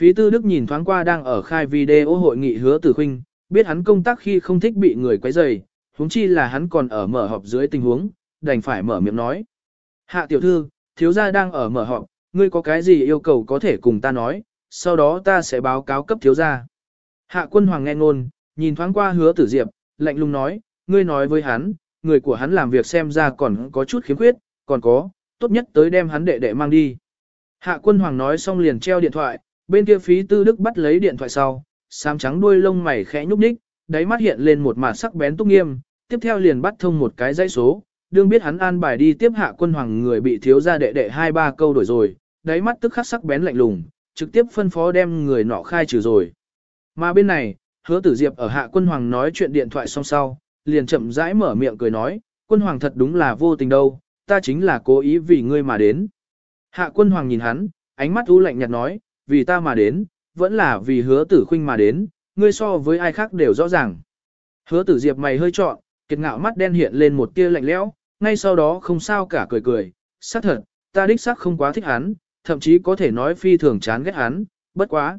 Phí tư đức nhìn thoáng qua đang ở khai video hội nghị hứa tử khinh, biết hắn công tác khi không thích bị người quấy rầy, huống chi là hắn còn ở mở họp dưới tình huống, đành phải mở miệng nói. Hạ tiểu thư, thiếu gia đang ở mở họp, ngươi có cái gì yêu cầu có thể cùng ta nói, sau đó ta sẽ báo cáo cấp thiếu gia. Hạ quân hoàng nghe ngôn, nhìn thoáng qua hứa tử diệp, lạnh lùng nói, ngươi nói với hắn, người của hắn làm việc xem ra còn có chút khiếm khuyết, còn có, tốt nhất tới đem hắn đệ đệ mang đi. Hạ quân hoàng nói xong liền treo điện thoại, bên kia phí tư đức bắt lấy điện thoại sau, xám trắng đuôi lông mày khẽ nhúc nhích, đáy mắt hiện lên một mặt sắc bén túc nghiêm, tiếp theo liền bắt thông một cái dãy số, đương biết hắn an bài đi tiếp hạ quân hoàng người bị thiếu ra đệ đệ hai ba câu đổi rồi, đáy mắt tức khắc sắc bén lạnh lùng, trực tiếp phân phó đem người nọ khai trừ rồi. Mà bên này, hứa tử diệp ở hạ quân hoàng nói chuyện điện thoại xong sau, liền chậm rãi mở miệng cười nói, quân hoàng thật đúng là vô tình đâu, ta chính là cố ý vì ngươi mà đến. Hạ quân hoàng nhìn hắn, ánh mắt u lạnh nhạt nói, vì ta mà đến, vẫn là vì hứa tử khinh mà đến, ngươi so với ai khác đều rõ ràng. Hứa tử diệp mày hơi trọn, kiệt ngạo mắt đen hiện lên một tia lạnh lẽo, ngay sau đó không sao cả cười cười, xác thật, ta đích xác không quá thích hắn, thậm chí có thể nói phi thường chán ghét hắn, bất quá.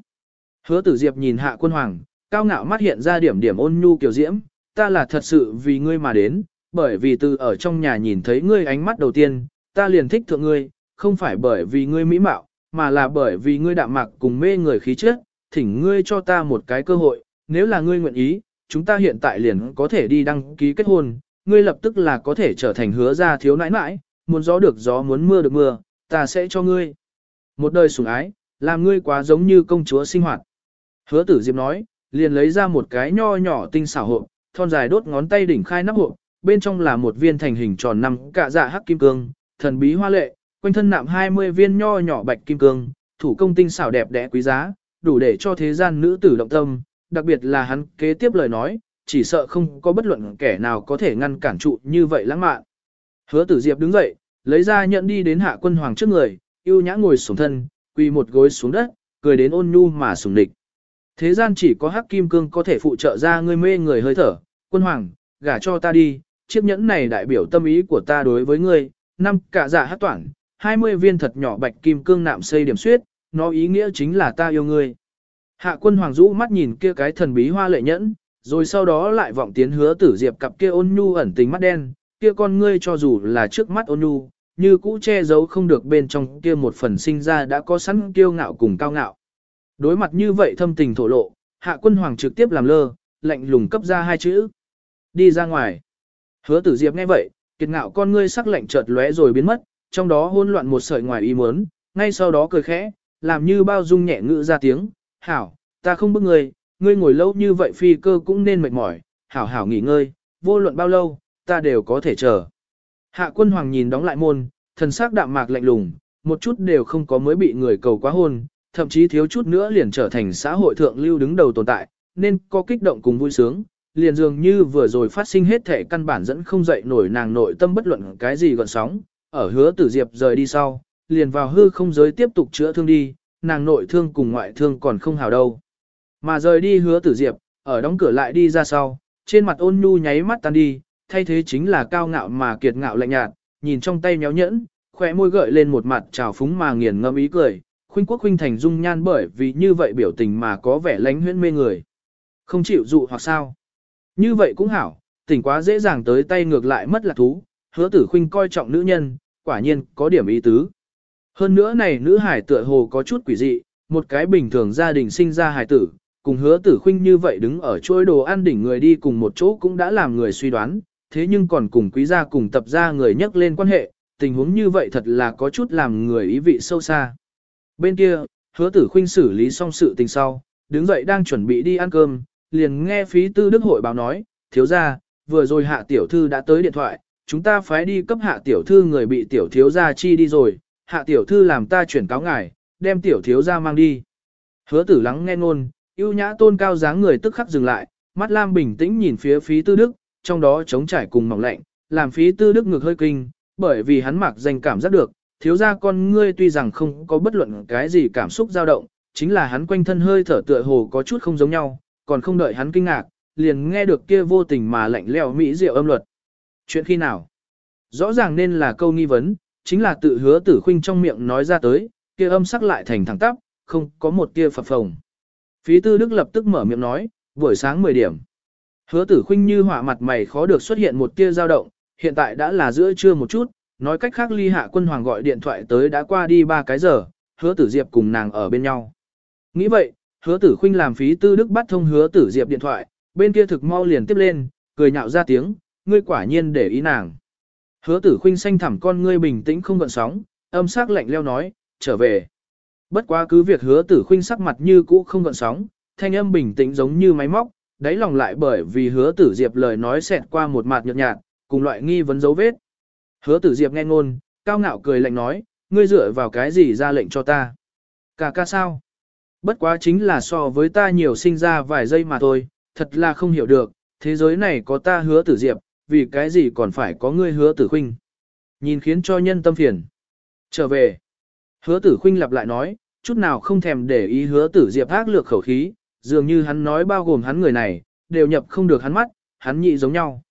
Hứa tử diệp nhìn hạ quân hoàng, cao ngạo mắt hiện ra điểm điểm ôn nhu kiểu diễm, ta là thật sự vì ngươi mà đến, bởi vì từ ở trong nhà nhìn thấy ngươi ánh mắt đầu tiên, ta liền thích thượng ngươi, không phải bởi vì ngươi mỹ mạo, mà là bởi vì ngươi đạm mạc cùng mê người khí chất, thỉnh ngươi cho ta một cái cơ hội, nếu là ngươi nguyện ý, chúng ta hiện tại liền có thể đi đăng ký kết hôn, ngươi lập tức là có thể trở thành hứa gia thiếu nãi nãi, muốn gió được gió muốn mưa được mưa, ta sẽ cho ngươi. Một đời sủng ái, làm ngươi quá giống như công chúa sinh hoạt. Hứa tử diệp nói, liền lấy ra một cái nho nhỏ tinh xảo hộp, thon dài đốt ngón tay đỉnh khai nắp hộp, bên trong là một viên thành hình tròn năm cạ dạ hắc kim cương, thần bí hoa lệ, quanh thân nạm 20 viên nho nhỏ bạch kim cương, thủ công tinh xảo đẹp đẽ quý giá, đủ để cho thế gian nữ tử động tâm, đặc biệt là hắn kế tiếp lời nói, chỉ sợ không có bất luận kẻ nào có thể ngăn cản trụ như vậy lãng mạn. Hứa tử diệp đứng dậy, lấy ra nhận đi đến hạ quân hoàng trước người, yêu nhã ngồi xuống thân, quỳ một gối xuống đất, cười đến ôn nhu mà sùng địch. Thế gian chỉ có hắc kim cương có thể phụ trợ ra ngươi mê người hơi thở, quân hoàng, gả cho ta đi, chiếc nhẫn này đại biểu tâm ý của ta đối với ngươi, năm cả giả dạ hát toản, 20 viên thật nhỏ bạch kim cương nạm xây điểm suyết, nó ý nghĩa chính là ta yêu ngươi. Hạ quân hoàng rũ mắt nhìn kia cái thần bí hoa lệ nhẫn, rồi sau đó lại vọng tiến hứa tử diệp cặp kia ôn nhu ẩn tình mắt đen, kia con ngươi cho dù là trước mắt ôn nhu, như cũ che giấu không được bên trong kia một phần sinh ra đã có sẵn kiêu ngạo cùng cao ngạo. Đối mặt như vậy thâm tình thổ lộ, hạ quân hoàng trực tiếp làm lơ, lạnh lùng cấp ra hai chữ. Đi ra ngoài. Hứa tử diệp nghe vậy, kiệt ngạo con ngươi sắc lạnh chợt lóe rồi biến mất, trong đó hỗn loạn một sợi ngoài ý muốn, ngay sau đó cười khẽ, làm như bao dung nhẹ ngữ ra tiếng, hảo, ta không bức ngươi, ngươi ngồi lâu như vậy phi cơ cũng nên mệt mỏi, hảo hảo nghỉ ngơi, vô luận bao lâu, ta đều có thể chờ. Hạ quân hoàng nhìn đóng lại môn, thần sắc đạm mạc lạnh lùng, một chút đều không có mới bị người cầu quá hôn, thậm chí thiếu chút nữa liền trở thành xã hội thượng lưu đứng đầu tồn tại, nên có kích động cùng vui sướng, liền dường như vừa rồi phát sinh hết thể căn bản dẫn không dậy nổi nàng nội tâm bất luận cái gì gọn sóng, ở hứa tử diệp rời đi sau, liền vào hư không giới tiếp tục chữa thương đi, nàng nội thương cùng ngoại thương còn không hào đâu. Mà rời đi hứa tử diệp, ở đóng cửa lại đi ra sau, trên mặt ôn nhu nháy mắt tan đi, thay thế chính là cao ngạo mà kiệt ngạo lạnh nhạt, nhìn trong tay nhéo nhẫn, khỏe môi gợi lên một mặt trào phúng mà nghiền ngâm ý cười, khuynh quốc khuynh thành dung nhan bởi vì như vậy biểu tình mà có vẻ lánh huyễn mê người. Không chịu dụ hoặc sao. Như vậy cũng hảo, tỉnh quá dễ dàng tới tay ngược lại mất lạc thú, hứa tử khuynh coi trọng nữ nhân, quả nhiên có điểm ý tứ. Hơn nữa này nữ hải tựa hồ có chút quỷ dị, một cái bình thường gia đình sinh ra hải tử, cùng hứa tử khuynh như vậy đứng ở chuỗi đồ ăn đỉnh người đi cùng một chỗ cũng đã làm người suy đoán, thế nhưng còn cùng quý gia cùng tập gia người nhắc lên quan hệ, tình huống như vậy thật là có chút làm người ý vị sâu xa. Bên kia, hứa tử khuynh xử lý xong sự tình sau, đứng dậy đang chuẩn bị đi ăn cơm, liền nghe phí tư đức hội báo nói, thiếu gia, vừa rồi hạ tiểu thư đã tới điện thoại, chúng ta phải đi cấp hạ tiểu thư người bị tiểu thiếu gia chi đi rồi, hạ tiểu thư làm ta chuyển cáo ngài, đem tiểu thiếu gia mang đi. Hứa tử lắng nghe ngôn, yêu nhã tôn cao dáng người tức khắc dừng lại, mắt lam bình tĩnh nhìn phía phí tư đức, trong đó chống trải cùng mỏng lạnh, làm phí tư đức ngược hơi kinh, bởi vì hắn mặc danh cảm giác được, thiếu gia con ngươi tuy rằng không có bất luận cái gì cảm xúc dao động, chính là hắn quanh thân hơi thở tựa hồ có chút không giống nhau, còn không đợi hắn kinh ngạc, liền nghe được kia vô tình mà lạnh lẽo mỹ diệu âm luật. Chuyện khi nào? Rõ ràng nên là câu nghi vấn, chính là tự hứa tử khuynh trong miệng nói ra tới, kia âm sắc lại thành thẳng tắp, không có một tia phập phồng. Phí tư đức lập tức mở miệng nói, buổi sáng 10 điểm. Hứa tử khinh như hỏa mặt mày khó được xuất hiện một tia dao động, hiện tại đã là giữa trưa một chút, nói cách khác ly hạ quân hoàng gọi điện thoại tới đã qua đi ba cái giờ, hứa tử diệp cùng nàng ở bên nhau. Nghĩ vậy, hứa tử khinh làm phí tư đức bắt thông hứa tử diệp điện thoại, bên kia thực mau liền tiếp lên, cười nhạo ra tiếng, ngươi quả nhiên để ý nàng. Hứa tử khinh xanh thẳm con ngươi bình tĩnh không gợn sóng, âm sắc lạnh leo nói, trở về. Bất quá cứ việc hứa tử khinh sắc mặt như cũ không gợn sóng, thanh âm bình tĩnh giống như máy móc, đáy lòng lại bởi vì hứa tử diệp lời nói xẹt qua một mặt nhợt nhạt, cùng loại nghi vấn dấu vết. Hứa tử diệp nghe ngôn, cao ngạo cười lạnh nói, ngươi dựa vào cái gì ra lệnh cho ta. Cả ca sao? Bất quá chính là so với ta nhiều sinh ra vài giây mà thôi, thật là không hiểu được, thế giới này có ta hứa tử diệp, vì cái gì còn phải có ngươi hứa tử khinh. Nhìn khiến cho nhân tâm phiền. Trở về. Hứa tử khinh lặp lại nói, chút nào không thèm để ý hứa tử diệp ác lược khẩu khí, dường như hắn nói bao gồm hắn người này, đều nhập không được hắn mắt, hắn nhị giống nhau.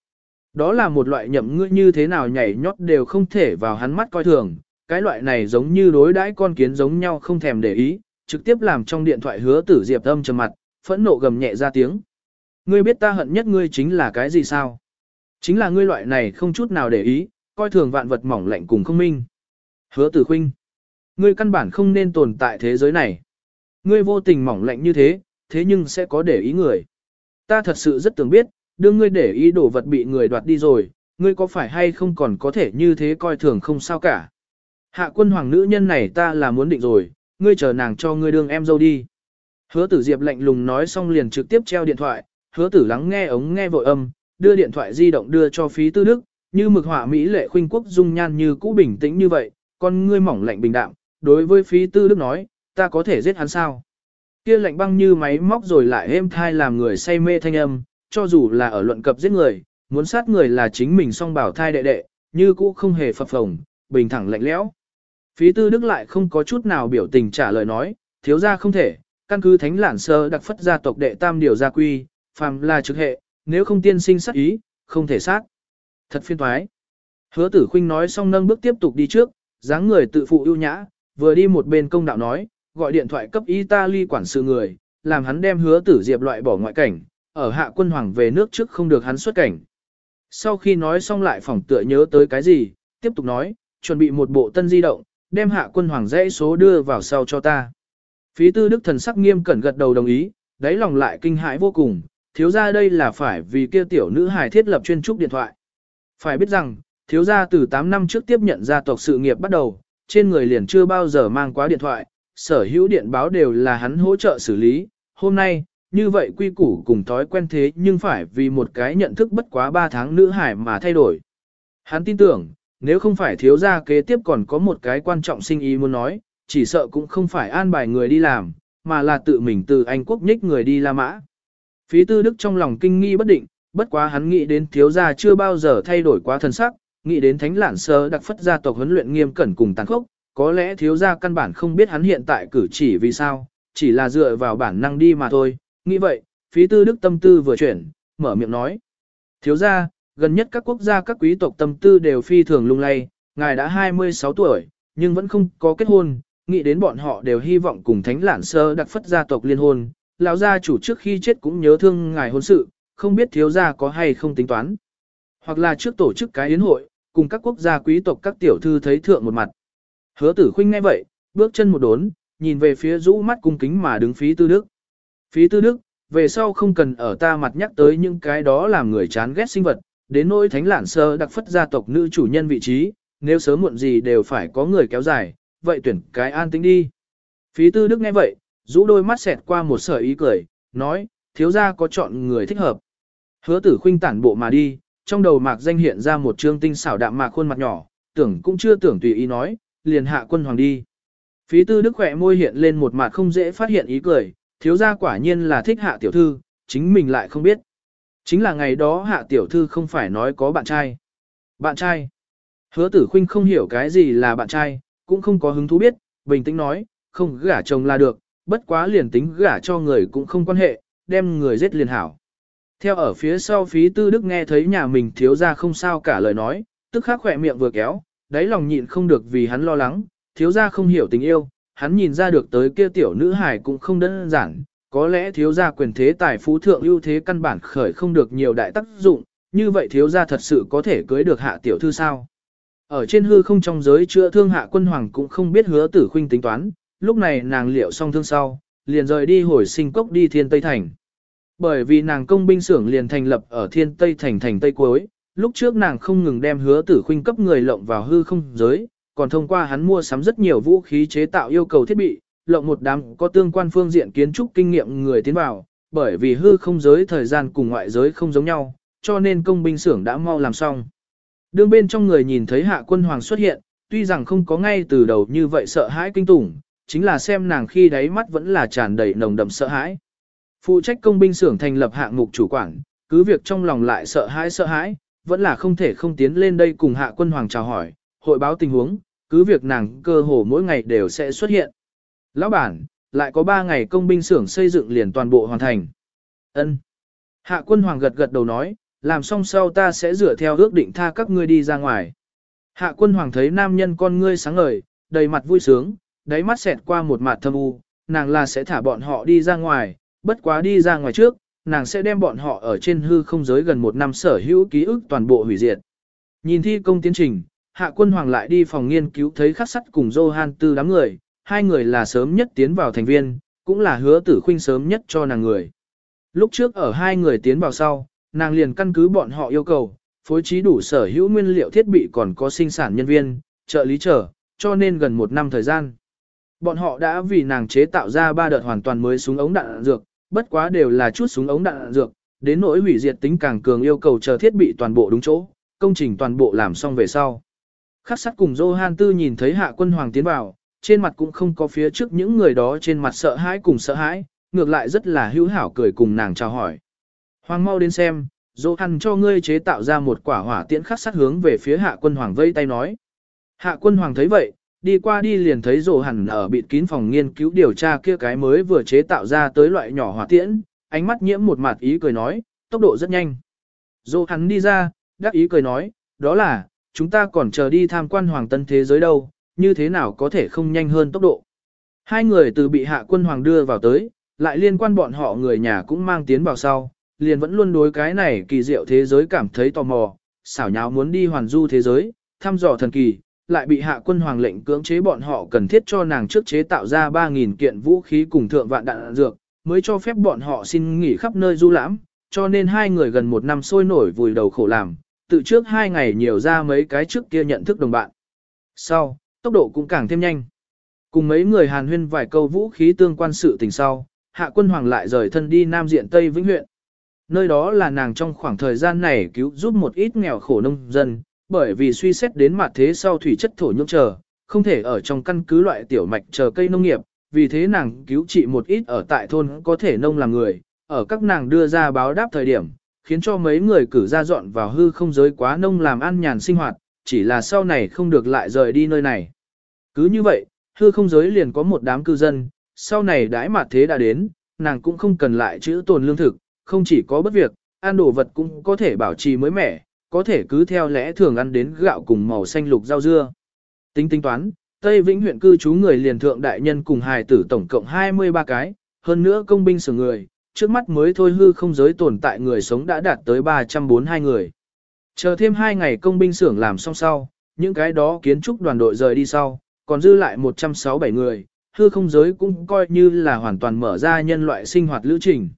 Đó là một loại nhậm ngươi như thế nào nhảy nhót đều không thể vào hắn mắt coi thường, cái loại này giống như đối đãi con kiến giống nhau không thèm để ý, trực tiếp làm trong điện thoại hứa tử diệp âm trầm mặt, phẫn nộ gầm nhẹ ra tiếng. Ngươi biết ta hận nhất ngươi chính là cái gì sao? Chính là ngươi loại này không chút nào để ý, coi thường vạn vật mỏng lạnh cùng không minh. Hứa tử khinh. Ngươi căn bản không nên tồn tại thế giới này. Ngươi vô tình mỏng lạnh như thế, thế nhưng sẽ có để ý người. Ta thật sự rất tưởng biết, đương ngươi để ý đồ vật bị người đoạt đi rồi, ngươi có phải hay không còn có thể như thế coi thường không sao cả. Hạ quân hoàng nữ nhân này ta là muốn định rồi, ngươi chờ nàng cho ngươi đương em dâu đi. Hứa tử diệp lạnh lùng nói xong liền trực tiếp treo điện thoại, hứa tử lắng nghe ống nghe vội âm, đưa điện thoại di động đưa cho phí tư đức, như mực họa Mỹ lệ khuynh quốc dung nhan như cũ bình tĩnh như vậy, con ngươi mỏng lạnh bình đạm, đối với phí tư đức nói, ta có thể giết hắn sao? Kia lạnh băng như máy móc rồi lại êm thai làm người say mê thanh âm, cho dù là ở luận cập giết người, muốn sát người là chính mình song bảo thai đệ đệ, như cũ không hề phập phồng, bình thẳng lạnh lẽo. Phí tư đức lại không có chút nào biểu tình trả lời nói, thiếu ra không thể, căn cứ thánh lản sơ đặc phất gia tộc đệ tam điều gia quy, phàm là trực hệ, nếu không tiên sinh sát ý, không thể sát. Thật phiên thoái. Hứa tử khinh nói xong nâng bước tiếp tục đi trước, dáng người tự phụ ưu nhã, vừa đi một bên công đạo nói, gọi điện thoại cấp Italy quản sự người, làm hắn đem hứa tử diệp loại bỏ ngoại cảnh, ở hạ quân hoàng về nước trước không được hắn xuất cảnh. Sau khi nói xong lại phỏng tựa nhớ tới cái gì, tiếp tục nói, chuẩn bị một bộ tân di động, đem hạ quân hoàng dãy số đưa vào sau cho ta. Phí tư đức thần sắc nghiêm cẩn gật đầu đồng ý, đáy lòng lại kinh hãi vô cùng, thiếu gia đây là phải vì kia tiểu nữ hài thiết lập chuyên trúc điện thoại. Phải biết rằng, thiếu gia từ 8 năm trước tiếp nhận gia tộc sự nghiệp bắt đầu, trên người liền chưa bao giờ mang quá điện thoại, sở hữu điện báo đều là hắn hỗ trợ xử lý. Hôm nay, như vậy quy củ cùng thói quen thế nhưng phải vì một cái nhận thức bất quá 3 tháng nữ hải mà thay đổi. Hắn tin tưởng, nếu không phải thiếu gia kế tiếp còn có một cái quan trọng sinh ý muốn nói, chỉ sợ cũng không phải an bài người đi làm, mà là tự mình từ Anh quốc nhích người đi La Mã. Phí tư đức trong lòng kinh nghi bất định, bất quá hắn nghĩ đến thiếu gia chưa bao giờ thay đổi quá thân sắc, nghĩ đến thánh lản sơ đặc phất gia tộc huấn luyện nghiêm cẩn cùng tàn khốc, có lẽ thiếu gia căn bản không biết hắn hiện tại cử chỉ vì sao, chỉ là dựa vào bản năng đi mà thôi, nghĩ vậy, phí tư đức tâm tư vừa chuyển, mở miệng nói. Thiếu gia, gần nhất các quốc gia các quý tộc tâm tư đều phi thường lung lay, ngài đã 26 tuổi, nhưng vẫn không có kết hôn, nghĩ đến bọn họ đều hy vọng cùng thánh lản sơ đặc phất gia tộc liên hôn, lão gia chủ trước khi chết cũng nhớ thương ngài hôn sự, không biết thiếu gia có hay không tính toán. Hoặc là trước tổ chức cái yến hội, cùng các quốc gia quý tộc các tiểu thư thấy thượng một mặt. Hứa tử khuynh ngay vậy, bước chân một đốn, nhìn về phía rũ mắt cung kính mà đứng phí tư đức. Phí tư đức, về sau không cần ở ta mặt nhắc tới những cái đó làm người chán ghét sinh vật, đến nỗi thánh lản sơ đặc phất gia tộc nữ chủ nhân vị trí, nếu sớm muộn gì đều phải có người kéo dài, vậy tuyển cái an tính đi. Phí tư đức nghe vậy, rũ đôi mắt xẹt qua một sợi ý cười, nói, thiếu gia có chọn người thích hợp. Hứa tử khuynh tản bộ mà đi, trong đầu mạc danh hiện ra một trương tinh xảo đạm mạc khuôn mặt nhỏ, tưởng cũng chưa tưởng tùy ý nói, liền hạ quân hoàng đi. Phí tư đức khỏe môi hiện lên một mặt không dễ phát hiện ý cười, thiếu gia quả nhiên là thích hạ tiểu thư, chính mình lại không biết. Chính là ngày đó hạ tiểu thư không phải nói có bạn trai. Bạn trai. Hứa tử khuynh không hiểu cái gì là bạn trai, cũng không có hứng thú biết, bình tĩnh nói, không gả chồng là được, bất quá liền tính gả cho người cũng không quan hệ, đem người giết liền hảo. Theo ở phía sau phí tư đức nghe thấy nhà mình thiếu ra không sao cả lời nói, tức khắc khỏe miệng vừa kéo, đáy lòng nhịn không được vì hắn lo lắng, thiếu ra không hiểu tình yêu, hắn nhìn ra được tới kia tiểu nữ hài cũng không đơn giản, có lẽ thiếu gia quyền thế tài phú thượng ưu thế căn bản khởi không được nhiều đại tác dụng, như vậy thiếu gia thật sự có thể cưới được hạ tiểu thư sao. Ở trên hư không trong giới chữa thương hạ quân hoàng cũng không biết hứa tử khuynh tính toán, lúc này nàng liệu xong thương sau, liền rời đi hồi sinh cốc đi thiên Tây Thành. Bởi vì nàng công binh xưởng liền thành lập ở thiên Tây Thành thành Tây Cuối, lúc trước nàng không ngừng đem hứa tử khuynh cấp người lộng vào hư không giới, còn thông qua hắn mua sắm rất nhiều vũ khí chế tạo yêu cầu thiết bị, lộng một đám có tương quan phương diện kiến trúc kinh nghiệm người tiến vào, bởi vì hư không giới thời gian cùng ngoại giới không giống nhau, cho nên công binh xưởng đã mau làm xong. Đương bên trong người nhìn thấy hạ quân hoàng xuất hiện, tuy rằng không có ngay từ đầu như vậy sợ hãi kinh tủng, chính là xem nàng khi đáy mắt vẫn là tràn đầy nồng đậm sợ hãi. Phụ trách công binh xưởng thành lập hạng mục chủ quản, cứ việc trong lòng lại sợ hãi sợ hãi, vẫn là không thể không tiến lên đây cùng hạ quân hoàng chào hỏi, hội báo tình huống, cứ việc nàng cơ hồ mỗi ngày đều sẽ xuất hiện. Lão bản, lại có 3 ngày công binh xưởng xây dựng liền toàn bộ hoàn thành. Ân. Hạ quân hoàng gật gật đầu nói, làm xong sau ta sẽ rửa theo ước định tha các ngươi đi ra ngoài. Hạ quân hoàng thấy nam nhân con ngươi sáng ngời, đầy mặt vui sướng, đáy mắt xẹt qua một mặt thâm u, nàng là sẽ thả bọn họ đi ra ngoài, bất quá đi ra ngoài trước, nàng sẽ đem bọn họ ở trên hư không giới gần một năm sở hữu ký ức toàn bộ hủy diệt. Nhìn thi công tiến trình, hạ quân hoàng lại đi phòng nghiên cứu thấy khắc sắt cùng Johan tư đám người, hai người là sớm nhất tiến vào thành viên, cũng là hứa tử khuynh sớm nhất cho nàng người. Lúc trước ở hai người tiến vào sau, nàng liền căn cứ bọn họ yêu cầu, phối trí đủ sở hữu nguyên liệu thiết bị còn có sinh sản nhân viên, trợ lý trở, cho nên gần một năm thời gian. Bọn họ đã vì nàng chế tạo ra ba đợt hoàn toàn mới súng ống đạn dược, bất quá đều là chút súng ống đạn dược, đến nỗi hủy diệt tính càng cường yêu cầu chờ thiết bị toàn bộ đúng chỗ, công trình toàn bộ làm xong về sau. Khắc sắt cùng Johan Tư nhìn thấy hạ quân hoàng tiến vào, trên mặt cũng không có phía trước những người đó trên mặt sợ hãi cùng sợ hãi, ngược lại rất là hữu hảo cười cùng nàng chào hỏi. Hoàng mau đến xem, Johan cho ngươi chế tạo ra một quả hỏa tiễn khắc sát hướng về phía hạ quân hoàng vây tay nói. Hạ quân hoàng thấy vậy, đi qua đi liền thấy rồ hẳn ở bịt kín phòng nghiên cứu điều tra kia cái mới vừa chế tạo ra tới loại nhỏ hỏa tiễn, ánh mắt nhiễm một mặt ý cười nói, tốc độ rất nhanh. Rồ hắn đi ra, đắc ý cười nói, đó là, chúng ta còn chờ đi tham quan hoàng tân thế giới đâu, như thế nào có thể không nhanh hơn tốc độ. Hai người từ bị hạ quân hoàng đưa vào tới, lại liên quan bọn họ người nhà cũng mang tiến vào sau, liền vẫn luôn đối cái này kỳ diệu thế giới cảm thấy tò mò, xảo nháo muốn đi hoàn du thế giới, thăm dò thần kỳ, lại bị hạ quân hoàng lệnh cưỡng chế bọn họ cần thiết cho nàng trước chế tạo ra 3.000 kiện vũ khí cùng thượng vạn đạn dược, mới cho phép bọn họ xin nghỉ khắp nơi du lãm, cho nên hai người gần một năm sôi nổi vùi đầu khổ làm, tự trước hai ngày nhiều ra mấy cái trước kia nhận thức đồng bạn. Sau, tốc độ cũng càng thêm nhanh. Cùng mấy người hàn huyên vài câu vũ khí tương quan sự tình sau, hạ quân hoàng lại rời thân đi Nam Diện Tây Vĩnh huyện. Nơi đó là nàng trong khoảng thời gian này cứu giúp một ít nghèo khổ nông dân, bởi vì suy xét đến mặt thế sau thủy chất thổ nhưỡng chờ, không thể ở trong căn cứ loại tiểu mạch chờ cây nông nghiệp, vì thế nàng cứu trị một ít ở tại thôn có thể nông làm người, ở các nàng đưa ra báo đáp thời điểm, khiến cho mấy người cử ra dọn vào hư không giới quá nông làm ăn nhàn sinh hoạt, chỉ là sau này không được lại rời đi nơi này. Cứ như vậy, hư không giới liền có một đám cư dân, sau này đãi mặt thế đã đến, nàng cũng không cần lại chữ tồn lương thực, không chỉ có bất việc, ăn đồ vật cũng có thể bảo trì mới mẻ, có thể cứ theo lẽ thường ăn đến gạo cùng màu xanh lục rau dưa. Tính tính toán, Tây Vĩnh huyện cư trú người liền thượng đại nhân cùng hài tử tổng cộng 23 cái, hơn nữa công binh sử người, trước mắt mới thôi hư không giới tồn tại người sống đã đạt tới 342 người. Chờ thêm 2 ngày công binh xưởng làm xong sau, những cái đó kiến trúc đoàn đội rời đi sau, còn dư lại 167 người, hư không giới cũng coi như là hoàn toàn mở ra nhân loại sinh hoạt lữ trình.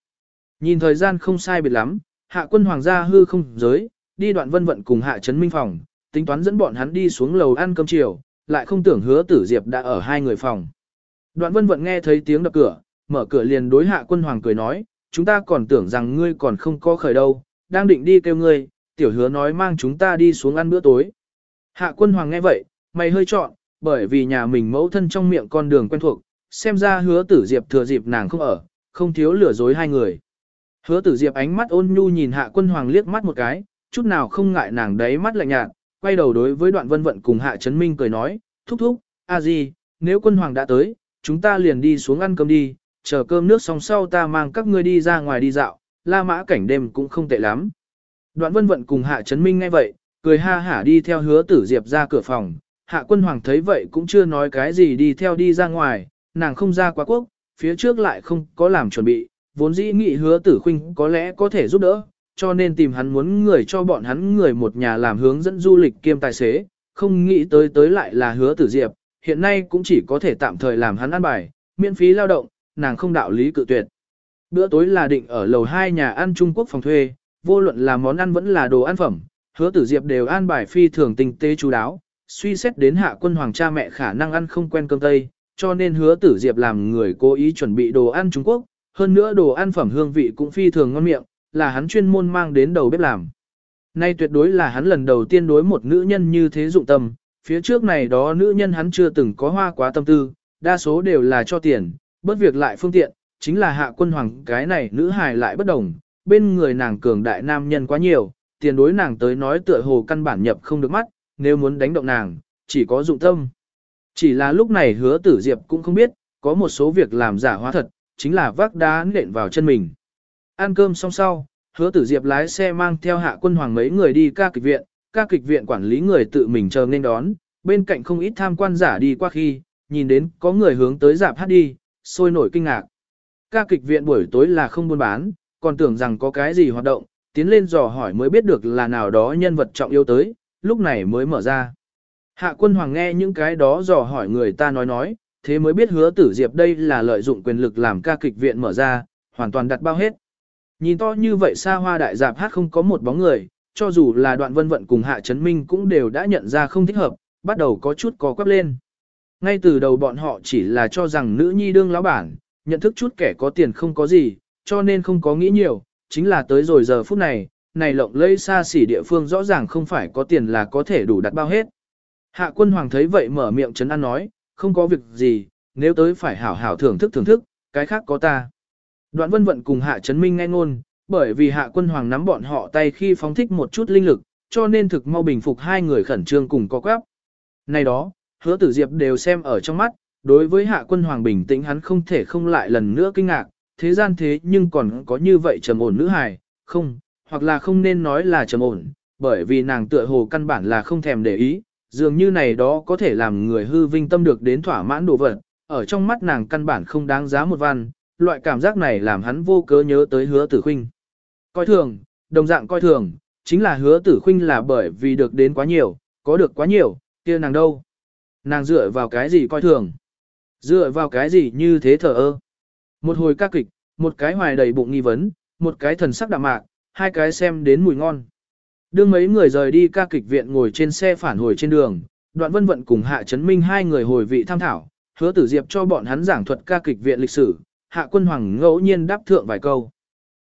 Nhìn thời gian không sai biệt lắm, hạ quân hoàng gia hư không giới, đi đoạn vân vận cùng hạ trấn minh phòng, tính toán dẫn bọn hắn đi xuống lầu ăn cơm chiều, lại không tưởng hứa tử diệp đã ở hai người phòng. Đoạn vân vận nghe thấy tiếng đập cửa, mở cửa liền đối hạ quân hoàng cười nói, chúng ta còn tưởng rằng ngươi còn không có khởi đâu, đang định đi kêu ngươi, tiểu hứa nói mang chúng ta đi xuống ăn bữa tối. Hạ quân hoàng nghe vậy, mày hơi trọn, bởi vì nhà mình mẫu thân trong miệng con đường quen thuộc, xem ra hứa tử diệp thừa dịp nàng không ở, không thiếu lừa dối hai người. Hứa tử diệp ánh mắt ôn nhu nhìn hạ quân hoàng liếc mắt một cái, chút nào không ngại nàng đấy mắt lạnh nhạt, quay đầu đối với đoạn vân vận cùng hạ chấn minh cười nói, thúc thúc, a gì, nếu quân hoàng đã tới, chúng ta liền đi xuống ăn cơm đi, chờ cơm nước xong sau ta mang các ngươi đi ra ngoài đi dạo, la mã cảnh đêm cũng không tệ lắm. Đoạn vân vận cùng hạ chấn minh ngay vậy, cười ha hả đi theo hứa tử diệp ra cửa phòng, hạ quân hoàng thấy vậy cũng chưa nói cái gì đi theo đi ra ngoài, nàng không ra quá quốc, phía trước lại không có làm chuẩn bị, vốn dĩ nghĩ hứa tử khuynh có lẽ có thể giúp đỡ, cho nên tìm hắn muốn người cho bọn hắn người một nhà làm hướng dẫn du lịch kiêm tài xế, không nghĩ tới tới lại là hứa tử diệp, hiện nay cũng chỉ có thể tạm thời làm hắn ăn bài, miễn phí lao động, nàng không đạo lý cự tuyệt. Bữa tối là định ở lầu 2 nhà ăn Trung Quốc phòng thuê, vô luận là món ăn vẫn là đồ ăn phẩm, hứa tử diệp đều an bài phi thường tinh tế chú đáo, suy xét đến hạ quân hoàng cha mẹ khả năng ăn không quen cơm tây, cho nên hứa tử diệp làm người cố ý chuẩn bị đồ ăn Trung Quốc, hơn nữa đồ ăn phẩm hương vị cũng phi thường ngon miệng, là hắn chuyên môn mang đến đầu bếp làm. Nay tuyệt đối là hắn lần đầu tiên đối một nữ nhân như thế dụng tâm, phía trước này đó nữ nhân hắn chưa từng có hoa quá tâm tư, đa số đều là cho tiền, bất việc lại phương tiện, chính là hạ quân hoàng cái này nữ hài lại bất đồng, bên người nàng cường đại nam nhân quá nhiều, tiền đối nàng tới nói tựa hồ căn bản nhập không được mắt, nếu muốn đánh động nàng, chỉ có dụng tâm. Chỉ là lúc này hứa tử diệp cũng không biết, có một số việc làm giả hóa thật, chính là vác đá nện vào chân mình. Ăn cơm xong sau, hứa tử diệp lái xe mang theo hạ quân hoàng mấy người đi ca kịch viện, ca kịch viện quản lý người tự mình chờ nên đón, bên cạnh không ít tham quan giả đi qua khi, nhìn đến có người hướng tới dạp hát đi, sôi nổi kinh ngạc. Ca kịch viện buổi tối là không buôn bán, còn tưởng rằng có cái gì hoạt động, tiến lên dò hỏi mới biết được là nào đó nhân vật trọng yếu tới, lúc này mới mở ra. Hạ quân hoàng nghe những cái đó dò hỏi người ta nói nói, thế mới biết hứa tử diệp đây là lợi dụng quyền lực làm ca kịch viện mở ra, hoàn toàn đặt bao hết. Nhìn to như vậy xa hoa đại dạp hát không có một bóng người, cho dù là đoạn vân vận cùng hạ chấn minh cũng đều đã nhận ra không thích hợp, bắt đầu có chút có quắp lên. Ngay từ đầu bọn họ chỉ là cho rằng nữ nhi đương lão bản, nhận thức chút kẻ có tiền không có gì, cho nên không có nghĩ nhiều, chính là tới rồi giờ phút này, này lộng lây xa xỉ địa phương rõ ràng không phải có tiền là có thể đủ đặt bao hết. Hạ quân hoàng thấy vậy mở miệng chấn an nói, không có việc gì, nếu tới phải hảo hảo thưởng thức thưởng thức, cái khác có ta. Đoạn vân vận cùng hạ Trấn minh nghe ngôn, bởi vì hạ quân hoàng nắm bọn họ tay khi phóng thích một chút linh lực, cho nên thực mau bình phục hai người khẩn trương cùng có quáp. Này đó, hứa tử diệp đều xem ở trong mắt, đối với hạ quân hoàng bình tĩnh hắn không thể không lại lần nữa kinh ngạc, thế gian thế nhưng còn có như vậy trầm ổn nữ hài, không, hoặc là không nên nói là trầm ổn, bởi vì nàng tựa hồ căn bản là không thèm để ý, dường như này đó có thể làm người hư vinh tâm được đến thỏa mãn đồ vật, ở trong mắt nàng căn bản không đáng giá một văn, loại cảm giác này làm hắn vô cớ nhớ tới hứa tử khinh. Coi thường, đồng dạng coi thường, chính là hứa tử khinh là bởi vì được đến quá nhiều, có được quá nhiều, kia nàng đâu. Nàng dựa vào cái gì coi thường? Dựa vào cái gì như thế thờ ơ? Một hồi ca kịch, một cái hoài đầy bụng nghi vấn, một cái thần sắc đạm mạc, hai cái xem đến mùi ngon. Đưa mấy người rời đi ca kịch viện ngồi trên xe phản hồi trên đường, đoạn vân vận cùng hạ Trấn minh hai người hồi vị tham thảo, hứa tử diệp cho bọn hắn giảng thuật ca kịch viện lịch sử, hạ quân hoàng ngẫu nhiên đáp thượng vài câu.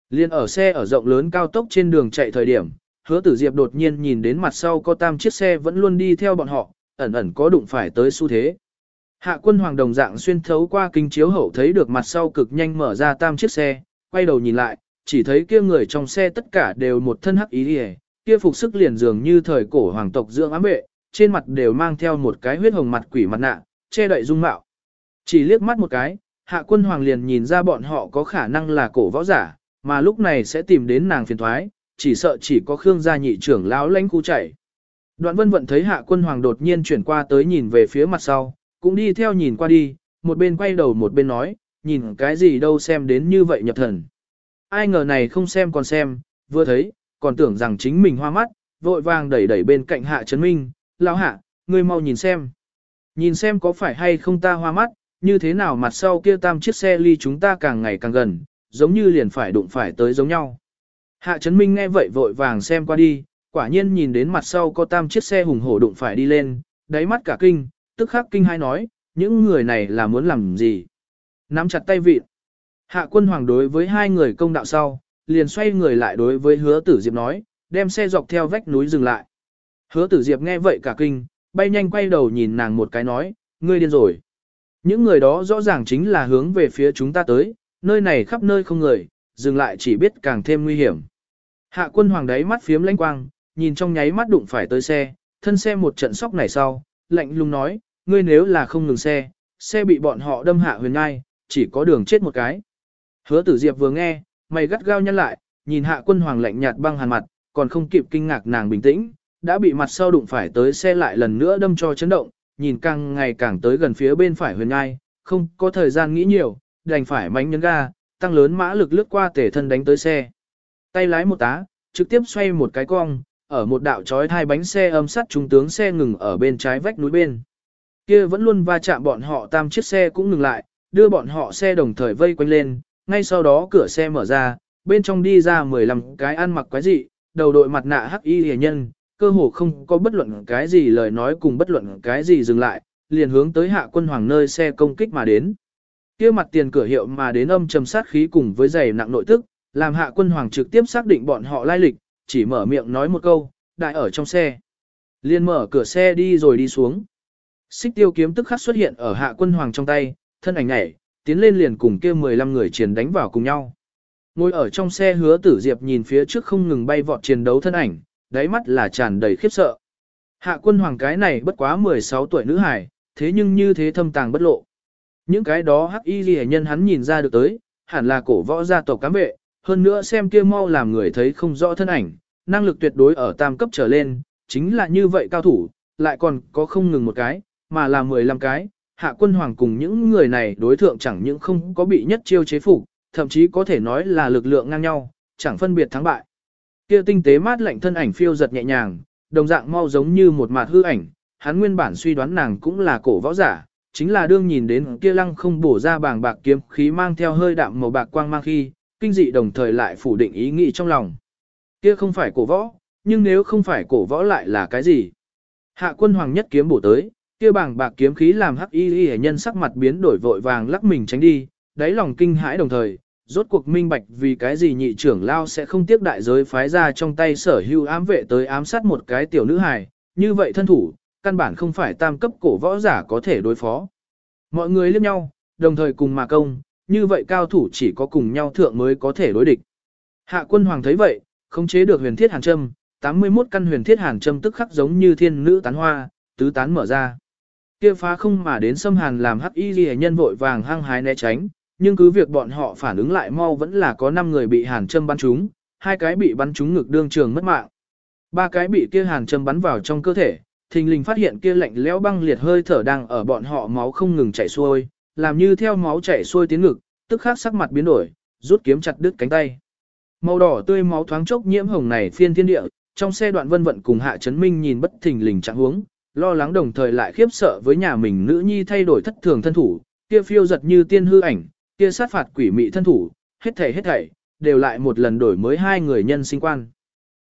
Liên ở xe ở rộng lớn cao tốc trên đường chạy thời điểm, hứa tử diệp đột nhiên nhìn đến mặt sau có tam chiếc xe vẫn luôn đi theo bọn họ, ẩn ẩn có đụng phải tới xu thế. Hạ quân hoàng đồng dạng xuyên thấu qua kinh chiếu hậu thấy được mặt sau cực nhanh mở ra tam chiếc xe, quay đầu nhìn lại, chỉ thấy kia người trong xe tất cả đều một thân hắc ý hề, kia phục sức liền dường như thời cổ hoàng tộc dưỡng ám vệ, trên mặt đều mang theo một cái huyết hồng mặt quỷ mặt nạ, che đậy dung mạo. Chỉ liếc mắt một cái, hạ quân hoàng liền nhìn ra bọn họ có khả năng là cổ võ giả, mà lúc này sẽ tìm đến nàng phiền thoái, chỉ sợ chỉ có Khương gia nhị trưởng lão lãnh khu chạy. Đoạn vân vận thấy hạ quân hoàng đột nhiên chuyển qua tới nhìn về phía mặt sau, cũng đi theo nhìn qua đi, một bên quay đầu một bên nói, nhìn cái gì đâu xem đến như vậy nhập thần. Ai ngờ này không xem còn xem, vừa thấy, còn tưởng rằng chính mình hoa mắt, vội vàng đẩy đẩy bên cạnh hạ chấn minh, lão hạ, ngươi mau nhìn xem. Nhìn xem có phải hay không ta hoa mắt, như thế nào mặt sau kia tam chiếc xe ly chúng ta càng ngày càng gần, giống như liền phải đụng phải tới giống nhau. Hạ Trấn minh nghe vậy vội vàng xem qua đi, quả nhiên nhìn đến mặt sau có tam chiếc xe hùng hổ đụng phải đi lên, đáy mắt cả kinh, tức khắc kinh hai nói, những người này là muốn làm gì. Nắm chặt tay vịt. Hạ quân hoàng đối với hai người công đạo sau, liền xoay người lại đối với hứa tử diệp nói, đem xe dọc theo vách núi dừng lại. Hứa tử diệp nghe vậy cả kinh, bay nhanh quay đầu nhìn nàng một cái nói, ngươi điên rồi. Những người đó rõ ràng chính là hướng về phía chúng ta tới, nơi này khắp nơi không người, dừng lại chỉ biết càng thêm nguy hiểm. Hạ quân hoàng đáy mắt phiếm lanh quang, nhìn trong nháy mắt đụng phải tới xe, thân xe một trận sóc này sau, lạnh lùng nói, ngươi nếu là không ngừng xe, xe bị bọn họ đâm hạ huyền ngai, chỉ có đường chết một cái. Hứa tử diệp vừa nghe, mày gắt gao nhăn lại, nhìn hạ quân hoàng lạnh nhạt băng hàn mặt, còn không kịp kinh ngạc nàng bình tĩnh, đã bị mặt sau đụng phải tới xe lại lần nữa đâm cho chấn động, nhìn càng ngày càng tới gần phía bên phải huyền ngai, không có thời gian nghĩ nhiều, đành phải mánh nhấn ga, tăng lớn mã lực lướt qua tể thân đánh tới xe. Tay lái một tá, trực tiếp xoay một cái cong, ở một đạo chói hai bánh xe âm sắt trung tướng xe ngừng ở bên trái vách núi bên. Kia vẫn luôn va chạm bọn họ tam chiếc xe cũng ngừng lại, đưa bọn họ xe đồng thời vây quanh lên, ngay sau đó cửa xe mở ra, bên trong đi ra 15 cái ăn mặc quái dị, đầu đội mặt nạ hắc y hề nhân, cơ hồ không có bất luận cái gì lời nói cùng bất luận cái gì dừng lại, liền hướng tới hạ quân hoàng nơi xe công kích mà đến. kia mặt tiền cửa hiệu mà đến âm trầm sát khí cùng với giày nặng nội tức, làm hạ quân hoàng trực tiếp xác định bọn họ lai lịch, chỉ mở miệng nói một câu, đại ở trong xe. Liên mở cửa xe đi rồi đi xuống. Xích tiêu kiếm tức khắc xuất hiện ở hạ quân hoàng trong tay, thân ảnh nhảy, tiến lên liền cùng kia 15 người chiến đánh vào cùng nhau. Ngồi ở trong xe hứa tử diệp nhìn phía trước không ngừng bay vọt chiến đấu thân ảnh, đáy mắt là tràn đầy khiếp sợ. Hạ quân hoàng cái này bất quá 16 tuổi nữ hài, thế nhưng như thế thâm tàng bất lộ. Những cái đó hắc y ghi nhân hắn nhìn ra được tới, hẳn là cổ võ gia tộc cám vệ, hơn nữa xem kia mau làm người thấy không rõ thân ảnh, năng lực tuyệt đối ở tam cấp trở lên, chính là như vậy cao thủ, lại còn có không ngừng một cái, mà là 15 cái, hạ quân hoàng cùng những người này đối thượng chẳng những không có bị nhất chiêu chế phục, thậm chí có thể nói là lực lượng ngang nhau, chẳng phân biệt thắng bại. Kia tinh tế mát lạnh thân ảnh phiêu giật nhẹ nhàng, đồng dạng mau giống như một mạt hư ảnh, hắn nguyên bản suy đoán nàng cũng là cổ võ giả, chính là đương nhìn đến kia lăng không bổ ra bảng bạc kiếm khí mang theo hơi đạm màu bạc quang mang khi, kinh dị đồng thời lại phủ định ý nghĩ trong lòng. Kia không phải cổ võ, nhưng nếu không phải cổ võ lại là cái gì? Hạ quân hoàng nhất kiếm bổ tới, kia bảng bạc kiếm khí làm hắc y y nhân sắc mặt biến đổi vội vàng lắc mình tránh đi, đáy lòng kinh hãi đồng thời, rốt cuộc minh bạch vì cái gì nhị trưởng lao sẽ không tiếc đại giới phái ra trong tay sở hưu ám vệ tới ám sát một cái tiểu nữ hài, như vậy thân thủ, căn bản không phải tam cấp cổ võ giả có thể đối phó. Mọi người liếc nhau, đồng thời cùng mà công, như vậy cao thủ chỉ có cùng nhau thượng mới có thể đối địch. Hạ quân hoàng thấy vậy, không chế được huyền thiết hàn châm, 81 căn huyền thiết hàn châm tức khắc giống như thiên nữ tán hoa, tứ tán mở ra. Kia phá không mà đến xâm hàn làm hắc y ghi nhân vội vàng hăng hái né tránh, nhưng cứ việc bọn họ phản ứng lại mau vẫn là có 5 người bị hàn châm bắn trúng, hai cái bị bắn trúng ngực đương trường mất mạng. Ba cái bị kia hàn châm bắn vào trong cơ thể, thình lình phát hiện kia lạnh lẽo băng liệt hơi thở đang ở bọn họ máu không ngừng chảy xuôi, làm như theo máu chảy xuôi tiến ngực, tức khắc sắc mặt biến đổi, rút kiếm chặt đứt cánh tay. Màu đỏ tươi máu thoáng chốc nhiễm hồng này phiên thiên địa, trong xe đoạn vân vận cùng hạ trấn minh nhìn bất thình lình trạng huống, lo lắng đồng thời lại khiếp sợ với nhà mình nữ nhi thay đổi thất thường thân thủ, kia phiêu giật như tiên hư ảnh, kia sát phạt quỷ mị thân thủ, hết thảy hết thảy, đều lại một lần đổi mới hai người nhân sinh quan.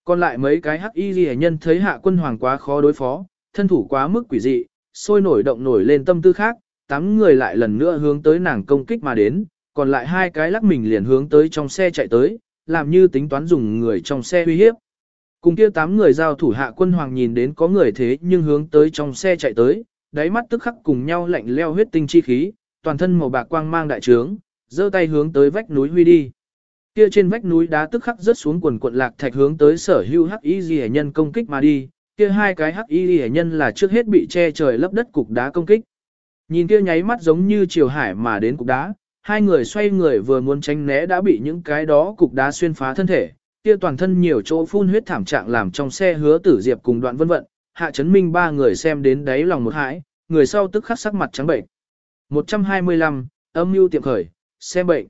Còn lại mấy cái hắc y ghi nhân thấy hạ quân hoàng quá khó đối phó, thân thủ quá mức quỷ dị, sôi nổi động nổi lên tâm tư khác, tám người lại lần nữa hướng tới nàng công kích mà đến, còn lại hai cái lắc mình liền hướng tới trong xe chạy tới, làm như tính toán dùng người trong xe uy hiếp. Cùng kia tám người giao thủ hạ quân hoàng nhìn đến có người thế nhưng hướng tới trong xe chạy tới, đáy mắt tức khắc cùng nhau lạnh leo huyết tinh chi khí, toàn thân màu bạc quang mang đại trướng, giơ tay hướng tới vách núi huy đi. Kia trên vách núi đá tức khắc rớt xuống quần cuộn lạc thạch hướng tới sở hưu hắc y di nhân công kích mà đi, kia hai cái hắc y di nhân là trước hết bị che trời lấp đất cục đá công kích. Nhìn kia nháy mắt giống như chiều hải mà đến cục đá, hai người xoay người vừa muốn tránh né đã bị những cái đó cục đá xuyên phá thân thể, kia toàn thân nhiều chỗ phun huyết thảm trạng làm trong xe hứa tử diệp cùng đoạn vân vận, hạ chấn minh ba người xem đến đáy lòng một hãi, người sau tức khắc sắc mặt trắng bệnh. 125, âm mưu tiệm khởi, xem bệnh.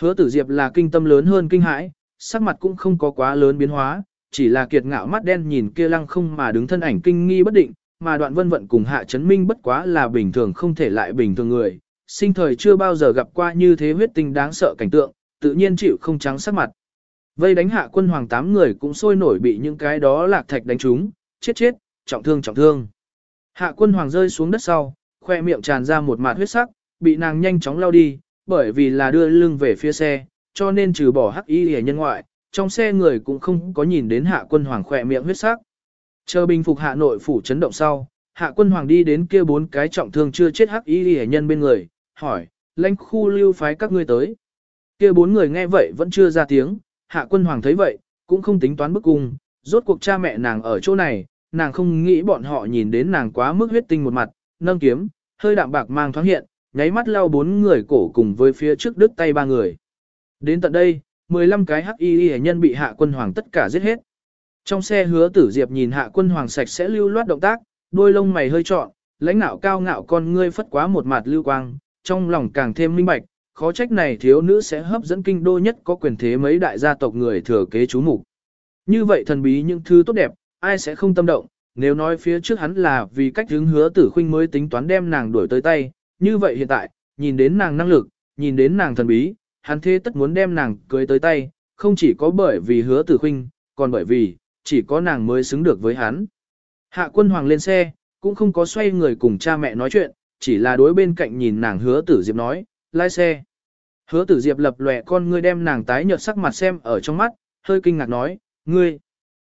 Hứa tử diệp là kinh tâm lớn hơn kinh hãi, sắc mặt cũng không có quá lớn biến hóa, chỉ là kiệt ngạo mắt đen nhìn kia lăng không mà đứng thân ảnh kinh nghi bất định, mà đoạn vân vận cùng hạ chấn minh bất quá là bình thường không thể lại bình thường người, sinh thời chưa bao giờ gặp qua như thế huyết tinh đáng sợ cảnh tượng, tự nhiên chịu không trắng sắc mặt. Vây đánh hạ quân hoàng tám người cũng sôi nổi bị những cái đó lạc thạch đánh trúng, chết chết, trọng thương trọng thương. Hạ quân hoàng rơi xuống đất sau, khoe miệng tràn ra một mạt huyết sắc, bị nàng nhanh chóng lao đi, bởi vì là đưa lưng về phía xe, cho nên trừ bỏ hắc y hề nhân ngoại, trong xe người cũng không có nhìn đến hạ quân hoàng khoe miệng huyết sắc. Chờ bình phục hạ nội phủ chấn động sau, hạ quân hoàng đi đến kia bốn cái trọng thương chưa chết hắc y hề nhân bên người, hỏi, lãnh khu lưu phái các ngươi tới. Kia bốn người nghe vậy vẫn chưa ra tiếng, hạ quân hoàng thấy vậy, cũng không tính toán bức cung, rốt cuộc cha mẹ nàng ở chỗ này, nàng không nghĩ bọn họ nhìn đến nàng quá mức huyết tinh một mặt, nâng kiếm, hơi đạm bạc mang thoáng hiện, nháy mắt lao bốn người cổ cùng với phía trước đứt tay ba người. Đến tận đây, 15 cái hắc y nhân bị hạ quân hoàng tất cả giết hết. Trong xe hứa tử diệp nhìn hạ quân hoàng sạch sẽ lưu loát động tác, đôi lông mày hơi trọn, lãnh nạo cao ngạo con ngươi phất quá một mặt lưu quang, trong lòng càng thêm minh bạch, khó trách này thiếu nữ sẽ hấp dẫn kinh đô nhất có quyền thế mấy đại gia tộc người thừa kế chú mục. Như vậy thần bí những thứ tốt đẹp, ai sẽ không tâm động, nếu nói phía trước hắn là vì cách hướng hứa tử khuynh mới tính toán đem nàng đuổi tới tay, như vậy hiện tại, nhìn đến nàng năng lực, nhìn đến nàng thần bí, hắn thế tất muốn đem nàng cưới tới tay, không chỉ có bởi vì hứa tử khuynh, còn bởi vì, chỉ có nàng mới xứng được với hắn. Hạ quân hoàng lên xe, cũng không có xoay người cùng cha mẹ nói chuyện, chỉ là đối bên cạnh nhìn nàng hứa tử diệp nói, lái xe. Hứa tử diệp lập lòe con ngươi đem nàng tái nhợt sắc mặt xem ở trong mắt, hơi kinh ngạc nói, ngươi.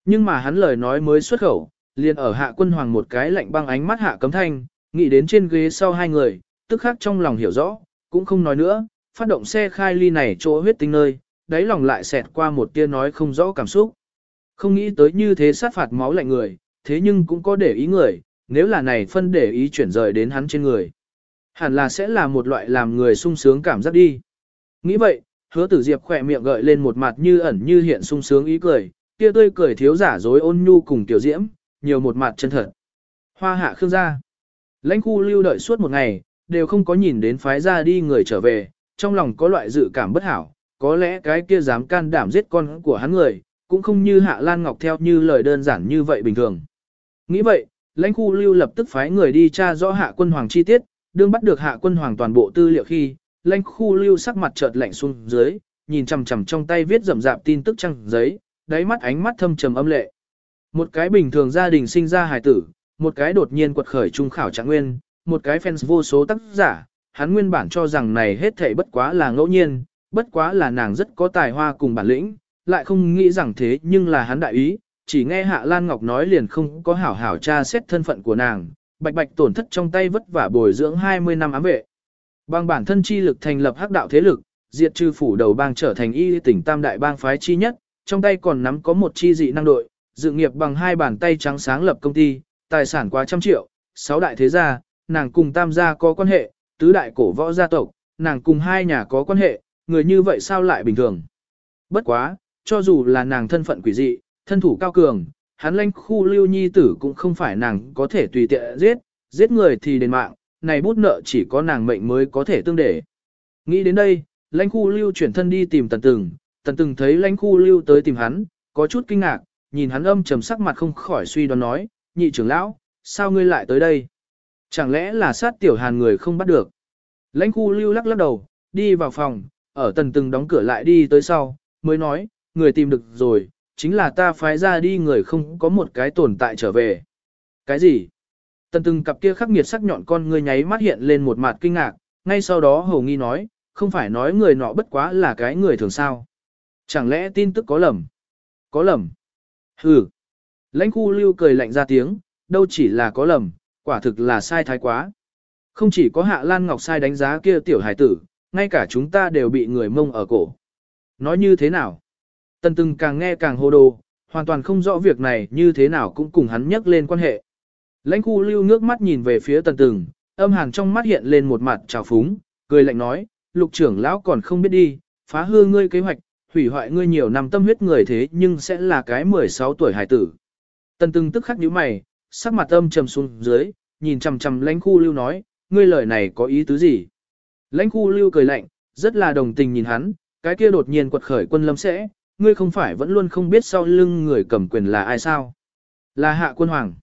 Nhưng mà hắn lời nói mới xuất khẩu, liền ở hạ quân hoàng một cái lạnh băng ánh mắt hạ cấm thanh, nghĩ đến trên ghế sau hai người, tức khắc trong lòng hiểu rõ, cũng không nói nữa, phát động xe khai ly này chỗ huyết tinh nơi, đáy lòng lại xẹt qua một tia nói không rõ cảm xúc. Không nghĩ tới như thế sát phạt máu lạnh người, thế nhưng cũng có để ý người, nếu là này phân để ý chuyển rời đến hắn trên người. Hẳn là sẽ là một loại làm người sung sướng cảm giác đi. Nghĩ vậy, hứa tử diệp khỏe miệng gợi lên một mặt như ẩn như hiện sung sướng ý cười, kia tươi cười thiếu giả dối ôn nhu cùng tiểu diễm, nhiều một mặt chân thật. Hoa hạ khương gia. Lãnh khu lưu đợi suốt một ngày, đều không có nhìn đến phái ra đi người trở về, trong lòng có loại dự cảm bất hảo, có lẽ cái kia dám can đảm giết con của hắn người, cũng không như Hạ Lan Ngọc theo như lời đơn giản như vậy bình thường. Nghĩ vậy, lãnh khu lưu lập tức phái người đi tra rõ Hạ quân hoàng chi tiết, đương bắt được Hạ quân hoàng toàn bộ tư liệu khi, lãnh khu lưu sắc mặt chợt lạnh xuống dưới, nhìn chằm chằm trong tay viết rậm rạp tin tức trăng giấy, đáy mắt ánh mắt thâm trầm âm lệ. Một cái bình thường gia đình sinh ra hài tử, một cái đột nhiên quật khởi trung khảo trạng nguyên, một cái fans vô số tác giả, hắn nguyên bản cho rằng này hết thảy bất quá là ngẫu nhiên, bất quá là nàng rất có tài hoa cùng bản lĩnh, lại không nghĩ rằng thế nhưng là hắn đại ý, chỉ nghe Hạ Lan Ngọc nói liền không có hảo hảo tra xét thân phận của nàng, bạch bạch tổn thất trong tay vất vả bồi dưỡng 20 năm ám vệ. Bằng bản thân chi lực thành lập hắc đạo thế lực, diệt trừ phủ đầu bang trở thành y tỉnh tam đại bang phái chi nhất, trong tay còn nắm có một chi dị năng đội, dự nghiệp bằng hai bàn tay trắng sáng lập công ty, tài sản quá trăm triệu, sáu đại thế gia, nàng cùng tam gia có quan hệ, tứ đại cổ võ gia tộc, nàng cùng hai nhà có quan hệ, người như vậy sao lại bình thường. Bất quá, cho dù là nàng thân phận quỷ dị, thân thủ cao cường, hắn lanh khu lưu nhi tử cũng không phải nàng có thể tùy tiện giết, giết người thì đền mạng, này bút nợ chỉ có nàng mệnh mới có thể tương để. Nghĩ đến đây, lãnh khu lưu chuyển thân đi tìm tần từng, tần từng thấy lãnh khu lưu tới tìm hắn, có chút kinh ngạc, nhìn hắn âm trầm sắc mặt không khỏi suy đoán nói, nhị trưởng lão, sao ngươi lại tới đây? Chẳng lẽ là sát tiểu hàn người không bắt được? Lãnh khu lưu lắc lắc đầu, đi vào phòng, ở tần từng đóng cửa lại đi tới sau, mới nói, người tìm được rồi, chính là ta phái ra đi người không có một cái tồn tại trở về. Cái gì? Tần từng cặp kia khắc nghiệt sắc nhọn con người nháy mắt hiện lên một mặt kinh ngạc, ngay sau đó hầu nghi nói, không phải nói người nọ bất quá là cái người thường sao. Chẳng lẽ tin tức có lầm? Có lầm. Hừ. Lãnh khu lưu cười lạnh ra tiếng, đâu chỉ là có lầm, quả thực là sai thái quá. Không chỉ có Hạ Lan Ngọc sai đánh giá kia tiểu hải tử, ngay cả chúng ta đều bị người mông ở cổ. Nói như thế nào? Tần từng càng nghe càng hồ đồ, hoàn toàn không rõ việc này như thế nào cũng cùng hắn nhắc lên quan hệ. Lãnh khu lưu nước mắt nhìn về phía tần từng, âm hàn trong mắt hiện lên một mặt trào phúng, cười lạnh nói, lục trưởng lão còn không biết đi, phá hư ngươi kế hoạch, hủy hoại ngươi nhiều năm tâm huyết người thế nhưng sẽ là cái 16 tuổi hải tử. Tần từng tức khắc nhíu mày, sắc mặt âm trầm xuống dưới, nhìn chằm chằm lãnh khu lưu nói, ngươi lời này có ý tứ gì? Lãnh khu lưu cười lạnh, rất là đồng tình nhìn hắn, cái kia đột nhiên quật khởi quân lâm sẽ, ngươi không phải vẫn luôn không biết sau lưng người cầm quyền là ai sao? Là hạ quân hoàng.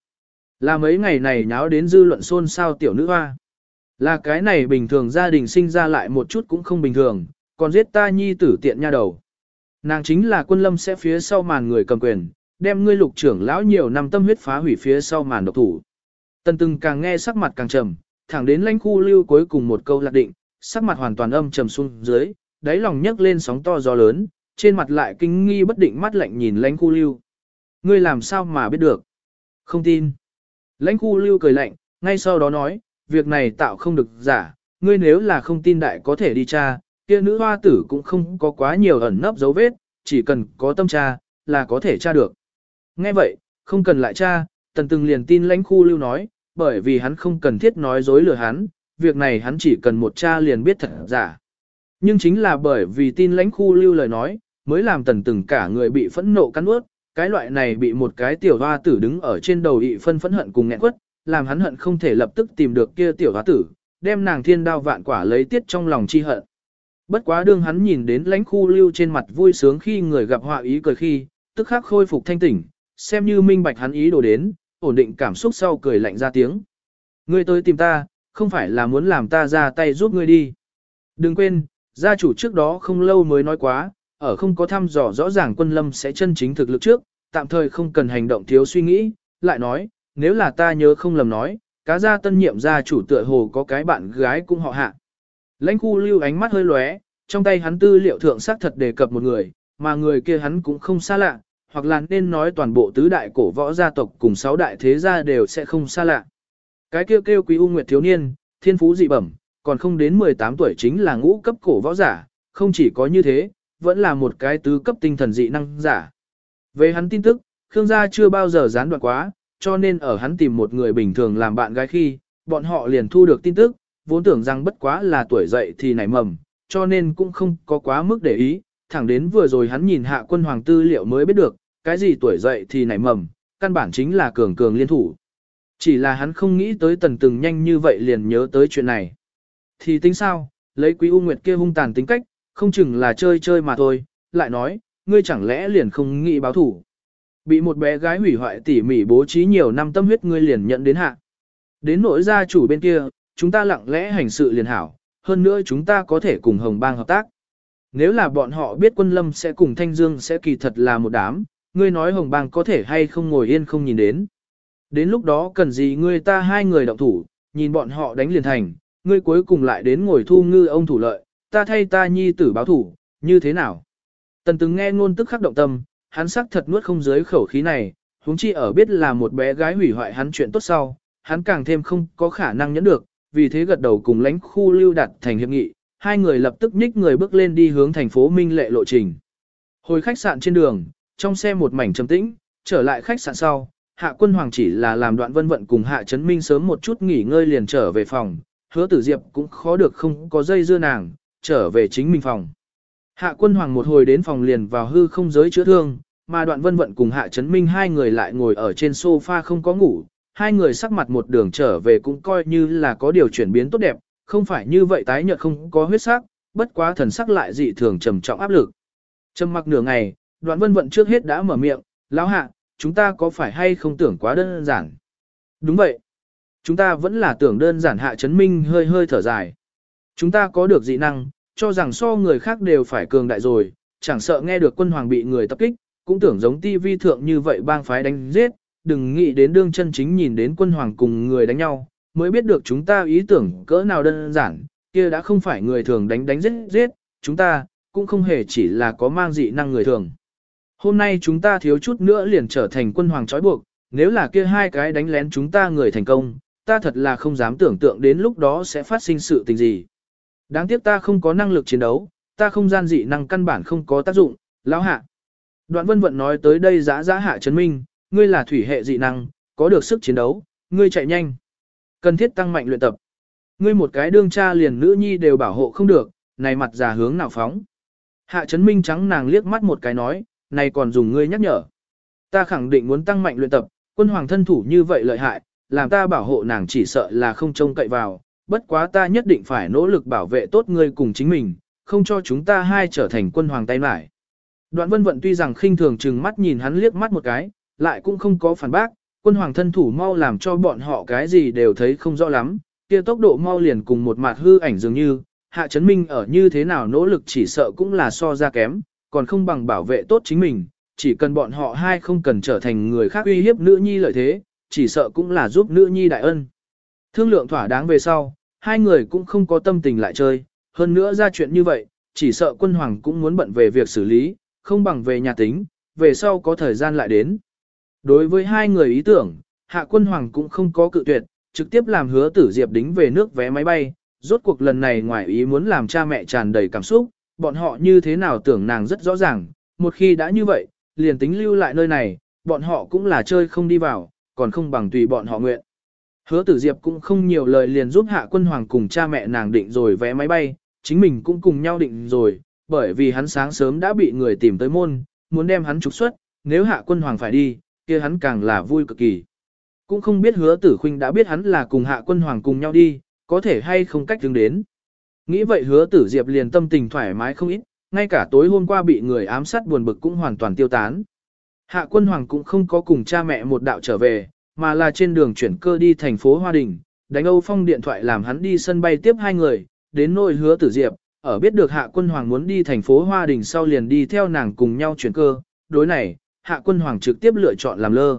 Là mấy ngày này nháo đến dư luận xôn xao tiểu nữ hoa. Là cái này bình thường gia đình sinh ra lại một chút cũng không bình thường, còn giết ta nhi tử tiện nha đầu. Nàng chính là quân lâm sẽ phía sau màn người cầm quyền, đem ngươi lục trưởng lão nhiều năm tâm huyết phá hủy phía sau màn độc thủ. Tần từng càng nghe sắc mặt càng trầm, thẳng đến lãnh khu lưu cuối cùng một câu lạc định, sắc mặt hoàn toàn âm trầm xuống dưới, đáy lòng nhấc lên sóng to gió lớn, trên mặt lại kinh nghi bất định mắt lạnh nhìn lãnh khu lưu. Ngươi làm sao mà biết được? Không tin. Lãnh khu lưu cười lạnh, ngay sau đó nói, việc này tạo không được giả, ngươi nếu là không tin đại có thể đi tra, kia nữ hoa tử cũng không có quá nhiều ẩn nấp dấu vết, chỉ cần có tâm tra, là có thể tra được. Nghe vậy, không cần lại tra, tần từng liền tin lãnh khu lưu nói, bởi vì hắn không cần thiết nói dối lừa hắn, việc này hắn chỉ cần một tra liền biết thật giả. Nhưng chính là bởi vì tin lãnh khu lưu lời nói, mới làm tần từng cả người bị phẫn nộ cắn ướt, cái loại này bị một cái tiểu hoa tử đứng ở trên đầu ị phân phẫn hận cùng nghẹn quất, làm hắn hận không thể lập tức tìm được kia tiểu hoa tử, đem nàng thiên đao vạn quả lấy tiết trong lòng chi hận. Bất quá đương hắn nhìn đến lãnh khu lưu trên mặt vui sướng khi người gặp họa ý cười khi, tức khắc khôi phục thanh tỉnh, xem như minh bạch hắn ý đồ đến, ổn định cảm xúc sau cười lạnh ra tiếng. Ngươi tới tìm ta, không phải là muốn làm ta ra tay giúp ngươi đi. Đừng quên, gia chủ trước đó không lâu mới nói quá, ở không có thăm dò rõ ràng quân lâm sẽ chân chính thực lực trước, tạm thời không cần hành động thiếu suy nghĩ, lại nói, nếu là ta nhớ không lầm nói, cá gia tân nhiệm gia chủ tựa hồ có cái bạn gái cũng họ hạ. Lãnh khu lưu ánh mắt hơi lóe, trong tay hắn tư liệu thượng xác thật đề cập một người, mà người kia hắn cũng không xa lạ, hoặc là nên nói toàn bộ tứ đại cổ võ gia tộc cùng sáu đại thế gia đều sẽ không xa lạ. Cái kêu kêu quý u nguyệt thiếu niên, thiên phú dị bẩm, còn không đến 18 tuổi chính là ngũ cấp cổ võ giả, không chỉ có như thế, vẫn là một cái tứ cấp tinh thần dị năng giả. Về hắn tin tức, Khương gia chưa bao giờ gián đoạn quá, cho nên ở hắn tìm một người bình thường làm bạn gái khi, bọn họ liền thu được tin tức, vốn tưởng rằng bất quá là tuổi dậy thì nảy mầm, cho nên cũng không có quá mức để ý, thẳng đến vừa rồi hắn nhìn hạ quân hoàng tư liệu mới biết được, cái gì tuổi dậy thì nảy mầm, căn bản chính là cường cường liên thủ. Chỉ là hắn không nghĩ tới tần từng nhanh như vậy liền nhớ tới chuyện này. Thì tính sao, lấy quý U Nguyệt kia hung tàn tính cách, không chừng là chơi chơi mà thôi, lại nói, ngươi chẳng lẽ liền không nghĩ báo thủ. Bị một bé gái hủy hoại tỉ mỉ bố trí nhiều năm tâm huyết ngươi liền nhận đến hạ. Đến nỗi gia chủ bên kia, chúng ta lặng lẽ hành sự liền hảo, hơn nữa chúng ta có thể cùng Hồng Bang hợp tác. Nếu là bọn họ biết quân lâm sẽ cùng Thanh Dương sẽ kỳ thật là một đám, ngươi nói Hồng Bang có thể hay không ngồi yên không nhìn đến. Đến lúc đó cần gì ngươi ta hai người động thủ, nhìn bọn họ đánh liền thành, ngươi cuối cùng lại đến ngồi thu ngư ông thủ lợi, ta thay ta nhi tử báo thủ, như thế nào? Tần từng nghe ngôn tức khắc động tâm, hắn sắc thật nuốt không dưới khẩu khí này, huống chi ở biết là một bé gái hủy hoại hắn chuyện tốt sau, hắn càng thêm không có khả năng nhẫn được, vì thế gật đầu cùng lãnh khu lưu đặt thành hiệp nghị, hai người lập tức nhích người bước lên đi hướng thành phố Minh Lệ lộ trình. Hồi khách sạn trên đường, trong xe một mảnh trầm tĩnh, trở lại khách sạn sau, Hạ Quân Hoàng chỉ là làm đoạn vân vận cùng Hạ Trấn Minh sớm một chút nghỉ ngơi liền trở về phòng, hứa tử diệp cũng khó được không có dây dưa nàng, trở về chính mình phòng. Hạ Quân Hoàng một hồi đến phòng liền vào hư không giới chữa thương, mà đoạn vân vận cùng Hạ Trấn Minh hai người lại ngồi ở trên sofa không có ngủ, hai người sắc mặt một đường trở về cũng coi như là có điều chuyển biến tốt đẹp, không phải như vậy tái nhợt không có huyết sắc, bất quá thần sắc lại dị thường trầm trọng áp lực. Trầm mặc nửa ngày, đoạn vân vận trước hết đã mở miệng, lão hạ, chúng ta có phải hay không tưởng quá đơn giản? Đúng vậy. Chúng ta vẫn là tưởng đơn giản hạ chấn minh hơi hơi thở dài. Chúng ta có được dị năng, cho rằng so người khác đều phải cường đại rồi, chẳng sợ nghe được quân hoàng bị người tập kích, cũng tưởng giống ti vi thượng như vậy bang phái đánh giết, đừng nghĩ đến đương chân chính nhìn đến quân hoàng cùng người đánh nhau, mới biết được chúng ta ý tưởng cỡ nào đơn giản, kia đã không phải người thường đánh đánh giết giết, chúng ta, cũng không hề chỉ là có mang dị năng người thường. Hôm nay chúng ta thiếu chút nữa liền trở thành quân hoàng trói buộc, nếu là kia hai cái đánh lén chúng ta người thành công, ta thật là không dám tưởng tượng đến lúc đó sẽ phát sinh sự tình gì. Đáng tiếc ta không có năng lực chiến đấu, ta không gian dị năng căn bản không có tác dụng, lão hạ. Đoạn vân vận nói tới đây giã giã hạ chấn minh, ngươi là thủy hệ dị năng, có được sức chiến đấu, ngươi chạy nhanh. Cần thiết tăng mạnh luyện tập. Ngươi một cái đương cha liền nữ nhi đều bảo hộ không được, này mặt già hướng nào phóng. Hạ chấn minh trắng nàng liếc mắt một cái nói, này còn dùng ngươi nhắc nhở. Ta khẳng định muốn tăng mạnh luyện tập, quân hoàng thân thủ như vậy lợi hại, làm ta bảo hộ nàng chỉ sợ là không trông cậy vào, bất quá ta nhất định phải nỗ lực bảo vệ tốt ngươi cùng chính mình, không cho chúng ta hai trở thành quân hoàng tay mải. Đoạn vân vận tuy rằng khinh thường chừng mắt nhìn hắn liếc mắt một cái, lại cũng không có phản bác, quân hoàng thân thủ mau làm cho bọn họ cái gì đều thấy không rõ lắm, kia tốc độ mau liền cùng một mặt hư ảnh dường như, hạ chấn minh ở như thế nào nỗ lực chỉ sợ cũng là so ra kém, còn không bằng bảo vệ tốt chính mình, chỉ cần bọn họ hai không cần trở thành người khác uy hiếp nữ nhi lợi thế, chỉ sợ cũng là giúp nữ nhi đại ân. Thương lượng thỏa đáng về sau, hai người cũng không có tâm tình lại chơi, hơn nữa ra chuyện như vậy, chỉ sợ quân hoàng cũng muốn bận về việc xử lý, không bằng về nhà tính, về sau có thời gian lại đến. Đối với hai người ý tưởng, hạ quân hoàng cũng không có cự tuyệt, trực tiếp làm hứa tử diệp đính về nước vé máy bay, rốt cuộc lần này ngoài ý muốn làm cha mẹ tràn đầy cảm xúc, bọn họ như thế nào tưởng nàng rất rõ ràng, một khi đã như vậy, liền tính lưu lại nơi này, bọn họ cũng là chơi không đi vào, còn không bằng tùy bọn họ nguyện. Hứa tử diệp cũng không nhiều lời liền giúp hạ quân hoàng cùng cha mẹ nàng định rồi vé máy bay, chính mình cũng cùng nhau định rồi, bởi vì hắn sáng sớm đã bị người tìm tới môn, muốn đem hắn trục xuất, nếu hạ quân hoàng phải đi, kia hắn càng là vui cực kỳ. Cũng không biết hứa tử khuynh đã biết hắn là cùng hạ quân hoàng cùng nhau đi, có thể hay không cách đứng đến. Nghĩ vậy hứa tử diệp liền tâm tình thoải mái không ít, ngay cả tối hôm qua bị người ám sát buồn bực cũng hoàn toàn tiêu tán. Hạ quân hoàng cũng không có cùng cha mẹ một đạo trở về, mà là trên đường chuyển cơ đi thành phố Hoa Đình, đánh Âu Phong điện thoại làm hắn đi sân bay tiếp hai người, đến nội hứa tử diệp, ở biết được hạ quân hoàng muốn đi thành phố Hoa Đình sau liền đi theo nàng cùng nhau chuyển cơ, đối này, hạ quân hoàng trực tiếp lựa chọn làm lơ.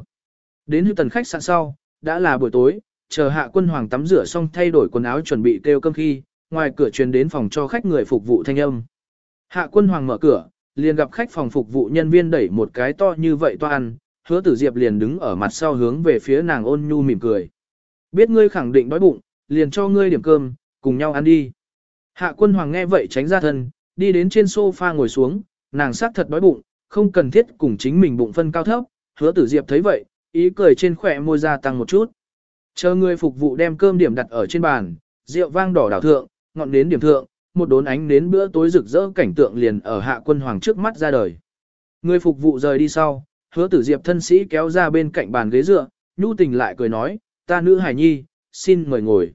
Đến hưu tần khách sạn sau, đã là buổi tối, chờ hạ quân hoàng tắm rửa xong thay đổi quần áo chuẩn bị kêu cơm khi, ngoài cửa truyền đến phòng cho khách người phục vụ thanh âm. Hạ quân hoàng mở cửa, liền gặp khách phòng phục vụ nhân viên đẩy một cái to như vậy to ăn, hứa tử diệp liền đứng ở mặt sau hướng về phía nàng ôn nhu mỉm cười. Biết ngươi khẳng định đói bụng, liền cho ngươi điểm cơm, cùng nhau ăn đi. Hạ quân hoàng nghe vậy tránh ra thân, đi đến trên sofa ngồi xuống, nàng xác thật đói bụng, không cần thiết cùng chính mình bụng phân cao thấp, hứa tử diệp thấy vậy, ý cười trên khỏe môi ra tăng một chút. Chờ người phục vụ đem cơm điểm đặt ở trên bàn, rượu vang đỏ đảo thượng, ngọn nến điểm thượng, một đốn ánh nến bữa tối rực rỡ cảnh tượng liền ở hạ quân hoàng trước mắt ra đời. Người phục vụ rời đi sau, hứa tử diệp thân sĩ kéo ra bên cạnh bàn ghế dựa, nhu tình lại cười nói, ta nữ hải nhi, xin mời ngồi.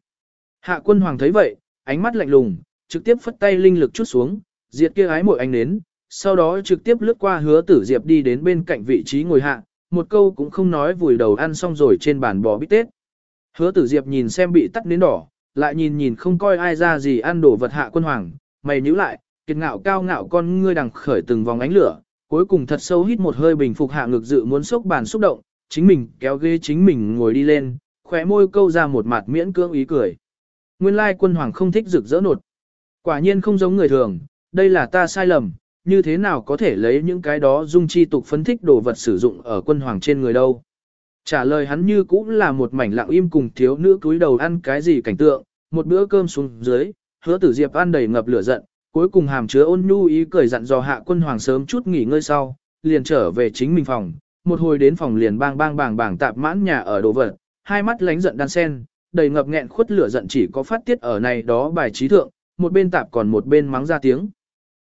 Hạ quân hoàng thấy vậy, ánh mắt lạnh lùng, trực tiếp phất tay linh lực chút xuống, diệt kia ái mội ánh nến, sau đó trực tiếp lướt qua hứa tử diệp đi đến bên cạnh vị trí ngồi hạ, một câu cũng không nói vùi đầu ăn xong rồi trên bàn bò bít tết. Hứa tử diệp nhìn xem bị tắt nến đỏ, lại nhìn nhìn không coi ai ra gì ăn đổ vật hạ quân hoàng, mày nhíu lại, kiệt ngạo cao ngạo con ngươi đằng khởi từng vòng ánh lửa, cuối cùng thật sâu hít một hơi bình phục hạ ngực dự muốn sốc bàn xúc động, chính mình kéo ghế chính mình ngồi đi lên, khóe môi câu ra một mặt miễn cưỡng ý cười. Nguyên lai quân hoàng không thích rực rỡ nột. Quả nhiên không giống người thường, đây là ta sai lầm, như thế nào có thể lấy những cái đó dung chi tục phấn thích đồ vật sử dụng ở quân hoàng trên người đâu. Trả lời hắn như cũng là một mảnh lặng im cùng thiếu nữ cúi đầu ăn cái gì cảnh tượng, một bữa cơm xuống dưới, hứa tử diệp ăn đầy ngập lửa giận, cuối cùng hàm chứa ôn nhu ý cười dặn dò hạ quân hoàng sớm chút nghỉ ngơi sau, liền trở về chính mình phòng, một hồi đến phòng liền bang bang bàng bàng tạp mãn nhà ở đồ vật, hai mắt lánh giận đan sen, đầy ngập nghẹn khuất lửa giận chỉ có phát tiết ở này đó bài trí thượng, một bên tạp còn một bên mắng ra tiếng.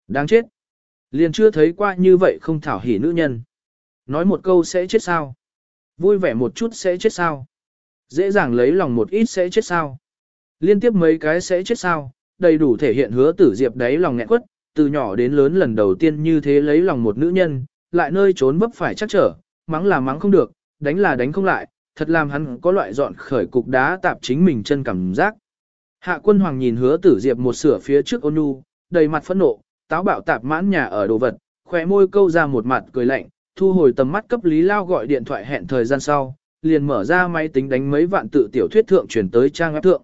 Đáng chết. Liền chưa thấy qua như vậy không thảo hỉ nữ nhân. Nói một câu sẽ chết sao? Vui vẻ một chút sẽ chết sao? Dễ dàng lấy lòng một ít sẽ chết sao? Liên tiếp mấy cái sẽ chết sao? Đầy đủ thể hiện hứa tử diệp đáy lòng nghẹn quất, từ nhỏ đến lớn lần đầu tiên như thế lấy lòng một nữ nhân, lại nơi trốn bấp phải chắc trở, mắng là mắng không được, đánh là đánh không lại, thật làm hắn có loại dọn khởi cục đá tạp chính mình chân cảm giác. Hạ quân hoàng nhìn hứa tử diệp một sửa phía trước ôn nhu, đầy mặt phẫn nộ, táo bạo tạp mãn nhà ở đồ vật, khỏe môi câu ra một mặt cười lạnh, thu hồi tầm mắt cấp Lý Lao gọi điện thoại hẹn thời gian sau, liền mở ra máy tính đánh mấy vạn tự tiểu thuyết thượng chuyển tới trang web thượng.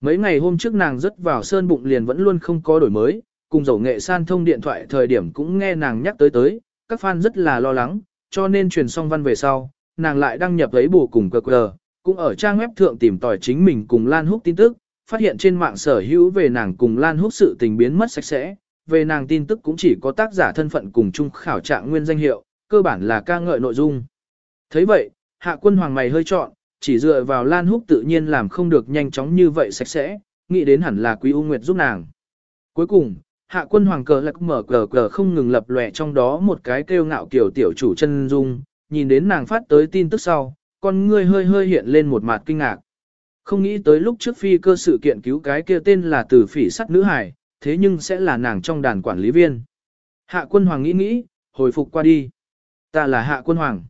Mấy ngày hôm trước nàng rất vào sơn bụng liền vẫn luôn không có đổi mới, cùng dầu nghệ san thông điện thoại thời điểm cũng nghe nàng nhắc tới tới, các fan rất là lo lắng, cho nên truyền xong văn về sau, nàng lại đăng nhập lấy bù cùng QR, cũng ở trang web thượng tìm tòi chính mình cùng Lan Húc tin tức, phát hiện trên mạng sở hữu về nàng cùng Lan Húc sự tình biến mất sạch sẽ, về nàng tin tức cũng chỉ có tác giả thân phận cùng chung khảo trạng nguyên danh hiệu, cơ bản là ca ngợi nội dung. thấy vậy, hạ quân hoàng mày hơi chọn, chỉ dựa vào Lan Húc tự nhiên làm không được nhanh chóng như vậy sạch sẽ, nghĩ đến hẳn là Quý U Nguyệt giúp nàng. Cuối cùng, hạ quân hoàng cờ lạc mở cờ cờ không ngừng lập lòe trong đó một cái kêu ngạo kiểu tiểu chủ chân dung, nhìn đến nàng phát tới tin tức sau, con ngươi hơi hơi hiện lên một mặt kinh ngạc. Không nghĩ tới lúc trước phi cơ sự kiện cứu cái kia tên là từ phỉ sắt nữ hải, thế nhưng sẽ là nàng trong đàn quản lý viên. Hạ quân hoàng nghĩ nghĩ, hồi phục qua đi. Ta là hạ quân hoàng.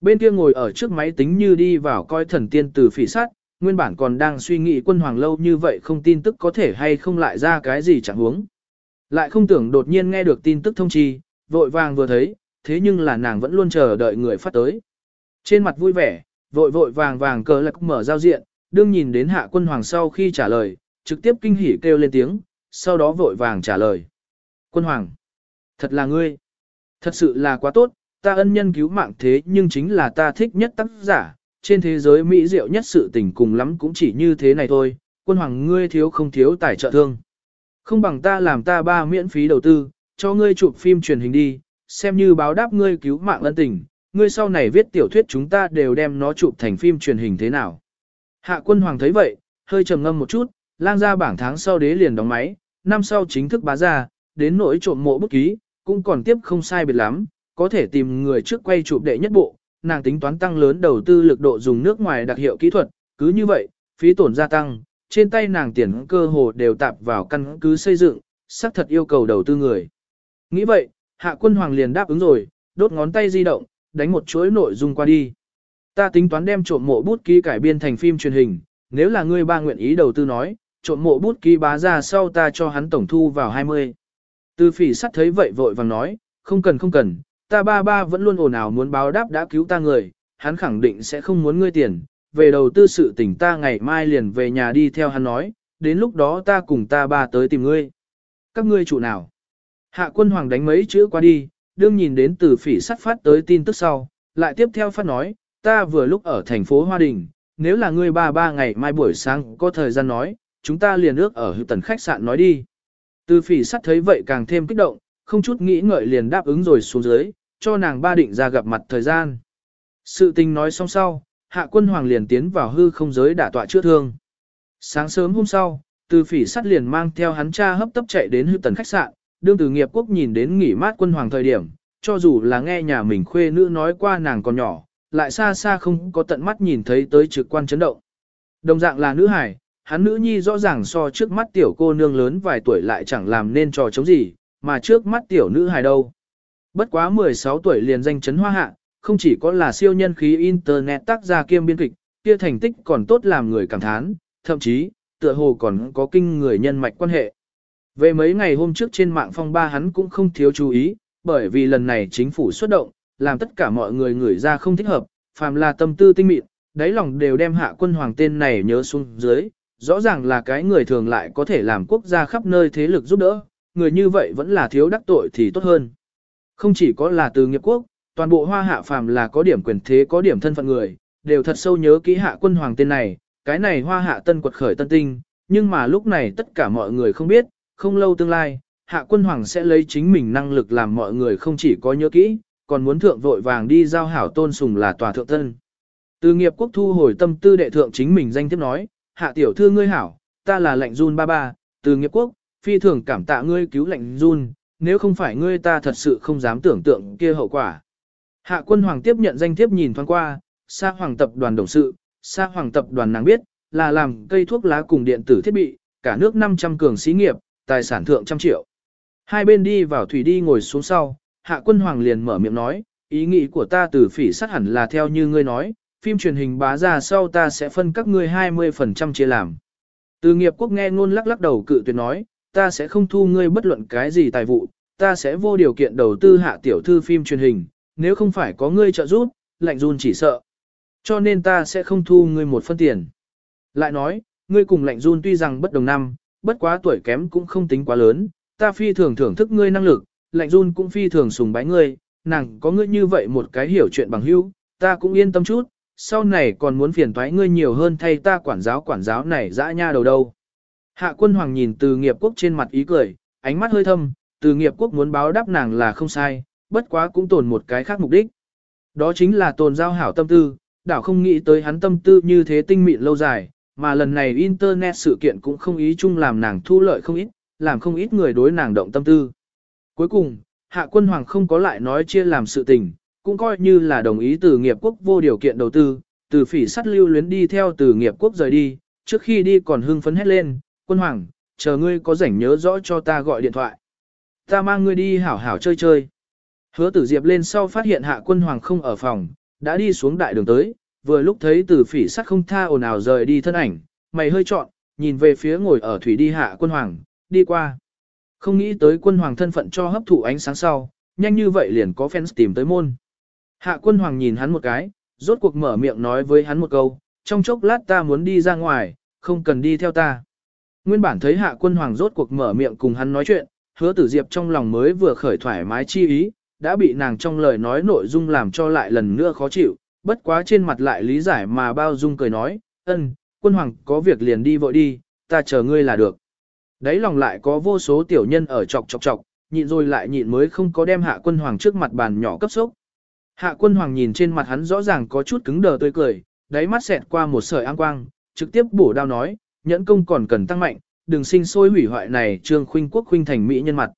Bên kia ngồi ở trước máy tính như đi vào coi thần tiên từ phỉ sát, nguyên bản còn đang suy nghĩ quân hoàng lâu như vậy không tin tức có thể hay không lại ra cái gì chẳng huống. Lại không tưởng đột nhiên nghe được tin tức thông chi, vội vàng vừa thấy, thế nhưng là nàng vẫn luôn chờ đợi người phát tới. Trên mặt vui vẻ, vội vội vàng vàng cờ lạc mở giao diện, đương nhìn đến hạ quân hoàng sau khi trả lời, trực tiếp kinh hỉ kêu lên tiếng, sau đó vội vàng trả lời. Quân hoàng, thật là ngươi, thật sự là quá tốt, ta ân nhân cứu mạng thế nhưng chính là ta thích nhất tác giả, trên thế giới mỹ diệu nhất sự tình cùng lắm cũng chỉ như thế này thôi, quân hoàng ngươi thiếu không thiếu tài trợ thương. Không bằng ta làm ta ba miễn phí đầu tư, cho ngươi chụp phim truyền hình đi, xem như báo đáp ngươi cứu mạng ân tình, ngươi sau này viết tiểu thuyết chúng ta đều đem nó chụp thành phim truyền hình thế nào. Hạ quân hoàng thấy vậy, hơi trầm ngâm một chút, lang ra bảng tháng sau đế liền đóng máy, năm sau chính thức bá ra, đến nỗi trộm mộ bút ký, cũng còn tiếp không sai biệt lắm, có thể tìm người trước quay chụp đệ nhất bộ, nàng tính toán tăng lớn đầu tư lực độ dùng nước ngoài đặc hiệu kỹ thuật, cứ như vậy, phí tổn gia tăng, trên tay nàng tiền cơ hồ đều tạp vào căn cứ xây dựng, xác thật yêu cầu đầu tư người. Nghĩ vậy, hạ quân hoàng liền đáp ứng rồi, đốt ngón tay di động, đánh một chuỗi nội dung qua đi. Ta tính toán đem trộm mộ bút ký cải biên thành phim truyền hình, nếu là ngươi ba nguyện ý đầu tư nói, trộm mộ bút ký bá ra sau ta cho hắn tổng thu vào 20. Từ phỉ sắt thấy vậy vội vàng nói, không cần không cần, ta ba ba vẫn luôn ồn ào muốn báo đáp đã cứu ta người, hắn khẳng định sẽ không muốn ngươi tiền, về đầu tư sự tỉnh ta ngày mai liền về nhà đi theo hắn nói, đến lúc đó ta cùng ta ba tới tìm ngươi. Các ngươi chủ nào? Hạ quân hoàng đánh mấy chữ qua đi, đương nhìn đến từ phỉ sắt phát tới tin tức sau, lại tiếp theo phát nói, ta vừa lúc ở thành phố Hoa Đình, nếu là ngươi ba ba ngày mai buổi sáng có thời gian nói, chúng ta liền ước ở hữu tần khách sạn nói đi. Từ phỉ sắt thấy vậy càng thêm kích động, không chút nghĩ ngợi liền đáp ứng rồi xuống dưới, cho nàng ba định ra gặp mặt thời gian. Sự tình nói xong sau, hạ quân hoàng liền tiến vào hư không giới đả tọa chữa thương. Sáng sớm hôm sau, từ phỉ sắt liền mang theo hắn cha hấp tấp chạy đến hư tần khách sạn, đương từ nghiệp quốc nhìn đến nghỉ mát quân hoàng thời điểm, cho dù là nghe nhà mình khuê nữ nói qua nàng còn nhỏ, lại xa xa không có tận mắt nhìn thấy tới trực quan chấn động. Đồng dạng là nữ hải, hắn nữ nhi rõ ràng so trước mắt tiểu cô nương lớn vài tuổi lại chẳng làm nên trò chống gì, mà trước mắt tiểu nữ hài đâu. Bất quá 16 tuổi liền danh chấn hoa hạ, không chỉ có là siêu nhân khí internet tác gia kiêm biên kịch, kia thành tích còn tốt làm người cảm thán, thậm chí, tựa hồ còn có kinh người nhân mạch quan hệ. Về mấy ngày hôm trước trên mạng phong ba hắn cũng không thiếu chú ý, bởi vì lần này chính phủ xuất động, làm tất cả mọi người ngửi ra không thích hợp, phàm là tâm tư tinh mịn, đáy lòng đều đem hạ quân hoàng tên này nhớ xuống dưới, rõ ràng là cái người thường lại có thể làm quốc gia khắp nơi thế lực giúp đỡ, người như vậy vẫn là thiếu đắc tội thì tốt hơn. Không chỉ có là từ nghiệp quốc, toàn bộ hoa hạ phàm là có điểm quyền thế có điểm thân phận người, đều thật sâu nhớ kỹ hạ quân hoàng tên này, cái này hoa hạ tân quật khởi tân tinh, nhưng mà lúc này tất cả mọi người không biết, không lâu tương lai, hạ quân hoàng sẽ lấy chính mình năng lực làm mọi người không chỉ có nhớ kỹ, còn muốn thượng vội vàng đi giao hảo tôn sùng là tòa thượng tân. Từ nghiệp quốc thu hồi tâm tư đệ thượng chính mình danh tiếp nói, hạ tiểu thư ngươi hảo, ta là lệnh run ba ba, từ nghiệp quốc, phi thường cảm tạ ngươi cứu lệnh run, nếu không phải ngươi ta thật sự không dám tưởng tượng kia hậu quả. Hạ quân hoàng tiếp nhận danh thiếp nhìn thoáng qua, sa hoàng tập đoàn đồng sự, sa hoàng tập đoàn nàng biết, là làm cây thuốc lá cùng điện tử thiết bị, cả nước 500 cường xí nghiệp, tài sản thượng trăm triệu. Hai bên đi vào thủy đi ngồi xuống sau, hạ quân hoàng liền mở miệng nói, ý nghĩ của ta từ phỉ sát hẳn là theo như ngươi nói, phim truyền hình bá ra sau ta sẽ phân các ngươi 20% chia làm. Từ nghiệp quốc nghe ngôn lắc lắc đầu cự tuyệt nói, ta sẽ không thu ngươi bất luận cái gì tài vụ, ta sẽ vô điều kiện đầu tư hạ tiểu thư phim truyền hình, nếu không phải có ngươi trợ giúp, lạnh run chỉ sợ. Cho nên ta sẽ không thu ngươi một phân tiền. Lại nói, ngươi cùng lạnh run tuy rằng bất đồng năm, bất quá tuổi kém cũng không tính quá lớn, ta phi thường thưởng thức ngươi năng lực, lạnh run cũng phi thường sùng bái ngươi, nàng có ngươi như vậy một cái hiểu chuyện bằng hữu, ta cũng yên tâm chút, sau này còn muốn phiền toái ngươi nhiều hơn thay ta quản giáo quản giáo này dã nha đầu đâu. Hạ quân hoàng nhìn từ nghiệp quốc trên mặt ý cười, ánh mắt hơi thâm, từ nghiệp quốc muốn báo đáp nàng là không sai, bất quá cũng tồn một cái khác mục đích. Đó chính là tồn giao hảo tâm tư, đảo không nghĩ tới hắn tâm tư như thế tinh mịn lâu dài, mà lần này internet sự kiện cũng không ý chung làm nàng thu lợi không ít, làm không ít người đối nàng động tâm tư. Cuối cùng, hạ quân hoàng không có lại nói chia làm sự tình, cũng coi như là đồng ý từ nghiệp quốc vô điều kiện đầu tư, từ phỉ sắt lưu luyến đi theo từ nghiệp quốc rời đi, trước khi đi còn hưng phấn hết lên, quân hoàng, chờ ngươi có rảnh nhớ rõ cho ta gọi điện thoại. Ta mang ngươi đi hảo hảo chơi chơi. Hứa tử diệp lên sau phát hiện hạ quân hoàng không ở phòng, đã đi xuống đại đường tới, vừa lúc thấy từ phỉ sắt không tha ồn ào rời đi thân ảnh, mày hơi trọn, nhìn về phía ngồi ở thủy đi hạ quân hoàng, đi qua. Không nghĩ tới quân hoàng thân phận cho hấp thụ ánh sáng sau, nhanh như vậy liền có fans tìm tới môn. Hạ quân hoàng nhìn hắn một cái, rốt cuộc mở miệng nói với hắn một câu, trong chốc lát ta muốn đi ra ngoài, không cần đi theo ta. Nguyên bản thấy hạ quân hoàng rốt cuộc mở miệng cùng hắn nói chuyện, hứa tử diệp trong lòng mới vừa khởi thoải mái chi ý, đã bị nàng trong lời nói nội dung làm cho lại lần nữa khó chịu, bất quá trên mặt lại lý giải mà bao dung cười nói, ân, quân hoàng có việc liền đi vội đi, ta chờ ngươi là được. Đấy lòng lại có vô số tiểu nhân ở chọc chọc chọc, nhịn rồi lại nhịn mới không có đem hạ quân hoàng trước mặt bàn nhỏ cấp sốc. Hạ quân hoàng nhìn trên mặt hắn rõ ràng có chút cứng đờ tươi cười, đáy mắt xẹt qua một sợi an quang, trực tiếp bổ đao nói, nhẫn công còn cần tăng mạnh, đừng sinh sôi hủy hoại này trương khuynh quốc khuynh thành mỹ nhân mặt.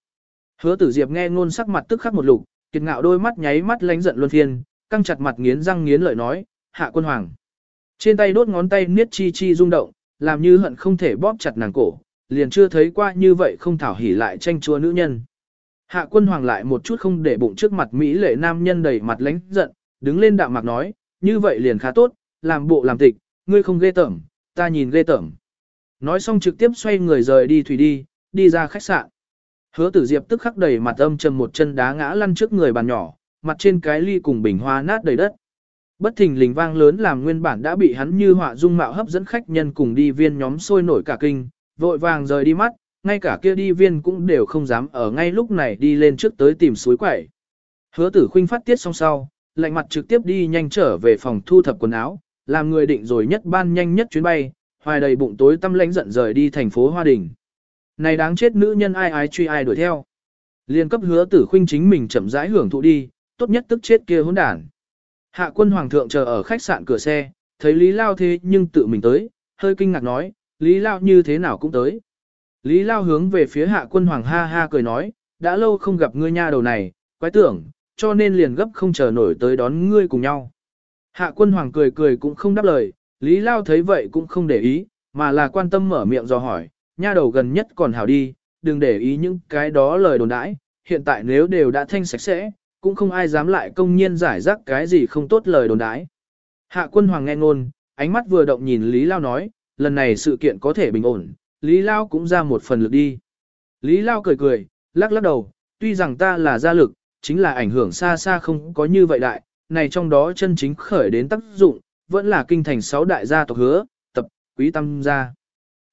Hứa tử diệp nghe ngôn sắc mặt tức khắc một lục, kiệt ngạo đôi mắt nháy mắt lánh giận luân phiên, căng chặt mặt nghiến răng nghiến lợi nói, hạ quân hoàng. Trên tay đốt ngón tay niết chi chi rung động, làm như hận không thể bóp chặt nàng cổ, liền chưa thấy qua như vậy không thảo hỉ lại tranh chua nữ nhân. Hạ quân hoàng lại một chút không để bụng trước mặt Mỹ lệ nam nhân đầy mặt lánh giận, đứng lên đạm mạc nói, như vậy liền khá tốt, làm bộ làm tịch, ngươi không ghê tởm, ta nhìn ghê tởm. Nói xong trực tiếp xoay người rời đi thủy đi, đi ra khách sạn. Hứa tử diệp tức khắc đầy mặt âm trầm một chân đá ngã lăn trước người bàn nhỏ, mặt trên cái ly cùng bình hoa nát đầy đất. Bất thình lình vang lớn làm nguyên bản đã bị hắn như họa dung mạo hấp dẫn khách nhân cùng đi viên nhóm sôi nổi cả kinh, vội vàng rời đi mắt, ngay cả kia đi viên cũng đều không dám ở ngay lúc này đi lên trước tới tìm suối quẩy. Hứa tử khuynh phát tiết xong sau, lạnh mặt trực tiếp đi nhanh trở về phòng thu thập quần áo, làm người định rồi nhất ban nhanh nhất chuyến bay, hoài đầy bụng tối tâm lãnh giận rời đi thành phố Hoa Đình. Này đáng chết nữ nhân ai ai truy ai đuổi theo. Liên cấp hứa tử khuynh chính mình chậm rãi hưởng thụ đi, tốt nhất tức chết kia hỗn đản. Hạ quân hoàng thượng chờ ở khách sạn cửa xe, thấy Lý Lao thế nhưng tự mình tới, hơi kinh ngạc nói, Lý Lao như thế nào cũng tới. Lý Lao hướng về phía hạ quân hoàng ha ha cười nói, đã lâu không gặp ngươi nha đầu này, quái tưởng, cho nên liền gấp không chờ nổi tới đón ngươi cùng nhau. Hạ quân hoàng cười cười cũng không đáp lời, Lý Lao thấy vậy cũng không để ý, mà là quan tâm mở miệng do hỏi, nha đầu gần nhất còn hảo đi, đừng để ý những cái đó lời đồn đãi, hiện tại nếu đều đã thanh sạch sẽ, cũng không ai dám lại công nhiên giải rác cái gì không tốt lời đồn đãi. Hạ quân hoàng nghe ngôn, ánh mắt vừa động nhìn Lý Lao nói, lần này sự kiện có thể bình ổn, Lý Lao cũng ra một phần lực đi. Lý Lao cười cười, lắc lắc đầu, tuy rằng ta là gia lực, chính là ảnh hưởng xa xa không có như vậy đại, này trong đó chân chính khởi đến tác dụng, vẫn là kinh thành sáu đại gia tộc hứa, tập, quý tâm gia.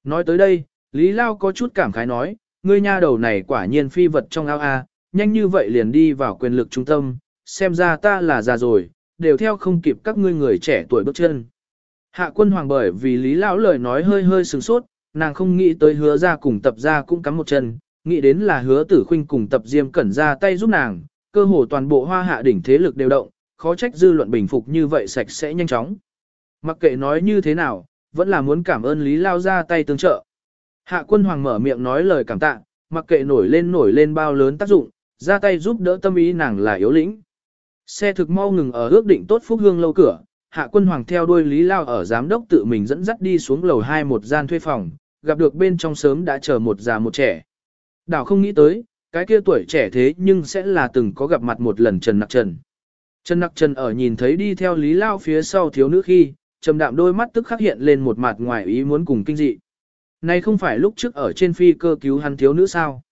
Nói tới đây, Lý Lao có chút cảm khái nói, ngươi nha đầu này quả nhiên phi vật trong ao a, nhanh như vậy liền đi vào quyền lực trung tâm, xem ra ta là già rồi, đều theo không kịp các ngươi người trẻ tuổi bước chân. Hạ quân hoàng bởi vì Lý Lão lời nói hơi hơi sừng sốt, nàng không nghĩ tới hứa ra cùng tập ra cũng cắm một chân, nghĩ đến là hứa tử khuynh cùng tập diêm cẩn ra tay giúp nàng, cơ hồ toàn bộ hoa hạ đỉnh thế lực đều động, khó trách dư luận bình phục như vậy sạch sẽ nhanh chóng. Mặc kệ nói như thế nào, vẫn là muốn cảm ơn Lý Lao ra tay tương trợ. Hạ quân hoàng mở miệng nói lời cảm tạ, mặc kệ nổi lên nổi lên bao lớn tác dụng, ra tay giúp đỡ tâm ý nàng là yếu lĩnh. Xe thực mau ngừng ở ước định tốt phúc hương lâu cửa, hạ quân hoàng theo đuôi Lý Lao ở giám đốc tự mình dẫn dắt đi xuống lầu 2 một gian thuê phòng, gặp được bên trong sớm đã chờ một già một trẻ. Đảo không nghĩ tới, cái kia tuổi trẻ thế nhưng sẽ là từng có gặp mặt một lần Trần Nặc Trần. Trần Nặc Trần ở nhìn thấy đi theo Lý Lao phía sau thiếu nữ khi, trầm đạm đôi mắt tức khắc hiện lên một mặt ngoài ý muốn cùng kinh dị. Này không phải lúc trước ở trên phi cơ cứu hắn thiếu nữ sao?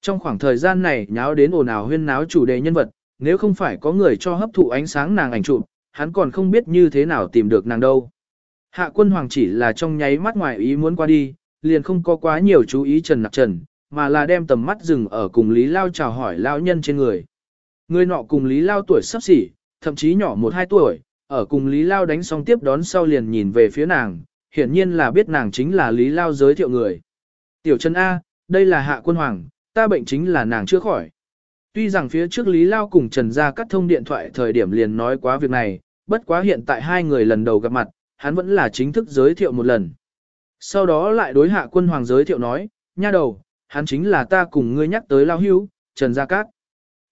Trong khoảng thời gian này nháo đến ồn ào huyên náo chủ đề nhân vật, nếu không phải có người cho hấp thụ ánh sáng nàng ảnh chụp, hắn còn không biết như thế nào tìm được nàng đâu. Hạ quân hoàng chỉ là trong nháy mắt ngoài ý muốn qua đi, liền không có quá nhiều chú ý Trần Nặc Trần, mà là đem tầm mắt dừng ở cùng Lý Lao chào hỏi Lao nhân trên người. Người nọ cùng Lý Lao tuổi sắp xỉ, thậm chí nhỏ một hai tuổi, ở cùng Lý Lao đánh xong tiếp đón sau liền nhìn về phía nàng, hiển nhiên là biết nàng chính là Lý Lao giới thiệu người. Tiểu Trần A, đây là Hạ Quân Hoàng, ta bệnh chính là nàng chưa khỏi. Tuy rằng phía trước Lý Lao cùng Trần Gia cắt thông điện thoại thời điểm liền nói quá việc này, bất quá hiện tại hai người lần đầu gặp mặt, hắn vẫn là chính thức giới thiệu một lần. Sau đó lại đối Hạ Quân Hoàng giới thiệu nói, nha đầu, hắn chính là ta cùng ngươi nhắc tới Lao Hưu, Trần Gia Cát.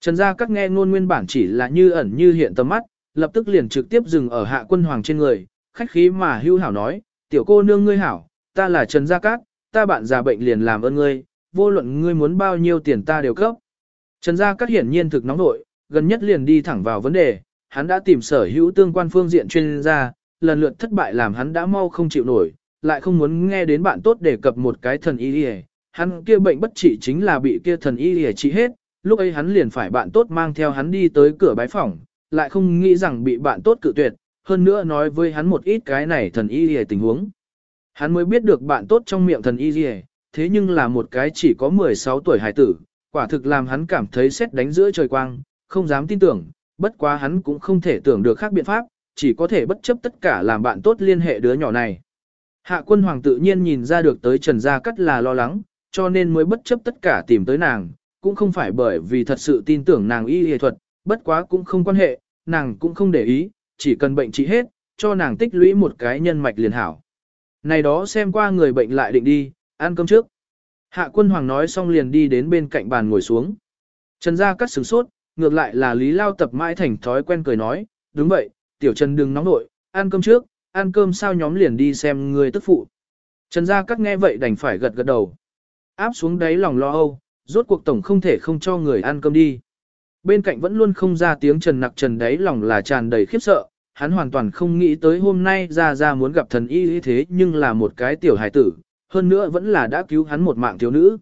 Trần Gia Cát nghe ngôn nguyên bản chỉ là như ẩn như hiện tầm mắt, lập tức liền trực tiếp dừng ở Hạ Quân Hoàng trên người, khách khí mà hưu hảo nói, tiểu cô nương ngươi hảo, ta là Trần Gia Cát, ta bạn già bệnh liền làm ơn ngươi, vô luận ngươi muốn bao nhiêu tiền ta đều cấp. Trần Gia Cát hiển nhiên thực nóng nội, gần nhất liền đi thẳng vào vấn đề, hắn đã tìm sở hữu tương quan phương diện chuyên gia, lần lượt thất bại làm hắn đã mau không chịu nổi, lại không muốn nghe đến bạn tốt đề cập một cái thần y đi hắn kia bệnh bất trị chính là bị kia thần y đi trị hết, lúc ấy hắn liền phải bạn tốt mang theo hắn đi tới cửa bái phòng, lại không nghĩ rằng bị bạn tốt cự tuyệt, hơn nữa nói với hắn một ít cái này thần y đi tình huống. Hắn mới biết được bạn tốt trong miệng thần y đi thế nhưng là một cái chỉ có 16 tuổi hải tử, quả thực làm hắn cảm thấy xét đánh giữa trời quang, không dám tin tưởng, bất quá hắn cũng không thể tưởng được khác biện pháp, chỉ có thể bất chấp tất cả làm bạn tốt liên hệ đứa nhỏ này. Hạ quân hoàng tự nhiên nhìn ra được tới Trần Gia Cắt là lo lắng, cho nên mới bất chấp tất cả tìm tới nàng, cũng không phải bởi vì thật sự tin tưởng nàng y y thuật, bất quá cũng không quan hệ, nàng cũng không để ý, chỉ cần bệnh trị hết, cho nàng tích lũy một cái nhân mạch liền hảo. Này đó xem qua người bệnh lại định đi, ăn cơm trước. Hạ quân hoàng nói xong liền đi đến bên cạnh bàn ngồi xuống. Trần Gia Cắt sửng sốt, ngược lại là Lý Lao tập mãi thành thói quen cười nói, đúng vậy, tiểu Trần đừng nóng nội, ăn cơm trước, ăn cơm sao nhóm liền đi xem người tức phụ. Trần Gia Cát nghe vậy đành phải gật gật đầu. Áp xuống đáy lòng lo âu, rốt cuộc tổng không thể không cho người ăn cơm đi. Bên cạnh vẫn luôn không ra tiếng Trần Nặc Trần đáy lòng là tràn đầy khiếp sợ, hắn hoàn toàn không nghĩ tới hôm nay ra ra muốn gặp thần y như thế nhưng là một cái tiểu hài tử, hơn nữa vẫn là đã cứu hắn một mạng thiếu nữ.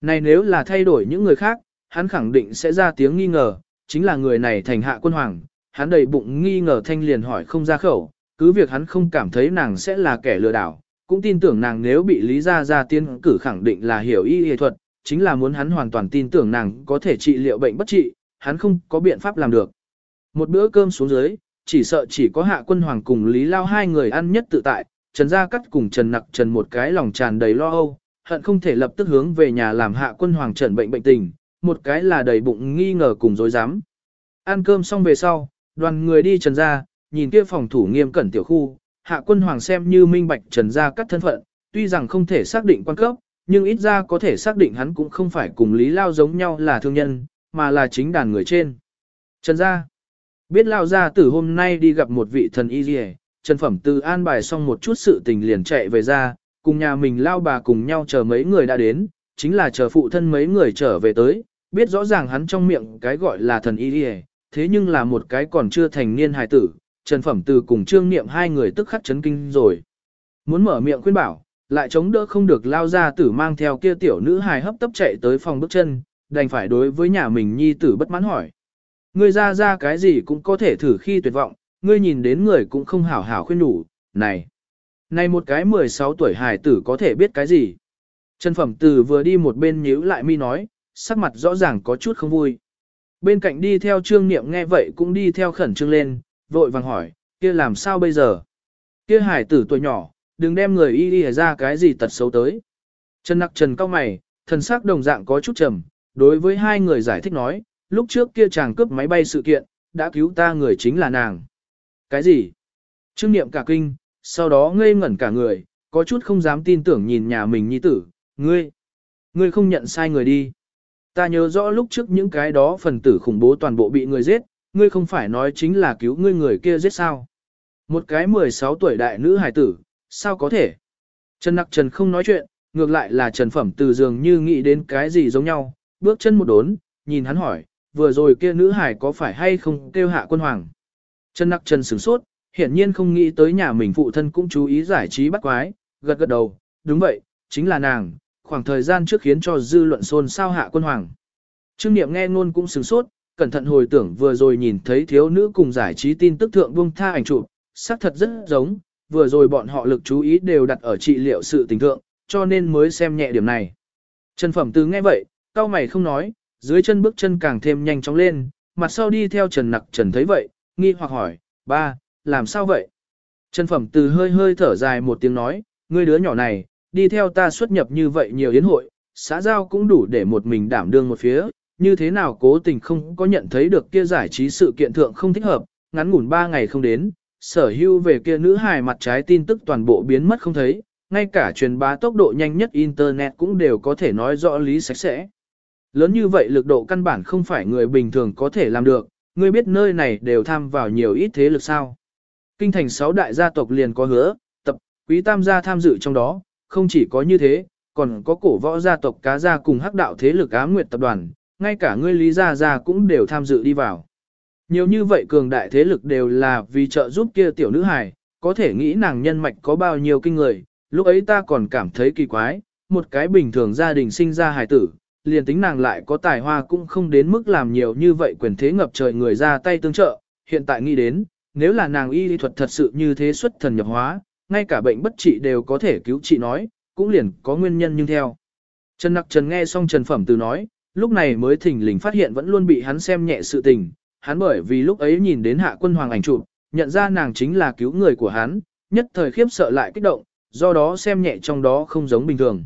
Này nếu là thay đổi những người khác, hắn khẳng định sẽ ra tiếng nghi ngờ, chính là người này thành hạ quân hoàng, hắn đầy bụng nghi ngờ thanh liền hỏi không ra khẩu, cứ việc hắn không cảm thấy nàng sẽ là kẻ lừa đảo, cũng tin tưởng nàng nếu bị Lý Gia Gia tiến cử khẳng định là hiểu y y thuật, chính là muốn hắn hoàn toàn tin tưởng nàng có thể trị liệu bệnh bất trị, hắn không có biện pháp làm được. Một bữa cơm xuống dưới, chỉ sợ chỉ có hạ quân hoàng cùng Lý Lao hai người ăn nhất tự tại, Trần Gia Cắt cùng Trần Nặc Trần một cái lòng tràn đầy lo âu, hận không thể lập tức hướng về nhà làm hạ quân hoàng trần bệnh bệnh tình, một cái là đầy bụng nghi ngờ cùng dối dám. Ăn cơm xong về sau, đoàn người đi Trần Gia, nhìn kia phòng thủ nghiêm cẩn tiểu khu, hạ quân hoàng xem như minh bạch Trần Gia Cắt thân phận, tuy rằng không thể xác định quan cấp, nhưng ít ra có thể xác định hắn cũng không phải cùng Lý Lao giống nhau là thương nhân, mà là chính đàn người trên. Trần Gia Biết Lao Gia tử hôm nay đi gặp một vị thần y dì Trần Phẩm từ an bài xong một chút sự tình liền chạy về ra, cùng nhà mình Lao bà cùng nhau chờ mấy người đã đến, chính là chờ phụ thân mấy người trở về tới, biết rõ ràng hắn trong miệng cái gọi là thần y dì thế nhưng là một cái còn chưa thành niên hài tử. Trần Phẩm từ cùng Trương Niệm hai người tức khắc chấn kinh rồi. Muốn mở miệng khuyên bảo, lại chống đỡ không được lao ra tử mang theo kia tiểu nữ hài hấp tấp chạy tới phòng bước chân, đành phải đối với nhà mình nhi tử bất mãn hỏi. Ngươi ra ra cái gì cũng có thể thử khi tuyệt vọng, ngươi nhìn đến người cũng không hảo hảo khuyên đủ, này. Này một cái 16 tuổi hài tử có thể biết cái gì? Trần Phẩm Từ vừa đi một bên nhíu lại mi nói, sắc mặt rõ ràng có chút không vui. Bên cạnh đi theo trương niệm nghe vậy cũng đi theo khẩn trương lên, vội vàng hỏi, kia làm sao bây giờ? Kia hải tử tuổi nhỏ, đừng đem người y đi ra cái gì tật xấu tới. Trần nặc trần cao mày, thần sắc đồng dạng có chút trầm, đối với hai người giải thích nói, lúc trước kia chàng cướp máy bay sự kiện, đã cứu ta người chính là nàng. Cái gì? Trương niệm cả kinh, sau đó ngây ngẩn cả người, có chút không dám tin tưởng nhìn nhà mình nhi tử, ngươi, ngươi không nhận sai người đi. Ta nhớ rõ lúc trước những cái đó phần tử khủng bố toàn bộ bị người giết, ngươi không phải nói chính là cứu ngươi người kia giết sao. Một cái 16 tuổi đại nữ hài tử, sao có thể? Trần Nặc Trần không nói chuyện, ngược lại là Trần Phẩm từ dường như nghĩ đến cái gì giống nhau, bước chân một đốn, nhìn hắn hỏi, vừa rồi kia nữ hải có phải hay không kêu hạ quân hoàng. Trần Nặc Trần sửng sốt, hiển nhiên không nghĩ tới nhà mình phụ thân cũng chú ý giải trí bắt quái, gật gật đầu, đúng vậy, chính là nàng, khoảng thời gian trước khiến cho dư luận xôn xao hạ quân hoàng. Trương Niệm nghe ngôn cũng sửng sốt, cẩn thận hồi tưởng vừa rồi nhìn thấy thiếu nữ cùng giải trí tin tức thượng buông tha ảnh chụp, xác thật rất giống, vừa rồi bọn họ lực chú ý đều đặt ở trị liệu sự tình thượng, cho nên mới xem nhẹ điểm này. Trần Phẩm Từ nghe vậy, cao mày không nói, dưới chân bước chân càng thêm nhanh chóng lên, mặt sau đi theo Trần Nặc Trần thấy vậy, nghi hoặc hỏi, ba, làm sao vậy? Trần Phẩm Từ hơi hơi thở dài một tiếng nói, ngươi đứa nhỏ này, đi theo ta xuất nhập như vậy nhiều yến hội, xã giao cũng đủ để một mình đảm đương một phía, như thế nào cố tình không có nhận thấy được kia giải trí sự kiện thượng không thích hợp, ngắn ngủn ba ngày không đến, sở hữu về kia nữ hài mặt trái tin tức toàn bộ biến mất không thấy, ngay cả truyền bá tốc độ nhanh nhất Internet cũng đều có thể nói rõ lý sạch sẽ. Lớn như vậy lực độ căn bản không phải người bình thường có thể làm được, ngươi biết nơi này đều tham vào nhiều ít thế lực sao. Kinh thành sáu đại gia tộc liền có hứa, tập, quý tam gia tham dự trong đó, không chỉ có như thế, còn có cổ võ gia tộc cá gia cùng hắc đạo thế lực ám nguyệt tập đoàn, ngay cả ngươi lý gia gia cũng đều tham dự đi vào. Nhiều như vậy cường đại thế lực đều là vì trợ giúp kia tiểu nữ hài, có thể nghĩ nàng nhân mạch có bao nhiêu kinh người, lúc ấy ta còn cảm thấy kỳ quái, một cái bình thường gia đình sinh ra hài tử, liền tính nàng lại có tài hoa cũng không đến mức làm nhiều như vậy quyền thế ngập trời người ra tay tương trợ, hiện tại nghĩ đến, nếu là nàng y lý thuật thật sự như thế xuất thần nhập hóa, ngay cả bệnh bất trị đều có thể cứu trị nói, cũng liền có nguyên nhân nhưng theo. Trần Nặc Trần nghe xong Trần Phẩm từ nói, lúc này mới thỉnh lình phát hiện vẫn luôn bị hắn xem nhẹ sự tình, hắn bởi vì lúc ấy nhìn đến hạ quân hoàng ảnh chụp, nhận ra nàng chính là cứu người của hắn, nhất thời khiếp sợ lại kích động, do đó xem nhẹ trong đó không giống bình thường.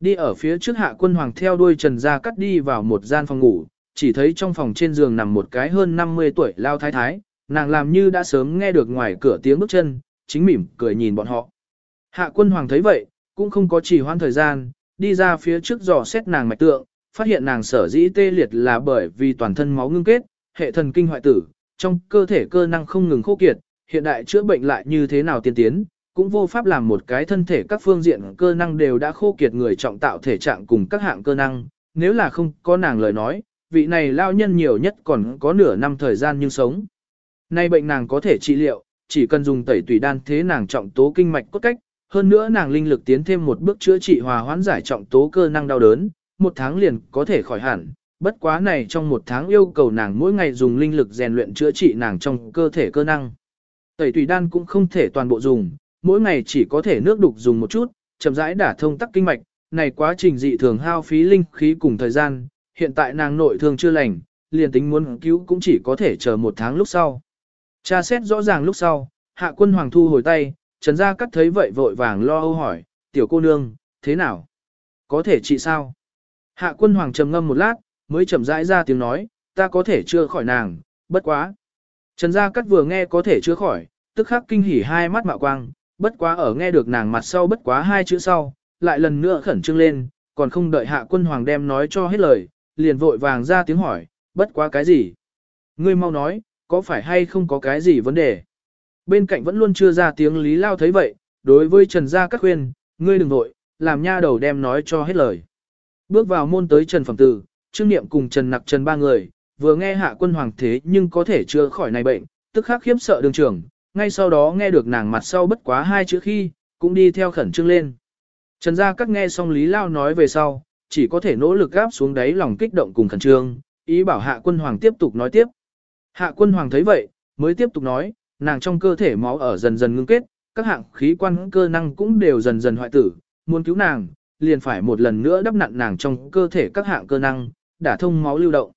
Đi ở phía trước hạ quân hoàng theo đuôi trần ra cắt đi vào một gian phòng ngủ, chỉ thấy trong phòng trên giường nằm một cái hơn 50 tuổi lao thái thái, nàng làm như đã sớm nghe được ngoài cửa tiếng bước chân, chính mỉm cười nhìn bọn họ. Hạ quân hoàng thấy vậy, cũng không có trì hoãn thời gian, đi ra phía trước dò xét nàng mạch tượng, phát hiện nàng sở dĩ tê liệt là bởi vì toàn thân máu ngưng kết, hệ thần kinh hoại tử, trong cơ thể cơ năng không ngừng khô kiệt, hiện đại chữa bệnh lại như thế nào tiên tiến, cũng vô pháp làm một cái thân thể các phương diện cơ năng đều đã khô kiệt người trọng tạo thể trạng cùng các hạng cơ năng, nếu là không có nàng lời nói, vị này lao nhân nhiều nhất còn có nửa năm thời gian nhưng sống. Nay bệnh nàng có thể trị liệu, chỉ cần dùng tẩy tùy đan thế nàng trọng tố kinh mạch cốt cách, hơn nữa nàng linh lực tiến thêm một bước chữa trị hòa hoãn giải trọng tố cơ năng đau đớn, một tháng liền có thể khỏi hẳn. Bất quá này trong một tháng yêu cầu nàng mỗi ngày dùng linh lực rèn luyện chữa trị nàng trong cơ thể cơ năng. Tẩy tùy đan cũng không thể toàn bộ dùng, mỗi ngày chỉ có thể nước đục dùng một chút, chậm rãi đả thông tắc kinh mạch, này quá trình dị thường hao phí linh khí cùng thời gian, hiện tại nàng nội thương chưa lành, liền tính muốn cứu cũng chỉ có thể chờ một tháng lúc sau. Cha xét rõ ràng lúc sau, hạ quân hoàng thu hồi tay, trần gia cắt thấy vậy vội vàng lo âu hỏi, tiểu cô nương, thế nào? Có thể trị sao? Hạ quân hoàng trầm ngâm một lát, mới chậm rãi ra tiếng nói, ta có thể chưa khỏi nàng, bất quá. Trần gia Cát vừa nghe có thể chưa khỏi, tức khắc kinh hỉ hai mắt mạo quang, bất quá ở nghe được nàng mặt sau bất quá hai chữ sau, lại lần nữa khẩn trương lên, còn không đợi hạ quân hoàng đem nói cho hết lời, liền vội vàng ra tiếng hỏi, bất quá cái gì? Ngươi mau nói, có phải hay không có cái gì vấn đề? Bên cạnh vẫn luôn chưa ra tiếng Lý Lao thấy vậy, đối với Trần Gia Cát khuyên, ngươi đừng vội, làm nha đầu đem nói cho hết lời. Bước vào môn tới Trần Phẩm Tử, Trương Niệm cùng Trần Nặc Trần ba người, vừa nghe hạ quân hoàng thế nhưng có thể chưa khỏi này bệnh, tức khắc khiếp sợ đường trưởng, ngay sau đó nghe được nàng mặt sau bất quá hai chữ khi, cũng đi theo khẩn trương lên. Trần Gia các nghe xong Lý Lao nói về sau, chỉ có thể nỗ lực gáp xuống đáy lòng kích động cùng khẩn trương, ý bảo hạ quân hoàng tiếp tục nói tiếp. Hạ quân hoàng thấy vậy, mới tiếp tục nói, nàng trong cơ thể máu ở dần dần ngưng kết, các hạng khí quan cơ năng cũng đều dần dần hoại tử, muốn cứu nàng, liền phải một lần nữa đắp nặn nàng trong cơ thể các hạng cơ năng, đả thông máu lưu động.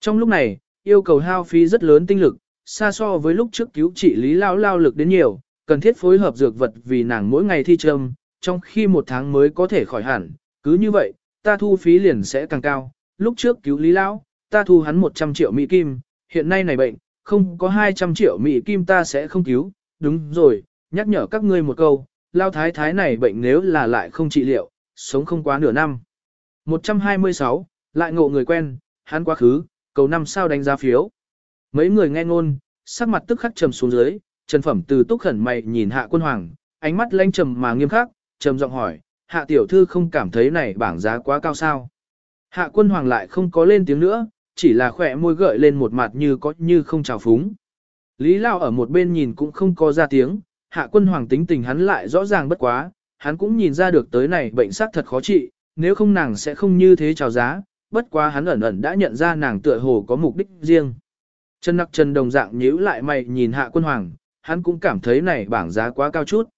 Trong lúc này, yêu cầu hao phí rất lớn tinh lực, xa so với lúc trước cứu trị lý lao lao lực đến nhiều, cần thiết phối hợp dược vật vì nàng mỗi ngày thi trâm, trong khi một tháng mới có thể khỏi hẳn, cứ như vậy, ta thu phí liền sẽ càng cao, lúc trước cứu lý lao, ta thu hắn 100 triệu mỹ kim, hiện nay này bệnh, không có 200 triệu mỹ kim ta sẽ không cứu, đúng rồi, nhắc nhở các ngươi một câu, lao thái thái này bệnh nếu là lại không trị liệu, sống không quá nửa năm. 126, lại ngộ người quen, hắn quá khứ, cầu năm sao đánh giá phiếu. Mấy người nghe ngôn, sắc mặt tức khắc trầm xuống dưới, Trần Phẩm từ túc khẩn mày nhìn hạ quân hoàng, ánh mắt lanh trầm mà nghiêm khắc, trầm giọng hỏi, hạ tiểu thư không cảm thấy này bảng giá quá cao sao. Hạ quân hoàng lại không có lên tiếng nữa, chỉ là khỏe môi gợi lên một mặt như có như không trào phúng. Lý Lao ở một bên nhìn cũng không có ra tiếng, hạ quân hoàng tính tình hắn lại rõ ràng bất quá, hắn cũng nhìn ra được tới này bệnh sắc thật khó trị, nếu không nàng sẽ không như thế chào giá, bất quá hắn ẩn ẩn đã nhận ra nàng tựa hồ có mục đích riêng. Trần nặc trần đồng dạng nhíu lại mày nhìn hạ quân hoàng, hắn cũng cảm thấy này bảng giá quá cao chút.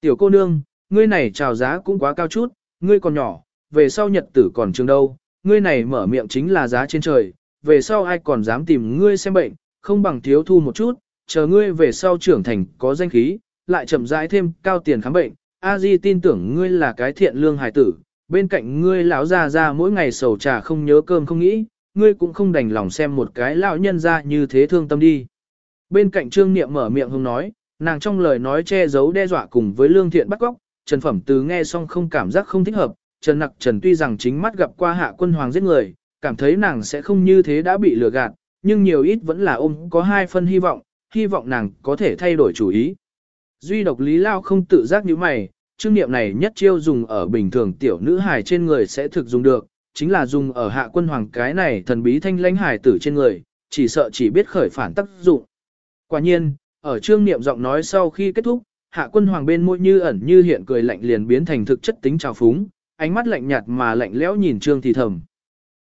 Tiểu cô nương, ngươi này chào giá cũng quá cao chút, ngươi còn nhỏ, về sau nhật tử còn trường đâu, ngươi này mở miệng chính là giá trên trời, về sau ai còn dám tìm ngươi xem bệnh, không bằng thiếu thu một chút, chờ ngươi về sau trưởng thành có danh khí, lại chậm rãi thêm cao tiền khám bệnh. A Di tin tưởng ngươi là cái thiện lương hài tử, bên cạnh ngươi lão già ra mỗi ngày sầu trà không nhớ cơm không nghĩ, ngươi cũng không đành lòng xem một cái lão nhân ra như thế thương tâm đi. Bên cạnh Trương Niệm mở miệng hông nói, nàng trong lời nói che giấu đe dọa cùng với lương thiện bắt góc, Trần Phẩm Từ nghe xong không cảm giác không thích hợp, Trần Nặc Trần tuy rằng chính mắt gặp qua hạ quân hoàng giết người, cảm thấy nàng sẽ không như thế đã bị lừa gạt, nhưng nhiều ít vẫn là ôm có hai phân hy vọng, hy vọng nàng có thể thay đổi chủ ý. Duy độc Lý Lao không tự giác như mày, chương niệm này nhất chiêu dùng ở bình thường tiểu nữ hài trên người sẽ thực dùng được, chính là dùng ở hạ quân hoàng cái này thần bí thanh lãnh hài tử trên người, chỉ sợ chỉ biết khởi phản tác dụng. Quả nhiên, ở trương niệm giọng nói sau khi kết thúc, hạ quân hoàng bên môi như ẩn như hiện cười lạnh liền biến thành thực chất tính trào phúng, ánh mắt lạnh nhạt mà lạnh lẽo nhìn trương thì thầm.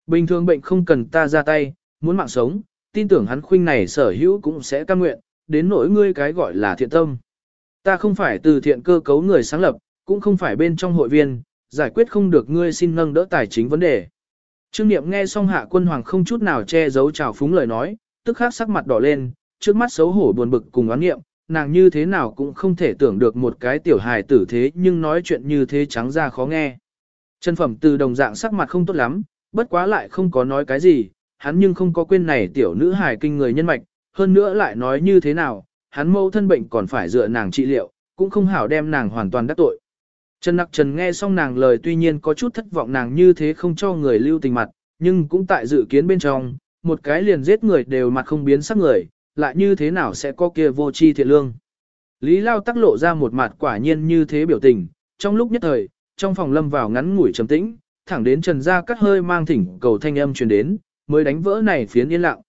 Bình thường bệnh không cần ta ra tay, muốn mạng sống, tin tưởng hắn khuynh này sở hữu cũng sẽ cam nguyện, đến nỗi ngươi cái gọi là thiện tâm. Ta không phải từ thiện cơ cấu người sáng lập, cũng không phải bên trong hội viên, giải quyết không được ngươi xin nâng đỡ tài chính vấn đề. Trương Niệm nghe xong hạ quân hoàng không chút nào che giấu trào phúng lời nói, tức khắc sắc mặt đỏ lên, trước mắt xấu hổ buồn bực cùng oán nghiệm, nàng như thế nào cũng không thể tưởng được một cái tiểu hài tử thế nhưng nói chuyện như thế trắng ra khó nghe. Chân phẩm từ đồng dạng sắc mặt không tốt lắm, bất quá lại không có nói cái gì, hắn nhưng không có quên này tiểu nữ hài kinh người nhân mạch, hơn nữa lại nói như thế nào, hắn mâu thân bệnh còn phải dựa nàng trị liệu, cũng không hảo đem nàng hoàn toàn đắc tội. Trần Nặc Trần nghe xong nàng lời tuy nhiên có chút thất vọng nàng như thế không cho người lưu tình mặt, nhưng cũng tại dự kiến bên trong, một cái liền giết người đều mặt không biến sắc người, lại như thế nào sẽ có kia vô tri thiện lương. Lý Lao tắc lộ ra một mặt quả nhiên như thế biểu tình, trong lúc nhất thời, trong phòng lâm vào ngắn ngủi trầm tĩnh, thẳng đến Trần Gia cắt hơi mang thỉnh cầu thanh âm truyền đến, mới đánh vỡ này phiến yên lặng.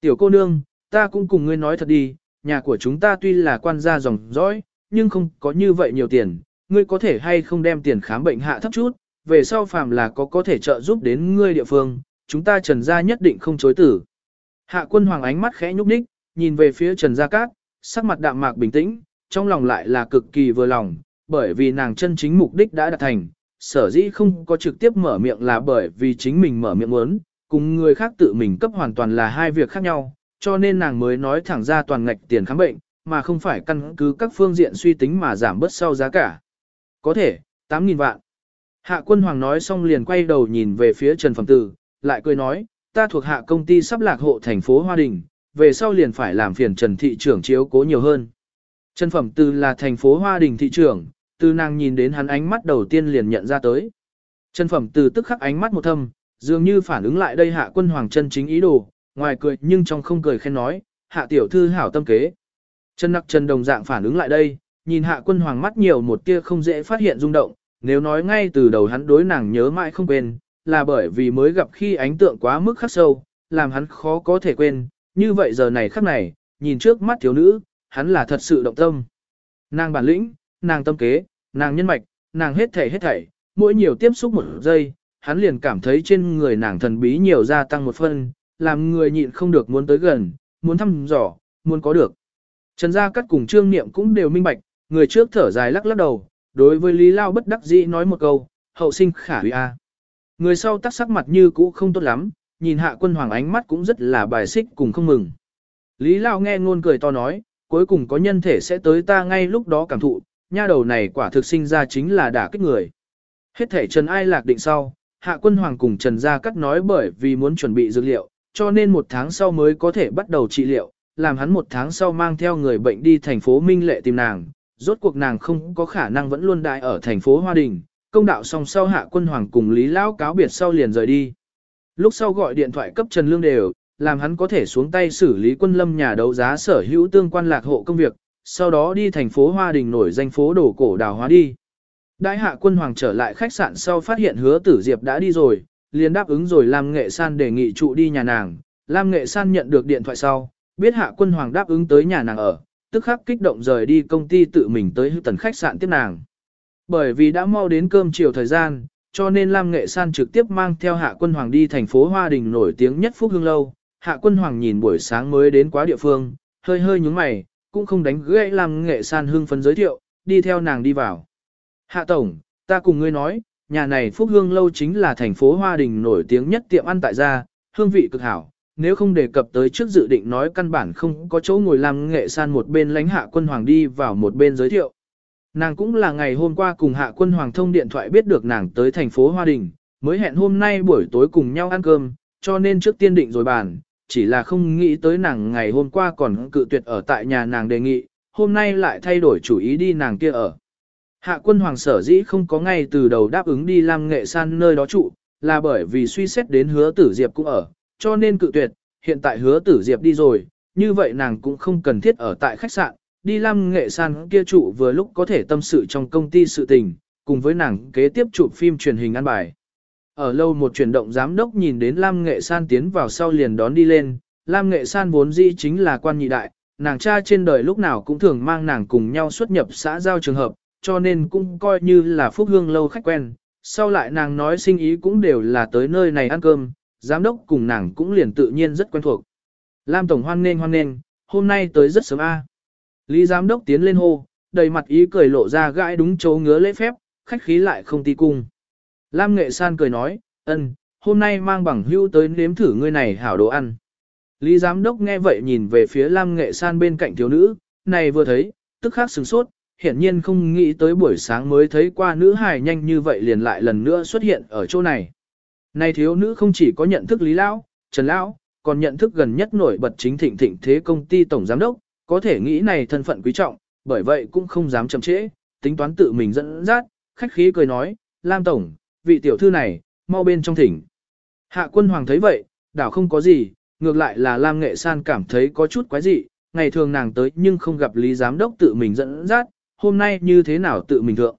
Tiểu cô nương, ta cũng cùng ngươi nói thật đi, nhà của chúng ta tuy là quan gia dòng dõi, nhưng không có như vậy nhiều tiền, ngươi có thể hay không đem tiền khám bệnh hạ thấp chút, về sau phàm là có có thể trợ giúp đến ngươi địa phương, chúng ta Trần Gia nhất định không chối tử. Hạ quân hoàng ánh mắt khẽ nhúc nhích, nhìn về phía Trần Gia Cát, sắc mặt đạm mạc bình tĩnh, trong lòng lại là cực kỳ vừa lòng, bởi vì nàng chân chính mục đích đã đạt thành, sở dĩ không có trực tiếp mở miệng là bởi vì chính mình mở miệng muốn, cùng người khác tự mình cấp hoàn toàn là hai việc khác nhau, cho nên nàng mới nói thẳng ra toàn ngạch tiền khám bệnh, mà không phải căn cứ các phương diện suy tính mà giảm bớt sau giá cả. Có thể, 8.000 vạn. Hạ quân hoàng nói xong liền quay đầu nhìn về phía Trần Phẩm Tử, lại cười nói, ta thuộc hạ công ty sắp lạc hộ thành phố Hoa Đình, về sau liền phải làm phiền Trần thị trưởng chiếu cố nhiều hơn. Trần Phẩm Tử là thành phố Hoa Đình thị trưởng, từ nàng nhìn đến hắn ánh mắt đầu tiên liền nhận ra tới. Trần Phẩm Tử tức khắc ánh mắt một thâm, dường như phản ứng lại đây hạ quân hoàng chân chính ý đồ, ngoài cười nhưng trong không cười khen nói, hạ tiểu thư hảo tâm kế. Trần nặc trần đồng dạng phản ứng lại đây, nhìn hạ quân hoàng mắt nhiều một tia không dễ phát hiện rung động, nếu nói ngay từ đầu hắn đối nàng nhớ mãi không quên, là bởi vì mới gặp khi ánh tượng quá mức khắc sâu, làm hắn khó có thể quên, như vậy giờ này khắc này, nhìn trước mắt thiếu nữ, hắn là thật sự động tâm. Nàng bản lĩnh, nàng tâm kế, nàng nhân mạch, nàng hết thảy hết thảy, mỗi nhiều tiếp xúc một giây, hắn liền cảm thấy trên người nàng thần bí nhiều gia tăng một phân, làm người nhịn không được muốn tới gần, muốn thăm dò, muốn có được. Trần Gia Cát cùng Trương Niệm cũng đều minh bạch, người trước thở dài lắc lắc đầu, đối với Lý Lao bất đắc dĩ nói một câu, hậu sinh khả hủy a. Người sau tắc sắc mặt như cũ không tốt lắm, nhìn hạ quân hoàng ánh mắt cũng rất là bài xích cùng không mừng. Lý Lao nghe ngôn cười to nói, cuối cùng có nhân thể sẽ tới ta ngay lúc đó cảm thụ, nha đầu này quả thực sinh ra chính là đả kích người. Hết thể Trần Ai lạc định sau, hạ quân hoàng cùng Trần Gia cát nói bởi vì muốn chuẩn bị dược liệu, cho nên một tháng sau mới có thể bắt đầu trị liệu, làm hắn một tháng sau mang theo người bệnh đi thành phố Minh Lệ tìm nàng, rốt cuộc nàng không có khả năng vẫn luôn đại ở thành phố Hoa Đình, công đạo xong sau hạ quân hoàng cùng Lý Lão cáo biệt sau liền rời đi. Lúc sau gọi điện thoại cấp Trần Lương đều, làm hắn có thể xuống tay xử lý quân lâm nhà đấu giá sở hữu tương quan lạc hộ công việc, sau đó đi thành phố Hoa Đình nổi danh phố đổ cổ đào hóa đi. Đại hạ quân hoàng trở lại khách sạn sau phát hiện hứa tử diệp đã đi rồi, liền đáp ứng rồi Lam Nghệ San đề nghị trụ đi nhà nàng. Lam Nghệ San nhận được điện thoại sau, biết hạ quân hoàng đáp ứng tới nhà nàng ở, tức khắc kích động rời đi công ty tự mình tới hư tần khách sạn tiếp nàng. Bởi vì đã mau đến cơm chiều thời gian, cho nên Lam Nghệ San trực tiếp mang theo hạ quân hoàng đi thành phố Hoa Đình nổi tiếng nhất Phúc Hương Lâu. Hạ quân hoàng nhìn buổi sáng mới đến quá địa phương, hơi hơi nhúng mày, cũng không đánh gãy Lam Nghệ San hưng phấn giới thiệu, đi theo nàng đi vào. Hạ Tổng, ta cùng ngươi nói, nhà này Phúc Hương Lâu chính là thành phố Hoa Đình nổi tiếng nhất tiệm ăn tại gia, hương vị cực hảo. Nếu không đề cập tới trước dự định nói căn bản không có chỗ ngồi làm nghệ san một bên lánh hạ quân hoàng đi vào một bên giới thiệu. Nàng cũng là ngày hôm qua cùng hạ quân hoàng thông điện thoại biết được nàng tới thành phố Hoa Đình, mới hẹn hôm nay buổi tối cùng nhau ăn cơm, cho nên trước tiên định rồi bàn, chỉ là không nghĩ tới nàng ngày hôm qua còn cự tuyệt ở tại nhà nàng đề nghị, hôm nay lại thay đổi chủ ý đi nàng kia ở. Hạ quân hoàng sở dĩ không có ngay từ đầu đáp ứng đi làm nghệ san nơi đó trụ, là bởi vì suy xét đến hứa tử diệp cũng ở, cho nên cự tuyệt, hiện tại hứa tử diệp đi rồi, như vậy nàng cũng không cần thiết ở tại khách sạn, đi làm nghệ san kia trụ vừa lúc có thể tâm sự trong công ty sự tình, cùng với nàng kế tiếp chụp phim truyền hình ăn bài. Ở lâu một chuyển động giám đốc nhìn đến Lam Nghệ San tiến vào sau liền đón đi lên, Lam Nghệ San vốn dĩ chính là quan nhị đại, nàng cha trên đời lúc nào cũng thường mang nàng cùng nhau xuất nhập xã giao trường hợp, cho nên cũng coi như là phúc hương lâu khách quen. Sau lại nàng nói sinh ý cũng đều là tới nơi này ăn cơm, giám đốc cùng nàng cũng liền tự nhiên rất quen thuộc. Lam Tổng hoan nghênh hoan nghênh, hôm nay tới rất sớm a. Lý giám đốc tiến lên hô, đầy mặt ý cười lộ ra gãi đúng chỗ ngứa lễ phép, khách khí lại không ti cung. Lam Nghệ San cười nói, ân, hôm nay mang bằng hưu tới nếm thử ngươi này hảo đồ ăn. Lý giám đốc nghe vậy nhìn về phía Lam Nghệ San bên cạnh thiếu nữ, này vừa thấy, tức khắc sửng sốt, hiển nhiên không nghĩ tới buổi sáng mới thấy qua nữ hài nhanh như vậy liền lại lần nữa xuất hiện ở chỗ này. Này thiếu nữ không chỉ có nhận thức Lý Lão, Trần Lão, còn nhận thức gần nhất nổi bật chính thịnh thịnh thế công ty tổng giám đốc, có thể nghĩ này thân phận quý trọng, bởi vậy cũng không dám chậm trễ, tính toán tự mình dẫn dắt, khách khí cười nói, Lam Tổng, vị tiểu thư này, mau bên trong thỉnh. Hạ quân hoàng thấy vậy, đảo không có gì, ngược lại là Lam Nghệ San cảm thấy có chút quái dị, ngày thường nàng tới nhưng không gặp Lý Giám Đốc tự mình dẫn dắt, hôm nay như thế nào tự mình thượng.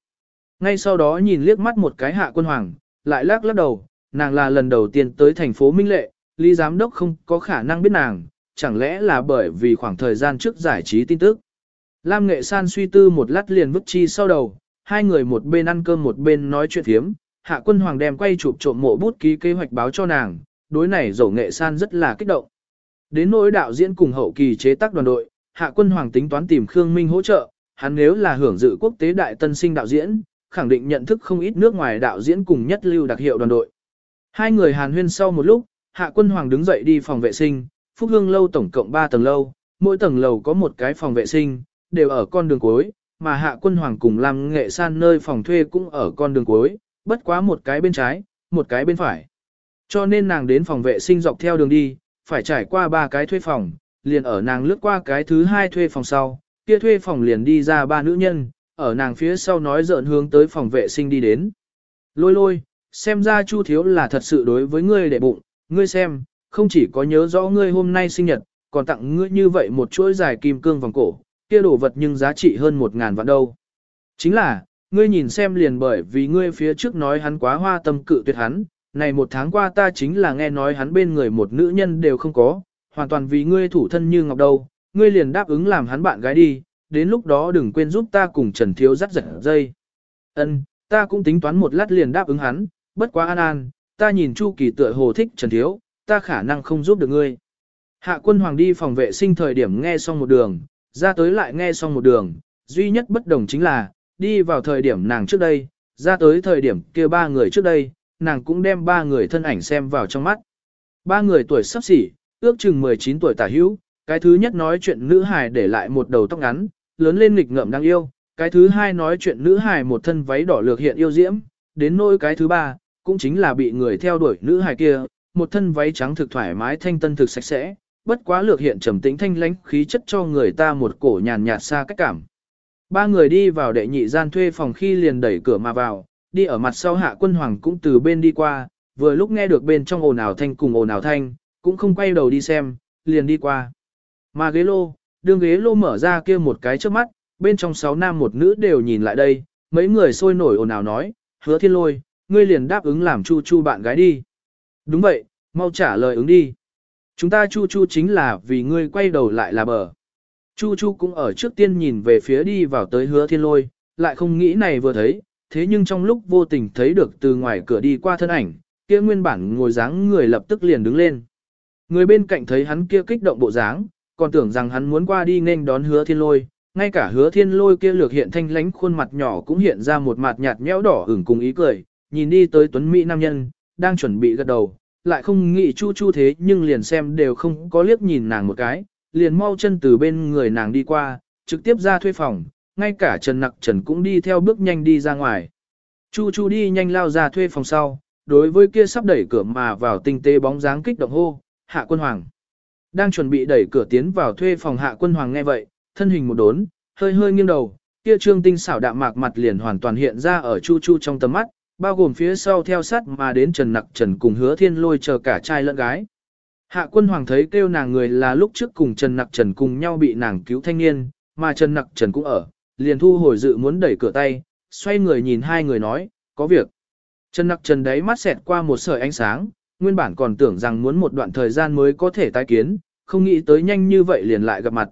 Ngay sau đó nhìn liếc mắt một cái hạ quân hoàng, lại lắc lắc đầu, nàng là lần đầu tiên tới thành phố Minh Lệ, Lý Giám Đốc không có khả năng biết nàng, chẳng lẽ là bởi vì khoảng thời gian trước giải trí tin tức. Lam Nghệ San suy tư một lát liền vứt chi sau đầu, hai người một bên ăn cơm một bên nói chuyện thiếm, hạ quân hoàng đem quay chụp trộm mộ bút ký kế hoạch báo cho nàng, đối này dầu Nghệ San rất là kích động. Đến nỗi đạo diễn cùng hậu kỳ chế tác đoàn đội, hạ quân hoàng tính toán tìm Khương Minh hỗ trợ, hắn nếu là hưởng dự quốc tế đại tân sinh đạo diễn, khẳng định nhận thức không ít nước ngoài đạo diễn cùng nhất lưu đặc hiệu đoàn đội. Hai người hàn huyên sau một lúc, hạ quân hoàng đứng dậy đi phòng vệ sinh, Phúc Hương lâu tổng cộng 3 tầng lâu, mỗi tầng lầu có một cái phòng vệ sinh, đều ở con đường cuối, mà hạ quân hoàng cùng Lam nghệ san nơi phòng thuê cũng ở con đường cuối, bất quá một cái bên trái, một cái bên phải. Cho nên nàng đến phòng vệ sinh dọc theo đường đi, phải trải qua ba cái thuê phòng, liền ở nàng lướt qua cái thứ hai thuê phòng sau, kia thuê phòng liền đi ra ba nữ nhân, ở nàng phía sau nói dợn hướng tới phòng vệ sinh đi đến. Lôi lôi, xem ra Chu Thiếu là thật sự đối với ngươi để bụng, ngươi xem, không chỉ có nhớ rõ ngươi hôm nay sinh nhật, còn tặng ngươi như vậy một chuỗi dài kim cương vòng cổ, kia đồ vật nhưng giá trị hơn một ngàn vạn đâu. Chính là, ngươi nhìn xem liền bởi vì ngươi phía trước nói hắn quá hoa tâm cự tuyệt hắn, này một tháng qua ta chính là nghe nói hắn bên người một nữ nhân đều không có, hoàn toàn vì ngươi thủ thân như ngọc đâu, ngươi liền đáp ứng làm hắn bạn gái đi, đến lúc đó đừng quên giúp ta cùng Trần Thiếu dắt giật dây. Ân, ta cũng tính toán một lát liền đáp ứng hắn, bất quá an an, ta nhìn Chu Kỳ tựa hồ thích Trần Thiếu, ta khả năng không giúp được ngươi. Hạ quân hoàng đi phòng vệ sinh thời điểm nghe xong một đường, ra tới lại nghe xong một đường, duy nhất bất đồng chính là, đi vào thời điểm nàng trước đây, ra tới thời điểm kia ba người trước đây, nàng cũng đem ba người thân ảnh xem vào trong mắt. Ba người tuổi sắp xỉ, ước chừng 19 tuổi tả hữu, cái thứ nhất nói chuyện nữ hài để lại một đầu tóc ngắn, lớn lên nghịch ngợm đáng yêu, cái thứ hai nói chuyện nữ hài một thân váy đỏ lược hiện yêu diễm, đến nỗi cái thứ ba, cũng chính là bị người theo đuổi nữ hài kia, một thân váy trắng thực thoải mái thanh tân thực sạch sẽ, bất quá lược hiện trầm tĩnh thanh lãnh khí chất cho người ta một cổ nhàn nhạt xa cách cảm. Ba người đi vào đệ nhị gian thuê phòng khi liền đẩy cửa mà vào, đi ở mặt sau hạ quân hoàng cũng từ bên đi qua, vừa lúc nghe được bên trong ồn ào thanh cùng ồn ào thanh, cũng không quay đầu đi xem, liền đi qua. Mà ghế lô, đường ghế lô mở ra kia một cái trước mắt, bên trong sáu nam một nữ đều nhìn lại đây, mấy người sôi nổi ồn ào nói, hứa thiên lôi, ngươi liền đáp ứng làm chu chu bạn gái đi. Đúng vậy, mau trả lời ứng đi. Chúng ta chu chu chính là vì ngươi quay đầu lại là bờ. Chu chu cũng ở trước tiên nhìn về phía đi vào tới hứa thiên lôi, lại không nghĩ này vừa thấy, thế nhưng trong lúc vô tình thấy được từ ngoài cửa đi qua thân ảnh, kia nguyên bản ngồi dáng người lập tức liền đứng lên. Người bên cạnh thấy hắn kia kích động bộ dáng, còn tưởng rằng hắn muốn qua đi nên đón hứa thiên lôi, ngay cả hứa thiên lôi kia lược hiện thanh lánh khuôn mặt nhỏ cũng hiện ra một mặt nhạt nhẽo đỏ ửng cùng ý cười, nhìn đi tới tuấn Mỹ nam nhân, đang chuẩn bị gật đầu, lại không nghĩ chu chu thế nhưng liền xem đều không có liếc nhìn nàng một cái, liền mau chân từ bên người nàng đi qua, trực tiếp ra thuê phòng, ngay cả Trần Nặc Trần cũng đi theo bước nhanh đi ra ngoài. Chu chu đi nhanh lao ra thuê phòng sau, đối với kia sắp đẩy cửa mà vào tinh tế bóng dáng kích động hô, hạ quân hoàng. Đang chuẩn bị đẩy cửa tiến vào thuê phòng hạ quân hoàng nghe vậy, thân hình một đốn, hơi hơi nghiêng đầu, kia trương tinh xảo đạm mạc mặt liền hoàn toàn hiện ra ở chu chu trong tầm mắt, bao gồm phía sau theo sát mà đến Trần Nặc Trần cùng hứa thiên lôi chờ cả trai lẫn gái. Hạ quân hoàng thấy kêu nàng người là lúc trước cùng Trần Nặc Trần cùng nhau bị nàng cứu thanh niên, mà Trần Nặc Trần cũng ở, liền thu hồi dự muốn đẩy cửa tay, xoay người nhìn hai người nói, có việc. Trần Nặc Trần đấy mắt xẹt qua một sợi ánh sáng, nguyên bản còn tưởng rằng muốn một đoạn thời gian mới có thể tái kiến, không nghĩ tới nhanh như vậy liền lại gặp mặt.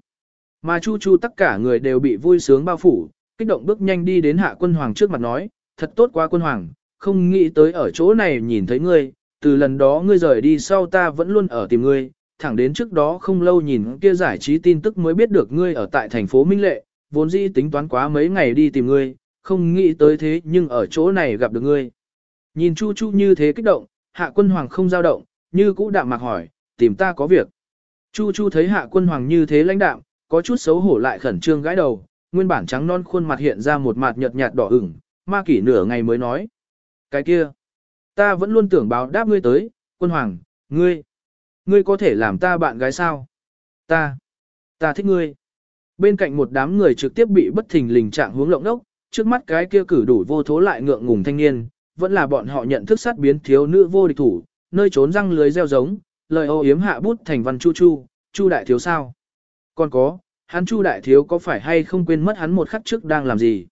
Mà Chu Chu tất cả người đều bị vui sướng bao phủ, kích động bước nhanh đi đến hạ quân hoàng trước mặt nói, thật tốt quá quân hoàng, không nghĩ tới ở chỗ này nhìn thấy ngươi, từ lần đó ngươi rời đi sau ta vẫn luôn ở tìm ngươi, thẳng đến trước đó không lâu nhìn kia giải trí tin tức mới biết được ngươi ở tại thành phố Minh Lệ, vốn dĩ tính toán quá mấy ngày đi tìm ngươi, không nghĩ tới thế nhưng ở chỗ này gặp được ngươi. Nhìn Chu Chu như thế kích động, hạ quân hoàng không giao động, như cũ đạm mạc hỏi, tìm ta có việc. Chu Chu thấy hạ quân hoàng như thế lãnh đạm, có chút xấu hổ lại khẩn trương gãi đầu, nguyên bản trắng non khuôn mặt hiện ra một mặt nhợt nhạt đỏ ửng, ma kỷ nửa ngày mới nói. Cái kia, ta vẫn luôn tưởng báo đáp ngươi tới, quân hoàng, ngươi, ngươi có thể làm ta bạn gái sao? Ta, ta thích ngươi. Bên cạnh một đám người trực tiếp bị bất thình lình trạng hướng lộng đốc, trước mắt cái kia cử đủ vô thố lại ngượng ngùng thanh niên, vẫn là bọn họ nhận thức sát biến thiếu nữ vô địch thủ, nơi trốn răng lưới gieo giống, lời ô yếm hạ bút thành văn chu chu, chu đại thiếu sao. Còn có, hắn chu đại thiếu có phải hay không quên mất hắn một khắc trước đang làm gì.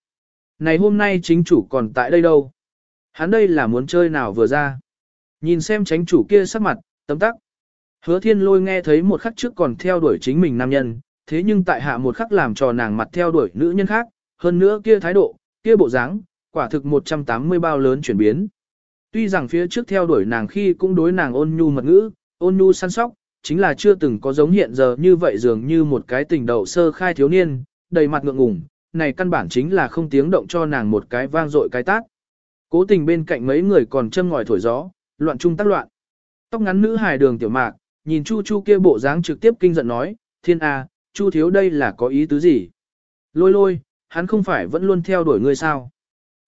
Này hôm nay chính chủ còn tại đây đâu. Hắn đây là muốn chơi nào vừa ra. Nhìn xem tránh chủ kia sắc mặt, tấm tắc. Hứa thiên lôi nghe thấy một khắc trước còn theo đuổi chính mình nam nhân, thế nhưng tại hạ một khắc làm trò nàng mặt theo đuổi nữ nhân khác, hơn nữa kia thái độ, kia bộ dáng, quả thực 180 bao lớn chuyển biến. Tuy rằng phía trước theo đuổi nàng khi cũng đối nàng ôn nhu mật ngữ, ôn nhu săn sóc, chính là chưa từng có giống hiện giờ như vậy dường như một cái tình đầu sơ khai thiếu niên, đầy mặt ngượng ngùng, này căn bản chính là không tiếng động cho nàng một cái vang dội cái tát. Cố tình bên cạnh mấy người còn châm ngòi thổi gió, loạn trung tác loạn. Tóc ngắn nữ hài đường tiểu mạc, nhìn Chu Chu kia bộ dáng trực tiếp kinh giận nói, thiên a, Chu thiếu đây là có ý tứ gì? Lôi lôi, hắn không phải vẫn luôn theo đuổi ngươi sao?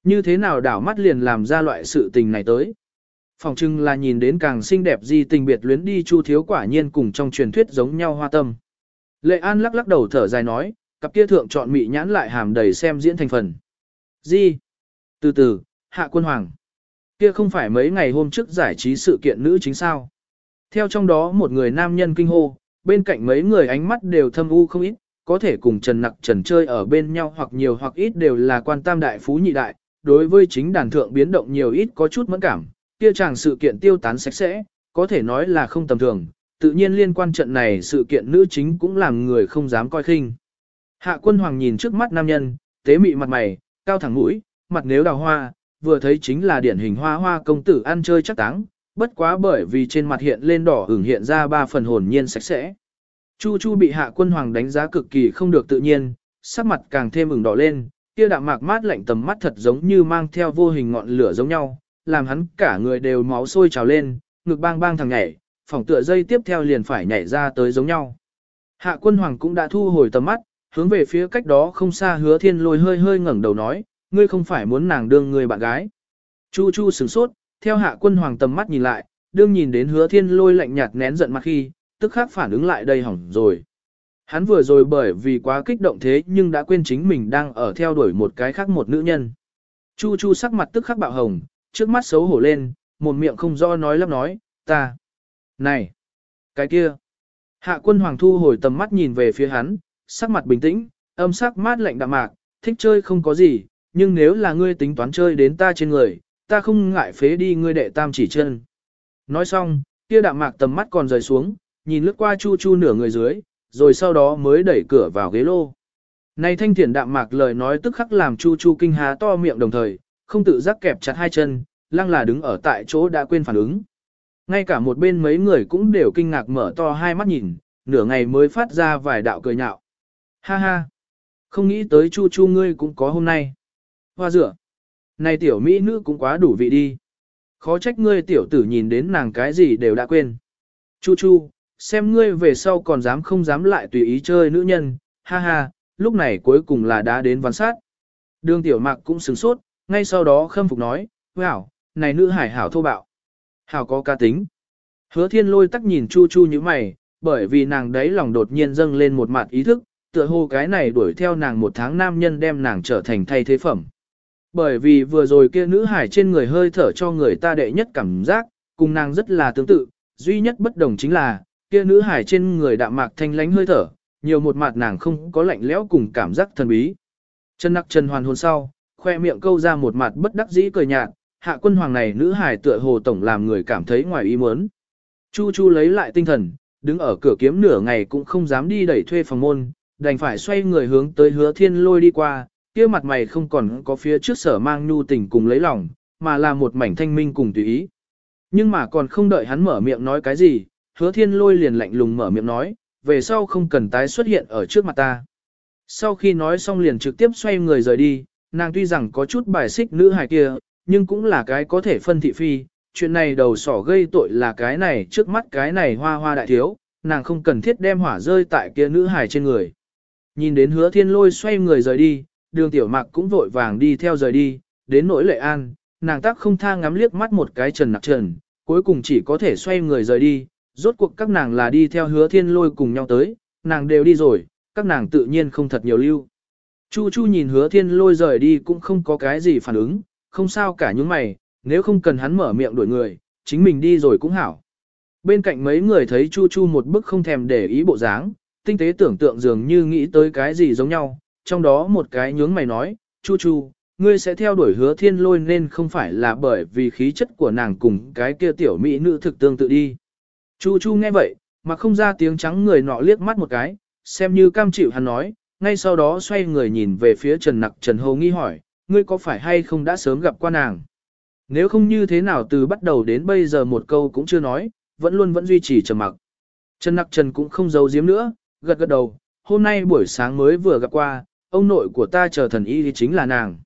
Như thế nào đảo mắt liền làm ra loại sự tình này tới? Phòng trưng là nhìn đến càng xinh đẹp di tình biệt luyến đi Chu thiếu quả nhiên cùng trong truyền thuyết giống nhau hoa tâm. Lệ An lắc lắc đầu thở dài nói, cặp kia thượng chọn mị nhãn lại hàm đầy xem diễn thành phần. Di, Từ từ, hạ quân hoàng. Kia không phải mấy ngày hôm trước giải trí sự kiện nữ chính sao. Theo trong đó một người nam nhân kinh hô, bên cạnh mấy người ánh mắt đều thâm u không ít, có thể cùng Trần Nặc Trần chơi ở bên nhau hoặc nhiều hoặc ít đều là quan tam đại phú nhị đại, đối với chính đàn thượng biến động nhiều ít có chút mẫn cảm, kia chàng sự kiện tiêu tán sạch sẽ, có thể nói là không tầm thường, tự nhiên liên quan trận này sự kiện nữ chính cũng làm người không dám coi khinh. Hạ quân hoàng nhìn trước mắt nam nhân, tế mị mặt mày, cao thẳng mũi, mặt nếu đào hoa, vừa thấy chính là điển hình hoa hoa công tử ăn chơi chắc táng, bất quá bởi vì trên mặt hiện lên đỏ ửng hiện ra ba phần hồn nhiên sạch sẽ. Chu Chu bị hạ quân hoàng đánh giá cực kỳ không được tự nhiên, sắc mặt càng thêm ửng đỏ lên, kia đạm mạc mát lạnh tầm mắt thật giống như mang theo vô hình ngọn lửa giống nhau, làm hắn cả người đều máu sôi trào lên, ngực bang bang thằng nhảy, phòng tựa dây tiếp theo liền phải nhảy ra tới giống nhau. Hạ quân hoàng cũng đã thu hồi tầm mắt, hướng về phía cách đó không xa hứa thiên lôi hơi hơi ngẩng đầu nói, ngươi không phải muốn nàng đương người bạn gái. Chu chu sửng sốt, theo hạ quân hoàng tầm mắt nhìn lại, đương nhìn đến hứa thiên lôi lạnh nhạt nén giận mặt khi, tức khắc phản ứng lại đây hỏng rồi. Hắn vừa rồi bởi vì quá kích động thế nhưng đã quên chính mình đang ở theo đuổi một cái khác một nữ nhân. Chu chu sắc mặt tức khắc bạo hồng, trước mắt xấu hổ lên, một miệng không do nói lắp nói, ta. Này, cái kia. Hạ quân hoàng thu hồi tầm mắt nhìn về phía hắn, sắc mặt bình tĩnh, âm sắc mát lạnh đạm mạc, thích chơi không có gì, nhưng nếu là ngươi tính toán chơi đến ta trên người, ta không ngại phế đi ngươi đệ tam chỉ chân. Nói xong, kia đạm mạc tầm mắt còn rời xuống, nhìn lướt qua chu chu nửa người dưới, rồi sau đó mới đẩy cửa vào ghế lô. Này thanh thiển đạm mạc lời nói tức khắc làm chu chu kinh há to miệng đồng thời, không tự giác kẹp chặt hai chân, lăng là đứng ở tại chỗ đã quên phản ứng. Ngay cả một bên mấy người cũng đều kinh ngạc mở to hai mắt nhìn, nửa ngày mới phát ra vài đạo cười nhạo. Ha ha! Không nghĩ tới chu chu ngươi cũng có hôm nay. Hoa rửa! Này tiểu mỹ nữ cũng quá đủ vị đi. Khó trách ngươi tiểu tử nhìn đến nàng cái gì đều đã quên. Chu chu, xem ngươi về sau còn dám không dám lại tùy ý chơi nữ nhân, ha ha, lúc này cuối cùng là đã đến văn sát. Đường tiểu mạc cũng sửng sốt, ngay sau đó khâm phục nói, wow, này nữ hải hảo thô bạo. Hảo có ca tính. Hứa thiên lôi tắc nhìn chu chu như mày, bởi vì nàng đấy lòng đột nhiên dâng lên một mặt ý thức, tựa hồ cái này đuổi theo nàng một tháng nam nhân đem nàng trở thành thay thế phẩm. Bởi vì vừa rồi kia nữ hải trên người hơi thở cho người ta đệ nhất cảm giác, cùng nàng rất là tương tự, duy nhất bất đồng chính là, kia nữ hải trên người đạm mạc thanh lánh hơi thở, nhiều một mặt nàng không có lạnh lẽo cùng cảm giác thần bí. Chân nặc chân hoàn hồn sau, khoe miệng câu ra một mặt bất đắc dĩ cười nhạt, hạ quân hoàng này nữ hải tựa hồ tổng làm người cảm thấy ngoài ý muốn. Chu Chu lấy lại tinh thần, đứng ở cửa kiếm nửa ngày cũng không dám đi đẩy thuê phòng môn, đành phải xoay người hướng tới hứa thiên lôi đi qua, kia mặt mày không còn có phía trước sở mang nhu tình cùng lấy lòng, mà là một mảnh thanh minh cùng tùy ý. Nhưng mà còn không đợi hắn mở miệng nói cái gì, hứa thiên lôi liền lạnh lùng mở miệng nói, về sau không cần tái xuất hiện ở trước mặt ta. Sau khi nói xong liền trực tiếp xoay người rời đi, nàng tuy rằng có chút bài xích nữ hài kia, nhưng cũng là cái có thể phân thị phi, chuyện này đầu sỏ gây tội là cái này trước mắt cái này hoa hoa đại thiếu, nàng không cần thiết đem hỏa rơi tại kia nữ hài trên người. Nhìn đến hứa thiên lôi xoay người rời đi, đường tiểu mạc cũng vội vàng đi theo rời đi, đến nỗi lệ an, nàng tác không tha ngắm liếc mắt một cái trần nặc trần, cuối cùng chỉ có thể xoay người rời đi, rốt cuộc các nàng là đi theo hứa thiên lôi cùng nhau tới, nàng đều đi rồi, các nàng tự nhiên không thật nhiều lưu. Chu Chu nhìn hứa thiên lôi rời đi cũng không có cái gì phản ứng, không sao cả những mày, nếu không cần hắn mở miệng đuổi người, chính mình đi rồi cũng hảo. Bên cạnh mấy người thấy Chu Chu một bức không thèm để ý bộ dáng, tinh tế tưởng tượng dường như nghĩ tới cái gì giống nhau, trong đó một cái nhướng mày nói, Chu Chu, ngươi sẽ theo đuổi hứa thiên lôi nên không phải là bởi vì khí chất của nàng cùng cái kia tiểu mỹ nữ thực tương tự đi. Chu Chu nghe vậy, mà không ra tiếng trắng người nọ liếc mắt một cái, xem như cam chịu hắn nói, ngay sau đó xoay người nhìn về phía Trần Nặc Trần Hồ nghi hỏi, ngươi có phải hay không đã sớm gặp qua nàng? Nếu không như thế nào từ bắt đầu đến bây giờ một câu cũng chưa nói, vẫn luôn vẫn duy trì trầm mặc. Trần Nặc Trần cũng không giấu giếm nữa, gật gật đầu, hôm nay buổi sáng mới vừa gặp qua, ông nội của ta chờ thần y thì chính là nàng.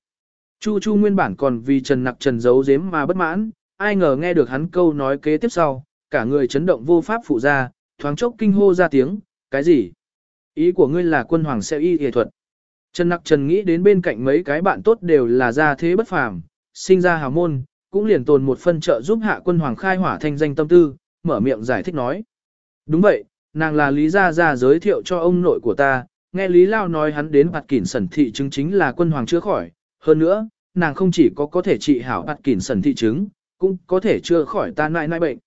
Chu Chu nguyên bản còn vì Trần Nặc Trần giấu giếm mà bất mãn, ai ngờ nghe được hắn câu nói kế tiếp sau, cả người chấn động vô pháp phụ ra, thoáng chốc kinh hô ra tiếng, cái gì? Ý của ngươi là quân hoàng sẽ y y thuật. Trần Nặc Trần nghĩ đến bên cạnh mấy cái bạn tốt đều là gia thế bất phàm, sinh ra hào môn, cũng liền tồn một phân trợ giúp hạ quân hoàng khai hỏa thanh danh tâm tư, mở miệng giải thích nói. Đúng vậy, nàng là Lý Gia Gia giới thiệu cho ông nội của ta, nghe Lý Lao nói hắn đến bạt kỉn sẩn thị chứng chính là quân hoàng chữa khỏi, hơn nữa, nàng không chỉ có có thể trị hảo bạt kỉn sẩn thị chứng, cũng có thể chữa khỏi ta nại nại bệnh.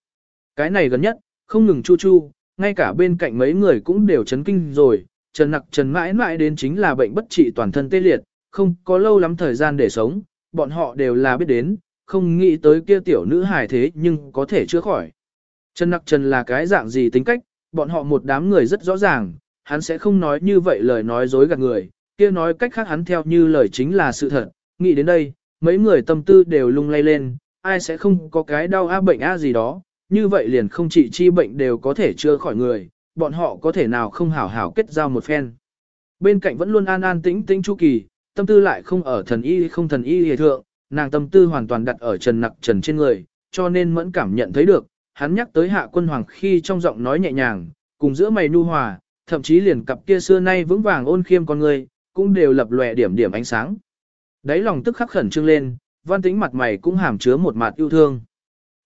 Cái này gần nhất, không ngừng chu chu, ngay cả bên cạnh mấy người cũng đều chấn kinh rồi, trần nặc trần mãi mãi đến chính là bệnh bất trị toàn thân tê liệt, không có lâu lắm thời gian để sống, bọn họ đều là biết đến, không nghĩ tới kia tiểu nữ hài thế nhưng có thể chữa khỏi. Trần nặc trần là cái dạng gì tính cách, bọn họ một đám người rất rõ ràng, hắn sẽ không nói như vậy lời nói dối gạt người, kia nói cách khác hắn theo như lời chính là sự thật, nghĩ đến đây, mấy người tâm tư đều lung lay lên, ai sẽ không có cái đau a bệnh a gì đó, như vậy liền không chỉ chi bệnh đều có thể chữa khỏi người, bọn họ có thể nào không hảo hảo kết giao một phen. Bên cạnh vẫn luôn an an tĩnh tĩnh Chu Kỳ, tâm tư lại không ở thần y không thần y hề thượng, nàng tâm tư hoàn toàn đặt ở trần nặc trần trên người, cho nên mẫn cảm nhận thấy được, hắn nhắc tới hạ quân hoàng khi trong giọng nói nhẹ nhàng, cùng giữa mày nu hòa, thậm chí liền cặp kia xưa nay vững vàng ôn khiêm con người, cũng đều lập lòe điểm điểm ánh sáng. Đấy lòng tức khắc khẩn trương lên, văn tính mặt mày cũng hàm chứa một mặt yêu thương.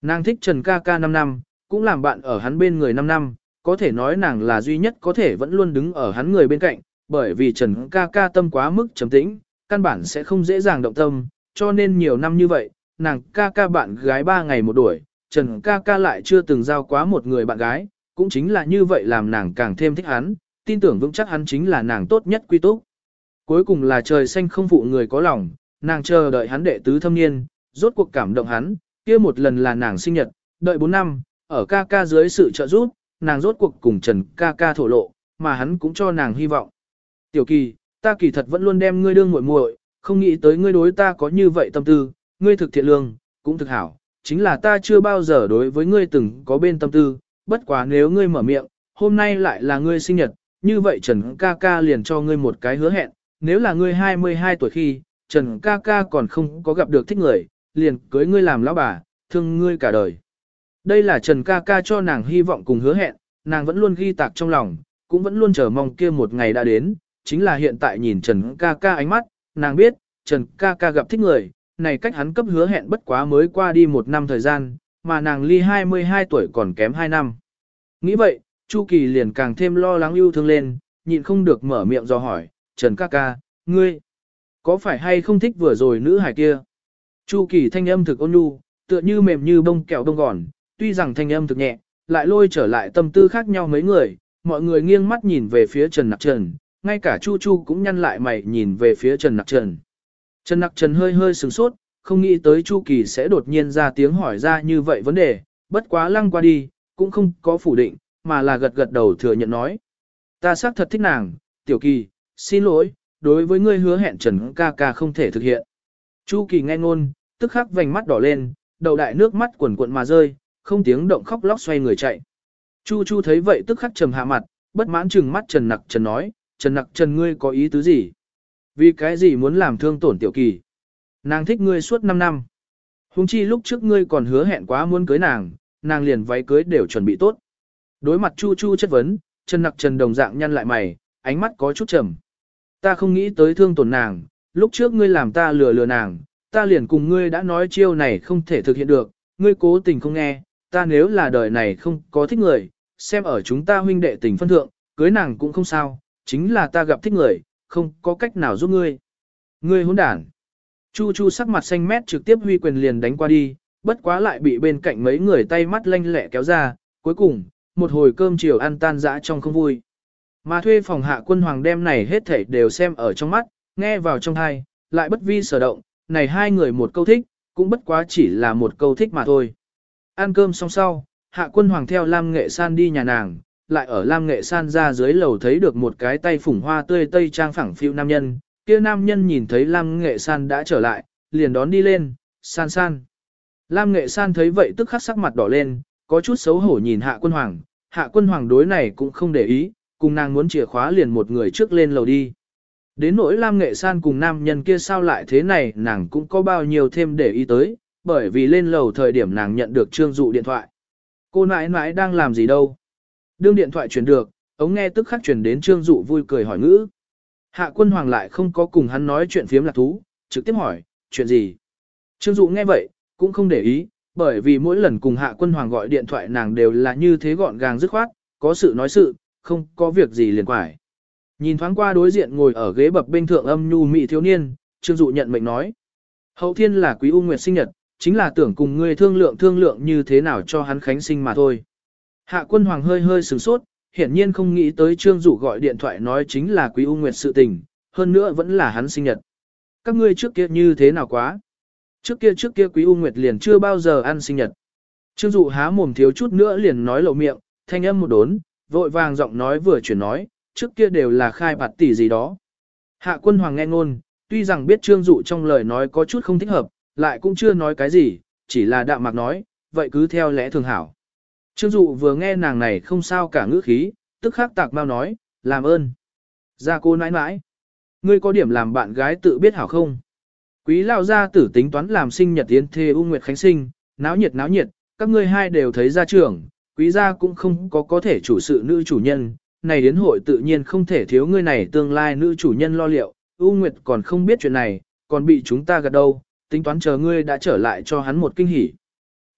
Nàng thích Trần ca ca 5 năm, cũng làm bạn ở hắn bên người 5 năm, có thể nói nàng là duy nhất có thể vẫn luôn đứng ở hắn người bên cạnh, bởi vì Trần ca ca tâm quá mức trầm tĩnh, căn bản sẽ không dễ dàng động tâm, cho nên nhiều năm như vậy, nàng ca ca bạn gái 3 ngày một đuổi, Trần ca ca lại chưa từng giao quá một người bạn gái, cũng chính là như vậy làm nàng càng thêm thích hắn, tin tưởng vững chắc hắn chính là nàng tốt nhất quy túc. Cuối cùng là trời xanh không phụ người có lòng, nàng chờ đợi hắn đệ tứ thâm niên, rốt cuộc cảm động hắn, kia một lần là nàng sinh nhật, đợi 4 năm, ở ca ca dưới sự trợ giúp, nàng rốt cuộc cùng Trần ca ca thổ lộ, mà hắn cũng cho nàng hy vọng. Tiểu kỳ, ta kỳ thật vẫn luôn đem ngươi đương muội muội, không nghĩ tới ngươi đối ta có như vậy tâm tư, ngươi thực thiện lương, cũng thực hảo, chính là ta chưa bao giờ đối với ngươi từng có bên tâm tư, bất quá nếu ngươi mở miệng, hôm nay lại là ngươi sinh nhật, như vậy Trần ca ca liền cho ngươi một cái hứa hẹn, nếu là ngươi 22 tuổi khi, Trần ca ca còn không có gặp được thích người, liền cưới ngươi làm lão bà, thương ngươi cả đời. Đây là Trần ca ca cho nàng hy vọng cùng hứa hẹn, nàng vẫn luôn ghi tạc trong lòng, cũng vẫn luôn chờ mong kia một ngày đã đến, chính là hiện tại nhìn Trần ca ca ánh mắt, nàng biết, Trần ca ca gặp thích người, này cách hắn cấp hứa hẹn bất quá mới qua đi một năm thời gian, mà nàng ly 22 tuổi còn kém 2 năm. Nghĩ vậy, Chu Kỳ liền càng thêm lo lắng yêu thương lên, nhịn không được mở miệng do hỏi, Trần ca ca, ngươi, có phải hay không thích vừa rồi nữ hải kia? Chu Kỳ thanh âm thực ôn nhu, tựa như mềm như bông kẹo bông gòn, tuy rằng thanh âm thực nhẹ, lại lôi trở lại tâm tư khác nhau mấy người, mọi người nghiêng mắt nhìn về phía Trần Nặc Trần, ngay cả Chu Chu cũng nhăn lại mày nhìn về phía Trần Nặc Trần. Trần Nặc Trần hơi hơi sửng sốt, không nghĩ tới Chu Kỳ sẽ đột nhiên ra tiếng hỏi ra như vậy vấn đề, bất quá lăng qua đi, cũng không có phủ định, mà là gật gật đầu thừa nhận nói. Ta xác thật thích nàng, Tiểu Kỳ, xin lỗi, đối với ngươi hứa hẹn Trần ca ca không thể thực hiện. Chu Kỳ nghe ngôn, tức khắc vành mắt đỏ lên, đầu đại nước mắt quần cuộn mà rơi, không tiếng động khóc lóc xoay người chạy. Chu Chu thấy vậy tức khắc trầm hạ mặt, bất mãn chừng mắt Trần Nặc Trần nói, Trần Nặc Trần ngươi có ý tứ gì? Vì cái gì muốn làm thương tổn tiểu kỳ? Nàng thích ngươi suốt 5 năm. Hùng chi lúc trước ngươi còn hứa hẹn quá muốn cưới nàng, nàng liền váy cưới đều chuẩn bị tốt. Đối mặt Chu Chu chất vấn, Trần Nặc Trần đồng dạng nhăn lại mày, ánh mắt có chút trầm. Ta không nghĩ tới thương tổn nàng, lúc trước ngươi làm ta lừa lừa nàng, ta liền cùng ngươi đã nói chiêu này không thể thực hiện được, ngươi cố tình không nghe, ta nếu là đời này không có thích người, xem ở chúng ta huynh đệ tình phân thượng, cưới nàng cũng không sao, chính là ta gặp thích người, không có cách nào giúp ngươi. Ngươi hỗn đản. Chu Chu sắc mặt xanh mét trực tiếp huy quyền liền đánh qua đi, bất quá lại bị bên cạnh mấy người tay mắt lanh lẹ kéo ra, cuối cùng, một hồi cơm chiều ăn tan dã trong không vui. Mà thuê phòng hạ quân hoàng đem này hết thảy đều xem ở trong mắt, nghe vào trong tai, lại bất vi sở động, này hai người một câu thích, cũng bất quá chỉ là một câu thích mà thôi. Ăn cơm xong sau, hạ quân hoàng theo Lam Nghệ San đi nhà nàng, lại ở Lam Nghệ San ra dưới lầu thấy được một cái tay phủng hoa tươi tây trang phẳng phiu nam nhân, kia nam nhân nhìn thấy Lam Nghệ San đã trở lại, liền đón đi lên, san san. Lam Nghệ San thấy vậy tức khắc sắc mặt đỏ lên, có chút xấu hổ nhìn hạ quân hoàng, hạ quân hoàng đối này cũng không để ý, cùng nàng muốn chìa khóa liền một người trước lên lầu đi. Đến nỗi Lam Nghệ San cùng nam nhân kia sao lại thế này nàng cũng có bao nhiêu thêm để ý tới, bởi vì lên lầu thời điểm nàng nhận được trương dụ điện thoại. Cô nãi nãi đang làm gì đâu? Đương điện thoại chuyển được, ống nghe tức khắc chuyển đến trương dụ vui cười hỏi ngữ. Hạ quân hoàng lại không có cùng hắn nói chuyện phiếm lạc thú, trực tiếp hỏi, chuyện gì? Trương dụ nghe vậy, cũng không để ý, bởi vì mỗi lần cùng hạ quân hoàng gọi điện thoại nàng đều là như thế gọn gàng dứt khoát, có sự nói sự, không có việc gì liền quải. Nhìn thoáng qua đối diện ngồi ở ghế bập bên thượng âm nhu mị thiếu niên, Trương Dụ nhận mệnh nói. Hậu thiên là quý u nguyệt sinh nhật, chính là tưởng cùng ngươi thương lượng thương lượng như thế nào cho hắn khánh sinh mà thôi. Hạ quân hoàng hơi hơi sửng sốt, hiển nhiên không nghĩ tới Trương Dụ gọi điện thoại nói chính là quý u nguyệt sự tình, hơn nữa vẫn là hắn sinh nhật. Các ngươi trước kia như thế nào quá? Trước kia trước kia quý u nguyệt liền chưa bao giờ ăn sinh nhật. Trương Dụ há mồm thiếu chút nữa liền nói lộ miệng, thanh âm một đốn, vội vàng giọng nói vừa chuyển nói, trước kia đều là khai bạt tỷ gì đó. Hạ quân hoàng nghe ngôn, tuy rằng biết trương dụ trong lời nói có chút không thích hợp, lại cũng chưa nói cái gì, chỉ là đạm mạc nói, vậy cứ theo lẽ thường hảo. Trương dụ vừa nghe nàng này không sao cả ngữ khí, tức khắc tạc mau nói, làm ơn. Ra cô nãi nãi. Ngươi có điểm làm bạn gái tự biết hảo không? Quý lao gia tử tính toán làm sinh nhật tiến thê U Nguyệt Khánh sinh, náo nhiệt náo nhiệt, các ngươi hai đều thấy ra trưởng, quý gia cũng không có có thể chủ sự nữ chủ nhân, này đến hội tự nhiên không thể thiếu ngươi này tương lai nữ chủ nhân lo liệu, U Nguyệt còn không biết chuyện này, còn bị chúng ta gạt đâu, tính toán chờ ngươi đã trở lại cho hắn một kinh hỉ.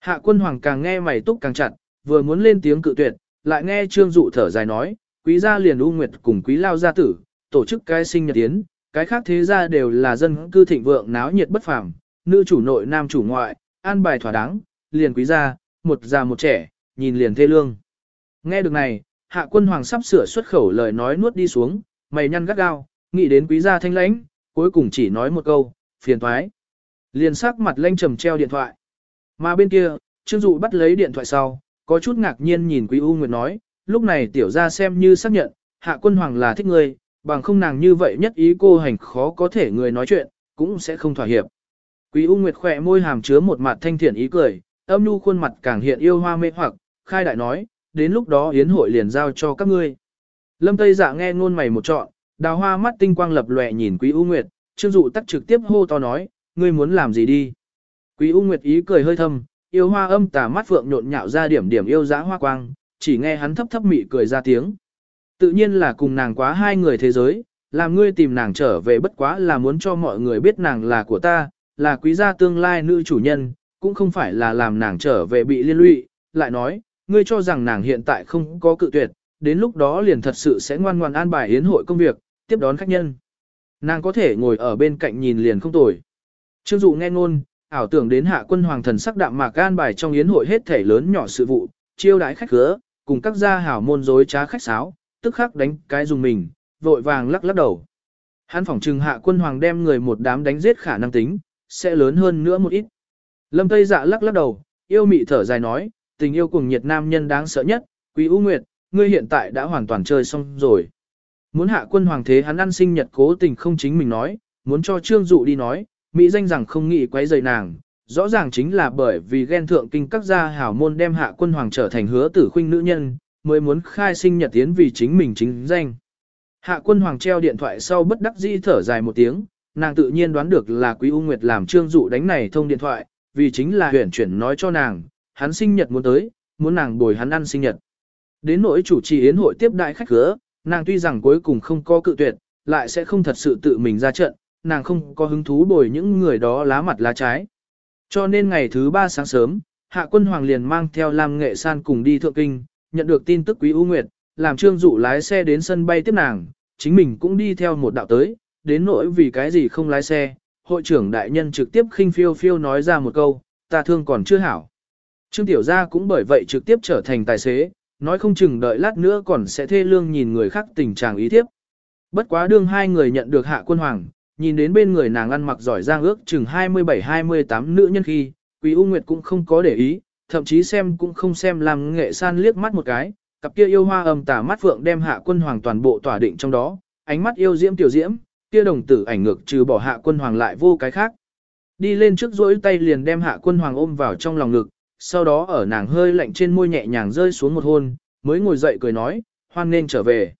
Hạ quân hoàng càng nghe mày túc càng chặt, vừa muốn lên tiếng cự tuyệt, lại nghe trương dụ thở dài nói, quý gia liền U Nguyệt cùng quý lao gia tử, tổ chức cái sinh nhật tiến, cái khác thế gia đều là dân cư thịnh vượng náo nhiệt bất phàm, nữ chủ nội nam chủ ngoại, an bài thỏa đáng, liền quý gia, một già một trẻ, nhìn liền thê lương. Nghe được này, hạ quân hoàng sắp sửa xuất khẩu lời nói nuốt đi xuống, mày nhăn gắt gao, nghĩ đến quý gia thanh lãnh, cuối cùng chỉ nói một câu, phiền thoái. Liền sắc mặt lanh trầm treo điện thoại. Mà bên kia, Trương Dụ bắt lấy điện thoại sau, có chút ngạc nhiên nhìn Quý U Nguyệt nói, lúc này tiểu gia xem như xác nhận, hạ quân hoàng là thích người, bằng không nàng như vậy nhất ý cô hành khó có thể người nói chuyện, cũng sẽ không thỏa hiệp. Quý U Nguyệt khỏe môi hàm chứa một mặt thanh thiện ý cười, âm nhu khuôn mặt càng hiện yêu hoa mê hoặc, khai đại nói, đến lúc đó yến hội liền giao cho các ngươi. Lâm Tây Dạ nghe ngôn mày một trọn, đào hoa mắt tinh quang lập lòe nhìn Quý U Nguyệt, Trương Dụ tắc trực tiếp hô to nói, ngươi muốn làm gì đi. Quý U Nguyệt ý cười hơi thâm, yêu hoa âm tà mắt phượng nhộn nhạo ra điểm điểm yêu dã hoa quang, chỉ nghe hắn thấp thấp mị cười ra tiếng. Tự nhiên là cùng nàng quá hai người thế giới, làm ngươi tìm nàng trở về bất quá là muốn cho mọi người biết nàng là của ta, là quý gia tương lai nữ chủ nhân, cũng không phải là làm nàng trở về bị liên lụy, lại nói, ngươi cho rằng nàng hiện tại không có cự tuyệt, đến lúc đó liền thật sự sẽ ngoan ngoan an bài yến hội công việc, tiếp đón khách nhân. Nàng có thể ngồi ở bên cạnh nhìn liền không tồi. Trương Dụ nghe ngôn, ảo tưởng đến hạ quân hoàng thần sắc đạm mạc an bài trong yến hội hết thể lớn nhỏ sự vụ, chiêu đãi khách khứa, cùng các gia hảo môn dối trá khách sáo, tức khắc đánh cái dùng mình, vội vàng lắc lắc đầu. Hắn phỏng trừng hạ quân hoàng đem người một đám đánh giết khả năng tính, sẽ lớn hơn nữa một ít. Lâm Tây dạ lắc lắc đầu, yêu mị thở dài nói, tình yêu cùng nhiệt nam nhân đáng sợ nhất, Quý U Nguyệt, ngươi hiện tại đã hoàn toàn chơi xong rồi. Muốn hạ quân hoàng thế hắn ăn sinh nhật cố tình không chính mình nói, muốn cho Trương Dụ đi nói, Mỹ danh rằng không nghĩ quấy rầy nàng, rõ ràng chính là bởi vì ghen thượng kinh các gia hảo môn đem hạ quân hoàng trở thành hứa tử khuynh nữ nhân, mới muốn khai sinh nhật tiến vì chính mình chính danh. Hạ quân hoàng treo điện thoại sau bất đắc dĩ thở dài một tiếng, nàng tự nhiên đoán được là Quý U Nguyệt làm Trương Dụ đánh này thông điện thoại, vì chính là huyển chuyển nói cho nàng, hắn sinh nhật muốn tới, muốn nàng bồi hắn ăn sinh nhật. Đến nỗi chủ trì yến hội tiếp đại khách khứa, nàng tuy rằng cuối cùng không có cự tuyệt, lại sẽ không thật sự tự mình ra trận, nàng không có hứng thú bồi những người đó lá mặt lá trái. Cho nên ngày thứ ba sáng sớm, Hạ Quân Hoàng liền mang theo Lam Nghệ San cùng đi thượng kinh, nhận được tin tức Quý U Nguyệt, làm Trương Dụ lái xe đến sân bay tiếp nàng, chính mình cũng đi theo một đạo tới, đến nỗi vì cái gì không lái xe, hội trưởng đại nhân trực tiếp khinh phiêu phiêu nói ra một câu, ta thương còn chưa hảo. Trương Tiểu Gia cũng bởi vậy trực tiếp trở thành tài xế, nói không chừng đợi lát nữa còn sẽ thê lương nhìn người khác tình trạng ý thiếp. Bất quá đương hai người nhận được hạ quân hoàng, nhìn đến bên người nàng ăn mặc giỏi giang ước chừng 27-28 nữ nhân khi, Quý U Nguyệt cũng không có để ý, thậm chí xem cũng không xem làm nghệ san liếc mắt một cái, cặp kia yêu hoa âm tà mắt phượng đem hạ quân hoàng toàn bộ tỏa định trong đó, ánh mắt yêu diễm tiểu diễm, kia đồng tử ảnh ngược trừ bỏ hạ quân hoàng lại vô cái khác. Đi lên trước rỗi tay liền đem hạ quân hoàng ôm vào trong lòng ngực, sau đó ở nàng hơi lạnh trên môi nhẹ nhàng rơi xuống một hôn, mới ngồi dậy cười nói, hoan nên trở về.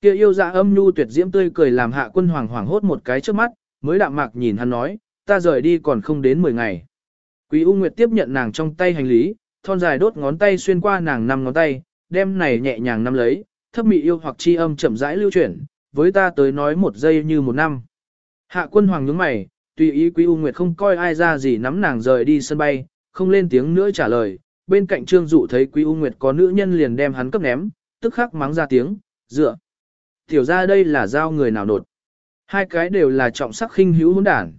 Kia yêu dạ âm nhu tuyệt diễm tươi cười làm hạ quân hoàng hoàng hốt một cái trước mắt, mới đạm mạc nhìn hắn nói, ta rời đi còn không đến 10 ngày. Quý U Nguyệt tiếp nhận nàng trong tay hành lý, thon dài đốt ngón tay xuyên qua nàng năm ngón tay, đem này nhẹ nhàng nắm lấy, thấp mị yêu hoặc chi âm chậm rãi lưu chuyển, với ta tới nói một giây như một năm. Hạ quân hoàng nhướng mày, tùy ý Quý U Nguyệt không coi ai ra gì nắm nàng rời đi sân bay, không lên tiếng nữa trả lời. Bên cạnh Trương Dụ thấy Quý U Nguyệt có nữ nhân liền đem hắn cấp ném, tức khắc mắng ra tiếng, dựa. Tiểu ra đây là giao người nào nột. Hai cái đều là trọng sắc khinh hữu hỗn đản.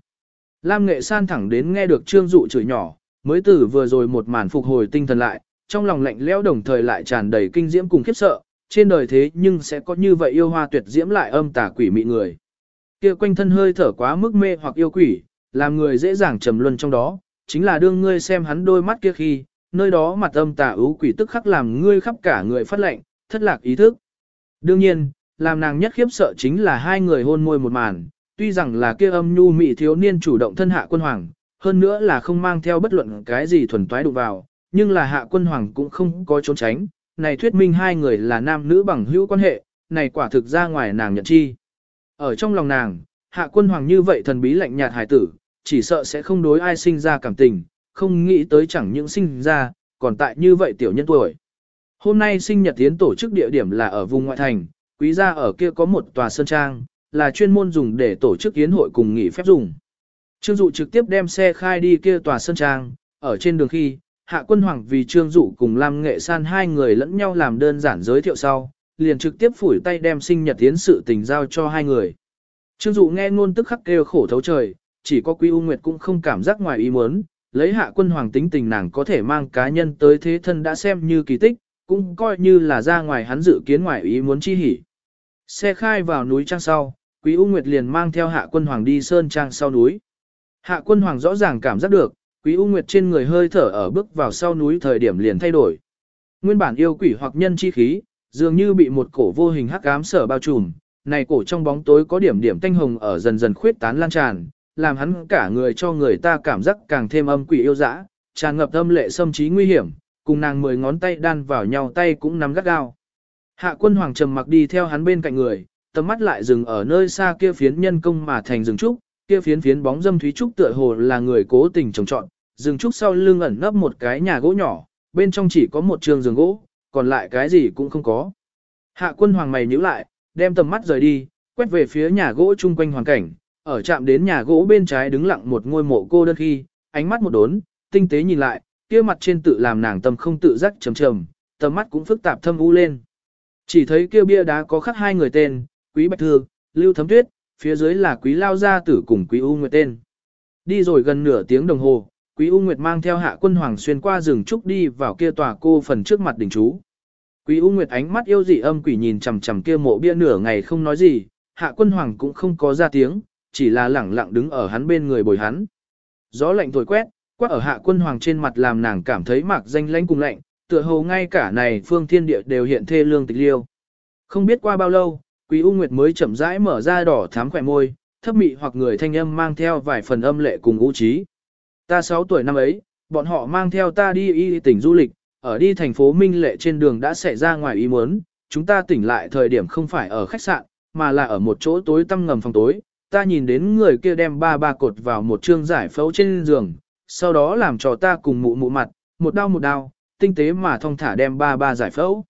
Lam Nghệ San thẳng đến nghe được Trương Dụ chửi nhỏ, mới từ vừa rồi một màn phục hồi tinh thần lại, trong lòng lạnh lẽo đồng thời lại tràn đầy kinh diễm cùng khiếp sợ, trên đời thế nhưng sẽ có như vậy yêu hoa tuyệt diễm lại âm tà quỷ mị người. Kia quanh thân hơi thở quá mức mê hoặc yêu quỷ, làm người dễ dàng trầm luân trong đó, chính là đương ngươi xem hắn đôi mắt kia khi, nơi đó mặt âm tà ưu quỷ tức khắc làm ngươi khắp cả người phát lệnh, thất lạc ý thức. Đương nhiên, làm nàng nhất khiếp sợ chính là hai người hôn môi một màn, tuy rằng là kia âm nhu mị thiếu niên chủ động thân hạ quân hoàng, hơn nữa là không mang theo bất luận cái gì thuần toái đụng vào, nhưng là hạ quân hoàng cũng không có trốn tránh, này thuyết minh hai người là nam nữ bằng hữu quan hệ, này quả thực ra ngoài nàng nhận chi. Ở trong lòng nàng, hạ quân hoàng như vậy thần bí lạnh nhạt hải tử, chỉ sợ sẽ không đối ai sinh ra cảm tình, không nghĩ tới chẳng những sinh ra, còn tại như vậy tiểu nhân tuổi. Hôm nay sinh nhật tiến tổ chức địa điểm là ở vùng ngoại thành, quý gia ở kia có một tòa sơn trang, là chuyên môn dùng để tổ chức yến hội cùng nghỉ phép dùng. Trương Dụ trực tiếp đem xe khai đi kia tòa sơn trang, ở trên đường khi, Hạ Quân Hoàng vì Trương Dụ cùng Lam Nghệ San hai người lẫn nhau làm đơn giản giới thiệu sau, liền trực tiếp phủi tay đem sinh nhật tiến sự tình giao cho hai người. Trương Dụ nghe ngôn tức khắc kêu khổ thấu trời, chỉ có Quý U Nguyệt cũng không cảm giác ngoài ý muốn, lấy Hạ Quân Hoàng tính tình nàng có thể mang cá nhân tới thế thân đã xem như kỳ tích, cũng coi như là ra ngoài hắn dự kiến ngoài ý muốn chi hỉ. Xe khai vào núi trang sau, Quý U Nguyệt liền mang theo Hạ Quân Hoàng đi sơn trang sau núi. Hạ Quân Hoàng rõ ràng cảm giác được, Quý U Nguyệt trên người hơi thở ở bước vào sau núi thời điểm liền thay đổi. Nguyên bản yêu quỷ hoặc nhân chi khí, dường như bị một cổ vô hình hắc ám sở bao trùm, này cổ trong bóng tối có điểm điểm tanh hồng ở dần dần khuyết tán lan tràn, làm hắn cả người cho người ta cảm giác càng thêm âm quỷ yêu dã, tràn ngập âm lệ xâm trí nguy hiểm, cùng nàng mười ngón tay đan vào nhau tay cũng nắm gắt gao. Hạ quân hoàng trầm mặc đi theo hắn bên cạnh người, tầm mắt lại dừng ở nơi xa kia phiến nhân công mà thành rừng trúc, kia phiến phiến bóng dâm thúy trúc tựa hồ là người cố tình trồng trọn, rừng trúc sau lưng ẩn nấp một cái nhà gỗ nhỏ, bên trong chỉ có một trường giường gỗ, còn lại cái gì cũng không có. Hạ quân hoàng mày nhíu lại, đem tầm mắt rời đi, quét về phía nhà gỗ chung quanh hoàn cảnh, ở chạm đến nhà gỗ bên trái đứng lặng một ngôi mộ cô đơn khi, ánh mắt một đốn, tinh tế nhìn lại, kia mặt trên tự làm nàng tâm không tự giác trầm trầm, tầm mắt cũng phức tạp thâm u lên. Chỉ thấy kia bia đá có khắc hai người tên, Quý Bạch Thư, Lưu Thấm Tuyết, phía dưới là Quý Lao Gia Tử cùng Quý U Nguyệt tên. Đi rồi gần nửa tiếng đồng hồ, Quý U Nguyệt mang theo hạ quân hoàng xuyên qua rừng trúc đi vào kia tòa cô phần trước mặt đỉnh chú. Quý U Nguyệt ánh mắt yêu dị âm quỷ nhìn chằm chằm kia mộ bia nửa ngày không nói gì, hạ quân hoàng cũng không có ra tiếng, chỉ là lẳng lặng đứng ở hắn bên người bồi hắn. Gió lạnh thổi quét, quát ở hạ quân hoàng trên mặt làm nàng cảm thấy mạc danh lãnh cùng lạnh, tựa hồ ngay cả này phương thiên địa đều hiện thê lương tịch liêu. Không biết qua bao lâu, Quý U Nguyệt mới chậm rãi mở ra đỏ thám khỏe môi, thấp mị hoặc người thanh âm mang theo vài phần âm lệ cùng ưu trí. Ta 6 tuổi năm ấy, bọn họ mang theo ta đi y tỉnh du lịch, ở đi thành phố Minh Lệ trên đường đã xảy ra ngoài ý muốn, chúng ta tỉnh lại thời điểm không phải ở khách sạn, mà là ở một chỗ tối tăm ngầm phòng tối. Ta nhìn đến người kia đem ba ba cột vào một chương giải phẫu trên giường, sau đó làm cho ta cùng mụ mụ mặt, một đau một đau, tinh tế mà thong thả đem ba ba giải phẫu.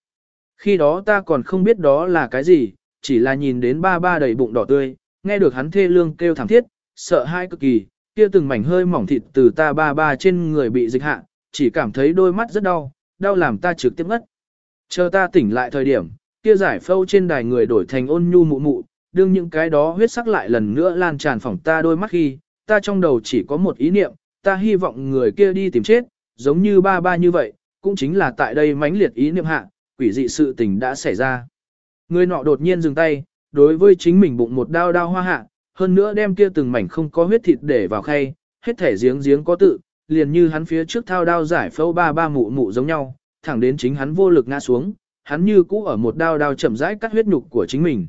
Khi đó ta còn không biết đó là cái gì, chỉ là nhìn đến ba ba đầy bụng đỏ tươi, nghe được hắn thê lương kêu thảm thiết, sợ hai cực kỳ, kia từng mảnh hơi mỏng thịt từ ta ba ba trên người bị dịch hạ, chỉ cảm thấy đôi mắt rất đau, đau làm ta trực tiếp ngất. Chờ ta tỉnh lại thời điểm, kia giải phâu trên đài người đổi thành ôn nhu mụ mụ, đương những cái đó huyết sắc lại lần nữa lan tràn phỏng ta đôi mắt khi, ta trong đầu chỉ có một ý niệm, ta hy vọng người kia đi tìm chết, giống như ba ba như vậy, cũng chính là tại đây mãnh liệt ý niệm hạ, quỷ dị sự tình đã xảy ra. Người nọ đột nhiên dừng tay, đối với chính mình bụng một đao đao hoa hạ, hơn nữa đem kia từng mảnh không có huyết thịt để vào khay, hết thể giếng giếng có tự, liền như hắn phía trước thao đao giải phẫu ba ba mụ mụ giống nhau, thẳng đến chính hắn vô lực ngã xuống, hắn như cũ ở một đao đao chậm rãi cắt huyết nhục của chính mình.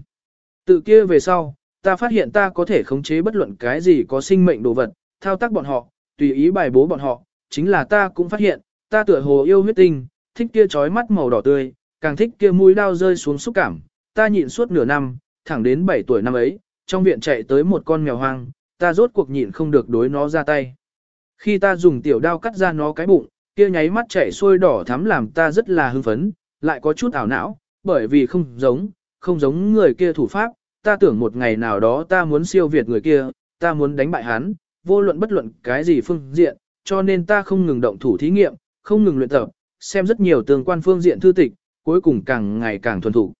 Tự kia về sau, ta phát hiện ta có thể khống chế bất luận cái gì có sinh mệnh đồ vật, thao tác bọn họ, tùy ý bài bố bọn họ, chính là ta cũng phát hiện, ta tựa hồ yêu huyết tinh, thích kia trói mắt màu đỏ tươi, càng thích kia mũi đao rơi xuống xúc cảm, ta nhịn suốt nửa năm, thẳng đến 7 tuổi năm ấy, trong viện chạy tới một con mèo hoang, ta rốt cuộc nhịn không được đối nó ra tay. Khi ta dùng tiểu đao cắt ra nó cái bụng, kia nháy mắt chảy xuôi đỏ thắm làm ta rất là hưng phấn, lại có chút ảo não, bởi vì không giống, không giống người kia thủ pháp, ta tưởng một ngày nào đó ta muốn siêu việt người kia, ta muốn đánh bại hắn, vô luận bất luận cái gì phương diện, cho nên ta không ngừng động thủ thí nghiệm, không ngừng luyện tập, xem rất nhiều tương quan phương diện thư tịch, cuối cùng càng ngày càng thuần thủ.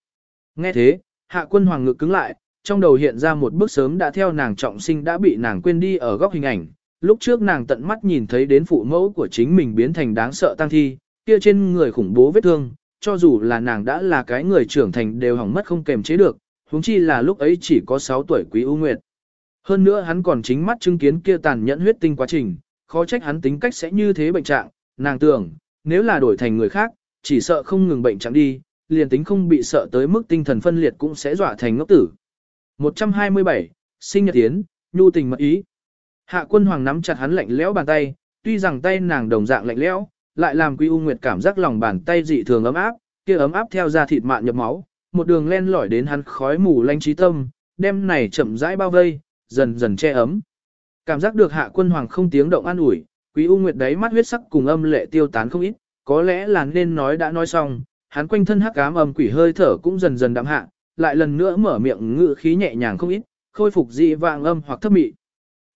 Nghe thế, hạ quân hoàng ngực cứng lại, trong đầu hiện ra một bước sớm đã theo nàng trọng sinh đã bị nàng quên đi ở góc hình ảnh. Lúc trước nàng tận mắt nhìn thấy đến phụ mẫu của chính mình biến thành đáng sợ tăng thi, kia trên người khủng bố vết thương, cho dù là nàng đã là cái người trưởng thành đều hỏng mất không kềm chế được, huống chi là lúc ấy chỉ có 6 tuổi quý ưu nguyệt. Hơn nữa hắn còn chính mắt chứng kiến kia tàn nhẫn huyết tinh quá trình, khó trách hắn tính cách sẽ như thế bệnh trạng, nàng tưởng, nếu là đổi thành người khác, chỉ sợ không ngừng bệnh trạng đi, liền tính không bị sợ tới mức tinh thần phân liệt cũng sẽ dọa thành ngốc tử. 127, sinh nhật tiến, nhu tình mật ý. Hạ quân hoàng nắm chặt hắn lạnh lẽo bàn tay, tuy rằng tay nàng đồng dạng lạnh lẽo, lại làm Quý U Nguyệt cảm giác lòng bàn tay dị thường ấm áp, kia ấm áp theo da thịt mạn nhập máu, một đường len lỏi đến hắn khói mù lanh trí tâm, đem này chậm rãi bao vây, dần dần che ấm. Cảm giác được Hạ Quân Hoàng không tiếng động an ủi, Quý U Nguyệt đấy mắt huyết sắc cùng âm lệ tiêu tán không ít, có lẽ là nên nói đã nói xong, hắn quanh thân hắc ám âm quỷ hơi thở cũng dần dần đậm hạ, lại lần nữa mở miệng ngự khí nhẹ nhàng không ít, khôi phục dị vàng âm hoặc thấp mị.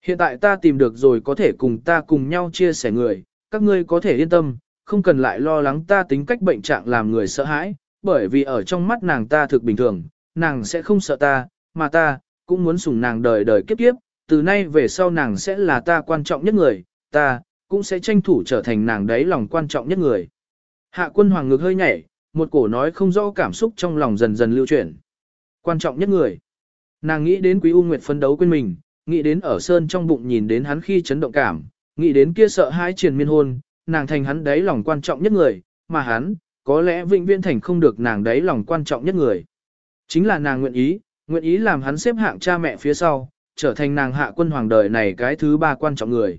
Hiện tại ta tìm được rồi có thể cùng ta cùng nhau chia sẻ người, các ngươi có thể yên tâm, không cần lại lo lắng ta tính cách bệnh trạng làm người sợ hãi, bởi vì ở trong mắt nàng ta thực bình thường, nàng sẽ không sợ ta, mà ta, cũng muốn sủng nàng đời đời kiếp kiếp, từ nay về sau nàng sẽ là ta quan trọng nhất người, ta, cũng sẽ tranh thủ trở thành nàng đấy lòng quan trọng nhất người. Hạ quân hoàng ngực hơi nhảy, một cổ nói không rõ cảm xúc trong lòng dần dần lưu chuyển. Quan trọng nhất người. Nàng nghĩ đến Quý U Nguyệt phấn đấu quên mình, nghĩ đến ở sơn trong bụng nhìn đến hắn khi chấn động cảm, nghĩ đến kia sợ hãi triền miên hôn, nàng thành hắn đấy lòng quan trọng nhất người, mà hắn, có lẽ vĩnh viễn thành không được nàng đấy lòng quan trọng nhất người. Chính là nàng nguyện ý, nguyện ý làm hắn xếp hạng cha mẹ phía sau, trở thành nàng hạ quân hoàng đời này cái thứ ba quan trọng người.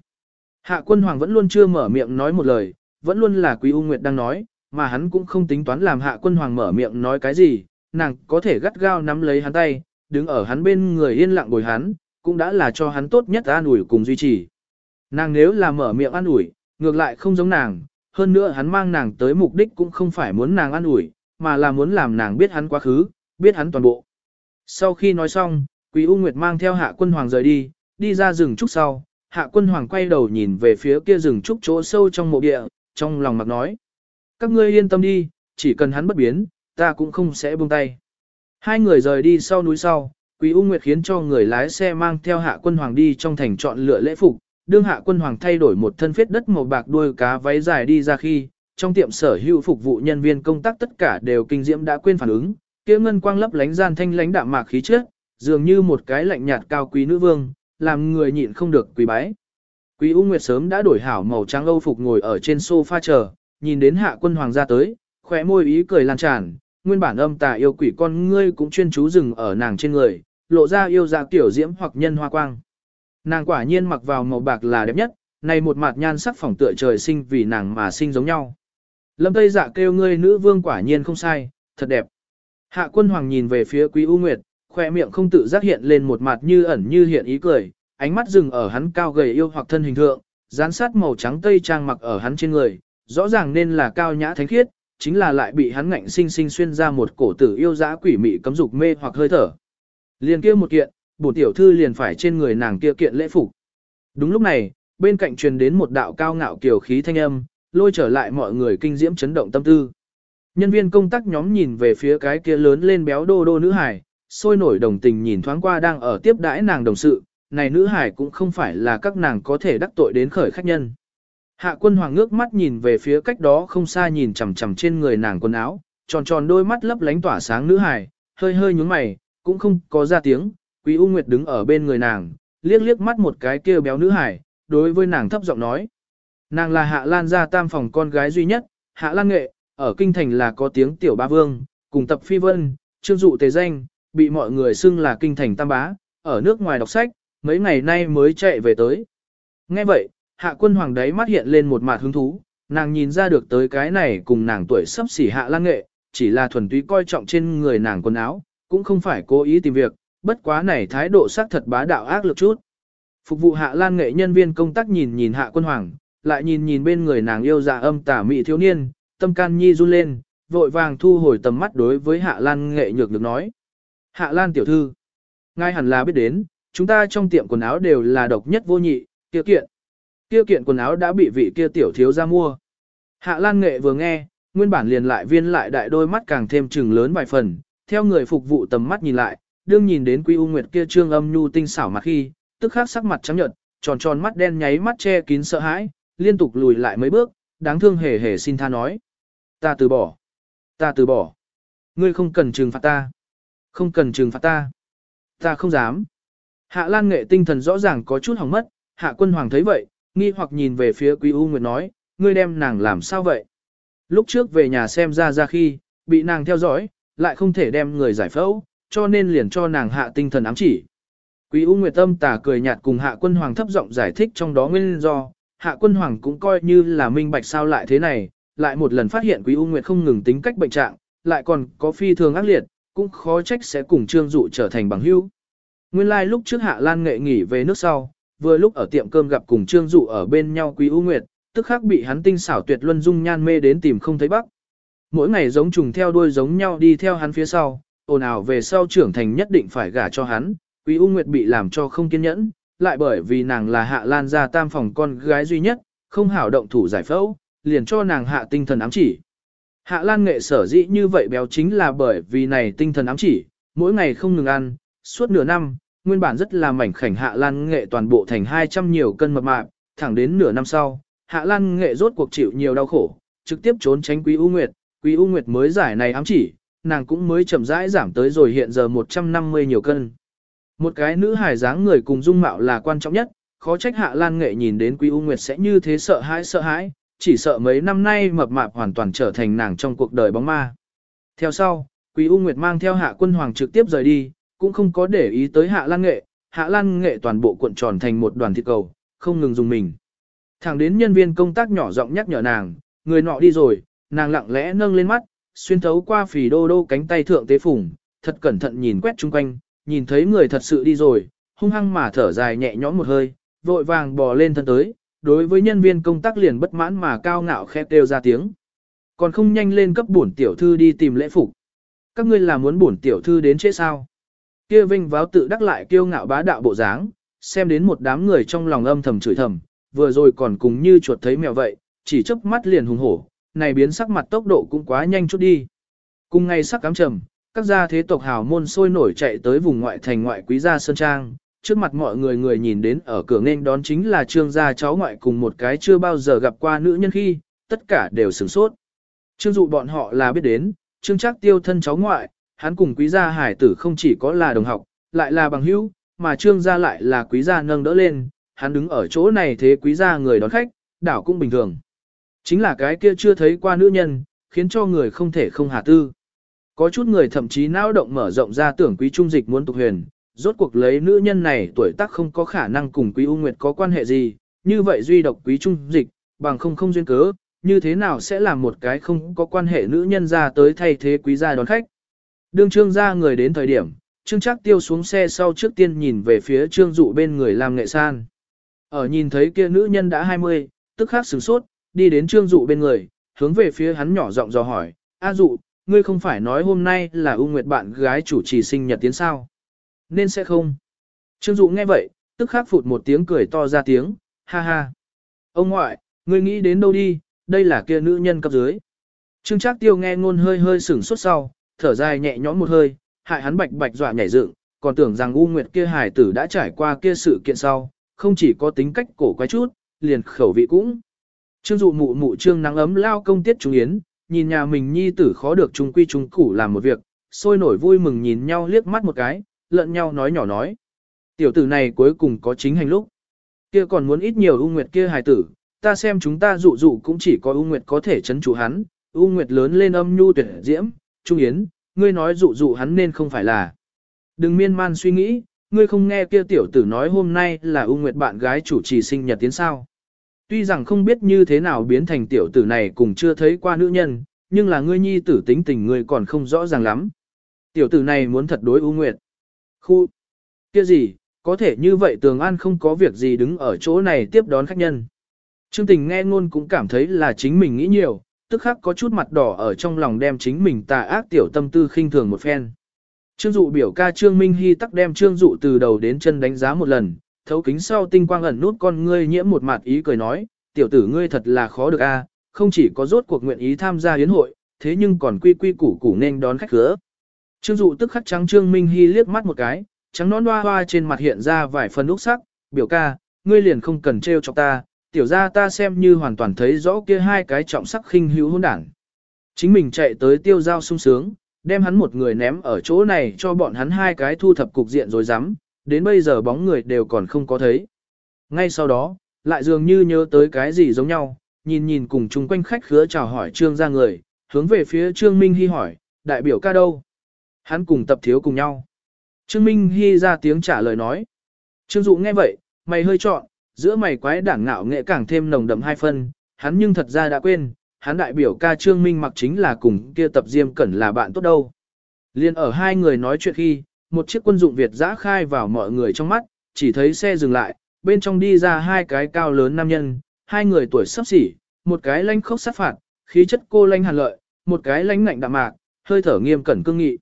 Hạ quân hoàng vẫn luôn chưa mở miệng nói một lời, vẫn luôn là Quý U Nguyệt đang nói, mà hắn cũng không tính toán làm hạ quân hoàng mở miệng nói cái gì, nàng có thể gắt gao nắm lấy hắn tay, đứng ở hắn bên người yên lặng bồi hắn, cũng đã là cho hắn tốt nhất an ủi cùng duy trì. Nàng nếu là mở miệng an ủi, ngược lại không giống nàng, hơn nữa hắn mang nàng tới mục đích cũng không phải muốn nàng an ủi, mà là muốn làm nàng biết hắn quá khứ, biết hắn toàn bộ. Sau khi nói xong, Quý U Nguyệt mang theo hạ quân hoàng rời đi, đi ra rừng trúc sau, hạ quân hoàng quay đầu nhìn về phía kia rừng trúc chỗ sâu trong mộ địa, trong lòng mặc nói. Các ngươi yên tâm đi, chỉ cần hắn bất biến, ta cũng không sẽ buông tay. Hai người rời đi sau núi sau, Quý U Nguyệt khiến cho người lái xe mang theo hạ quân hoàng đi trong thành chọn lựa lễ phục, đương hạ quân hoàng thay đổi một thân phết đất màu bạc đuôi cá váy dài đi ra khi, trong tiệm sở hữu phục vụ nhân viên công tác tất cả đều kinh diễm đã quên phản ứng, kia ngân quang lấp lánh gian thanh lánh đạm mạc khí trước, dường như một cái lạnh nhạt cao quý nữ vương, làm người nhịn không được quý bái. Quý U Nguyệt sớm đã đổi hảo màu trắng âu phục ngồi ở trên sofa chờ, nhìn đến hạ quân hoàng ra tới, khóe môi ý cười lan tràn, nguyên bản âm tà yêu quỷ con ngươi cũng chuyên chú dừng ở nàng trên người, lộ ra yêu dạ tiểu diễm hoặc nhân hoa quang. Nàng quả nhiên mặc vào màu bạc là đẹp nhất, này một mặt nhan sắc phỏng tựa trời sinh vì nàng mà sinh giống nhau. Lâm Tây Dạ kêu ngươi nữ vương quả nhiên không sai, thật đẹp. Hạ quân hoàng nhìn về phía Quý U Nguyệt, khoe miệng không tự giác hiện lên một mặt như ẩn như hiện ý cười, ánh mắt dừng ở hắn cao gầy yêu hoặc thân hình thượng, dán sát màu trắng tây trang mặc ở hắn trên người, rõ ràng nên là cao nhã thánh khiết, chính là lại bị hắn ngạnh sinh sinh xuyên ra một cổ tử yêu dã quỷ mị cấm dục mê hoặc hơi thở. Liền kia một kiện, bổn tiểu thư liền phải trên người nàng kia kiện lễ phục. Đúng lúc này, bên cạnh truyền đến một đạo cao ngạo kiều khí thanh âm, lôi trở lại mọi người kinh diễm chấn động tâm tư. Nhân viên công tác nhóm nhìn về phía cái kia lớn lên béo đô đô nữ hải, sôi nổi đồng tình nhìn thoáng qua đang ở tiếp đãi nàng đồng sự, này nữ hải cũng không phải là các nàng có thể đắc tội đến khởi khách nhân. Hạ quân hoàng ngước mắt nhìn về phía cách đó không xa nhìn chằm chằm trên người nàng quần áo, tròn tròn đôi mắt lấp lánh tỏa sáng nữ hài, hơi hơi nhúng mày, cũng không có ra tiếng, Quý U Nguyệt đứng ở bên người nàng, liếc liếc mắt một cái kia béo nữ hải, đối với nàng thấp giọng nói. Nàng là Hạ Lan gia tam phòng con gái duy nhất, Hạ Lan Nghệ, ở kinh thành là có tiếng tiểu ba vương, cùng tập phi vân, trương dụ tề danh, bị mọi người xưng là kinh thành tam bá, ở nước ngoài đọc sách, mấy ngày nay mới chạy về tới. Nghe vậy, hạ quân hoàng đấy mắt hiện lên một mặt hứng thú, nàng nhìn ra được tới cái này cùng nàng tuổi sắp xỉ hạ lan nghệ, chỉ là thuần túy coi trọng trên người nàng quần áo, cũng không phải cố ý tìm việc, bất quá này thái độ xác thật bá đạo ác lực chút. Phục vụ hạ lan nghệ nhân viên công tác nhìn nhìn hạ quân hoàng, lại nhìn nhìn bên người nàng yêu dạ âm tả mị thiếu niên, tâm can nhi run lên, vội vàng thu hồi tầm mắt đối với hạ lan nghệ nhược được nói. Hạ lan tiểu thư, ngay hẳn là biết đến, chúng ta trong tiệm quần áo đều là độc nhất vô nhị, kia kiện. Kia kiện quần áo đã bị vị kia tiểu thiếu ra mua. Hạ Lan Nghệ vừa nghe, nguyên bản liền lại viên lại đại đôi mắt càng thêm trừng lớn vài phần, theo người phục vụ tầm mắt nhìn lại, đương nhìn đến Quy U Nguyệt kia trương âm nhu tinh xảo mặt khi, tức khắc sắc mặt trắng nhợt, tròn tròn mắt đen nháy mắt che kín sợ hãi, liên tục lùi lại mấy bước, đáng thương hề hề xin tha nói: "Ta từ bỏ, ta từ bỏ. Ngươi không cần trừng phạt ta, không cần trừng phạt ta, ta không dám." Hạ Lan Nghệ tinh thần rõ ràng có chút hỏng mất, Hạ Quân Hoàng thấy vậy, nghi hoặc nhìn về phía Quý U Nguyệt nói, ngươi đem nàng làm sao vậy? Lúc trước về nhà xem ra ra khi, bị nàng theo dõi, lại không thể đem người giải phẫu, cho nên liền cho nàng hạ tinh thần ám chỉ. Quý U Nguyệt Tâm tà cười nhạt cùng Hạ Quân Hoàng thấp giọng giải thích trong đó nguyên do, Hạ Quân Hoàng cũng coi như là minh bạch sao lại thế này, lại một lần phát hiện Quý U Nguyệt không ngừng tính cách bệnh trạng, lại còn có phi thường ác liệt, cũng khó trách sẽ cùng Trương Dụ trở thành bằng hữu. Nguyên lai like lúc trước Hạ Lan Nghệ nghỉ về nước sau, vừa lúc ở tiệm cơm gặp cùng Trương Dụ ở bên nhau Quý U Nguyệt, tức khắc bị hắn tinh xảo tuyệt luân dung nhan mê đến tìm không thấy bắc. Mỗi ngày giống trùng theo đuôi giống nhau đi theo hắn phía sau, ồn ào về sau trưởng thành nhất định phải gả cho hắn, Quý U Nguyệt bị làm cho không kiên nhẫn, lại bởi vì nàng là Hạ Lan gia tam phòng con gái duy nhất, không hảo động thủ giải phẫu, liền cho nàng hạ tinh thần ám chỉ. Hạ Lan nghệ sở dĩ như vậy béo chính là bởi vì này tinh thần ám chỉ, mỗi ngày không ngừng ăn, suốt nửa năm, nguyên bản rất là mảnh khảnh Hạ Lan nghệ toàn bộ thành 200 nhiều cân mập mạp, thẳng đến nửa năm sau, Hạ Lan nghệ rốt cuộc chịu nhiều đau khổ, trực tiếp trốn tránh Quý U Nguyệt, Quý U Nguyệt mới giải này ám chỉ, nàng cũng mới chậm rãi giảm tới rồi hiện giờ 150 nhiều cân. Một cái nữ hài dáng người cùng dung mạo là quan trọng nhất, khó trách Hạ Lan nghệ nhìn đến Quý U Nguyệt sẽ như thế sợ hãi sợ hãi, chỉ sợ mấy năm nay mập mạp hoàn toàn trở thành nàng trong cuộc đời bóng ma. Theo sau, Quý U Nguyệt mang theo Hạ Quân Hoàng trực tiếp rời đi, cũng không có để ý tới Hạ Lan Nghệ, Hạ Lan Nghệ toàn bộ cuộn tròn thành một đoàn thịt cầu, không ngừng dùng mình. Thẳng đến nhân viên công tác nhỏ giọng nhắc nhở nàng, người nọ đi rồi, nàng lặng lẽ nâng lên mắt, xuyên thấu qua phì đô đô cánh tay thượng tế phủng, thật cẩn thận nhìn quét chung quanh, nhìn thấy người thật sự đi rồi, hung hăng mà thở dài nhẹ nhõm một hơi, vội vàng bò lên thân tới, đối với nhân viên công tác liền bất mãn mà cao ngạo khẽ kêu ra tiếng. Còn không nhanh lên cấp bổn tiểu thư đi tìm lễ phục. Các ngươi là muốn bổn tiểu thư đến chết sao? Kia vinh váo tự đắc lại kiêu ngạo bá đạo bộ dáng, xem đến một đám người trong lòng âm thầm chửi thầm, vừa rồi còn cùng như chuột thấy mèo vậy, chỉ chớp mắt liền hùng hổ, này biến sắc mặt tốc độ cũng quá nhanh chút đi. Cùng ngày sắc cám trầm, các gia thế tộc hào môn sôi nổi chạy tới vùng ngoại thành ngoại quý gia sơn trang, trước mặt mọi người người nhìn đến ở cửa nghênh đón chính là trương gia cháu ngoại cùng một cái chưa bao giờ gặp qua nữ nhân khi, tất cả đều sửng sốt. Trương dụ bọn họ là biết đến, trương chắc tiêu thân cháu ngoại, hắn cùng quý gia hải tử không chỉ có là đồng học, lại là bằng hữu, mà trương gia lại là quý gia nâng đỡ lên, hắn đứng ở chỗ này thế quý gia người đón khách, đảo cũng bình thường. Chính là cái kia chưa thấy qua nữ nhân, khiến cho người không thể không hạ tư. Có chút người thậm chí não động mở rộng ra tưởng quý trung dịch muốn tục huyền, rốt cuộc lấy nữ nhân này tuổi tác không có khả năng cùng quý U Nguyệt có quan hệ gì, như vậy duy độc quý trung dịch, bằng không không duyên cớ, như thế nào sẽ làm một cái không có quan hệ nữ nhân ra tới thay thế quý gia đón khách. Đương trương gia người đến thời điểm, trương chắc tiêu xuống xe sau trước tiên nhìn về phía trương dụ bên người làm nghệ san. Ở nhìn thấy kia nữ nhân đã 20, tức khắc sửng sốt, đi đến trương dụ bên người, hướng về phía hắn nhỏ giọng dò hỏi, A dụ, ngươi không phải nói hôm nay là u nguyệt bạn gái chủ trì sinh nhật tiến sao? Nên sẽ không. Trương dụ nghe vậy, tức khắc phụt một tiếng cười to ra tiếng, ha ha. Ông ngoại, ngươi nghĩ đến đâu đi, đây là kia nữ nhân cấp dưới. Trương Trác Tiêu nghe ngôn hơi hơi sửng sốt sau, thở dài nhẹ nhõm một hơi, hại hắn bạch bạch dọa nhảy dựng, còn tưởng rằng U Nguyệt kia hải tử đã trải qua kia sự kiện sau, không chỉ có tính cách cổ quái chút, liền khẩu vị cũng. Trương dụ mụ mụ trương nắng ấm lao công tiết trung yến, nhìn nhà mình nhi tử khó được trung quy trung củ làm một việc, sôi nổi vui mừng nhìn nhau liếc mắt một cái, lẫn nhau nói nhỏ nói. Tiểu tử này cuối cùng có chính hành lúc. Kia còn muốn ít nhiều ưu nguyệt kia hài tử, ta xem chúng ta dụ dụ cũng chỉ có ưu nguyệt có thể chấn chủ hắn, ưu nguyệt lớn lên âm nhu tuyệt diễm, trung yến, ngươi nói dụ dụ hắn nên không phải là. Đừng miên man suy nghĩ, ngươi không nghe kia tiểu tử nói hôm nay là ưu nguyệt bạn gái chủ trì sinh nhật tiến sao. Tuy rằng không biết như thế nào biến thành tiểu tử này cùng chưa thấy qua nữ nhân, nhưng là ngươi nhi tử tính tình ngươi còn không rõ ràng lắm. Tiểu tử này muốn thật đối ưu nguyệt. Khu, kia gì, có thể như vậy tường an không có việc gì đứng ở chỗ này tiếp đón khách nhân. Trương tình nghe ngôn cũng cảm thấy là chính mình nghĩ nhiều, tức khắc có chút mặt đỏ ở trong lòng đem chính mình tà ác tiểu tâm tư khinh thường một phen. Trương dụ biểu ca Trương Minh Hy tắc đem Trương dụ từ đầu đến chân đánh giá một lần, thấu kính sau tinh quang ẩn nút con ngươi nhiễm một mặt ý cười nói, tiểu tử ngươi thật là khó được a, không chỉ có rốt cuộc nguyện ý tham gia yến hội, thế nhưng còn quy quy củ củ nên đón khách khứa. Trương dụ tức khắc trắng Trương Minh Hy liếc mắt một cái, trắng nón hoa hoa trên mặt hiện ra vài phần úc sắc, biểu ca, ngươi liền không cần trêu chọc ta, tiểu ra ta xem như hoàn toàn thấy rõ kia hai cái trọng sắc khinh hữu hôn đảng. Chính mình chạy tới tiêu giao sung sướng, đem hắn một người ném ở chỗ này cho bọn hắn hai cái thu thập cục diện rồi dám, đến bây giờ bóng người đều còn không có thấy. Ngay sau đó, lại dường như nhớ tới cái gì giống nhau, nhìn nhìn cùng chung quanh khách khứa chào hỏi trương ra người, hướng về phía trương Minh Hy hỏi, đại biểu ca đâu? Hắn cùng tập thiếu cùng nhau. Trương Minh Hy ra tiếng trả lời nói. Trương Dụ nghe vậy, mày hơi trọn, giữa mày quái đảng ngạo nghệ càng thêm nồng đậm hai phân, hắn nhưng thật ra đã quên, hắn đại biểu ca Trương Minh mặc chính là cùng kia tập diêm cẩn là bạn tốt đâu. Liên ở hai người nói chuyện khi, một chiếc quân dụng Việt giã khai vào mọi người trong mắt, chỉ thấy xe dừng lại, bên trong đi ra hai cái cao lớn nam nhân, hai người tuổi sắp xỉ, một cái lanh khốc sát phạt, khí chất cô lanh hàn lợi, một cái lãnh ngạnh đạm mạc, hơi thở nghiêm cẩn cương nghị.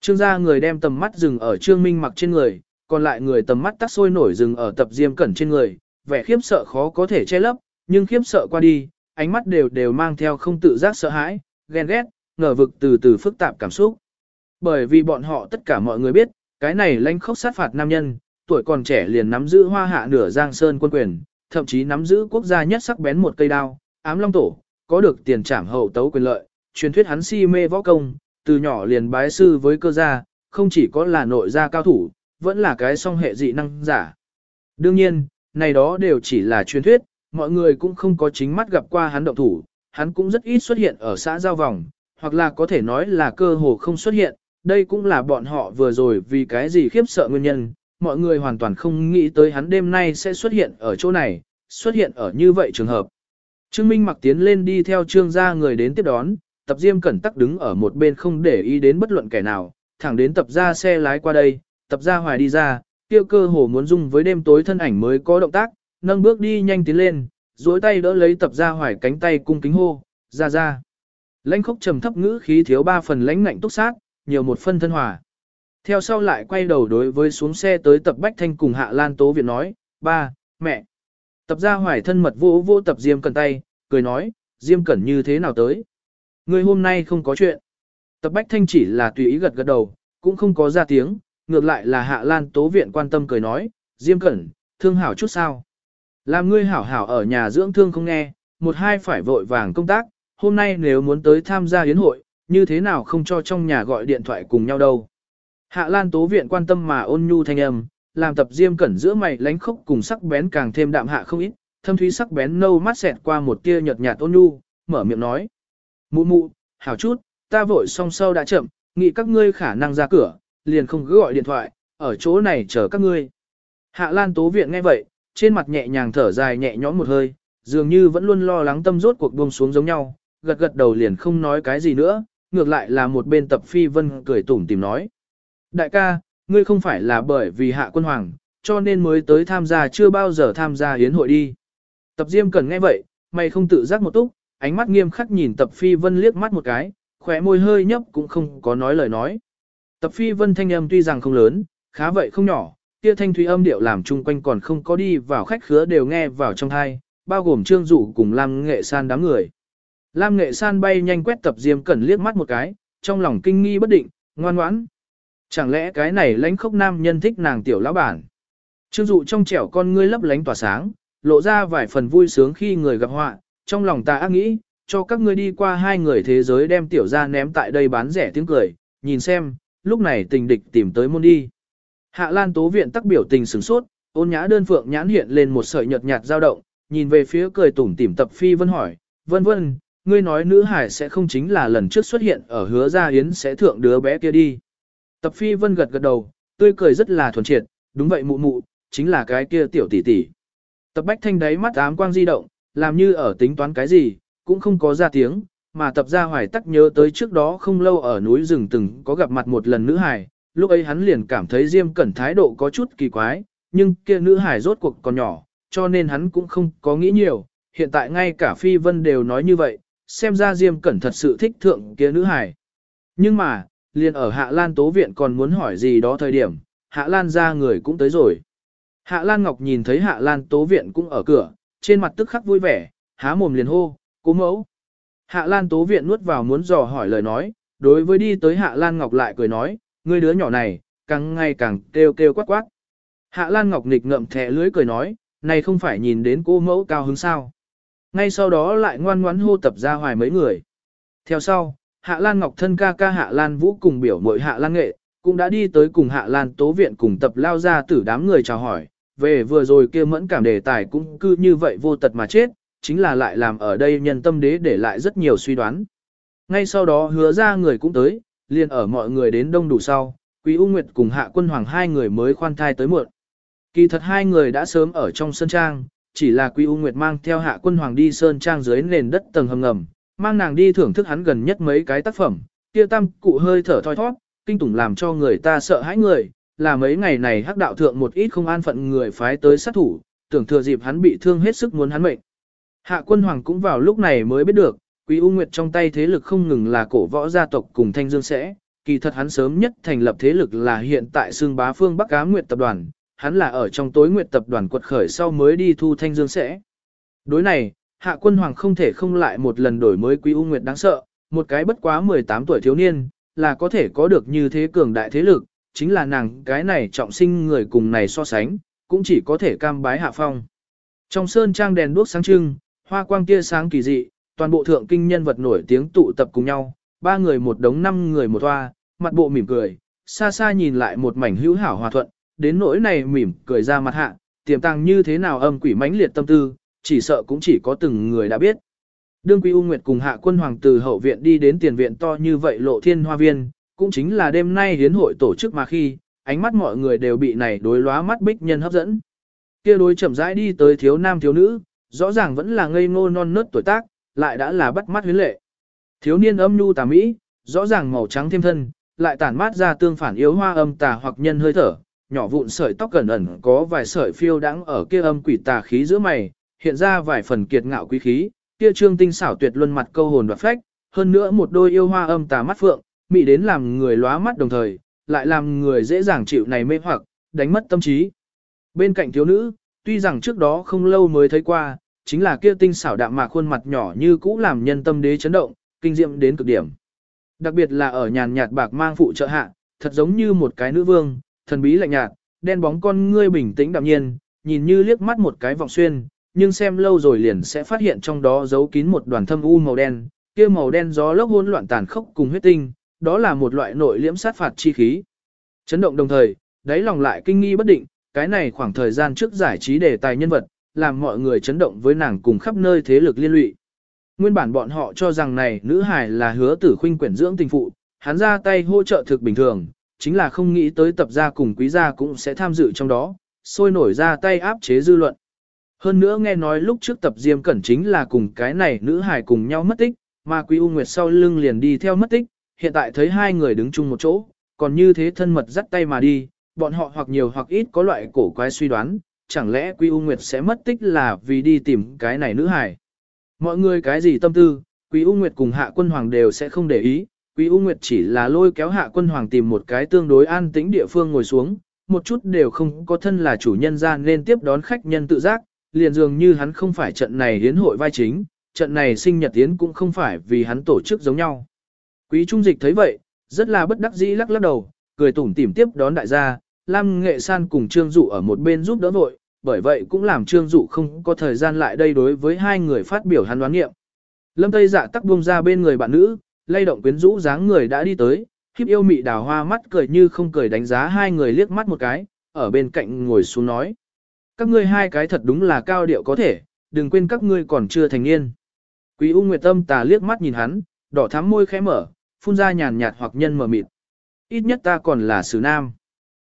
Trương gia người đem tầm mắt dừng ở Trương Minh mặc trên người, còn lại người tầm mắt tắt sôi nổi dừng ở tập diêm cẩn trên người, vẻ khiếp sợ khó có thể che lấp, nhưng khiếp sợ qua đi, ánh mắt đều đều mang theo không tự giác sợ hãi, ghen ghét, ngờ vực từ từ phức tạp cảm xúc. Bởi vì bọn họ tất cả mọi người biết, cái này lãnh khốc sát phạt nam nhân, tuổi còn trẻ liền nắm giữ hoa hạ nửa giang sơn quân quyền, thậm chí nắm giữ quốc gia nhất sắc bén một cây đao, ám long tổ, có được tiền trảm hậu tấu quyền lợi, truyền thuyết hắn si mê võ công, từ nhỏ liền bái sư với cơ gia, không chỉ có là nội gia cao thủ, vẫn là cái song hệ dị năng giả. Đương nhiên, này đó đều chỉ là truyền thuyết, mọi người cũng không có chính mắt gặp qua hắn động thủ, hắn cũng rất ít xuất hiện ở xã giao vòng, hoặc là có thể nói là cơ hồ không xuất hiện, đây cũng là bọn họ vừa rồi vì cái gì khiếp sợ nguyên nhân, mọi người hoàn toàn không nghĩ tới hắn đêm nay sẽ xuất hiện ở chỗ này, xuất hiện ở như vậy trường hợp. Trương Minh mặc tiến lên đi theo trương gia người đến tiếp đón, tập diêm cẩn tắc đứng ở một bên không để ý đến bất luận kẻ nào, thẳng đến tập ra xe lái qua đây, tập ra hoài đi ra, tiêu cơ hồ muốn dung với đêm tối thân ảnh mới có động tác, nâng bước đi nhanh tiến lên, duỗi tay đỡ lấy tập ra hoài cánh tay cung kính hô, ra ra. Lãnh khốc trầm thấp ngữ khí thiếu ba phần lãnh ngạnh túc sát, nhiều một phân thân hòa. Theo sau lại quay đầu đối với xuống xe tới tập Bách Thanh cùng Hạ Lan Tố Viện nói, ba, mẹ. Tập ra hoài thân mật vô vô tập Diêm Cẩn tay, cười nói, Diêm Cẩn như thế nào tới. Người hôm nay không có chuyện. Tập Bách Thanh chỉ là tùy ý gật gật đầu, cũng không có ra tiếng, ngược lại là Hạ Lan Tố Viện quan tâm cười nói, Diêm Cẩn, thương hảo chút sao. Làm ngươi hảo hảo ở nhà dưỡng thương không nghe, một hai phải vội vàng công tác, hôm nay nếu muốn tới tham gia yến hội, như thế nào không cho trong nhà gọi điện thoại cùng nhau đâu. Hạ Lan Tố Viện quan tâm mà ôn nhu thanh âm, làm tập diêm cẩn giữa mày lánh khốc cùng sắc bén càng thêm đạm hạ không ít, thâm thúy sắc bén nâu mắt xẹt qua một tia nhợt nhạt ôn nhu, mở miệng nói. Mụ mụ, hảo chút, ta vội xong sau đã chậm, nghĩ các ngươi khả năng ra cửa, liền không cứ gọi điện thoại, ở chỗ này chờ các ngươi. Hạ Lan Tố Viện nghe vậy, trên mặt nhẹ nhàng thở dài nhẹ nhõm một hơi, dường như vẫn luôn lo lắng tâm rốt cuộc buông xuống giống nhau, gật gật đầu liền không nói cái gì nữa, ngược lại là một bên tập phi vân cười tủm tìm nói. Đại ca, ngươi không phải là bởi vì hạ quân hoàng, cho nên mới tới tham gia chưa bao giờ tham gia hiến hội đi. Tập diêm cần nghe vậy, mày không tự giác một túc, ánh mắt nghiêm khắc nhìn tập phi vân liếc mắt một cái, khỏe môi hơi nhấp cũng không có nói lời nói. Tập phi vân thanh âm tuy rằng không lớn, khá vậy không nhỏ, kia thanh thúy âm điệu làm chung quanh còn không có đi vào khách khứa đều nghe vào trong thai, bao gồm trương dụ cùng Lam Nghệ San đám người. Lam Nghệ San bay nhanh quét tập Diêm Cẩn liếc mắt một cái, trong lòng kinh nghi bất định, ngoan ngoãn. Chẳng lẽ cái này lãnh khốc nam nhân thích nàng tiểu lão bản? Trương dụ trong trẻo con ngươi lấp lánh tỏa sáng, lộ ra vài phần vui sướng khi người gặp họa, trong lòng ta ác nghĩ, cho các ngươi đi qua hai người thế giới đem tiểu ra ném tại đây bán rẻ tiếng cười, nhìn xem, lúc này tình địch tìm tới môn đi. Hạ Lan Tố Viện tắc biểu tình sửng sốt, ôn nhã đơn phượng nhãn hiện lên một sợi nhợt nhạt dao động, nhìn về phía cười tủm tỉm tập phi vân hỏi, vân vân, ngươi nói nữ hải sẽ không chính là lần trước xuất hiện ở hứa gia yến sẽ thượng đứa bé kia đi. Tập phi vân gật gật đầu, tươi cười rất là thuần triệt, đúng vậy mụ mụ, chính là cái kia tiểu tỷ tỷ. Tập bách thanh đáy mắt ám quang di động, làm như ở tính toán cái gì, cũng không có ra tiếng, mà tập gia hoài tắc nhớ tới trước đó không lâu ở núi rừng từng có gặp mặt một lần nữ hải, lúc ấy hắn liền cảm thấy Diêm Cẩn thái độ có chút kỳ quái, nhưng kia nữ hải rốt cuộc còn nhỏ, cho nên hắn cũng không có nghĩ nhiều, hiện tại ngay cả Phi Vân đều nói như vậy, xem ra Diêm Cẩn thật sự thích thượng kia nữ hải. Nhưng mà, liền ở Hạ Lan Tố Viện còn muốn hỏi gì đó thời điểm, Hạ Lan ra người cũng tới rồi. Hạ Lan Ngọc nhìn thấy Hạ Lan Tố Viện cũng ở cửa, trên mặt tức khắc vui vẻ, há mồm liền hô, cố mẫu. Hạ Lan Tố Viện nuốt vào muốn dò hỏi lời nói, đối với đi tới Hạ Lan Ngọc lại cười nói, ngươi đứa nhỏ này, càng ngày càng kêu kêu quát quát. Hạ Lan Ngọc nghịch ngậm thẻ lưới cười nói, này không phải nhìn đến cô mẫu cao hứng sao. Ngay sau đó lại ngoan ngoãn hô tập ra hoài mấy người. Theo sau, Hạ Lan Ngọc thân ca ca Hạ Lan Vũ cùng biểu mội Hạ Lan Nghệ, cũng đã đi tới cùng Hạ Lan Tố Viện cùng tập lao ra tử đám người chào hỏi, về vừa rồi kia mẫn cảm đề tài cũng cứ như vậy vô tật mà chết, chính là lại làm ở đây nhân tâm đế để lại rất nhiều suy đoán. Ngay sau đó hứa ra người cũng tới, liền ở mọi người đến đông đủ sau, Quý U Nguyệt cùng Hạ Quân Hoàng hai người mới khoan thai tới muộn. Kỳ thật hai người đã sớm ở trong sân trang, chỉ là Quý U Nguyệt mang theo Hạ Quân Hoàng đi sơn trang dưới nền đất tầng hầm ngầm, mang nàng đi thưởng thức hắn gần nhất mấy cái tác phẩm, kia tam cụ hơi thở thoi thoát, kinh tủng làm cho người ta sợ hãi người, là mấy ngày này hắc đạo thượng một ít không an phận người phái tới sát thủ, tưởng thừa dịp hắn bị thương hết sức muốn hắn mệnh. Hạ quân hoàng cũng vào lúc này mới biết được, Quý U Nguyệt trong tay thế lực không ngừng là cổ võ gia tộc cùng Thanh Dương sẽ, kỳ thật hắn sớm nhất thành lập thế lực là hiện tại xương bá phương Bắc Á Nguyệt tập đoàn, hắn là ở trong tối Nguyệt tập đoàn quật khởi sau mới đi thu Thanh Dương sẽ. Đối này, Hạ quân hoàng không thể không lại một lần đổi mới Quý U Nguyệt đáng sợ, một cái bất quá 18 tuổi thiếu niên, là có thể có được như thế cường đại thế lực, chính là nàng cái này trọng sinh người cùng này so sánh, cũng chỉ có thể cam bái hạ phong. Trong sơn trang đèn đuốc sáng trưng, hoa quang tia sáng kỳ dị, toàn bộ thượng kinh nhân vật nổi tiếng tụ tập cùng nhau, ba người một đống năm người một hoa, mặt bộ mỉm cười, xa xa nhìn lại một mảnh hữu hảo hòa thuận, đến nỗi này mỉm cười ra mặt hạ, tiềm tàng như thế nào âm quỷ mãnh liệt tâm tư, chỉ sợ cũng chỉ có từng người đã biết. Đương Quý U Nguyệt cùng Hạ Quân Hoàng từ hậu viện đi đến tiền viện to như vậy lộ thiên hoa viên, cũng chính là đêm nay hiến hội tổ chức mà khi, ánh mắt mọi người đều bị này đối lóa mắt bích nhân hấp dẫn. Kia đối chậm rãi đi tới thiếu nam thiếu nữ, rõ ràng vẫn là ngây ngô non nớt tuổi tác, lại đã là bắt mắt huyến lệ. Thiếu niên âm nhu tà mỹ, rõ ràng màu trắng thêm thân, lại tản mát ra tương phản yếu hoa âm tà hoặc nhân hơi thở, nhỏ vụn sợi tóc cẩn ẩn có vài sợi phiêu đãng ở kia âm quỷ tà khí giữa mày, hiện ra vài phần kiệt ngạo quý khí, kia trương tinh xảo tuyệt luân mặt câu hồn và phách, hơn nữa một đôi yêu hoa âm tà mắt phượng, mị đến làm người lóa mắt đồng thời, lại làm người dễ dàng chịu này mê hoặc, đánh mất tâm trí. Bên cạnh thiếu nữ, tuy rằng trước đó không lâu mới thấy qua, chính là kia tinh xảo đạm mạc khuôn mặt nhỏ như cũ làm nhân tâm đế chấn động, kinh diệm đến cực điểm. Đặc biệt là ở nhàn nhạt bạc mang phụ trợ hạ, thật giống như một cái nữ vương, thần bí lạnh nhạt, đen bóng con ngươi bình tĩnh đạm nhiên, nhìn như liếc mắt một cái vọng xuyên, nhưng xem lâu rồi liền sẽ phát hiện trong đó giấu kín một đoàn thâm u màu đen, kia màu đen gió lốc hỗn loạn tàn khốc cùng huyết tinh, đó là một loại nội liễm sát phạt chi khí. Chấn động đồng thời, đáy lòng lại kinh nghi bất định, cái này khoảng thời gian trước giải trí đề tài nhân vật, làm mọi người chấn động với nàng cùng khắp nơi thế lực liên lụy. Nguyên bản bọn họ cho rằng này nữ hài là hứa tử khuynh quyển dưỡng tình phụ, hắn ra tay hỗ trợ thực bình thường, chính là không nghĩ tới tập gia cùng quý gia cũng sẽ tham dự trong đó, sôi nổi ra tay áp chế dư luận. Hơn nữa nghe nói lúc trước tập Diêm Cẩn chính là cùng cái này nữ hài cùng nhau mất tích, mà Quý U Nguyệt sau lưng liền đi theo mất tích, hiện tại thấy hai người đứng chung một chỗ, còn như thế thân mật dắt tay mà đi, bọn họ hoặc nhiều hoặc ít có loại cổ quái suy đoán, chẳng lẽ Quý U Nguyệt sẽ mất tích là vì đi tìm cái này nữ hài. Mọi người cái gì tâm tư, Quý U Nguyệt cùng Hạ Quân Hoàng đều sẽ không để ý, Quý U Nguyệt chỉ là lôi kéo Hạ Quân Hoàng tìm một cái tương đối an tĩnh địa phương ngồi xuống, một chút đều không có thân là chủ nhân ra nên tiếp đón khách nhân tự giác, liền dường như hắn không phải trận này hiến hội vai chính, trận này sinh nhật tiến cũng không phải vì hắn tổ chức giống nhau. Quý Trung Dịch thấy vậy, rất là bất đắc dĩ lắc lắc đầu, cười tủm tỉm tiếp đón đại gia, Lam Nghệ San cùng Trương Dụ ở một bên giúp đỡ vội, bởi vậy cũng làm Trương Dụ không có thời gian lại đây đối với hai người phát biểu hắn đoán nghiệm. Lâm Tây Dạ tắc buông ra bên người bạn nữ, lay động quyến rũ dáng người đã đi tới, khiếp yêu mị đào hoa mắt cười như không cười đánh giá hai người liếc mắt một cái, ở bên cạnh ngồi xuống nói. Các ngươi hai cái thật đúng là cao điệu có thể, đừng quên các ngươi còn chưa thành niên. Quý U Nguyệt Tâm tà liếc mắt nhìn hắn, đỏ thắm môi khẽ mở, phun ra nhàn nhạt hoặc nhân mờ mịt. Ít nhất ta còn là sứ nam.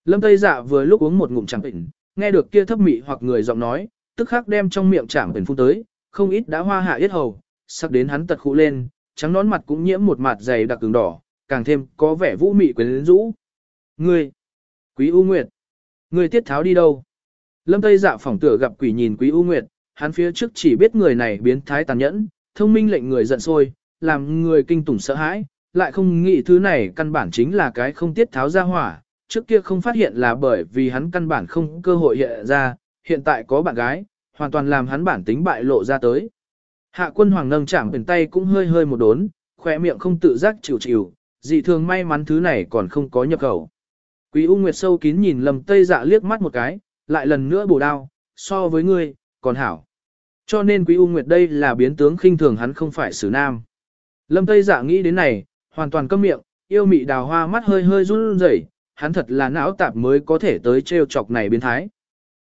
Lâm Tây Dạ vừa lúc uống một ngụm chẳng tỉnh, nghe được kia thấp mị hoặc người giọng nói, tức khắc đem trong miệng chẳng tỉnh phun tới, không ít đã hoa hạ yết hầu, sắc đến hắn tật khụ lên, trắng nón mặt cũng nhiễm một mặt dày đặc cứng đỏ, càng thêm có vẻ vũ mị quyến rũ. Ngươi, Quý U Nguyệt, ngươi tiết tháo đi đâu? Lâm Tây Dạ phỏng tựa gặp quỷ nhìn Quý U Nguyệt, hắn phía trước chỉ biết người này biến thái tàn nhẫn, thông minh lệnh người giận sôi, làm người kinh tủng sợ hãi, lại không nghĩ thứ này căn bản chính là cái không tiết tháo ra hỏa, trước kia không phát hiện là bởi vì hắn căn bản không cơ hội hiện ra, hiện tại có bạn gái, hoàn toàn làm hắn bản tính bại lộ ra tới. Hạ quân hoàng nâng chạm biển tay cũng hơi hơi một đốn, khỏe miệng không tự giác chịu chịu, dị thường may mắn thứ này còn không có nhập khẩu. Quý U Nguyệt sâu kín nhìn lầm tây dạ liếc mắt một cái, lại lần nữa bổ đao, so với ngươi, còn hảo. Cho nên Quý U Nguyệt đây là biến tướng khinh thường hắn không phải xử nam. Lâm Tây Dạ nghĩ đến này, hoàn toàn câm miệng, yêu mị đào hoa mắt hơi hơi run rẩy, hắn thật là não tạp mới có thể tới trêu chọc này biến thái.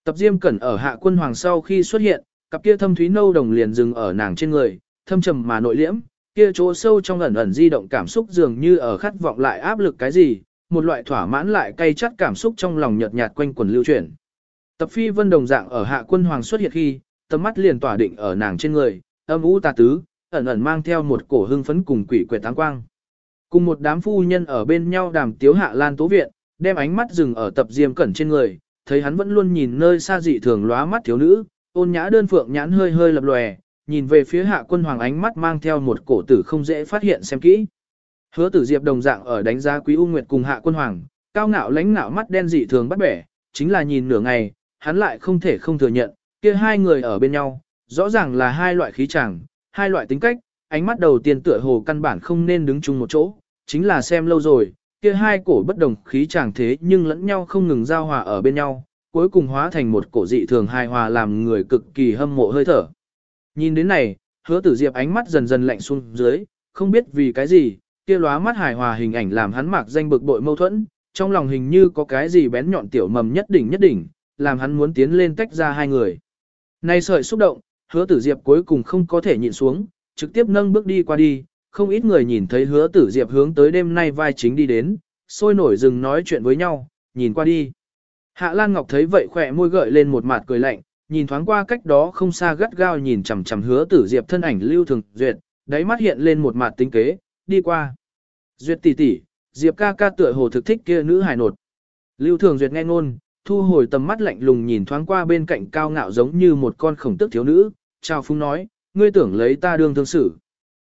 Tập Diêm Cẩn ở hạ quân hoàng sau khi xuất hiện, cặp kia thâm thúy nâu đồng liền dừng ở nàng trên người, thâm trầm mà nội liễm, kia chỗ sâu trong ẩn ẩn di động cảm xúc dường như ở khát vọng lại áp lực cái gì, một loại thỏa mãn lại cay chắt cảm xúc trong lòng nhợt nhạt quanh quần lưu chuyển. Tập Phi Vân đồng dạng ở hạ quân hoàng xuất hiện khi, tầm mắt liền tỏa định ở nàng trên người, âm u tà tứ, ẩn ẩn mang theo một cổ hưng phấn cùng quỷ quệ táng quang. Cùng một đám phu nhân ở bên nhau đàm tiếu hạ lan tố viện, đem ánh mắt dừng ở tập diêm cẩn trên người, thấy hắn vẫn luôn nhìn nơi xa dị thường lóa mắt thiếu nữ, ôn nhã đơn phượng nhãn hơi hơi lập lòe, nhìn về phía hạ quân hoàng ánh mắt mang theo một cổ tử không dễ phát hiện xem kỹ. Hứa tử diệp đồng dạng ở đánh giá quý u nguyệt cùng hạ quân hoàng, cao ngạo lãnh ngạo mắt đen dị thường bắt bẻ, chính là nhìn nửa ngày, hắn lại không thể không thừa nhận, kia hai người ở bên nhau, rõ ràng là hai loại khí chàng, hai loại tính cách, ánh mắt đầu tiên tựa hồ căn bản không nên đứng chung một chỗ, chính là xem lâu rồi, kia hai cổ bất đồng khí chàng thế nhưng lẫn nhau không ngừng giao hòa ở bên nhau, cuối cùng hóa thành một cổ dị thường hài hòa làm người cực kỳ hâm mộ hơi thở. Nhìn đến này, hứa tử diệp ánh mắt dần dần lạnh xuống dưới, không biết vì cái gì, kia lóa mắt hài hòa hình ảnh làm hắn mạc danh bực bội mâu thuẫn, trong lòng hình như có cái gì bén nhọn tiểu mầm nhất đỉnh nhất đỉnh, làm hắn muốn tiến lên tách ra hai người. Này sợi xúc động, hứa tử diệp cuối cùng không có thể nhịn xuống, trực tiếp nâng bước đi qua đi, không ít người nhìn thấy hứa tử diệp hướng tới đêm nay vai chính đi đến, sôi nổi dừng nói chuyện với nhau, nhìn qua đi. Hạ Lan Ngọc thấy vậy khỏe môi gợi lên một mặt cười lạnh, nhìn thoáng qua cách đó không xa gắt gao nhìn chằm chằm hứa tử diệp thân ảnh lưu thường duyệt, đáy mắt hiện lên một mặt tính kế, đi qua. Duyệt tỷ tỷ, diệp ca ca tựa hồ thực thích kia nữ hài nột. Lưu thường duyệt nghe ngôn, thu hồi tầm mắt lạnh lùng nhìn thoáng qua bên cạnh cao ngạo giống như một con khổng tức thiếu nữ, chào phúng nói, ngươi tưởng lấy ta đương thương xử.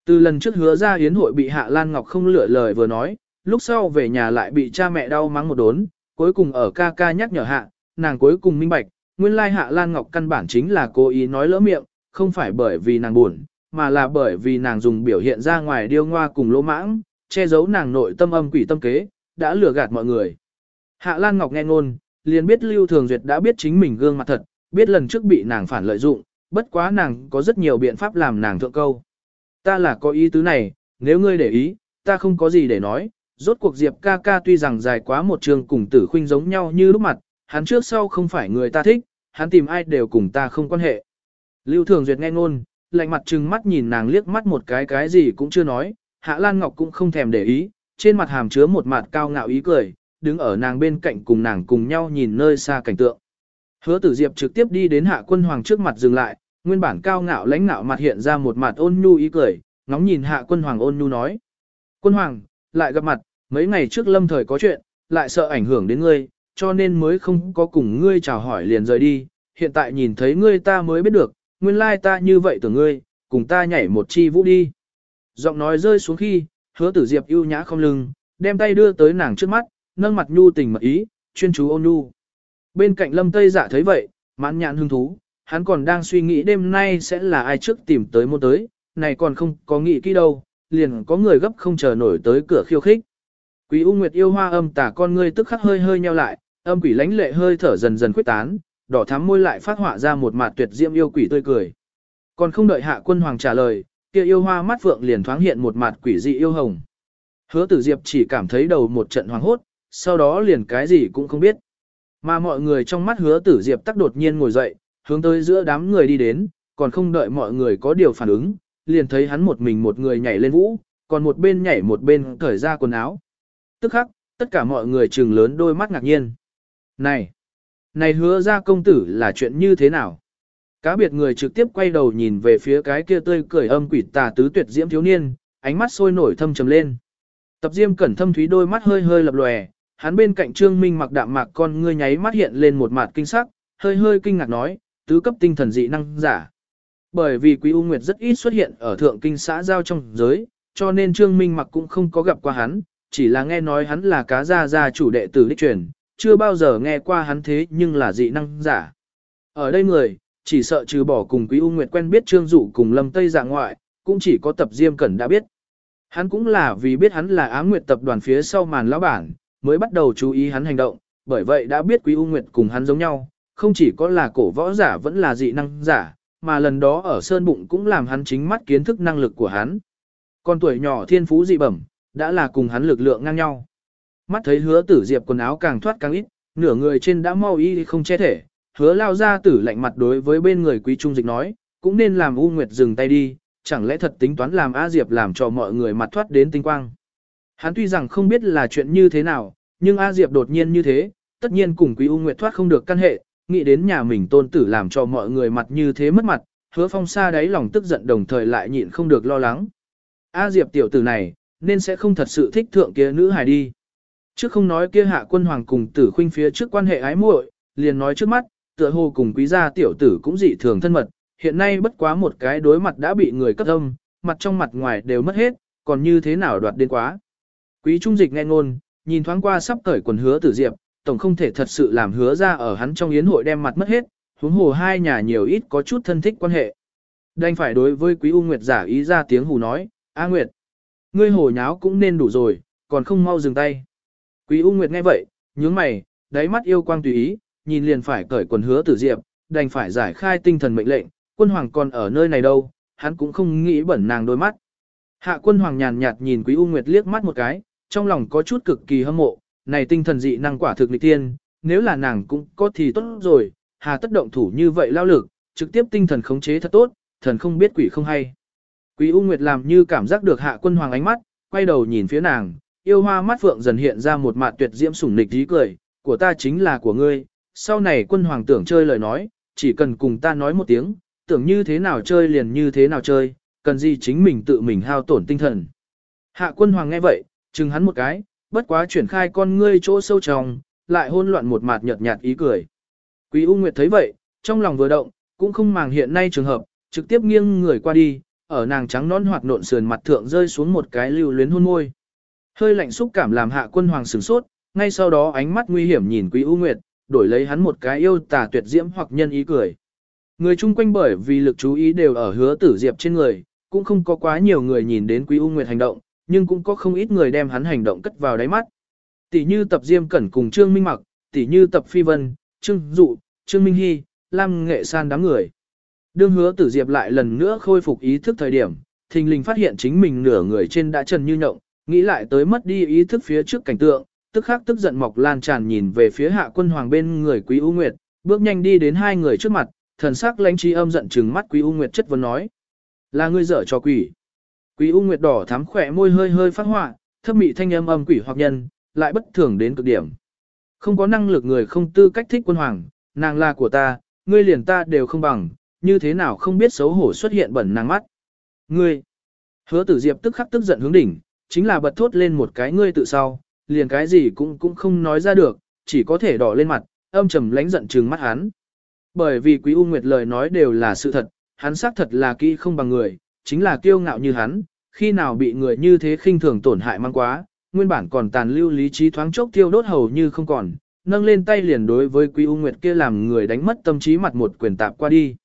Từ lần trước hứa ra hiến hội bị Hạ Lan Ngọc không lựa lời vừa nói, lúc sau về nhà lại bị cha mẹ đau mắng một đốn, cuối cùng ở ca ca nhắc nhở hạ, nàng cuối cùng minh bạch, nguyên lai Hạ Lan Ngọc căn bản chính là cố ý nói lỡ miệng, không phải bởi vì nàng buồn, mà là bởi vì nàng dùng biểu hiện ra ngoài điêu ngoa cùng lỗ mãng, che giấu nàng nội tâm âm quỷ tâm kế, đã lừa gạt mọi người. Hạ Lan Ngọc nghe ngôn, liền biết Lưu Thường Duyệt đã biết chính mình gương mặt thật, biết lần trước bị nàng phản lợi dụng, bất quá nàng có rất nhiều biện pháp làm nàng thượng câu. Ta là có ý tứ này, nếu ngươi để ý, ta không có gì để nói, rốt cuộc Diệp ca ca tuy rằng dài quá một trường cùng tử khuynh giống nhau như lúc mặt, hắn trước sau không phải người ta thích, hắn tìm ai đều cùng ta không quan hệ. Lưu Thường Duyệt nghe ngôn, lạnh mặt trừng mắt nhìn nàng liếc mắt một cái cái gì cũng chưa nói, Hạ Lan Ngọc cũng không thèm để ý, trên mặt hàm chứa một mặt cao ngạo ý cười, đứng ở nàng bên cạnh cùng nàng cùng nhau nhìn nơi xa cảnh tượng. Hứa tử diệp trực tiếp đi đến hạ quân hoàng trước mặt dừng lại, nguyên bản cao ngạo lãnh ngạo mặt hiện ra một mặt ôn nhu ý cười, ngóng nhìn hạ quân hoàng ôn nhu nói. Quân hoàng, lại gặp mặt, mấy ngày trước lâm thời có chuyện, lại sợ ảnh hưởng đến ngươi, cho nên mới không có cùng ngươi chào hỏi liền rời đi, hiện tại nhìn thấy ngươi ta mới biết được, nguyên lai ta như vậy tưởng ngươi, cùng ta nhảy một chi vũ đi. Giọng nói rơi xuống khi, hứa tử diệp ưu nhã không lưng, đem tay đưa tới nàng trước mắt, nâng mặt nhu tình mật ý, chuyên chú ôn nhu. Bên cạnh lâm tây giả thấy vậy, mãn nhãn hứng thú, hắn còn đang suy nghĩ đêm nay sẽ là ai trước tìm tới mua tới, này còn không có nghĩ kỹ đâu, liền có người gấp không chờ nổi tới cửa khiêu khích. Quý U Nguyệt yêu hoa âm tả con ngươi tức khắc hơi hơi nheo lại, âm quỷ lãnh lệ hơi thở dần dần khuyết tán, đỏ thắm môi lại phát họa ra một mặt tuyệt diễm yêu quỷ tươi cười. Còn không đợi hạ quân hoàng trả lời, kia yêu hoa mắt phượng liền thoáng hiện một mặt quỷ dị yêu hồng. Hứa tử diệp chỉ cảm thấy đầu một trận hoàng hốt, sau đó liền cái gì cũng không biết. Mà mọi người trong mắt hứa tử diệp tắc đột nhiên ngồi dậy, hướng tới giữa đám người đi đến, còn không đợi mọi người có điều phản ứng, liền thấy hắn một mình một người nhảy lên vũ, còn một bên nhảy một bên cởi ra quần áo. Tức khắc, tất cả mọi người trừng lớn đôi mắt ngạc nhiên. Này! Này hứa ra công tử là chuyện như thế nào? Cá biệt người trực tiếp quay đầu nhìn về phía cái kia tươi cười âm quỷ tà tứ tuyệt diễm thiếu niên, ánh mắt sôi nổi thâm trầm lên. Tập diêm cẩn thâm thúy đôi mắt hơi hơi lập lòe, hắn bên cạnh trương minh mặc đạm mạc con ngươi nháy mắt hiện lên một mặt kinh sắc, hơi hơi kinh ngạc nói, tứ cấp tinh thần dị năng giả. Bởi vì Quý U Nguyệt rất ít xuất hiện ở thượng kinh xã giao trong giới, cho nên Trương Minh Mặc cũng không có gặp qua hắn, chỉ là nghe nói hắn là cá gia gia chủ đệ tử đích truyền, chưa bao giờ nghe qua hắn thế nhưng là dị năng giả. Ở đây người, chỉ sợ trừ bỏ cùng Quý U Nguyệt quen biết Trương Dụ cùng Lâm Tây dạng ngoại, cũng chỉ có tập Diêm Cẩn đã biết. Hắn cũng là vì biết hắn là Á nguyệt tập đoàn phía sau màn lão bản, mới bắt đầu chú ý hắn hành động, bởi vậy đã biết Quý U Nguyệt cùng hắn giống nhau, không chỉ có là cổ võ giả vẫn là dị năng giả, mà lần đó ở Sơn Bụng cũng làm hắn chính mắt kiến thức năng lực của hắn. Còn tuổi nhỏ thiên phú dị bẩm, đã là cùng hắn lực lượng ngang nhau. Mắt thấy hứa tử diệp quần áo càng thoát càng ít, nửa người trên đã mau y không che thể, hứa lao ra tử lạnh mặt đối với bên người quý trung dịch nói, cũng nên làm U Nguyệt dừng tay đi, chẳng lẽ thật tính toán làm A Diệp làm cho mọi người mặt thoát đến tinh quang. Hắn tuy rằng không biết là chuyện như thế nào, nhưng A Diệp đột nhiên như thế, tất nhiên cùng quý U Nguyệt thoát không được căn hệ, nghĩ đến nhà mình tôn tử làm cho mọi người mặt như thế mất mặt, hứa phong xa đáy lòng tức giận đồng thời lại nhịn không được lo lắng. A Diệp tiểu tử này, nên sẽ không thật sự thích thượng kia nữ hài đi. Trước không nói kia hạ quân hoàng cùng tử khuynh phía trước quan hệ ái muội, liền nói trước mắt, tựa hồ cùng quý gia tiểu tử cũng dị thường thân mật, hiện nay bất quá một cái đối mặt đã bị người cất âm, mặt trong mặt ngoài đều mất hết, còn như thế nào đoạt đến quá. Quý trung dịch nghe ngôn, nhìn thoáng qua sắp cởi quần hứa tử diệp, tổng không thể thật sự làm hứa ra ở hắn trong yến hội đem mặt mất hết, huống hồ hai nhà nhiều ít có chút thân thích quan hệ. Đành phải đối với Quý U Nguyệt giả ý ra tiếng hù nói, A Nguyệt, ngươi hồ nháo cũng nên đủ rồi, còn không mau dừng tay. Quý U Nguyệt nghe vậy, nhướng mày, đáy mắt yêu quang tùy ý, nhìn liền phải cởi quần hứa tử diệp, đành phải giải khai tinh thần mệnh lệnh, quân hoàng còn ở nơi này đâu, hắn cũng không nghĩ bẩn nàng đôi mắt. Hạ quân hoàng nhàn nhạt nhìn Quý U Nguyệt liếc mắt một cái, trong lòng có chút cực kỳ hâm mộ, này tinh thần dị năng quả thực lịch tiên, nếu là nàng cũng có thì tốt rồi, hà tất động thủ như vậy lao lực, trực tiếp tinh thần khống chế thật tốt, thần không biết quỷ không hay. Quý U Nguyệt làm như cảm giác được hạ quân hoàng ánh mắt, quay đầu nhìn phía nàng, yêu hoa mắt phượng dần hiện ra một mặt tuyệt diễm sủng nịch dí cười, của ta chính là của ngươi, sau này quân hoàng tưởng chơi lời nói, chỉ cần cùng ta nói một tiếng, tưởng như thế nào chơi liền như thế nào chơi, cần gì chính mình tự mình hao tổn tinh thần. Hạ quân hoàng nghe vậy, chừng hắn một cái, bất quá chuyển khai con ngươi chỗ sâu trong, lại hôn loạn một mặt nhợt nhạt ý cười. Quý U Nguyệt thấy vậy, trong lòng vừa động, cũng không màng hiện nay trường hợp, trực tiếp nghiêng người qua đi, ở nàng trắng nón hoạt nộn sườn mặt thượng rơi xuống một cái lưu luyến hôn môi. Hơi lạnh xúc cảm làm hạ quân hoàng sửng sốt, ngay sau đó ánh mắt nguy hiểm nhìn Quý U Nguyệt, đổi lấy hắn một cái yêu tà tuyệt diễm hoặc nhân ý cười. Người chung quanh bởi vì lực chú ý đều ở hứa tử diệp trên người, cũng không có quá nhiều người nhìn đến Quý U Nguyệt hành động, nhưng cũng có không ít người đem hắn hành động cất vào đáy mắt. Tỷ như tập Diêm Cẩn cùng Trương Minh Mặc, tỷ như tập Phi Vân, Trương Dụ, Trương Minh Hy, Lam Nghệ San đám người. Đương hứa tử Diệp lại lần nữa khôi phục ý thức thời điểm, thình lình phát hiện chính mình nửa người trên đã trần như nhộng, nghĩ lại tới mất đi ý thức phía trước cảnh tượng, tức khắc tức giận mọc lan tràn nhìn về phía hạ quân hoàng bên người Quý U Nguyệt, bước nhanh đi đến hai người trước mặt, thần sắc lãnh trí âm giận trừng mắt Quý U Nguyệt chất vấn nói. Là ngươi dở cho quỷ. Quý U Nguyệt đỏ thắm khỏe môi hơi hơi phát họa, thấp mị thanh âm âm quỷ hoặc nhân, lại bất thường đến cực điểm. Không có năng lực người không tư cách thích quân hoàng, nàng là của ta, ngươi liền ta đều không bằng, như thế nào không biết xấu hổ xuất hiện bẩn nàng mắt. Ngươi, hứa tử diệp tức khắc tức giận hướng đỉnh, chính là bật thốt lên một cái ngươi tự sau, liền cái gì cũng cũng không nói ra được, chỉ có thể đỏ lên mặt, âm trầm lánh giận trừng mắt hắn. Bởi vì quý U Nguyệt lời nói đều là sự thật, hắn xác thật là kỹ không bằng người, chính là kiêu ngạo như hắn, khi nào bị người như thế khinh thường tổn hại mang quá, nguyên bản còn tàn lưu lý trí thoáng chốc tiêu đốt hầu như không còn, nâng lên tay liền đối với Quý U Nguyệt kia làm người đánh mất tâm trí mặt một quyền tạp qua đi.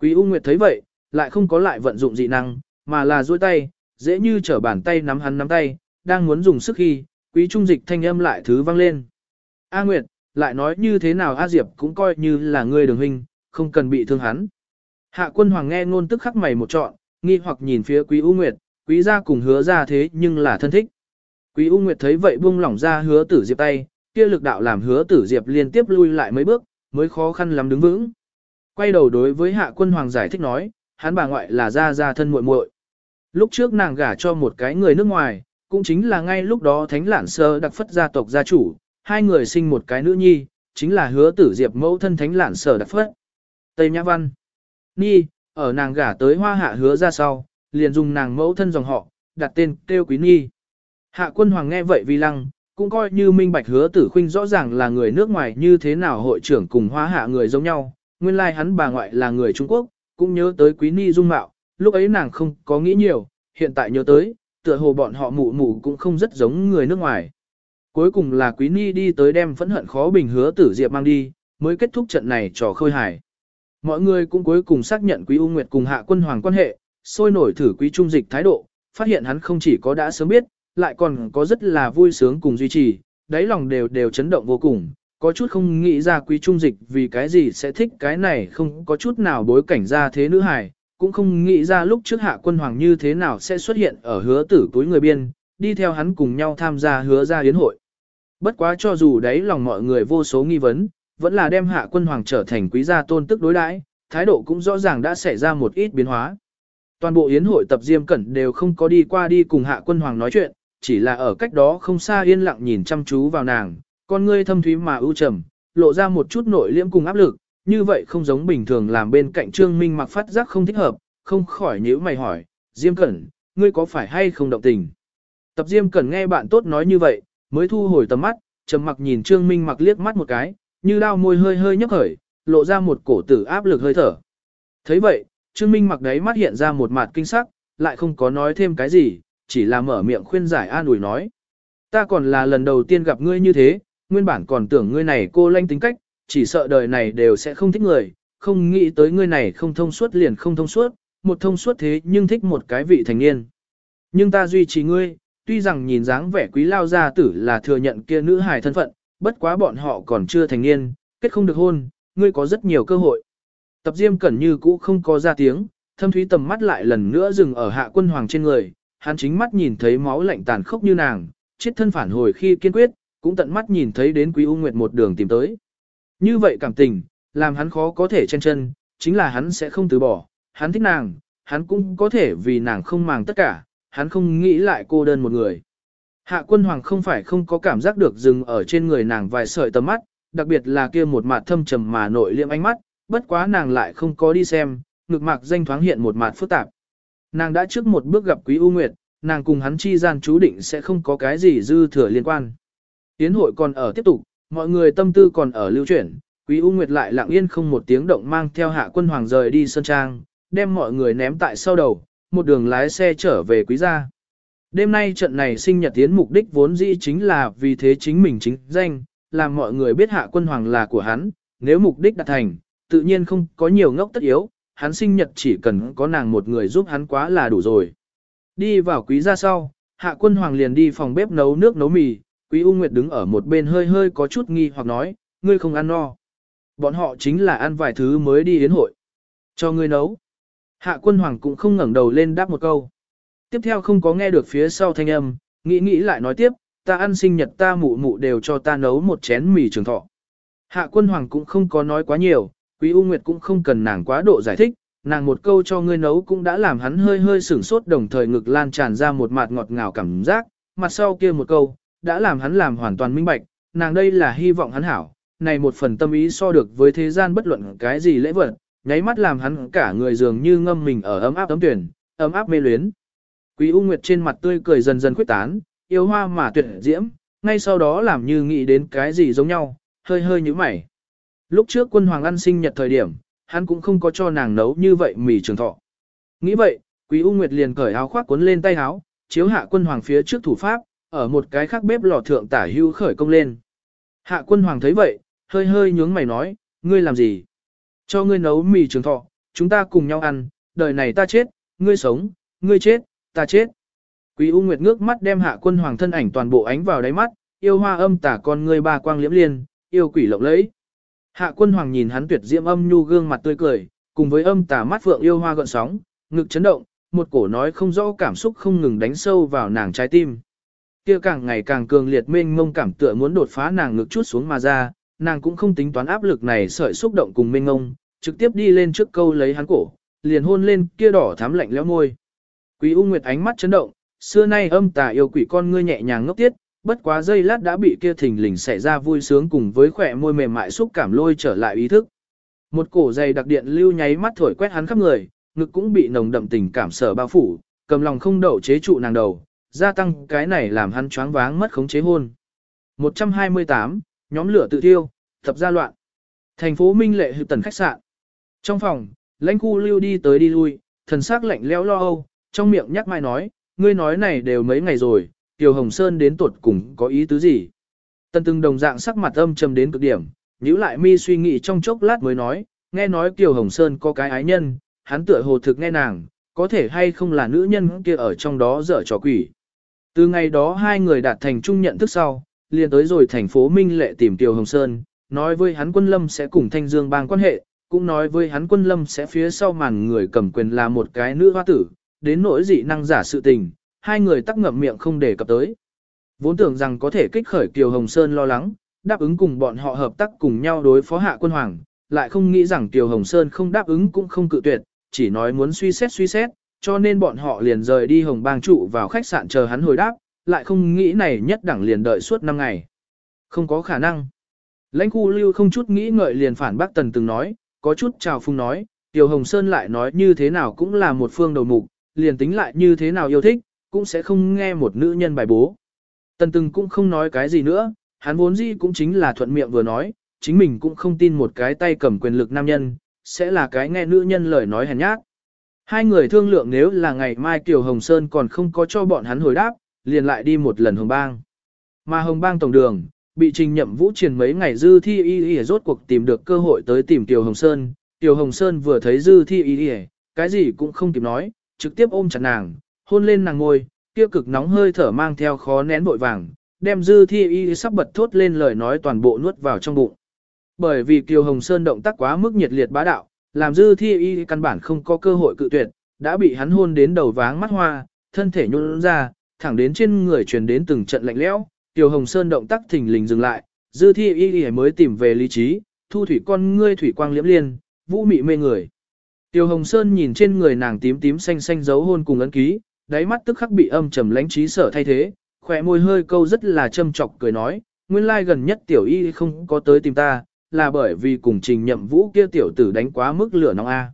Quý U Nguyệt thấy vậy, lại không có lại vận dụng dị năng, mà là duỗi tay, dễ như trở bàn tay nắm hắn nắm tay, đang muốn dùng sức khi, Quý Trung Dịch thanh âm lại thứ vang lên. A Nguyệt, lại nói như thế nào A Diệp cũng coi như là người đường huynh, không cần bị thương hắn. Hạ quân hoàng nghe ngôn tức khắc mày một trọn, nghi hoặc nhìn phía quý U Nguyệt, quý gia cùng hứa ra thế nhưng là thân thích. Quý U Nguyệt thấy vậy buông lỏng ra hứa tử diệp tay, kia lực đạo làm hứa tử diệp liên tiếp lui lại mấy bước, mới khó khăn lắm đứng vững. Quay đầu đối với hạ quân hoàng giải thích nói, hắn bà ngoại là gia gia thân muội muội. Lúc trước nàng gả cho một cái người nước ngoài, cũng chính là ngay lúc đó thánh lản sơ đặc phất gia tộc gia chủ, hai người sinh một cái nữ nhi, chính là hứa tử diệp mẫu thân thánh lản sở đặc phất. Tây Nhã Văn Nhi, ở nàng gả tới hoa hạ hứa ra sau, liền dùng nàng mẫu thân dòng họ, đặt tên kêu quý Nhi. Hạ quân hoàng nghe vậy vì lăng, cũng coi như minh bạch hứa tử khuynh rõ ràng là người nước ngoài như thế nào hội trưởng cùng hoa hạ người giống nhau, nguyên lai like hắn bà ngoại là người Trung Quốc, cũng nhớ tới quý Nhi dung mạo, lúc ấy nàng không có nghĩ nhiều, hiện tại nhớ tới, tựa hồ bọn họ mụ mụ cũng không rất giống người nước ngoài. Cuối cùng là quý Nhi đi tới đem phẫn hận khó bình hứa tử diệp mang đi, mới kết thúc trận này trò khơi hài. Mọi người cũng cuối cùng xác nhận quý U Nguyệt cùng hạ quân hoàng quan hệ, sôi nổi thử quý trung dịch thái độ, phát hiện hắn không chỉ có đã sớm biết, lại còn có rất là vui sướng cùng duy trì, đáy lòng đều đều chấn động vô cùng, có chút không nghĩ ra quý trung dịch vì cái gì sẽ thích cái này không có chút nào bối cảnh ra thế nữ hài, cũng không nghĩ ra lúc trước hạ quân hoàng như thế nào sẽ xuất hiện ở hứa tử túi người biên, đi theo hắn cùng nhau tham gia hứa ra yến hội. Bất quá cho dù đấy lòng mọi người vô số nghi vấn, vẫn là đem hạ quân hoàng trở thành quý gia tôn tức đối đãi, thái độ cũng rõ ràng đã xảy ra một ít biến hóa. Toàn bộ yến hội tập diêm cẩn đều không có đi qua đi cùng hạ quân hoàng nói chuyện, chỉ là ở cách đó không xa yên lặng nhìn chăm chú vào nàng, con ngươi thâm thúy mà ưu trầm, lộ ra một chút nội liễm cùng áp lực, như vậy không giống bình thường làm bên cạnh Trương Minh mặc phát giác không thích hợp, không khỏi nhíu mày hỏi, Diêm Cẩn, ngươi có phải hay không động tình? Tập Diêm Cẩn nghe bạn tốt nói như vậy, mới thu hồi tầm mắt, trầm mặc nhìn Trương Minh mặc liếc mắt một cái, như đao môi hơi hơi nhấp khởi, lộ ra một cổ tử áp lực hơi thở. thấy vậy, Trương Minh mặc đấy mắt hiện ra một mặt kinh sắc, lại không có nói thêm cái gì, chỉ là mở miệng khuyên giải an ủi nói. Ta còn là lần đầu tiên gặp ngươi như thế, nguyên bản còn tưởng ngươi này cô lanh tính cách, chỉ sợ đời này đều sẽ không thích người, không nghĩ tới ngươi này không thông suốt liền không thông suốt, một thông suốt thế nhưng thích một cái vị thành niên. Nhưng ta duy trì ngươi, tuy rằng nhìn dáng vẻ quý lao gia tử là thừa nhận kia nữ hài thân phận, bất quá bọn họ còn chưa thành niên, kết không được hôn, ngươi có rất nhiều cơ hội. Tập Diêm Cẩn như cũ không có ra tiếng, thâm thúy tầm mắt lại lần nữa dừng ở hạ quân hoàng trên người, hắn chính mắt nhìn thấy máu lạnh tàn khốc như nàng, chết thân phản hồi khi kiên quyết, cũng tận mắt nhìn thấy đến Quý U Nguyệt một đường tìm tới. Như vậy cảm tình, làm hắn khó có thể chen chân, chính là hắn sẽ không từ bỏ, hắn thích nàng, hắn cũng có thể vì nàng không màng tất cả, hắn không nghĩ lại cô đơn một người. Hạ quân hoàng không phải không có cảm giác được dừng ở trên người nàng vài sợi tầm mắt, đặc biệt là kia một mặt thâm trầm mà nội liệm ánh mắt, bất quá nàng lại không có đi xem, ngực mạc danh thoáng hiện một mặt phức tạp. Nàng đã trước một bước gặp Quý U Nguyệt, nàng cùng hắn chi gian chú định sẽ không có cái gì dư thừa liên quan. Tiến hội còn ở tiếp tục, mọi người tâm tư còn ở lưu chuyển, Quý U Nguyệt lại lặng yên không một tiếng động mang theo hạ quân hoàng rời đi sân trang, đem mọi người ném tại sau đầu, một đường lái xe trở về quý gia. Đêm nay trận này sinh nhật tiến mục đích vốn dĩ chính là vì thế chính mình chính danh, làm mọi người biết hạ quân hoàng là của hắn, nếu mục đích đạt thành, tự nhiên không có nhiều ngốc tất yếu, hắn sinh nhật chỉ cần có nàng một người giúp hắn quá là đủ rồi. Đi vào quý gia sau, hạ quân hoàng liền đi phòng bếp nấu nước nấu mì, quý U Nguyệt đứng ở một bên hơi hơi có chút nghi hoặc nói, ngươi không ăn no. Bọn họ chính là ăn vài thứ mới đi yến hội. Cho ngươi nấu. Hạ quân hoàng cũng không ngẩng đầu lên đáp một câu. Tiếp theo không có nghe được phía sau thanh âm, nghĩ nghĩ lại nói tiếp, ta ăn sinh nhật ta mụ mụ đều cho ta nấu một chén mì trường thọ. Hạ quân hoàng cũng không có nói quá nhiều, quý U Nguyệt cũng không cần nàng quá độ giải thích, nàng một câu cho ngươi nấu cũng đã làm hắn hơi hơi sửng sốt đồng thời ngực lan tràn ra một mặt ngọt ngào cảm giác, mặt sau kia một câu, đã làm hắn làm hoàn toàn minh bạch, nàng đây là hy vọng hắn hảo, này một phần tâm ý so được với thế gian bất luận cái gì lễ vật, nháy mắt làm hắn cả người dường như ngâm mình ở ấm áp tấm tuyển, ấm áp mê luyến. Quý U Nguyệt trên mặt tươi cười dần dần khuyết tán, yêu hoa mà tuyệt diễm, ngay sau đó làm như nghĩ đến cái gì giống nhau, hơi hơi như mày. Lúc trước quân hoàng ăn sinh nhật thời điểm, hắn cũng không có cho nàng nấu như vậy mì trường thọ. Nghĩ vậy, Quý U Nguyệt liền cởi áo khoác cuốn lên tay áo, chiếu hạ quân hoàng phía trước thủ pháp, ở một cái khác bếp lò thượng tả hưu khởi công lên. Hạ quân hoàng thấy vậy, hơi hơi nhướng mày nói, ngươi làm gì? Cho ngươi nấu mì trường thọ, chúng ta cùng nhau ăn, đời này ta chết, ngươi sống, ngươi chết, ta chết. Quý U Nguyệt ngước mắt đem hạ quân hoàng thân ảnh toàn bộ ánh vào đáy mắt, yêu hoa âm tả con ngươi ba quang liễm liên, yêu quỷ lộng lẫy. Hạ quân hoàng nhìn hắn tuyệt diễm âm nhu gương mặt tươi cười, cùng với âm tà mắt phượng yêu hoa gợn sóng, ngực chấn động, một cổ nói không rõ cảm xúc không ngừng đánh sâu vào nàng trái tim. Kia càng ngày càng cường liệt mênh mông cảm tựa muốn đột phá nàng ngực chút xuống mà ra, nàng cũng không tính toán áp lực này sợi xúc động cùng mênh mông, trực tiếp đi lên trước câu lấy hắn cổ, liền hôn lên kia đỏ thắm lạnh lẽo môi. Quý U Nguyệt ánh mắt chấn động, xưa nay âm tà yêu quỷ con ngươi nhẹ nhàng ngốc tiết, bất quá giây lát đã bị kia thình lình xảy ra vui sướng cùng với khỏe môi mềm mại xúc cảm lôi trở lại ý thức. Một cổ dày đặc điện lưu nháy mắt thổi quét hắn khắp người, ngực cũng bị nồng đậm tình cảm sở bao phủ, cầm lòng không đậu chế trụ nàng đầu, gia tăng cái này làm hắn choáng váng mất khống chế hôn. 128, nhóm lửa tự thiêu, thập gia loạn. Thành phố Minh Lệ hữu tần khách sạn. Trong phòng, lãnh khu lưu đi tới đi lui, thần sắc lạnh lẽo lo âu, trong miệng nhắc mai nói, ngươi nói này đều mấy ngày rồi, Tiểu Hồng Sơn đến tuột cùng có ý tứ gì? tân từng đồng dạng sắc mặt âm trầm đến cực điểm, nhíu lại mi suy nghĩ trong chốc lát mới nói, nghe nói Kiều Hồng Sơn có cái ái nhân, hắn tựa hồ thực nghe nàng, có thể hay không là nữ nhân kia ở trong đó dở trò quỷ. Từ ngày đó hai người đạt thành chung nhận thức sau, liền tới rồi thành phố Minh Lệ tìm Kiều Hồng Sơn, nói với hắn quân lâm sẽ cùng Thanh Dương bang quan hệ, cũng nói với hắn quân lâm sẽ phía sau màn người cầm quyền là một cái nữ hoa tử, đến nỗi dị năng giả sự tình, hai người tắc ngậm miệng không để cập tới. Vốn tưởng rằng có thể kích khởi Kiều Hồng Sơn lo lắng, đáp ứng cùng bọn họ hợp tác cùng nhau đối phó hạ quân hoàng, lại không nghĩ rằng Kiều Hồng Sơn không đáp ứng cũng không cự tuyệt, chỉ nói muốn suy xét suy xét, cho nên bọn họ liền rời đi Hồng Bang trụ vào khách sạn chờ hắn hồi đáp, lại không nghĩ này nhất đẳng liền đợi suốt 5 ngày. Không có khả năng. Lãnh khu lưu không chút nghĩ ngợi liền phản bác tần từng nói, có chút chào phung nói, Tiểu Hồng Sơn lại nói như thế nào cũng là một phương đầu mục, liền tính lại như thế nào yêu thích, cũng sẽ không nghe một nữ nhân bài bố. Tần từng cũng không nói cái gì nữa, hắn vốn gì cũng chính là thuận miệng vừa nói, chính mình cũng không tin một cái tay cầm quyền lực nam nhân, sẽ là cái nghe nữ nhân lời nói hèn nhát. Hai người thương lượng nếu là ngày mai Kiều Hồng Sơn còn không có cho bọn hắn hồi đáp, liền lại đi một lần Hồng Bang. Mà Hồng Bang Tổng Đường, bị trình nhậm vũ truyền mấy ngày dư thi y y rốt cuộc tìm được cơ hội tới tìm Kiều Hồng Sơn. Kiều Hồng Sơn vừa thấy dư thi y y, cái gì cũng không kịp nói, trực tiếp ôm chặt nàng, hôn lên nàng ngôi, kia cực nóng hơi thở mang theo khó nén vội vàng, đem dư thi y sắp bật thốt lên lời nói toàn bộ nuốt vào trong bụng. Bởi vì Kiều Hồng Sơn động tác quá mức nhiệt liệt bá đạo, làm dư thi y căn bản không có cơ hội cự tuyệt, đã bị hắn hôn đến đầu váng mắt hoa, thân thể nhún ra, thẳng đến trên người truyền đến từng trận lạnh lẽo. Kiều Hồng Sơn động tác thình lình dừng lại, dư thi y y mới tìm về lý trí, thu thủy con ngươi thủy quang liễm liên, vũ mị mê người. Tiêu Hồng Sơn nhìn trên người nàng tím tím xanh xanh dấu hôn cùng ấn ký, đáy mắt tức khắc bị âm trầm lãnh trí sở thay thế, khỏe môi hơi câu rất là châm chọc cười nói, nguyên lai gần nhất tiểu y không có tới tìm ta, là bởi vì cùng trình nhậm vũ kia tiểu tử đánh quá mức lửa nóng A.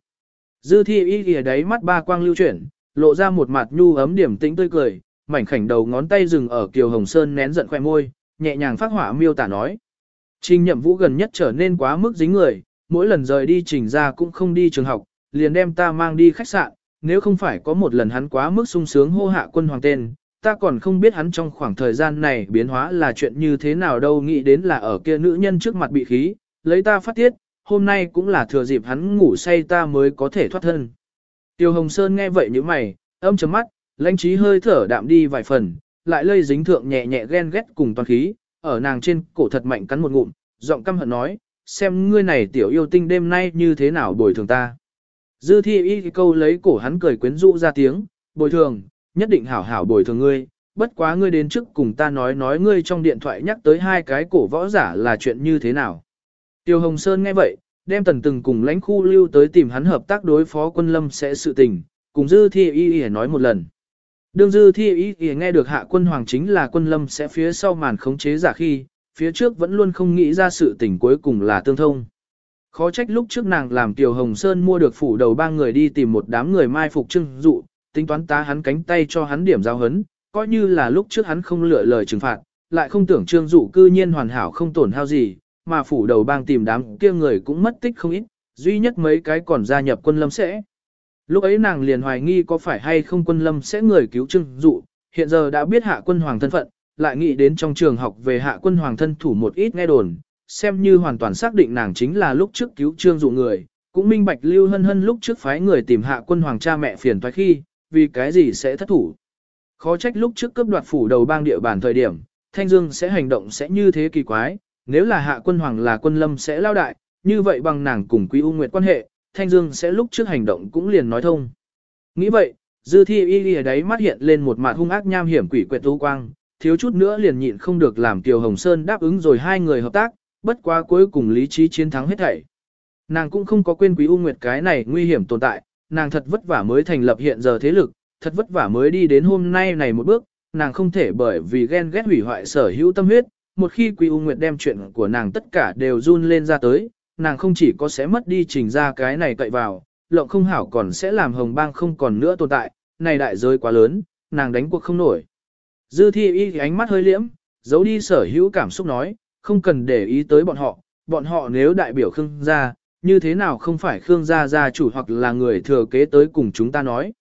Dư thi y ghi đáy mắt ba quang lưu chuyển, lộ ra một mặt nhu ấm điểm tĩnh tươi cười, mảnh khảnh đầu ngón tay dừng ở Kiều Hồng Sơn nén giận khoe môi, nhẹ nhàng phát hỏa miêu tả nói. Trình nhậm vũ gần nhất trở nên quá mức dính người, mỗi lần rời đi trình ra cũng không đi trường học, liền đem ta mang đi khách sạn, nếu không phải có một lần hắn quá mức sung sướng hô hạ quân hoàng tên, ta còn không biết hắn trong khoảng thời gian này biến hóa là chuyện như thế nào đâu nghĩ đến là ở kia nữ nhân trước mặt bị khí, lấy ta phát tiết, hôm nay cũng là thừa dịp hắn ngủ say ta mới có thể thoát thân. Tiêu Hồng Sơn nghe vậy như mày, âm chấm mắt, lãnh trí hơi thở đạm đi vài phần, lại lây dính thượng nhẹ nhẹ ghen ghét cùng toàn khí, ở nàng trên cổ thật mạnh cắn một ngụm, giọng căm hận nói, xem ngươi này tiểu yêu tinh đêm nay như thế nào bồi thường ta. Dư thi y câu lấy cổ hắn cười quyến rũ ra tiếng, bồi thường, nhất định hảo hảo bồi thường ngươi, bất quá ngươi đến trước cùng ta nói nói ngươi trong điện thoại nhắc tới hai cái cổ võ giả là chuyện như thế nào. Tiêu Hồng Sơn nghe vậy, đem tần từng cùng lãnh khu lưu tới tìm hắn hợp tác đối phó quân lâm sẽ sự tình, cùng dư thi y y nói một lần. Đương dư thi y y nghe được hạ quân hoàng chính là quân lâm sẽ phía sau màn khống chế giả khi, phía trước vẫn luôn không nghĩ ra sự tình cuối cùng là tương thông. Khó trách lúc trước nàng làm Tiểu Hồng Sơn mua được phủ đầu ba người đi tìm một đám người mai phục trưng dụ, tính toán tá hắn cánh tay cho hắn điểm giao hấn, coi như là lúc trước hắn không lựa lời trừng phạt, lại không tưởng trương dụ cư nhiên hoàn hảo không tổn hao gì, mà phủ đầu bang tìm đám kia người cũng mất tích không ít, duy nhất mấy cái còn gia nhập quân lâm sẽ. Lúc ấy nàng liền hoài nghi có phải hay không quân lâm sẽ người cứu trưng dụ, hiện giờ đã biết hạ quân hoàng thân phận, lại nghĩ đến trong trường học về hạ quân hoàng thân thủ một ít nghe đồn, xem như hoàn toàn xác định nàng chính là lúc trước cứu trương dụ người, cũng minh bạch lưu hân hân lúc trước phái người tìm hạ quân hoàng cha mẹ phiền toái khi, vì cái gì sẽ thất thủ. Khó trách lúc trước cướp đoạt phủ đầu bang địa bàn thời điểm, Thanh Dương sẽ hành động sẽ như thế kỳ quái, nếu là hạ quân hoàng là quân lâm sẽ lao đại, như vậy bằng nàng cùng Quý U Nguyệt quan hệ, Thanh Dương sẽ lúc trước hành động cũng liền nói thông. Nghĩ vậy, Dư Thi Y Y ở đấy mắt hiện lên một mặt hung ác nham hiểm quỷ quyệt tú quang, thiếu chút nữa liền nhịn không được làm Kiều Hồng Sơn đáp ứng rồi hai người hợp tác, bất quá cuối cùng lý trí chiến thắng hết thảy. Nàng cũng không có quên Quý U Nguyệt cái này nguy hiểm tồn tại, nàng thật vất vả mới thành lập hiện giờ thế lực, thật vất vả mới đi đến hôm nay này một bước, nàng không thể bởi vì ghen ghét hủy hoại sở hữu tâm huyết, một khi Quý U Nguyệt đem chuyện của nàng tất cả đều run lên ra tới, nàng không chỉ có sẽ mất đi trình ra cái này cậy vào, lộng không hảo còn sẽ làm hồng bang không còn nữa tồn tại, này đại giới quá lớn, nàng đánh cuộc không nổi. Dư thi y ánh mắt hơi liễm, giấu đi sở hữu cảm xúc nói, không cần để ý tới bọn họ, bọn họ nếu đại biểu Khương gia, như thế nào không phải Khương gia gia chủ hoặc là người thừa kế tới cùng chúng ta nói.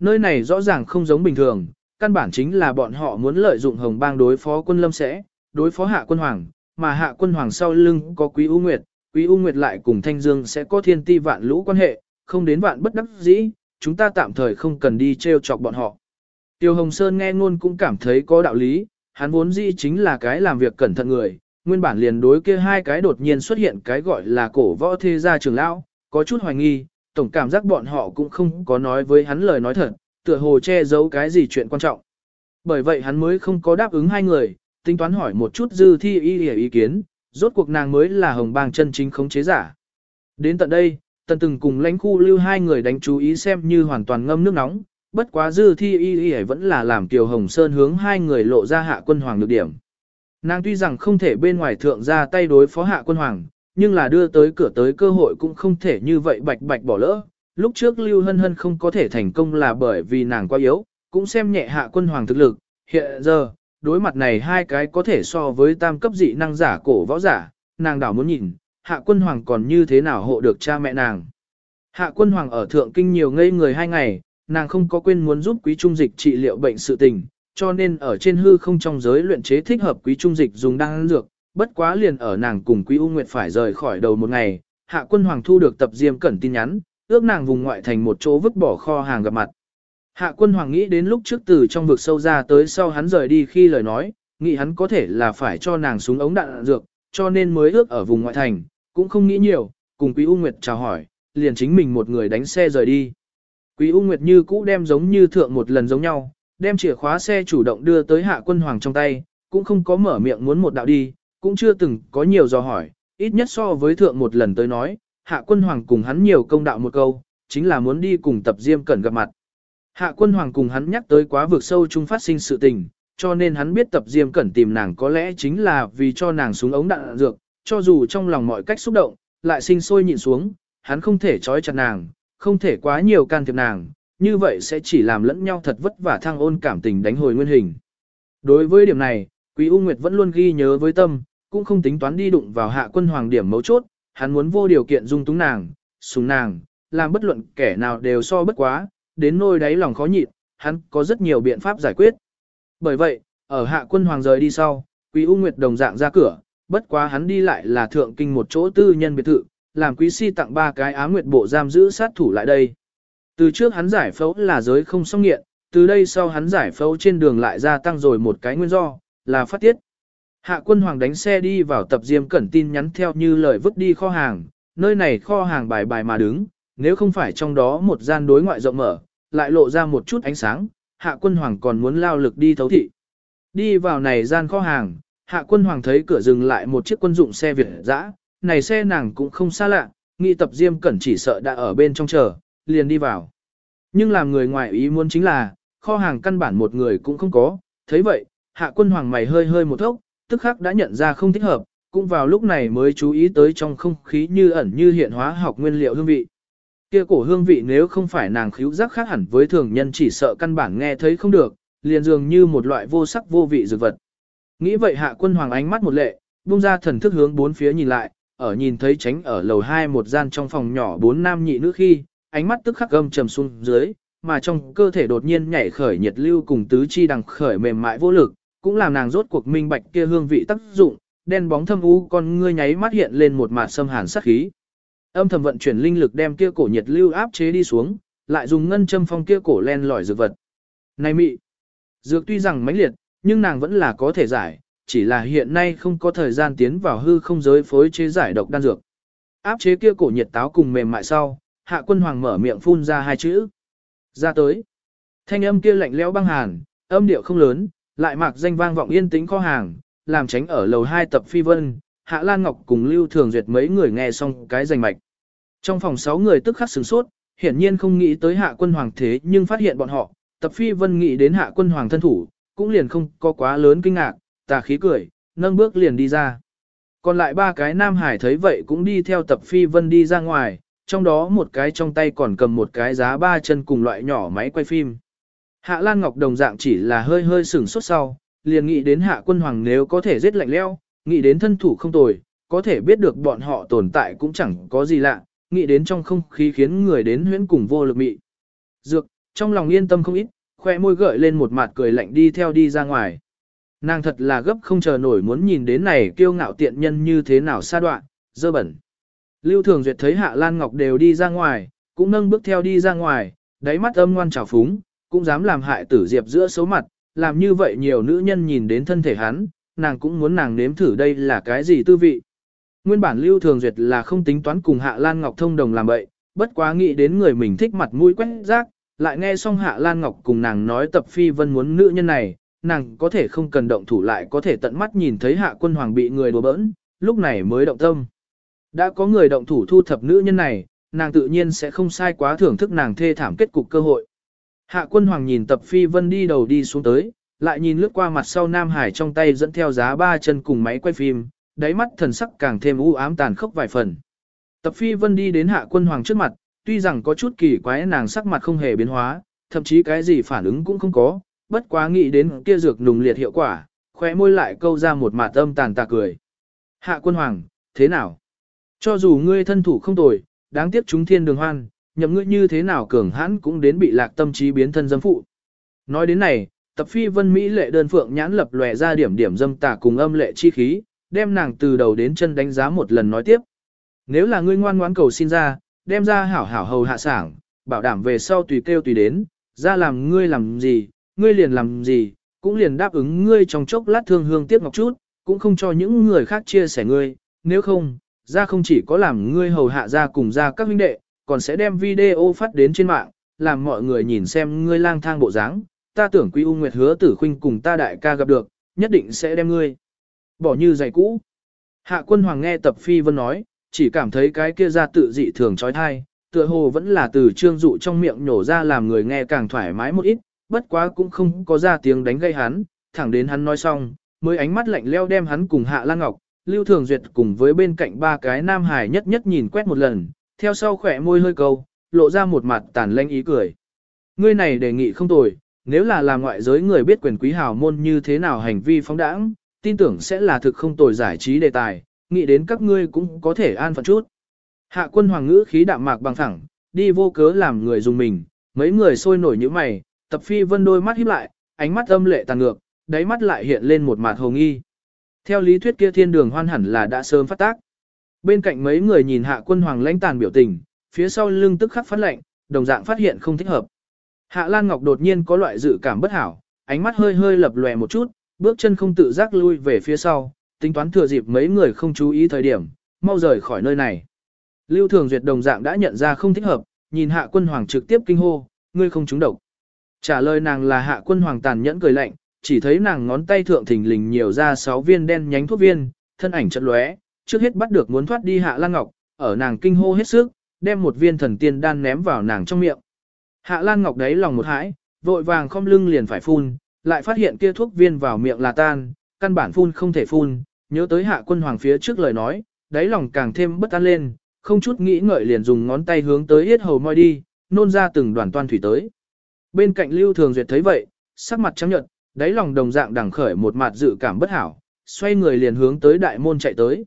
Nơi này rõ ràng không giống bình thường, căn bản chính là bọn họ muốn lợi dụng hồng bang đối phó quân lâm sẽ, đối phó hạ quân hoàng, mà hạ quân hoàng sau lưng có quý u nguyệt, quý u nguyệt lại cùng thanh dương sẽ có thiên ti vạn lũ quan hệ, không đến vạn bất đắc dĩ, chúng ta tạm thời không cần đi treo chọc bọn họ. Tiêu Hồng Sơn nghe ngôn cũng cảm thấy có đạo lý, hắn vốn dĩ chính là cái làm việc cẩn thận người, nguyên bản liền đối kia hai cái đột nhiên xuất hiện cái gọi là cổ võ thế gia trường lão, có chút hoài nghi, tổng cảm giác bọn họ cũng không có nói với hắn lời nói thật, tựa hồ che giấu cái gì chuyện quan trọng. Bởi vậy hắn mới không có đáp ứng hai người, tính toán hỏi một chút dư thi y ý kiến, rốt cuộc nàng mới là hồng bang chân chính khống chế giả. Đến tận đây, tần từng cùng lãnh khu lưu hai người đánh chú ý xem như hoàn toàn ngâm nước nóng, bất quá dư thi y y vẫn là làm Kiều Hồng Sơn hướng hai người lộ ra hạ quân hoàng được điểm. Nàng tuy rằng không thể bên ngoài thượng ra tay đối phó hạ quân hoàng, nhưng là đưa tới cửa tới cơ hội cũng không thể như vậy bạch bạch bỏ lỡ. Lúc trước Lưu Hân Hân không có thể thành công là bởi vì nàng quá yếu, cũng xem nhẹ hạ quân hoàng thực lực. Hiện giờ, đối mặt này hai cái có thể so với tam cấp dị năng giả cổ võ giả, nàng đảo muốn nhìn, hạ quân hoàng còn như thế nào hộ được cha mẹ nàng. Hạ quân hoàng ở thượng kinh nhiều ngây người hai ngày, nàng không có quên muốn giúp quý trung dịch trị liệu bệnh sự tình, cho nên ở trên hư không trong giới luyện chế thích hợp quý trung dịch dùng đan dược, bất quá liền ở nàng cùng quý U Nguyệt phải rời khỏi đầu một ngày, hạ quân hoàng thu được tập diêm cẩn tin nhắn, ước nàng vùng ngoại thành một chỗ vứt bỏ kho hàng gặp mặt. Hạ quân hoàng nghĩ đến lúc trước từ trong vực sâu ra tới sau hắn rời đi khi lời nói, nghĩ hắn có thể là phải cho nàng súng ống đạn dược, cho nên mới ước ở vùng ngoại thành, cũng không nghĩ nhiều, cùng quý U Nguyệt chào hỏi, liền chính mình một người đánh xe rời đi. Quý U Nguyệt như cũ đem giống như thượng một lần giống nhau, đem chìa khóa xe chủ động đưa tới hạ quân hoàng trong tay, cũng không có mở miệng muốn một đạo đi, cũng chưa từng có nhiều dò hỏi, ít nhất so với thượng một lần tới nói, hạ quân hoàng cùng hắn nhiều công đạo một câu, chính là muốn đi cùng tập diêm cẩn gặp mặt. Hạ quân hoàng cùng hắn nhắc tới quá vực sâu chung phát sinh sự tình, cho nên hắn biết tập diêm cẩn tìm nàng có lẽ chính là vì cho nàng xuống ống đạn dược, cho dù trong lòng mọi cách xúc động, lại sinh sôi nhịn xuống, hắn không thể trói chặt nàng, không thể quá nhiều can thiệp nàng, như vậy sẽ chỉ làm lẫn nhau thật vất vả thăng ôn cảm tình đánh hồi nguyên hình. Đối với điểm này, Quý U Nguyệt vẫn luôn ghi nhớ với tâm, cũng không tính toán đi đụng vào hạ quân hoàng điểm mấu chốt, hắn muốn vô điều kiện dung túng nàng, sùng nàng, làm bất luận kẻ nào đều so bất quá, đến nôi đáy lòng khó nhịn, hắn có rất nhiều biện pháp giải quyết. Bởi vậy, ở hạ quân hoàng rời đi sau, Quý U Nguyệt đồng dạng ra cửa, bất quá hắn đi lại là thượng kinh một chỗ tư nhân biệt thự, làm quý si tặng ba cái á nguyệt bộ giam giữ sát thủ lại đây. Từ trước hắn giải phẫu là giới không xong nghiện, từ đây sau hắn giải phẫu trên đường lại gia tăng rồi một cái nguyên do, là phát tiết. Hạ quân hoàng đánh xe đi vào tập diêm cẩn tin nhắn theo như lời vứt đi kho hàng, nơi này kho hàng bài bài mà đứng, nếu không phải trong đó một gian đối ngoại rộng mở, lại lộ ra một chút ánh sáng, hạ quân hoàng còn muốn lao lực đi thấu thị. Đi vào này gian kho hàng, hạ quân hoàng thấy cửa dừng lại một chiếc quân dụng xe Việt dã, này xe nàng cũng không xa lạ, nghĩ tập diêm cẩn chỉ sợ đã ở bên trong chờ, liền đi vào. Nhưng làm người ngoài ý muốn chính là, kho hàng căn bản một người cũng không có, thấy vậy, hạ quân hoàng mày hơi hơi một thốc, tức khắc đã nhận ra không thích hợp, cũng vào lúc này mới chú ý tới trong không khí như ẩn như hiện hóa học nguyên liệu hương vị. Kia cổ hương vị nếu không phải nàng khíu giác khác hẳn với thường nhân chỉ sợ căn bản nghe thấy không được, liền dường như một loại vô sắc vô vị dược vật. Nghĩ vậy hạ quân hoàng ánh mắt một lệ, buông ra thần thức hướng bốn phía nhìn lại, ở nhìn thấy tránh ở lầu 2 một gian trong phòng nhỏ bốn nam nhị nữ khi, ánh mắt tức khắc gầm trầm xuống dưới, mà trong cơ thể đột nhiên nhảy khởi nhiệt lưu cùng tứ chi đằng khởi mềm mại vô lực, cũng làm nàng rốt cuộc minh bạch kia hương vị tác dụng, đen bóng thâm u con ngươi nháy mắt hiện lên một mạt xâm hàn sát khí. Âm thầm vận chuyển linh lực đem kia cổ nhiệt lưu áp chế đi xuống, lại dùng ngân châm phong kia cổ len lỏi dược vật. Này mị, dược tuy rằng mãnh liệt, nhưng nàng vẫn là có thể giải, chỉ là hiện nay không có thời gian tiến vào hư không giới phối chế giải độc đan dược. Áp chế kia cổ nhiệt táo cùng mềm mại sau, hạ quân hoàng mở miệng phun ra hai chữ. Ra tới. Thanh âm kia lạnh lẽo băng hàn, âm điệu không lớn, lại mạc danh vang vọng yên tĩnh kho hàng, làm tránh ở lầu hai tập phi vân, Hạ Lan Ngọc cùng Lưu Thường Duyệt mấy người nghe xong cái rành mạch. Trong phòng sáu người tức khắc sửng sốt, hiển nhiên không nghĩ tới Hạ Quân Hoàng thế nhưng phát hiện bọn họ, tập phi vân nghĩ đến Hạ Quân Hoàng thân thủ, cũng liền không có quá lớn kinh ngạc, tà khí cười, nâng bước liền đi ra. Còn lại ba cái Nam Hải thấy vậy cũng đi theo tập phi vân đi ra ngoài, trong đó một cái trong tay còn cầm một cái giá ba chân cùng loại nhỏ máy quay phim. Hạ Lan Ngọc đồng dạng chỉ là hơi hơi sửng sốt sau, liền nghĩ đến Hạ Quân Hoàng nếu có thể giết lạnh leo, nghĩ đến thân thủ không tồi, có thể biết được bọn họ tồn tại cũng chẳng có gì lạ, nghĩ đến trong không khí khiến người đến huyễn cùng vô lực mị. Dược, trong lòng yên tâm không ít, khoe môi gợi lên một mặt cười lạnh đi theo đi ra ngoài. Nàng thật là gấp không chờ nổi muốn nhìn đến này kiêu ngạo tiện nhân như thế nào xa đoạn, dơ bẩn. Lưu Thường Duyệt thấy Hạ Lan Ngọc đều đi ra ngoài, cũng nâng bước theo đi ra ngoài, đáy mắt âm ngoan trào phúng, cũng dám làm hại tử diệp giữa xấu mặt, làm như vậy nhiều nữ nhân nhìn đến thân thể hắn, nàng cũng muốn nàng nếm thử đây là cái gì tư vị. Nguyên bản Lưu Thường Duyệt là không tính toán cùng Hạ Lan Ngọc thông đồng làm vậy, bất quá nghĩ đến người mình thích mặt mũi quét rác, lại nghe xong Hạ Lan Ngọc cùng nàng nói tập phi vân muốn nữ nhân này, nàng có thể không cần động thủ lại có thể tận mắt nhìn thấy Hạ Quân Hoàng bị người đùa bỡn, lúc này mới động tâm. Đã có người động thủ thu thập nữ nhân này, nàng tự nhiên sẽ không sai quá thưởng thức nàng thê thảm kết cục cơ hội. Hạ quân hoàng nhìn tập phi vân đi đầu đi xuống tới, lại nhìn lướt qua mặt sau Nam Hải trong tay dẫn theo giá ba chân cùng máy quay phim, đáy mắt thần sắc càng thêm u ám tàn khốc vài phần. Tập phi vân đi đến hạ quân hoàng trước mặt, tuy rằng có chút kỳ quái nàng sắc mặt không hề biến hóa, thậm chí cái gì phản ứng cũng không có, bất quá nghĩ đến kia dược nùng liệt hiệu quả, khóe môi lại câu ra một mạt âm tàn tà cười. Hạ quân hoàng, thế nào? Cho dù ngươi thân thủ không tồi, đáng tiếc chúng thiên đường hoan, nhậm ngươi như thế nào cường hãn cũng đến bị lạc tâm trí biến thân dâm phụ. Nói đến này, tập phi vân Mỹ lệ đơn phượng nhãn lập lòe ra điểm điểm dâm tà cùng âm lệ chi khí, đem nàng từ đầu đến chân đánh giá một lần nói tiếp. Nếu là ngươi ngoan ngoãn cầu xin ra, đem ra hảo hảo hầu hạ sảng, bảo đảm về sau tùy kêu tùy đến, ra làm ngươi làm gì, ngươi liền làm gì, cũng liền đáp ứng ngươi trong chốc lát thương hương tiếc ngọc chút, cũng không cho những người khác chia sẻ ngươi, nếu không, ra không chỉ có làm ngươi hầu hạ ra cùng ra các huynh đệ, còn sẽ đem video phát đến trên mạng, làm mọi người nhìn xem ngươi lang thang bộ dáng. Ta tưởng Quý U Nguyệt hứa tử khuynh cùng ta đại ca gặp được, nhất định sẽ đem ngươi bỏ như giày cũ. Hạ quân hoàng nghe tập phi vân nói, chỉ cảm thấy cái kia ra tự dị thường trói thai, tựa hồ vẫn là từ trương dụ trong miệng nhổ ra làm người nghe càng thoải mái một ít, bất quá cũng không có ra tiếng đánh gây hắn, thẳng đến hắn nói xong, mới ánh mắt lạnh leo đem hắn cùng Hạ Lan Ngọc, Lưu Thường Duyệt cùng với bên cạnh ba cái nam hải nhất nhất nhìn quét một lần, theo sau khỏe môi hơi câu, lộ ra một mặt tàn lanh ý cười. Ngươi này đề nghị không tồi, nếu là làm ngoại giới người biết quyền quý hào môn như thế nào hành vi phóng đãng, tin tưởng sẽ là thực không tồi giải trí đề tài, nghĩ đến các ngươi cũng có thể an phận chút. Hạ quân hoàng ngữ khí đạm mạc bằng thẳng, đi vô cớ làm người dùng mình, mấy người sôi nổi như mày, tập phi vân đôi mắt híp lại, ánh mắt âm lệ tàn ngược, đáy mắt lại hiện lên một mặt hồng nghi. Theo lý thuyết kia thiên đường hoan hẳn là đã sớm phát tác. Bên cạnh mấy người nhìn hạ quân hoàng lãnh tàn biểu tình, phía sau lưng tức khắc phát lệnh, đồng dạng phát hiện không thích hợp. Hạ Lan Ngọc đột nhiên có loại dự cảm bất hảo, ánh mắt hơi hơi lập lòe một chút, bước chân không tự giác lui về phía sau, tính toán thừa dịp mấy người không chú ý thời điểm, mau rời khỏi nơi này. Lưu Thường Duyệt đồng dạng đã nhận ra không thích hợp, nhìn Hạ Quân Hoàng trực tiếp kinh hô, ngươi không trúng độc. Trả lời nàng là Hạ Quân Hoàng tàn nhẫn cười lạnh, chỉ thấy nàng ngón tay thượng thình lình nhiều ra 6 viên đen nhánh thuốc viên, thân ảnh chợt lóe, trước hết bắt được muốn thoát đi Hạ Lan Ngọc, ở nàng kinh hô hết sức, đem một viên thần tiên đan ném vào nàng trong miệng. Hạ Lan Ngọc đấy lòng một hãi, vội vàng khom lưng liền phải phun, lại phát hiện kia thuốc viên vào miệng là tan, căn bản phun không thể phun, nhớ tới Hạ Quân Hoàng phía trước lời nói, đáy lòng càng thêm bất an lên, không chút nghĩ ngợi liền dùng ngón tay hướng tới yết hầu moi đi, nôn ra từng đoàn toan thủy tới. Bên cạnh Lưu Thường Duyệt thấy vậy, sắc mặt trắng nhợt, đáy lòng đồng dạng đằng khởi một mặt dự cảm bất hảo, xoay người liền hướng tới đại môn chạy tới.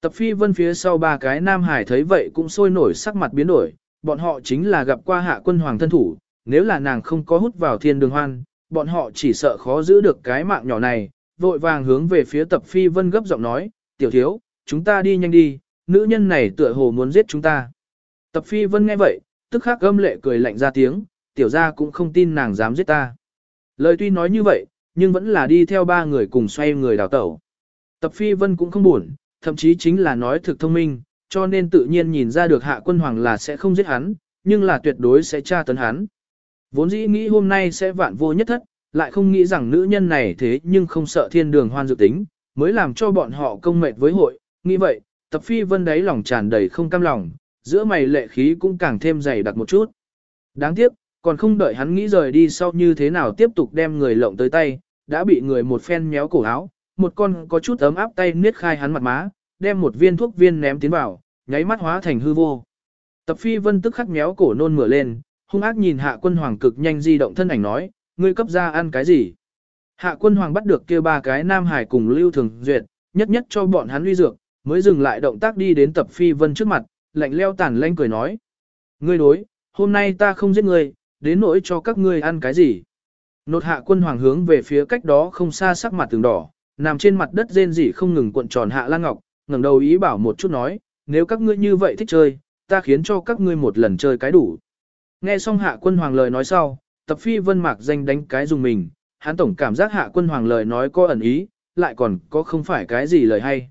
Tập phi vân phía sau ba cái nam hải thấy vậy cũng sôi nổi sắc mặt biến đổi, bọn họ chính là gặp qua hạ quân hoàng thân thủ, nếu là nàng không có hút vào thiên đường hoan, bọn họ chỉ sợ khó giữ được cái mạng nhỏ này, vội vàng hướng về phía tập phi vân gấp giọng nói, tiểu thiếu, chúng ta đi nhanh đi, nữ nhân này tựa hồ muốn giết chúng ta. Tập phi vân nghe vậy, tức khắc gâm lệ cười lạnh ra tiếng, tiểu ra cũng không tin nàng dám giết ta. Lời tuy nói như vậy, nhưng vẫn là đi theo ba người cùng xoay người đào tẩu. Tập Phi Vân cũng không buồn, thậm chí chính là nói thực thông minh, cho nên tự nhiên nhìn ra được hạ quân hoàng là sẽ không giết hắn, nhưng là tuyệt đối sẽ tra tấn hắn. Vốn dĩ nghĩ hôm nay sẽ vạn vô nhất thất, lại không nghĩ rằng nữ nhân này thế nhưng không sợ thiên đường hoan dự tính, mới làm cho bọn họ công mệt với hội, nghĩ vậy, tập phi vân đáy lòng tràn đầy không cam lòng, giữa mày lệ khí cũng càng thêm dày đặc một chút. Đáng tiếc, còn không đợi hắn nghĩ rời đi sau như thế nào tiếp tục đem người lộng tới tay, đã bị người một phen méo cổ áo, một con có chút ấm áp tay niết khai hắn mặt má, đem một viên thuốc viên ném tiến vào, nháy mắt hóa thành hư vô. Tập phi vân tức khắc méo cổ nôn mửa lên, hung ác nhìn hạ quân hoàng cực nhanh di động thân ảnh nói, ngươi cấp ra ăn cái gì? Hạ quân hoàng bắt được kia ba cái nam hải cùng lưu thường duyệt, nhất nhất cho bọn hắn uy dược, mới dừng lại động tác đi đến tập phi vân trước mặt, lạnh leo tàn lanh cười nói. Ngươi đối, hôm nay ta không giết ngươi, đến nỗi cho các ngươi ăn cái gì? Nột hạ quân hoàng hướng về phía cách đó không xa sắc mặt tường đỏ, nằm trên mặt đất rên rỉ không ngừng cuộn tròn hạ lan ngọc, ngẩng đầu ý bảo một chút nói, nếu các ngươi như vậy thích chơi, ta khiến cho các ngươi một lần chơi cái đủ. Nghe xong hạ quân hoàng lời nói sau, tập phi vân mạc danh đánh cái dùng mình, hắn tổng cảm giác hạ quân hoàng lời nói có ẩn ý, lại còn có không phải cái gì lời hay.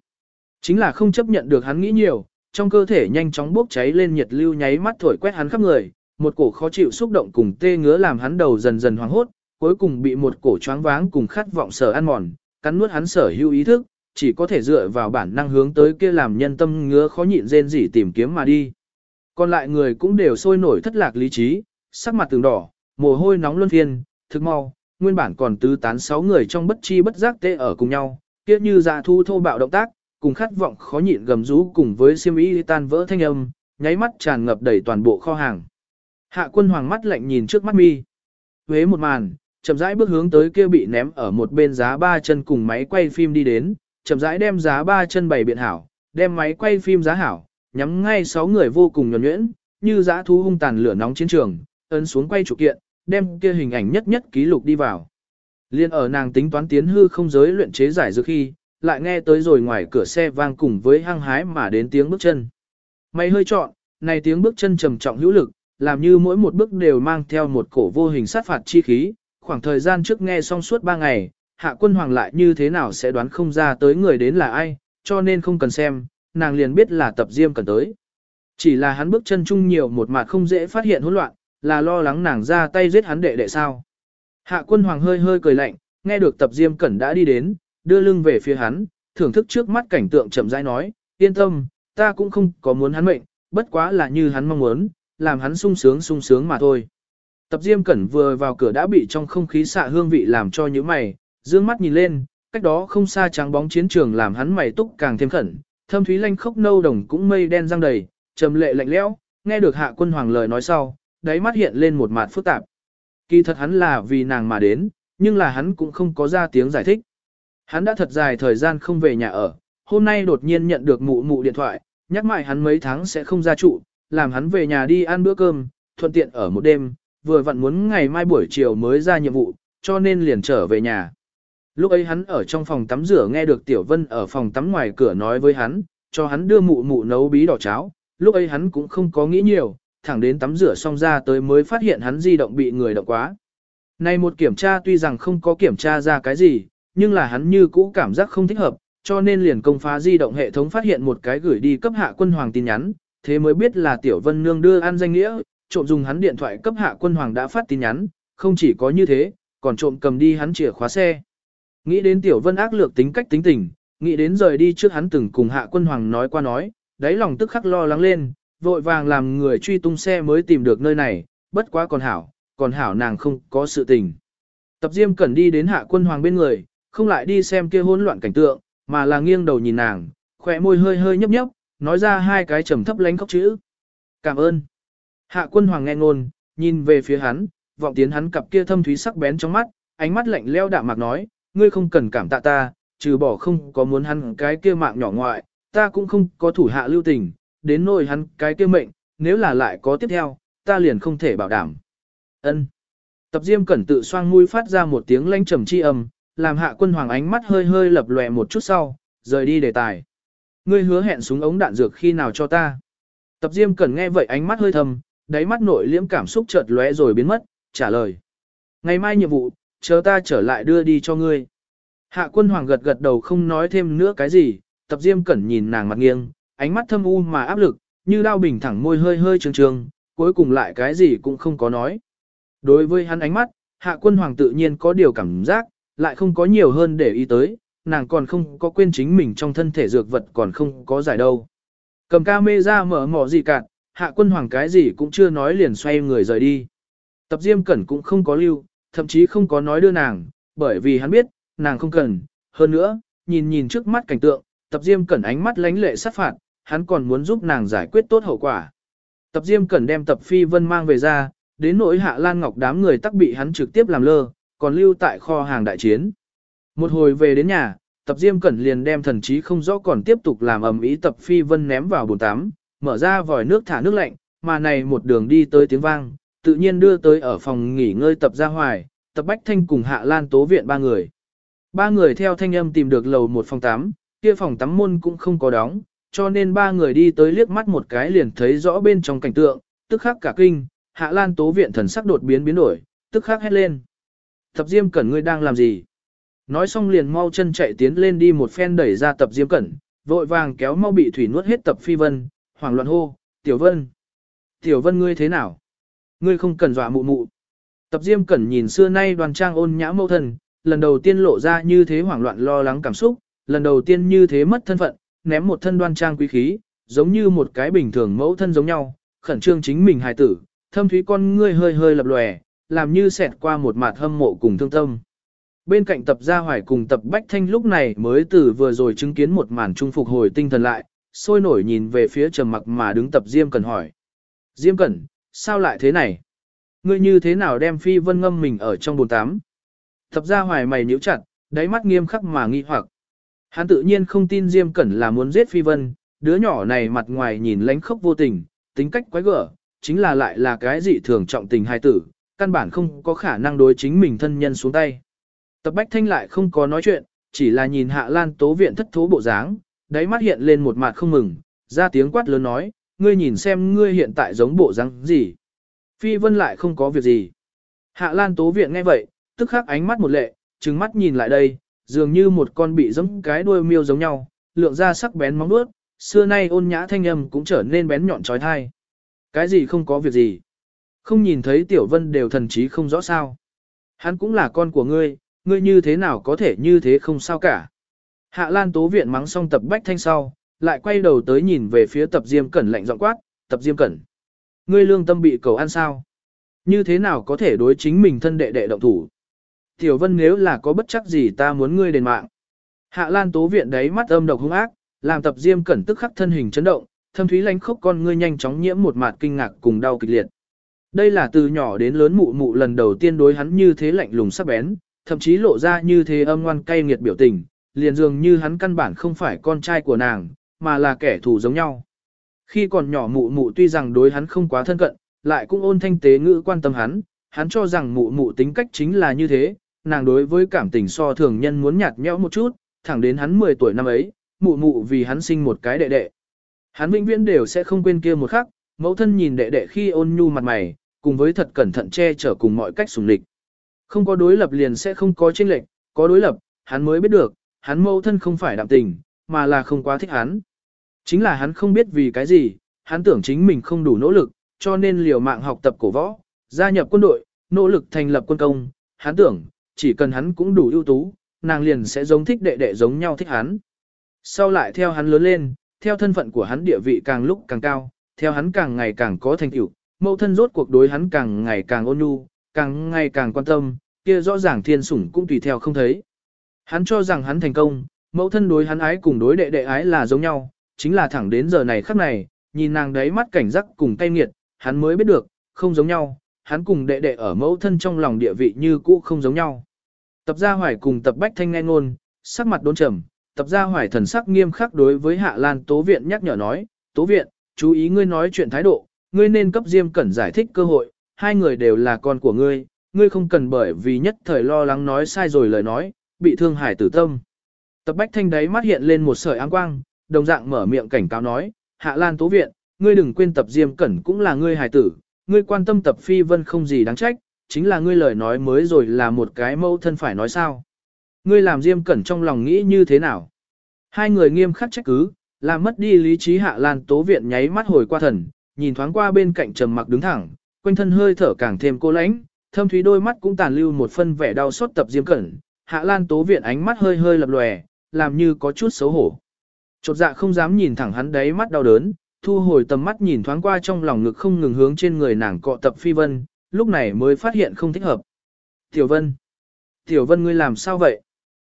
Chính là không chấp nhận được hắn nghĩ nhiều, trong cơ thể nhanh chóng bốc cháy lên nhiệt lưu nháy mắt thổi quét hắn khắp người, một cổ khó chịu xúc động cùng tê ngứa làm hắn đầu dần dần hoảng hốt, cuối cùng bị một cổ choáng váng cùng khát vọng sở ăn mòn, cắn nuốt hắn sở hữu ý thức, chỉ có thể dựa vào bản năng hướng tới kia làm nhân tâm ngứa khó nhịn rên rỉ tìm kiếm mà đi. Còn lại người cũng đều sôi nổi thất lạc lý trí, sắc mặt từng đỏ, mồ hôi nóng luân phiên, thực mau, nguyên bản còn tứ tán sáu người trong bất chi bất giác tê ở cùng nhau, kia như dạ thu thô bạo động tác, cùng khát vọng khó nhịn gầm rú cùng với xiêm y tan vỡ thanh âm, nháy mắt tràn ngập đầy toàn bộ kho hàng. Hạ quân hoàng mắt lạnh nhìn trước mắt mi. Huế một màn, chậm rãi bước hướng tới kia bị ném ở một bên giá ba chân cùng máy quay phim đi đến, chậm rãi đem giá ba chân bày biện hảo, đem máy quay phim giá hảo, nhắm ngay sáu người vô cùng nhuẩn nhuyễn, như dã thú hung tàn lửa nóng chiến trường, ấn xuống quay chủ kiện, đem kia hình ảnh nhất nhất ký lục đi vào. Liên ở nàng tính toán tiến hư không giới luyện chế giải dược khi, lại nghe tới rồi ngoài cửa xe vang cùng với hăng hái mà đến tiếng bước chân. Mày hơi trọn, này tiếng bước chân trầm trọng hữu lực, làm như mỗi một bước đều mang theo một cổ vô hình sát phạt chi khí. Khoảng thời gian trước nghe xong suốt ba ngày, hạ quân hoàng lại như thế nào sẽ đoán không ra tới người đến là ai, cho nên không cần xem, nàng liền biết là tập diêm cần tới. Chỉ là hắn bước chân chung nhiều một mặt không dễ phát hiện hỗn loạn, là lo lắng nàng ra tay giết hắn đệ đệ sao. Hạ quân hoàng hơi hơi cười lạnh, nghe được tập diêm cẩn đã đi đến, đưa lưng về phía hắn, thưởng thức trước mắt cảnh tượng chậm rãi nói, yên tâm, ta cũng không có muốn hắn mệnh, bất quá là như hắn mong muốn, làm hắn sung sướng sung sướng mà thôi. Tập diêm cẩn vừa vào cửa đã bị trong không khí xạ hương vị làm cho những mày, dương mắt nhìn lên, cách đó không xa trắng bóng chiến trường làm hắn mày túc càng thêm khẩn, thâm thúy lanh khốc nâu đồng cũng mây đen răng đầy, trầm lệ lạnh lẽo, nghe được hạ quân hoàng lời nói sau, đáy mắt hiện lên một mặt phức tạp. Kỳ thật hắn là vì nàng mà đến, nhưng là hắn cũng không có ra tiếng giải thích. Hắn đã thật dài thời gian không về nhà ở, hôm nay đột nhiên nhận được mụ mụ điện thoại, nhắc mãi hắn mấy tháng sẽ không ra trụ, làm hắn về nhà đi ăn bữa cơm, thuận tiện ở một đêm, vừa vặn muốn ngày mai buổi chiều mới ra nhiệm vụ, cho nên liền trở về nhà. Lúc ấy hắn ở trong phòng tắm rửa nghe được Tiểu Vân ở phòng tắm ngoài cửa nói với hắn, cho hắn đưa mụ mụ nấu bí đỏ cháo, lúc ấy hắn cũng không có nghĩ nhiều, thẳng đến tắm rửa xong ra tới mới phát hiện hắn di động bị người động quá. Này một kiểm tra tuy rằng không có kiểm tra ra cái gì, nhưng là hắn như cũ cảm giác không thích hợp, cho nên liền công phá di động hệ thống phát hiện một cái gửi đi cấp hạ quân hoàng tin nhắn, thế mới biết là Tiểu Vân Nương đưa ăn danh nghĩa, trộm dùng hắn điện thoại cấp hạ quân hoàng đã phát tin nhắn, không chỉ có như thế, còn trộm cầm đi hắn chìa khóa xe. Nghĩ đến Tiểu Vân ác lược tính cách tính tình, nghĩ đến rời đi trước hắn từng cùng hạ quân hoàng nói qua nói, đáy lòng tức khắc lo lắng lên, vội vàng làm người truy tung xe mới tìm được nơi này, bất quá còn hảo, còn hảo nàng không có sự tình. Tập Diêm cần đi đến hạ quân hoàng bên người, không lại đi xem kia hỗn loạn cảnh tượng, mà là nghiêng đầu nhìn nàng, khỏe môi hơi hơi nhấp nhấp, nói ra hai cái trầm thấp lánh khóc chữ. Cảm ơn. Hạ quân hoàng nghe ngôn, nhìn về phía hắn, vọng tiến hắn cặp kia thâm thúy sắc bén trong mắt, ánh mắt lạnh leo đạm mạc nói, ngươi không cần cảm tạ ta, trừ bỏ không có muốn hắn cái kia mạng nhỏ ngoại, ta cũng không có thủ hạ lưu tình, đến nỗi hắn cái kia mệnh, nếu là lại có tiếp theo, ta liền không thể bảo đảm. Ân. Tập Diêm cẩn tự xoang mũi phát ra một tiếng lanh trầm chi âm, làm hạ quân hoàng ánh mắt hơi hơi lập lòe một chút sau, rời đi đề tài. Ngươi hứa hẹn súng ống đạn dược khi nào cho ta. Tập Diêm cẩn nghe vậy ánh mắt hơi thầm, đáy mắt nội liễm cảm xúc chợt lóe rồi biến mất, trả lời. Ngày mai nhiệm vụ, chờ ta trở lại đưa đi cho ngươi. Hạ quân hoàng gật gật đầu không nói thêm nữa cái gì, tập diêm cẩn nhìn nàng mặt nghiêng, ánh mắt thâm u mà áp lực, như đao bình thẳng môi hơi hơi trường trường, cuối cùng lại cái gì cũng không có nói. Đối với hắn ánh mắt, hạ quân hoàng tự nhiên có điều cảm giác, lại không có nhiều hơn để ý tới, nàng còn không có quên chính mình trong thân thể dược vật còn không có giải đâu. Cầm ca mê ra mở mỏ gì cạn, hạ quân hoàng cái gì cũng chưa nói liền xoay người rời đi. Tập diêm cẩn cũng không có lưu, thậm chí không có nói đưa nàng, bởi vì hắn biết, nàng không cần. Hơn nữa, nhìn nhìn trước mắt cảnh tượng, tập diêm cẩn ánh mắt lánh lệ sát phạt, hắn còn muốn giúp nàng giải quyết tốt hậu quả. Tập diêm cẩn đem tập phi vân mang về ra, đến nỗi hạ lan ngọc đám người tắc bị hắn trực tiếp làm lơ, còn lưu tại kho hàng đại chiến. Một hồi về đến nhà, tập diêm cẩn liền đem thần trí không rõ còn tiếp tục làm ầm ý tập phi vân ném vào bồn tắm, mở ra vòi nước thả nước lạnh, mà này một đường đi tới tiếng vang, tự nhiên đưa tới ở phòng nghỉ ngơi tập ra hoài, tập bách thanh cùng hạ lan tố viện ba người. Ba người theo thanh âm tìm được lầu một phòng tắm, kia phòng tắm môn cũng không có đóng, cho nên ba người đi tới liếc mắt một cái liền thấy rõ bên trong cảnh tượng, tức khắc cả kinh, hạ lan tố viện thần sắc đột biến biến đổi, tức khắc hét lên. Tập diêm cẩn ngươi đang làm gì? Nói xong liền mau chân chạy tiến lên đi một phen đẩy ra tập diêm cẩn, vội vàng kéo mau bị thủy nuốt hết tập phi vân, hoảng loạn hô, tiểu vân. Tiểu vân ngươi thế nào? Ngươi không cần dọa mụ mụ. Tập diêm cẩn nhìn xưa nay đoàn trang ôn nhã mâu thân, lần đầu tiên lộ ra như thế hoảng loạn lo lắng cảm xúc, lần đầu tiên như thế mất thân phận, ném một thân đoan trang quý khí, giống như một cái bình thường mẫu thân giống nhau, khẩn trương chính mình hài tử, thâm thúy con ngươi hơi hơi lập lòe, làm như xẹt qua một mạt hâm mộ cùng thương tâm. Bên cạnh tập gia hoài cùng tập bách thanh lúc này mới từ vừa rồi chứng kiến một màn trung phục hồi tinh thần lại, sôi nổi nhìn về phía trầm mặc mà đứng tập Diêm Cẩn hỏi. Diêm Cẩn, sao lại thế này? Ngươi như thế nào đem phi vân ngâm mình ở trong bồn tám? Tập gia hoài mày nhíu chặt, đáy mắt nghiêm khắc mà nghi hoặc. Hắn tự nhiên không tin Diêm Cẩn là muốn giết phi vân, đứa nhỏ này mặt ngoài nhìn lánh khốc vô tình, tính cách quái gở, chính là lại là cái gì thường trọng tình hai tử, căn bản không có khả năng đối chính mình thân nhân xuống tay. Tập Bách Thanh lại không có nói chuyện, chỉ là nhìn Hạ Lan Tố Viện thất thố bộ dáng, đáy mắt hiện lên một mặt không mừng, ra tiếng quát lớn nói, ngươi nhìn xem ngươi hiện tại giống bộ dáng gì. Phi Vân lại không có việc gì. Hạ Lan Tố Viện nghe vậy, tức khắc ánh mắt một lệ, trừng mắt nhìn lại đây, dường như một con bị giống cái đuôi miêu giống nhau, lượng ra sắc bén móng vuốt, xưa nay ôn nhã thanh âm cũng trở nên bén nhọn trói thai. Cái gì không có việc gì. Không nhìn thấy Tiểu Vân đều thần trí không rõ sao. Hắn cũng là con của ngươi, ngươi như thế nào có thể như thế không sao cả. Hạ Lan Tố Viện mắng xong tập bách thanh sau, lại quay đầu tới nhìn về phía tập Diêm Cẩn lạnh giọng quát, tập Diêm Cẩn. Ngươi lương tâm bị cầu ăn sao? Như thế nào có thể đối chính mình thân đệ đệ động thủ? Tiểu Vân nếu là có bất chắc gì ta muốn ngươi đền mạng. Hạ Lan Tố Viện đấy mắt âm độc hung ác, làm tập Diêm Cẩn tức khắc thân hình chấn động, thâm thúy lánh khốc con ngươi nhanh chóng nhiễm một mạt kinh ngạc cùng đau kịch liệt. Đây là từ nhỏ đến lớn mụ mụ lần đầu tiên đối hắn như thế lạnh lùng sắc bén, thậm chí lộ ra như thế âm ngoan cay nghiệt biểu tình, liền dường như hắn căn bản không phải con trai của nàng, mà là kẻ thù giống nhau. Khi còn nhỏ mụ mụ tuy rằng đối hắn không quá thân cận, lại cũng ôn thanh tế ngữ quan tâm hắn, hắn cho rằng mụ mụ tính cách chính là như thế, nàng đối với cảm tình so thường nhân muốn nhạt nhẽo một chút, thẳng đến hắn 10 tuổi năm ấy, mụ mụ vì hắn sinh một cái đệ đệ. Hắn vĩnh viễn đều sẽ không quên kia một khắc, mẫu thân nhìn đệ đệ khi ôn nhu mặt mày, cùng với thật cẩn thận che chở cùng mọi cách sùng lịch. Không có đối lập liền sẽ không có chênh lệch, có đối lập, hắn mới biết được, hắn mẫu thân không phải đạm tình, mà là không quá thích hắn. Chính là hắn không biết vì cái gì, hắn tưởng chính mình không đủ nỗ lực, cho nên liều mạng học tập cổ võ, gia nhập quân đội, nỗ lực thành lập quân công, hắn tưởng, chỉ cần hắn cũng đủ ưu tú, nàng liền sẽ giống thích đệ đệ giống nhau thích hắn. Sau lại theo hắn lớn lên, theo thân phận của hắn địa vị càng lúc càng cao, theo hắn càng ngày càng có thành tựu, mẫu thân rốt cuộc đối hắn càng ngày càng ôn nhu, càng ngày càng quan tâm, kia rõ ràng thiên sủng cũng tùy theo không thấy. Hắn cho rằng hắn thành công, mẫu thân đối hắn ái cùng đối đệ đệ ái là giống nhau, chính là thẳng đến giờ này khắc này, nhìn nàng đấy mắt cảnh giác cùng cay nghiệt, hắn mới biết được, không giống nhau, hắn cùng đệ đệ ở mẫu thân trong lòng địa vị như cũ không giống nhau. Tập gia hoài cùng tập bách thanh nghe ngôn, sắc mặt đốn trầm, tập gia hoài thần sắc nghiêm khắc đối với hạ lan tố viện nhắc nhở nói, tố viện, chú ý ngươi nói chuyện thái độ, ngươi nên cấp diêm cẩn giải thích cơ hội, hai người đều là con của ngươi, ngươi không cần bởi vì nhất thời lo lắng nói sai rồi lời nói, bị thương hải tử tâm. Tập bách thanh đấy mắt hiện lên một sợi áng quang, đồng dạng mở miệng cảnh cáo nói, hạ lan tố viện, ngươi đừng quên tập diêm cẩn cũng là ngươi hải tử, ngươi quan tâm tập phi vân không gì đáng trách, chính là ngươi lời nói mới rồi là một cái mẫu thân phải nói sao. Ngươi làm Diêm Cẩn trong lòng nghĩ như thế nào? Hai người nghiêm khắc trách cứ, làm mất đi lý trí hạ lan tố viện nháy mắt hồi qua thần, nhìn thoáng qua bên cạnh trầm mặc đứng thẳng, quanh thân hơi thở càng thêm cô lãnh, thâm thúy đôi mắt cũng tàn lưu một phân vẻ đau xót tập Diêm Cẩn, hạ lan tố viện ánh mắt hơi hơi lập lòe, làm như có chút xấu hổ. Chột dạ không dám nhìn thẳng hắn đáy mắt đau đớn, thu hồi tầm mắt nhìn thoáng qua trong lòng ngực không ngừng hướng trên người nàng cọ tập phi vân, lúc này mới phát hiện không thích hợp. Tiểu Vân! Tiểu Vân ngươi làm sao vậy?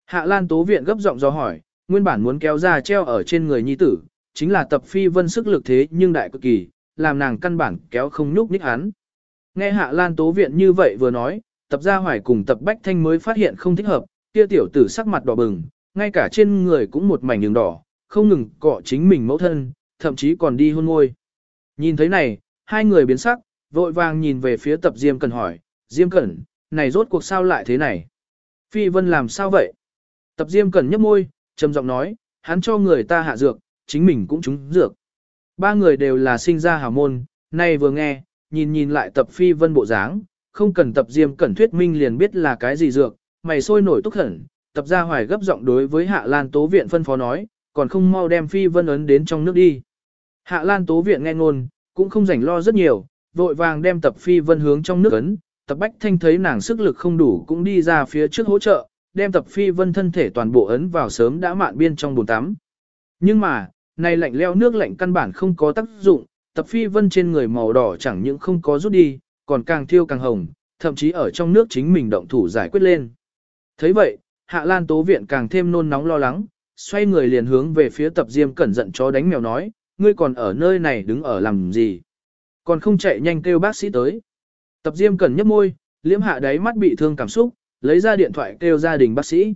Hạ Lan Tố Viện gấp giọng do hỏi, nguyên bản muốn kéo ra treo ở trên người nhi tử, chính là tập phi vân sức lực thế nhưng đại cực kỳ, làm nàng căn bản kéo không nhúc nhích hắn. Nghe Hạ Lan Tố Viện như vậy vừa nói, tập gia hoài cùng tập bách thanh mới phát hiện không thích hợp, kia tiểu tử sắc mặt đỏ bừng, ngay cả trên người cũng một mảnh đường đỏ, không ngừng cọ chính mình mẫu thân, thậm chí còn đi hôn môi. Nhìn thấy này, hai người biến sắc, vội vàng nhìn về phía tập Diêm Cẩn hỏi, Diêm Cẩn, này rốt cuộc sao lại thế này? Phi Vân làm sao vậy? Tập Diêm Cẩn nhấp môi, trầm giọng nói, hắn cho người ta hạ dược, chính mình cũng trúng dược. Ba người đều là sinh ra hào môn, nay vừa nghe, nhìn nhìn lại tập Phi Vân bộ dáng, không cần tập Diêm Cẩn thuyết minh liền biết là cái gì dược, mày sôi nổi túc khẩn, tập gia hoài gấp giọng đối với Hạ Lan Tố Viện phân phó nói, còn không mau đem Phi Vân ấn đến trong nước đi. Hạ Lan Tố Viện nghe ngôn, cũng không rảnh lo rất nhiều, vội vàng đem tập Phi Vân hướng trong nước ấn, tập Bách Thanh thấy nàng sức lực không đủ cũng đi ra phía trước hỗ trợ, đem tập Phi Vân thân thể toàn bộ ấn vào sớm đã mạn biên trong bồn tắm. Nhưng mà, này lạnh leo nước lạnh căn bản không có tác dụng, tập Phi Vân trên người màu đỏ chẳng những không có rút đi, còn càng thiêu càng hồng, thậm chí ở trong nước chính mình động thủ giải quyết lên. thấy vậy, Hạ Lan Tố Viện càng thêm nôn nóng lo lắng, xoay người liền hướng về phía tập Diêm cẩn giận chó đánh mèo nói, ngươi còn ở nơi này đứng ở làm gì? Còn không chạy nhanh kêu bác sĩ tới. Tập Diêm cẩn nhấp môi, liễm hạ đáy mắt bị thương cảm xúc, lấy ra điện thoại kêu gia đình bác sĩ.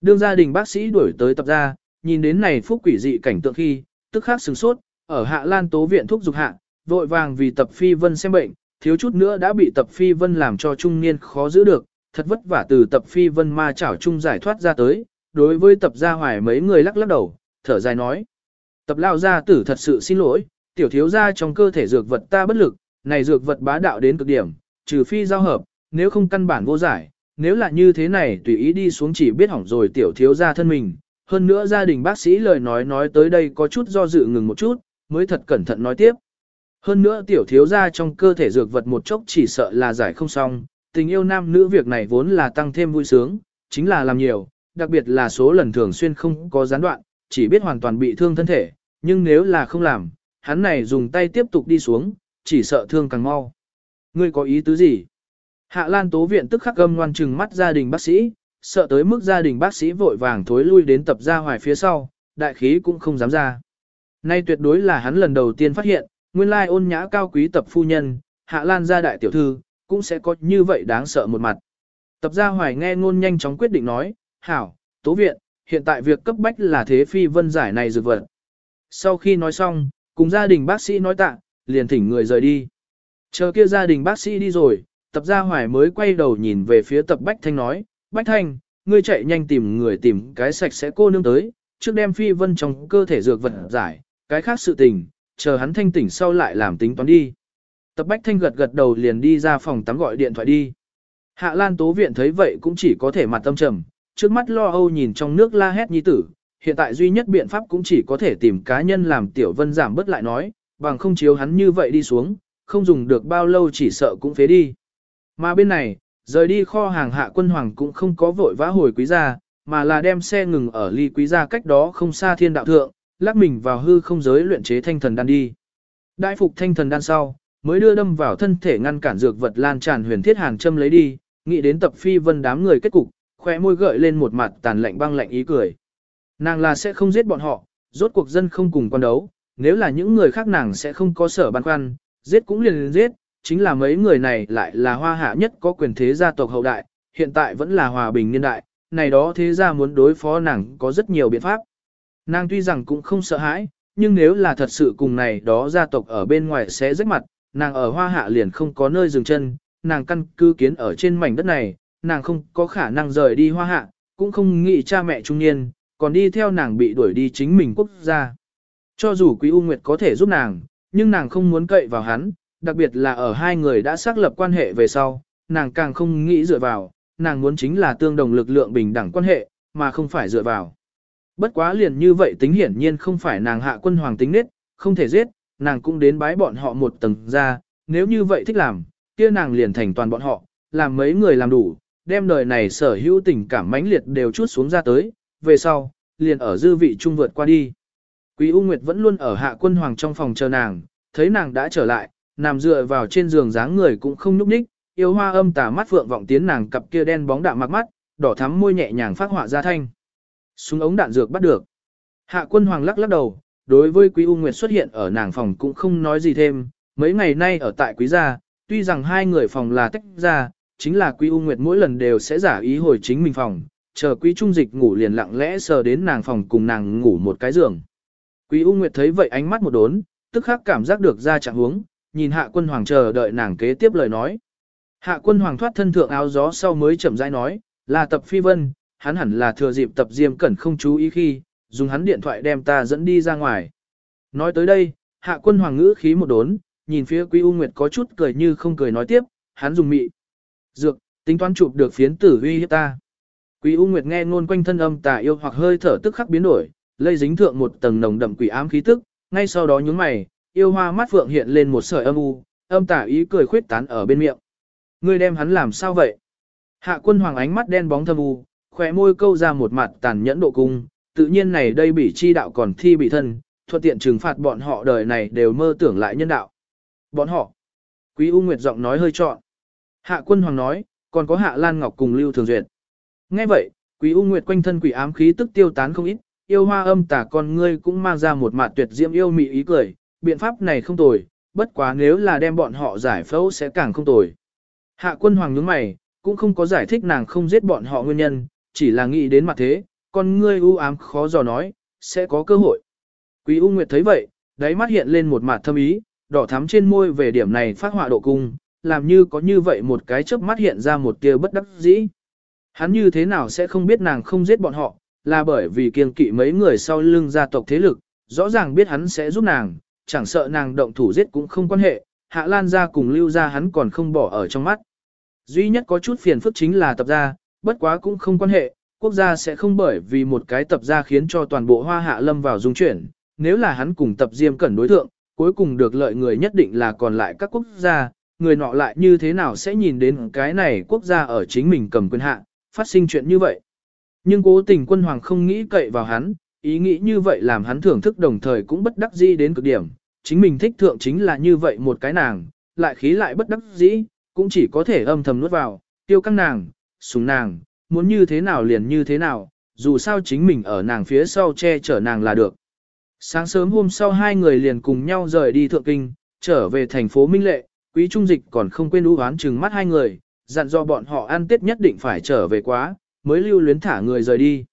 Đương gia đình bác sĩ đuổi tới tập ra, nhìn đến này phúc quỷ dị cảnh tượng khi, tức khắc sửng sốt, ở Hạ Lan Tố Viện thuốc dục hạ, vội vàng vì tập Phi Vân xem bệnh, thiếu chút nữa đã bị tập Phi Vân làm cho trung niên khó giữ được, thật vất vả từ tập Phi Vân ma chảo Trung giải thoát ra tới, đối với tập gia hoài mấy người lắc lắc đầu, thở dài nói. Tập lao gia tử thật sự xin lỗi, tiểu thiếu gia trong cơ thể dược vật ta bất lực, này dược vật bá đạo đến cực điểm, trừ phi giao hợp, nếu không căn bản vô giải, nếu là như thế này tùy ý đi xuống chỉ biết hỏng rồi tiểu thiếu gia thân mình. Hơn nữa gia đình bác sĩ lời nói nói tới đây có chút do dự ngừng một chút, mới thật cẩn thận nói tiếp. Hơn nữa tiểu thiếu gia trong cơ thể dược vật một chốc chỉ sợ là giải không xong, tình yêu nam nữ việc này vốn là tăng thêm vui sướng, chính là làm nhiều, đặc biệt là số lần thường xuyên không có gián đoạn, chỉ biết hoàn toàn bị thương thân thể, nhưng nếu là không làm, hắn này dùng tay tiếp tục đi xuống, chỉ sợ thương càng mau. Ngươi có ý tứ gì? Hạ Lan Tố Viện tức khắc gâm ngoan trừng mắt gia đình bác sĩ, sợ tới mức gia đình bác sĩ vội vàng thối lui đến tập ra hoài phía sau, đại khí cũng không dám ra. Nay tuyệt đối là hắn lần đầu tiên phát hiện, nguyên lai ôn nhã cao quý tập phu nhân, Hạ Lan gia đại tiểu thư, cũng sẽ có như vậy đáng sợ một mặt. Tập gia hoài nghe ngôn nhanh chóng quyết định nói, hảo, tố viện, hiện tại việc cấp bách là thế phi vân giải này dược vật. Sau khi nói xong, cùng gia đình bác sĩ nói tạ, liền thỉnh người rời đi. Chờ kia gia đình bác sĩ đi rồi, tập gia hoài mới quay đầu nhìn về phía tập Bách Thanh nói, Bách Thanh, ngươi chạy nhanh tìm người tìm cái sạch sẽ cô nương tới, trước đem phi vân trong cơ thể dược vật giải, cái khác sự tình, chờ hắn thanh tỉnh sau lại làm tính toán đi. Tập Bách Thanh gật gật đầu liền đi ra phòng tắm gọi điện thoại đi. Hạ Lan Tố Viện thấy vậy cũng chỉ có thể mặt tâm trầm, trước mắt lo âu nhìn trong nước la hét nhi tử, hiện tại duy nhất biện pháp cũng chỉ có thể tìm cá nhân làm Tiểu Vân giảm bớt lại nói, bằng không chiếu hắn như vậy đi xuống, không dùng được bao lâu chỉ sợ cũng phế đi. Mà bên này, rời đi kho hàng hạ quân hoàng cũng không có vội vã hồi quý gia, mà là đem xe ngừng ở ly quý gia cách đó không xa thiên đạo thượng, lắc mình vào hư không giới luyện chế thanh thần đan đi. Đại phục thanh thần đan sau, mới đưa đâm vào thân thể ngăn cản dược vật lan tràn huyền thiết hàng châm lấy đi, nghĩ đến tập phi vân đám người kết cục, khóe môi gợi lên một mặt tàn lạnh băng lạnh ý cười. Nàng là sẽ không giết bọn họ, rốt cuộc dân không cùng quan đấu, nếu là những người khác nàng sẽ không có sở băn khoăn, giết cũng liền giết, chính là mấy người này lại là hoa hạ nhất có quyền thế gia tộc hậu đại, hiện tại vẫn là hòa bình niên đại, này đó thế gia muốn đối phó nàng có rất nhiều biện pháp. Nàng tuy rằng cũng không sợ hãi, nhưng nếu là thật sự cùng này đó gia tộc ở bên ngoài sẽ rách mặt, nàng ở hoa hạ liền không có nơi dừng chân, nàng căn cư kiến ở trên mảnh đất này, nàng không có khả năng rời đi hoa hạ, cũng không nghĩ cha mẹ trung niên, còn đi theo nàng bị đuổi đi chính mình quốc gia. Cho dù Quý U Nguyệt có thể giúp nàng, nhưng nàng không muốn cậy vào hắn, đặc biệt là ở hai người đã xác lập quan hệ về sau, nàng càng không nghĩ dựa vào, nàng muốn chính là tương đồng lực lượng bình đẳng quan hệ, mà không phải dựa vào. Bất quá liền như vậy tính hiển nhiên không phải nàng hạ quân hoàng tính nết, không thể giết, nàng cũng đến bái bọn họ một tầng ra, nếu như vậy thích làm, kia nàng liền thành toàn bọn họ, làm mấy người làm đủ, đem đời này sở hữu tình cảm mãnh liệt đều chút xuống ra tới, về sau, liền ở dư vị trung vượt qua đi. Quý U Nguyệt vẫn luôn ở hạ quân hoàng trong phòng chờ nàng, thấy nàng đã trở lại, nằm dựa vào trên giường dáng người cũng không nhúc nhích, yêu hoa âm tà mắt phượng vọng tiến nàng cặp kia đen bóng đạm mặc mắt, đỏ thắm môi nhẹ nhàng phát họa ra thanh. Súng ống đạn dược bắt được. Hạ quân hoàng lắc lắc đầu, đối với Quý U Nguyệt xuất hiện ở nàng phòng cũng không nói gì thêm, mấy ngày nay ở tại Quý gia, tuy rằng hai người phòng là tách ra, chính là Quý U Nguyệt mỗi lần đều sẽ giả ý hồi chính mình phòng, chờ Quý Trung Dịch ngủ liền lặng lẽ sờ đến nàng phòng cùng nàng ngủ một cái giường. Quý U Nguyệt thấy vậy ánh mắt một đốn, tức khắc cảm giác được ra trạng huống, nhìn Hạ Quân Hoàng chờ đợi nàng kế tiếp lời nói. Hạ Quân Hoàng thoát thân thượng áo gió sau mới chậm rãi nói, là tập phi vân, hắn hẳn là thừa dịp tập diêm cẩn không chú ý khi, dùng hắn điện thoại đem ta dẫn đi ra ngoài. Nói tới đây, Hạ Quân Hoàng ngữ khí một đốn, nhìn phía Quý U Nguyệt có chút cười như không cười nói tiếp, hắn dùng mị. Dược, tính toán chụp được phiến tử uy hiếp ta. Quý U Nguyệt nghe ngôn quanh thân âm tà yêu hoặc hơi thở tức khắc biến đổi, lây dính thượng một tầng nồng đậm quỷ ám khí tức, ngay sau đó nhướng mày, yêu hoa mắt phượng hiện lên một sợi âm u, âm Tả ý cười khuyết tán ở bên miệng. Ngươi đem hắn làm sao vậy? Hạ quân hoàng ánh mắt đen bóng thâm u, khỏe môi câu ra một mặt tàn nhẫn độ cung, tự nhiên này đây bị chi đạo còn thi bị thân, thuận tiện trừng phạt bọn họ đời này đều mơ tưởng lại nhân đạo. Bọn họ. Quý U Nguyệt giọng nói hơi trọn. Hạ quân hoàng nói, còn có Hạ Lan Ngọc cùng Lưu Thường Duyệt. Nghe vậy, Quý U Nguyệt quanh thân quỷ ám khí tức tiêu tán không ít, yêu hoa âm tả con ngươi cũng mang ra một mặt tuyệt diễm yêu mị ý cười, biện pháp này không tồi, bất quá nếu là đem bọn họ giải phẫu sẽ càng không tồi. Hạ quân hoàng nhướng mày, cũng không có giải thích nàng không giết bọn họ nguyên nhân, chỉ là nghĩ đến mặt thế, con ngươi u ám khó dò nói, sẽ có cơ hội. Quý U Nguyệt thấy vậy, đáy mắt hiện lên một mặt thâm ý, đỏ thắm trên môi về điểm này phát họa độ cung, làm như có như vậy một cái chớp mắt hiện ra một tia bất đắc dĩ. Hắn như thế nào sẽ không biết nàng không giết bọn họ, là bởi vì kiên kỵ mấy người sau lưng gia tộc thế lực, rõ ràng biết hắn sẽ giúp nàng, chẳng sợ nàng động thủ giết cũng không quan hệ, Hạ Lan gia cùng lưu gia hắn còn không bỏ ở trong mắt. Duy nhất có chút phiền phức chính là tập gia, bất quá cũng không quan hệ, quốc gia sẽ không bởi vì một cái tập gia khiến cho toàn bộ hoa hạ lâm vào dung chuyển, nếu là hắn cùng tập diêm cẩn đối thượng, cuối cùng được lợi người nhất định là còn lại các quốc gia, người nọ lại như thế nào sẽ nhìn đến cái này quốc gia ở chính mình cầm quyền hạ, phát sinh chuyện như vậy. Nhưng cố tình quân hoàng không nghĩ cậy vào hắn, ý nghĩ như vậy làm hắn thưởng thức đồng thời cũng bất đắc dĩ đến cực điểm, chính mình thích thượng chính là như vậy một cái nàng, lại khí lại bất đắc dĩ, cũng chỉ có thể âm thầm nuốt vào, tiêu căng nàng, súng nàng, muốn như thế nào liền như thế nào, dù sao chính mình ở nàng phía sau che chở nàng là được. Sáng sớm hôm sau hai người liền cùng nhau rời đi thượng kinh, trở về thành phố Minh Lệ, quý trung dịch còn không quên ú oán chừng mắt hai người, dặn do bọn họ ăn tết nhất định phải trở về quá, mới lưu luyến thả người rời đi.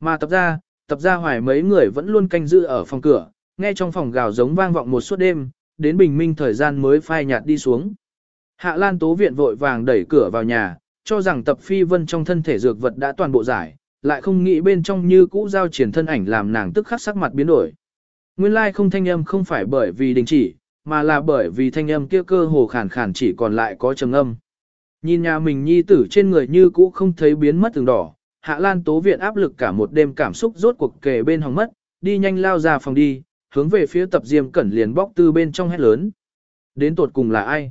Mà tập ra, tập ra hoài mấy người vẫn luôn canh giữ ở phòng cửa, nghe trong phòng gào giống vang vọng một suốt đêm, đến bình minh thời gian mới phai nhạt đi xuống. Hạ Lan Tố Viện vội vàng đẩy cửa vào nhà, cho rằng tập phi vân trong thân thể dược vật đã toàn bộ giải, lại không nghĩ bên trong như cũ giao triển thân ảnh làm nàng tức khắc sắc mặt biến đổi. Nguyên lai không thanh âm không phải bởi vì đình chỉ, mà là bởi vì thanh âm kia cơ hồ khản khàn chỉ còn lại có trầm âm. Nhìn nhà mình nhi tử trên người như cũ không thấy biến mất từng đỏ, Hạ Lan Tố Viện áp lực cả một đêm cảm xúc rốt cuộc kề bên hòng mất, đi nhanh lao ra phòng đi, hướng về phía tập diêm cẩn liền bóc tư bên trong hét lớn. Đến tột cùng là ai?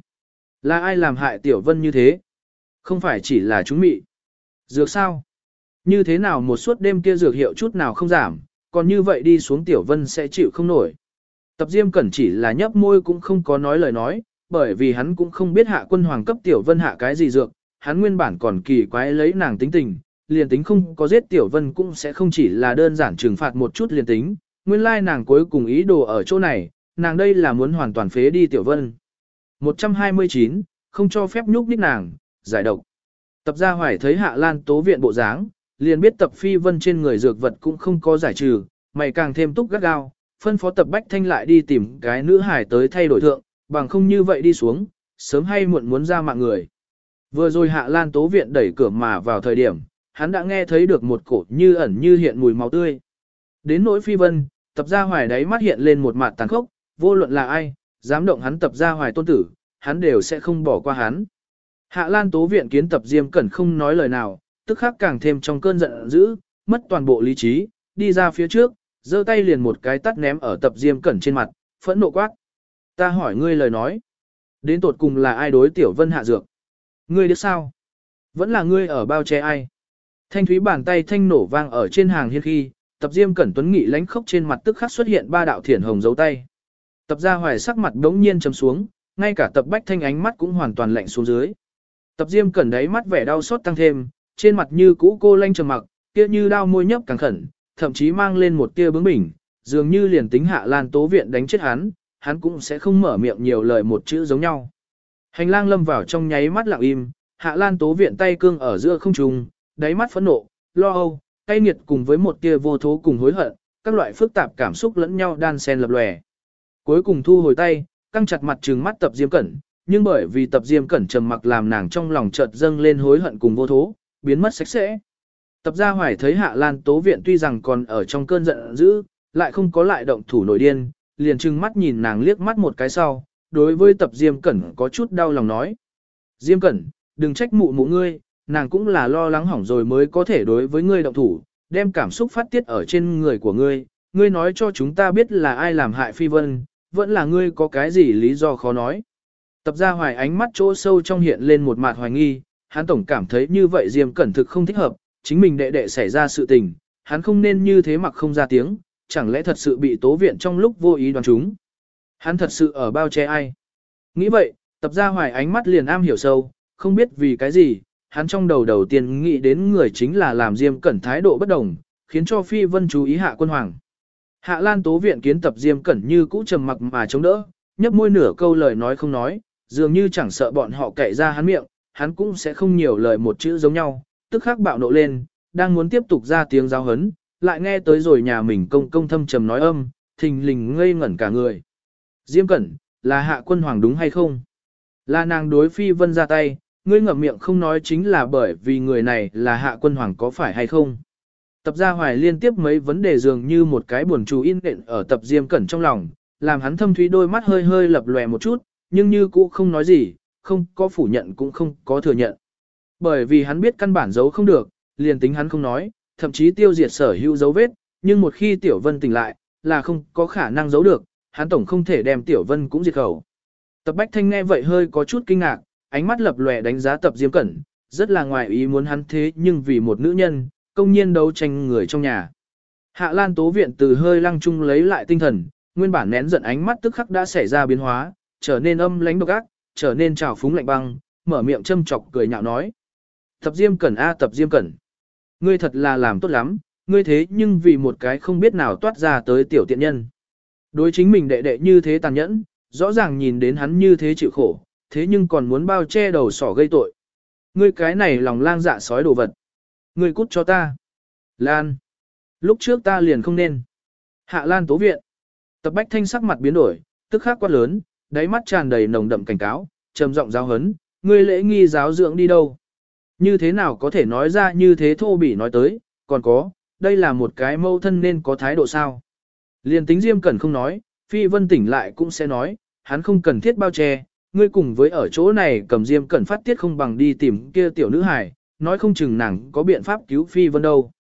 Là ai làm hại Tiểu Vân như thế? Không phải chỉ là chúng mị. Dược sao? Như thế nào một suốt đêm kia dược hiệu chút nào không giảm, còn như vậy đi xuống Tiểu Vân sẽ chịu không nổi. Tập Diêm Cẩn chỉ là nhấp môi cũng không có nói lời nói, bởi vì hắn cũng không biết hạ quân hoàng cấp Tiểu Vân hạ cái gì dược, hắn nguyên bản còn kỳ quái lấy nàng tính tình, liền tính không có giết Tiểu Vân cũng sẽ không chỉ là đơn giản trừng phạt một chút liền tính, nguyên lai nàng cuối cùng ý đồ ở chỗ này, nàng đây là muốn hoàn toàn phế đi Tiểu Vân. 129, không cho phép nhúc nhích nàng, giải độc. Tập gia hoài thấy hạ lan tố viện bộ dáng, liền biết tập phi vân trên người dược vật cũng không có giải trừ, mày càng thêm túc gắt gao, phân phó tập bách thanh lại đi tìm cái nữ hải tới thay đổi thượng, bằng không như vậy đi xuống, sớm hay muộn muốn ra mạng người. Vừa rồi hạ lan tố viện đẩy cửa mà vào thời điểm, hắn đã nghe thấy được một cổ như ẩn như hiện mùi máu tươi. Đến nỗi phi vân, tập gia hoài đáy mắt hiện lên một mặt tàn khốc, vô luận là ai, dám động hắn tập gia hoài tôn tử, hắn đều sẽ không bỏ qua hắn. Hạ Lan Tố viện kiến tập Diêm Cẩn không nói lời nào, tức khắc càng thêm trong cơn giận dữ, mất toàn bộ lý trí, đi ra phía trước, giơ tay liền một cái tắt ném ở tập Diêm Cẩn trên mặt, phẫn nộ quát. Ta hỏi ngươi lời nói. Đến tột cùng là ai đối Tiểu Vân hạ dược? Ngươi biết sao? Vẫn là ngươi ở bao che ai? Thanh thúy bàn tay thanh nổ vang ở trên hàng hiên khi, tập Diêm Cẩn Tuấn Nghị lánh khốc trên mặt tức khắc xuất hiện ba đạo thiển hồng dấu tay. Tập gia hoài sắc mặt đống nhiên trầm xuống, ngay cả tập bách thanh ánh mắt cũng hoàn toàn lạnh xuống dưới. Tập Diêm Cẩn đáy mắt vẻ đau xót tăng thêm, trên mặt như cũ cô lanh trầm mặc, kia như đau môi nhấp càng khẩn, thậm chí mang lên một tia bướng bỉnh, dường như liền tính hạ lan tố viện đánh chết hắn, hắn cũng sẽ không mở miệng nhiều lời một chữ giống nhau. Hành lang lâm vào trong nháy mắt lặng im, hạ lan tố viện tay cương ở giữa không trung, đáy mắt phẫn nộ, lo âu, cay nghiệt cùng với một tia vô thố cùng hối hận, các loại phức tạp cảm xúc lẫn nhau đan xen lập lòe. Cuối cùng thu hồi tay, căng chặt mặt trừng mắt tập diêm cẩn, nhưng bởi vì tập diêm cẩn trầm mặc làm nàng trong lòng chợt dâng lên hối hận cùng vô thố, biến mất sạch sẽ. Tập gia hoài thấy hạ lan tố viện tuy rằng còn ở trong cơn giận dữ, lại không có lại động thủ nổi điên, liền trừng mắt nhìn nàng liếc mắt một cái sau, đối với tập diêm cẩn có chút đau lòng nói. Diêm cẩn, đừng trách mụ mụ ngươi, nàng cũng là lo lắng hỏng rồi mới có thể đối với ngươi động thủ, đem cảm xúc phát tiết ở trên người của ngươi, ngươi nói cho chúng ta biết là ai làm hại phi vân, vẫn là ngươi có cái gì lý do khó nói. Tập gia hoài ánh mắt chỗ sâu trong hiện lên một mặt hoài nghi, hắn tổng cảm thấy như vậy Diêm Cẩn thực không thích hợp, chính mình đệ đệ xảy ra sự tình, hắn không nên như thế mặc không ra tiếng, chẳng lẽ thật sự bị tố viện trong lúc vô ý đoán chúng. Hắn thật sự ở bao che ai. Nghĩ vậy, tập gia hoài ánh mắt liền am hiểu sâu, không biết vì cái gì, hắn trong đầu đầu tiên nghĩ đến người chính là làm Diêm Cẩn thái độ bất đồng, khiến cho Phi Vân chú ý hạ quân hoàng. Hạ Lan Tố viện kiến tập Diêm Cẩn như cũ trầm mặc mà chống đỡ, nhấp môi nửa câu lời nói không nói, dường như chẳng sợ bọn họ cậy ra hắn miệng, hắn cũng sẽ không nhiều lời một chữ giống nhau, tức khắc bạo nộ lên, đang muốn tiếp tục ra tiếng giáo hấn, lại nghe tới rồi nhà mình công công thâm trầm nói âm, thình lình ngây ngẩn cả người. Diêm Cẩn, là hạ quân hoàng đúng hay không? Là nàng đối phi vân ra tay, ngươi ngậm miệng không nói chính là bởi vì người này là hạ quân hoàng có phải hay không? Tập gia hoài liên tiếp mấy vấn đề dường như một cái buồn chú in đện ở tập Diêm Cẩn trong lòng, làm hắn thâm thúy đôi mắt hơi hơi lập lòe một chút, nhưng như cũ không nói gì, không có phủ nhận cũng không có thừa nhận. Bởi vì hắn biết căn bản giấu không được, liền tính hắn không nói, thậm chí tiêu diệt sở hữu dấu vết, nhưng một khi Tiểu Vân tỉnh lại, là không có khả năng giấu được, hắn tổng không thể đem Tiểu Vân cũng diệt khẩu. Tập Bách Thanh nghe vậy hơi có chút kinh ngạc, ánh mắt lập lòe đánh giá Tập Diêm Cẩn, rất là ngoài ý muốn hắn thế nhưng vì một nữ nhân, công nhiên đấu tranh người trong nhà. Hạ Lan Tố Viện từ hơi lăng trung lấy lại tinh thần, nguyên bản nén giận ánh mắt tức khắc đã xảy ra biến hóa, trở nên âm lãnh độc ác, trở nên trào phúng lạnh băng, mở miệng châm chọc cười nhạo nói. Tập Diêm Cẩn a Tập Diêm Cẩn. Ngươi thật là làm tốt lắm, ngươi thế nhưng vì một cái không biết nào toát ra tới tiểu tiện nhân. Đối chính mình đệ đệ như thế tàn nhẫn, rõ ràng nhìn đến hắn như thế chịu khổ, thế nhưng còn muốn bao che đầu sỏ gây tội. Ngươi cái này lòng lang dạ sói đồ vật. Ngươi cút cho ta. Lan. Lúc trước ta liền không nên. Hạ Lan tố viện. Tập Bách Thanh sắc mặt biến đổi, tức khắc quát lớn, đáy mắt tràn đầy nồng đậm cảnh cáo, trầm giọng giáo hấn, ngươi lễ nghi giáo dưỡng đi đâu? Như thế nào có thể nói ra như thế thô bỉ nói tới, còn có, đây là một cái mâu thân nên có thái độ sao? liền tính Diêm Cẩn không nói, Phi Vân tỉnh lại cũng sẽ nói, hắn không cần thiết bao che, ngươi cùng với ở chỗ này cầm Diêm Cẩn phát tiết không bằng đi tìm kia tiểu nữ hài, nói không chừng nàng có biện pháp cứu Phi Vân đâu.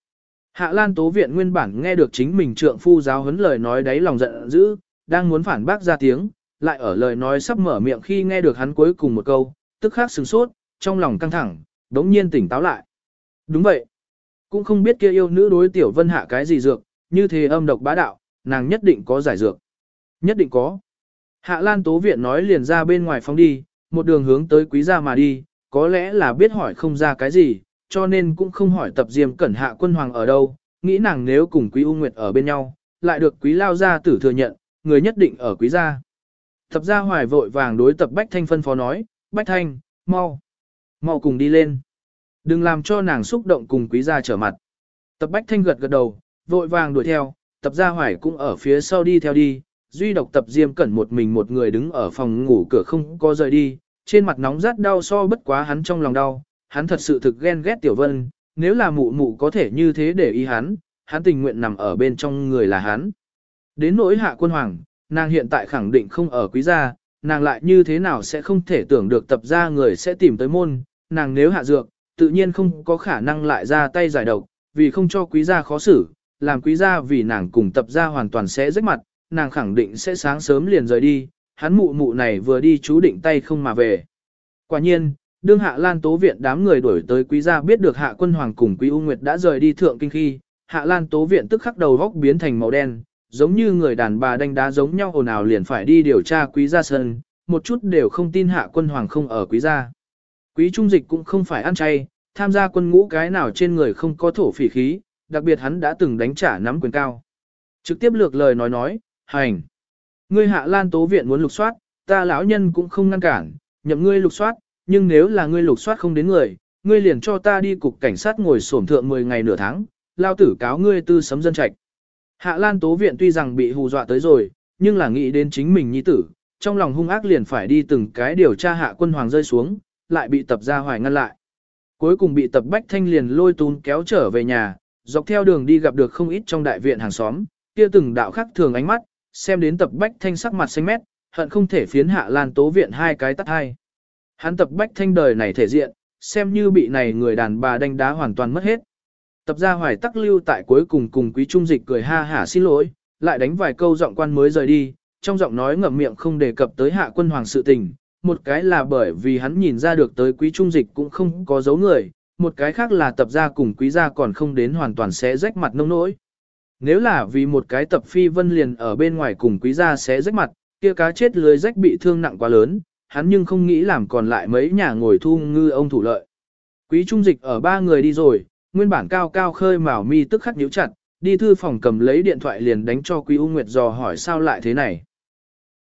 Hạ Lan Tố Viện nguyên bản nghe được chính mình trượng phu giáo huấn lời nói đấy lòng giận dữ, đang muốn phản bác ra tiếng, lại ở lời nói sắp mở miệng khi nghe được hắn cuối cùng một câu, tức khắc sừng sốt, trong lòng căng thẳng, đống nhiên tỉnh táo lại. Đúng vậy. Cũng không biết kia yêu nữ đối tiểu vân hạ cái gì dược, như thế âm độc bá đạo, nàng nhất định có giải dược. Nhất định có. Hạ Lan Tố Viện nói liền ra bên ngoài phóng đi, một đường hướng tới quý gia mà đi, có lẽ là biết hỏi không ra cái gì, cho nên cũng không hỏi tập diêm cẩn hạ quân hoàng ở đâu, nghĩ nàng nếu cùng quý U Nguyệt ở bên nhau, lại được quý lao gia tử thừa nhận, người nhất định ở quý gia. Tập gia hoài vội vàng đối tập Bách Thanh phân phó nói, Bách Thanh, mau, mau cùng đi lên. Đừng làm cho nàng xúc động cùng quý gia trở mặt. Tập Bách Thanh gật gật đầu, vội vàng đuổi theo, tập gia hoài cũng ở phía sau đi theo đi, duy độc tập diêm cẩn một mình một người đứng ở phòng ngủ cửa không có rời đi, trên mặt nóng rát đau so bất quá hắn trong lòng đau, hắn thật sự thực ghen ghét tiểu vân, nếu là mụ mụ có thể như thế để ý hắn, hắn tình nguyện nằm ở bên trong người là hắn. Đến nỗi hạ quân hoàng, nàng hiện tại khẳng định không ở quý gia, nàng lại như thế nào sẽ không thể tưởng được tập gia người sẽ tìm tới môn, nàng nếu hạ dược, tự nhiên không có khả năng lại ra tay giải độc, vì không cho quý gia khó xử, làm quý gia vì nàng cùng tập gia hoàn toàn sẽ rách mặt, nàng khẳng định sẽ sáng sớm liền rời đi, hắn mụ mụ này vừa đi chú định tay không mà về. Quả nhiên, đương hạ lan tố viện đám người đuổi tới quý gia biết được hạ quân hoàng cùng quý U Nguyệt đã rời đi thượng kinh khi, hạ lan tố viện tức khắc đầu góc biến thành màu đen, giống như người đàn bà đánh đá giống nhau ồn ào liền phải đi điều tra quý gia sơn, một chút đều không tin hạ quân hoàng không ở quý gia. Quý trung dịch cũng không phải ăn chay, tham gia quân ngũ cái nào trên người không có thổ phỉ khí, đặc biệt hắn đã từng đánh trả nắm quyền cao. Trực tiếp lược lời nói nói, hành. Ngươi hạ lan tố viện muốn lục soát, ta lão nhân cũng không ngăn cản, nhậm ngươi lục soát, nhưng nếu là ngươi lục soát không đến người, ngươi liền cho ta đi cục cảnh sát ngồi sổm thượng 10 ngày nửa tháng, lao tử cáo ngươi tư sấm dân trạch. Hạ lan tố viện tuy rằng bị hù dọa tới rồi, nhưng là nghĩ đến chính mình nhi tử, trong lòng hung ác liền phải đi từng cái điều tra hạ quân hoàng rơi xuống, lại bị tập ra hoài ngăn lại. Cuối cùng bị tập bách thanh liền lôi tún kéo trở về nhà, dọc theo đường đi gặp được không ít trong đại viện hàng xóm, kia từng đạo khắc thường ánh mắt, xem đến tập bách thanh sắc mặt xanh mét, hận không thể phiến hạ lan tố viện hai cái tắt hai. Hắn tập bách thanh đời này thể diện, xem như bị này người đàn bà đánh đá hoàn toàn mất hết. Tập ra hoài tắc lưu tại cuối cùng cùng quý trung dịch cười ha hả xin lỗi, lại đánh vài câu giọng quan mới rời đi, trong giọng nói ngậm miệng không đề cập tới hạ quân hoàng sự tình, một cái là bởi vì hắn nhìn ra được tới quý trung dịch cũng không có dấu người, một cái khác là tập ra cùng quý gia còn không đến hoàn toàn sẽ rách mặt nông nỗi. Nếu là vì một cái tập phi vân liền ở bên ngoài cùng quý gia sẽ rách mặt, kia cá chết lưới rách bị thương nặng quá lớn, hắn nhưng không nghĩ làm còn lại mấy nhà ngồi thu ngư ông thủ lợi. Quý trung dịch ở ba người đi rồi, nguyên bản cao cao khơi mào mi tức khắc nhíu chặt, đi thư phòng cầm lấy điện thoại liền đánh cho Quý U Nguyệt dò hỏi sao lại thế này.